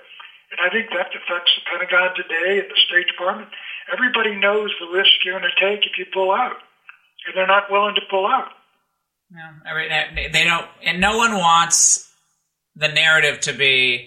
And I think that affects the Pentagon today and the State Department. Everybody knows the risk you're going to take if you pull out, and they're not willing to pull out. No, I mean, they don't, and no one wants the narrative to be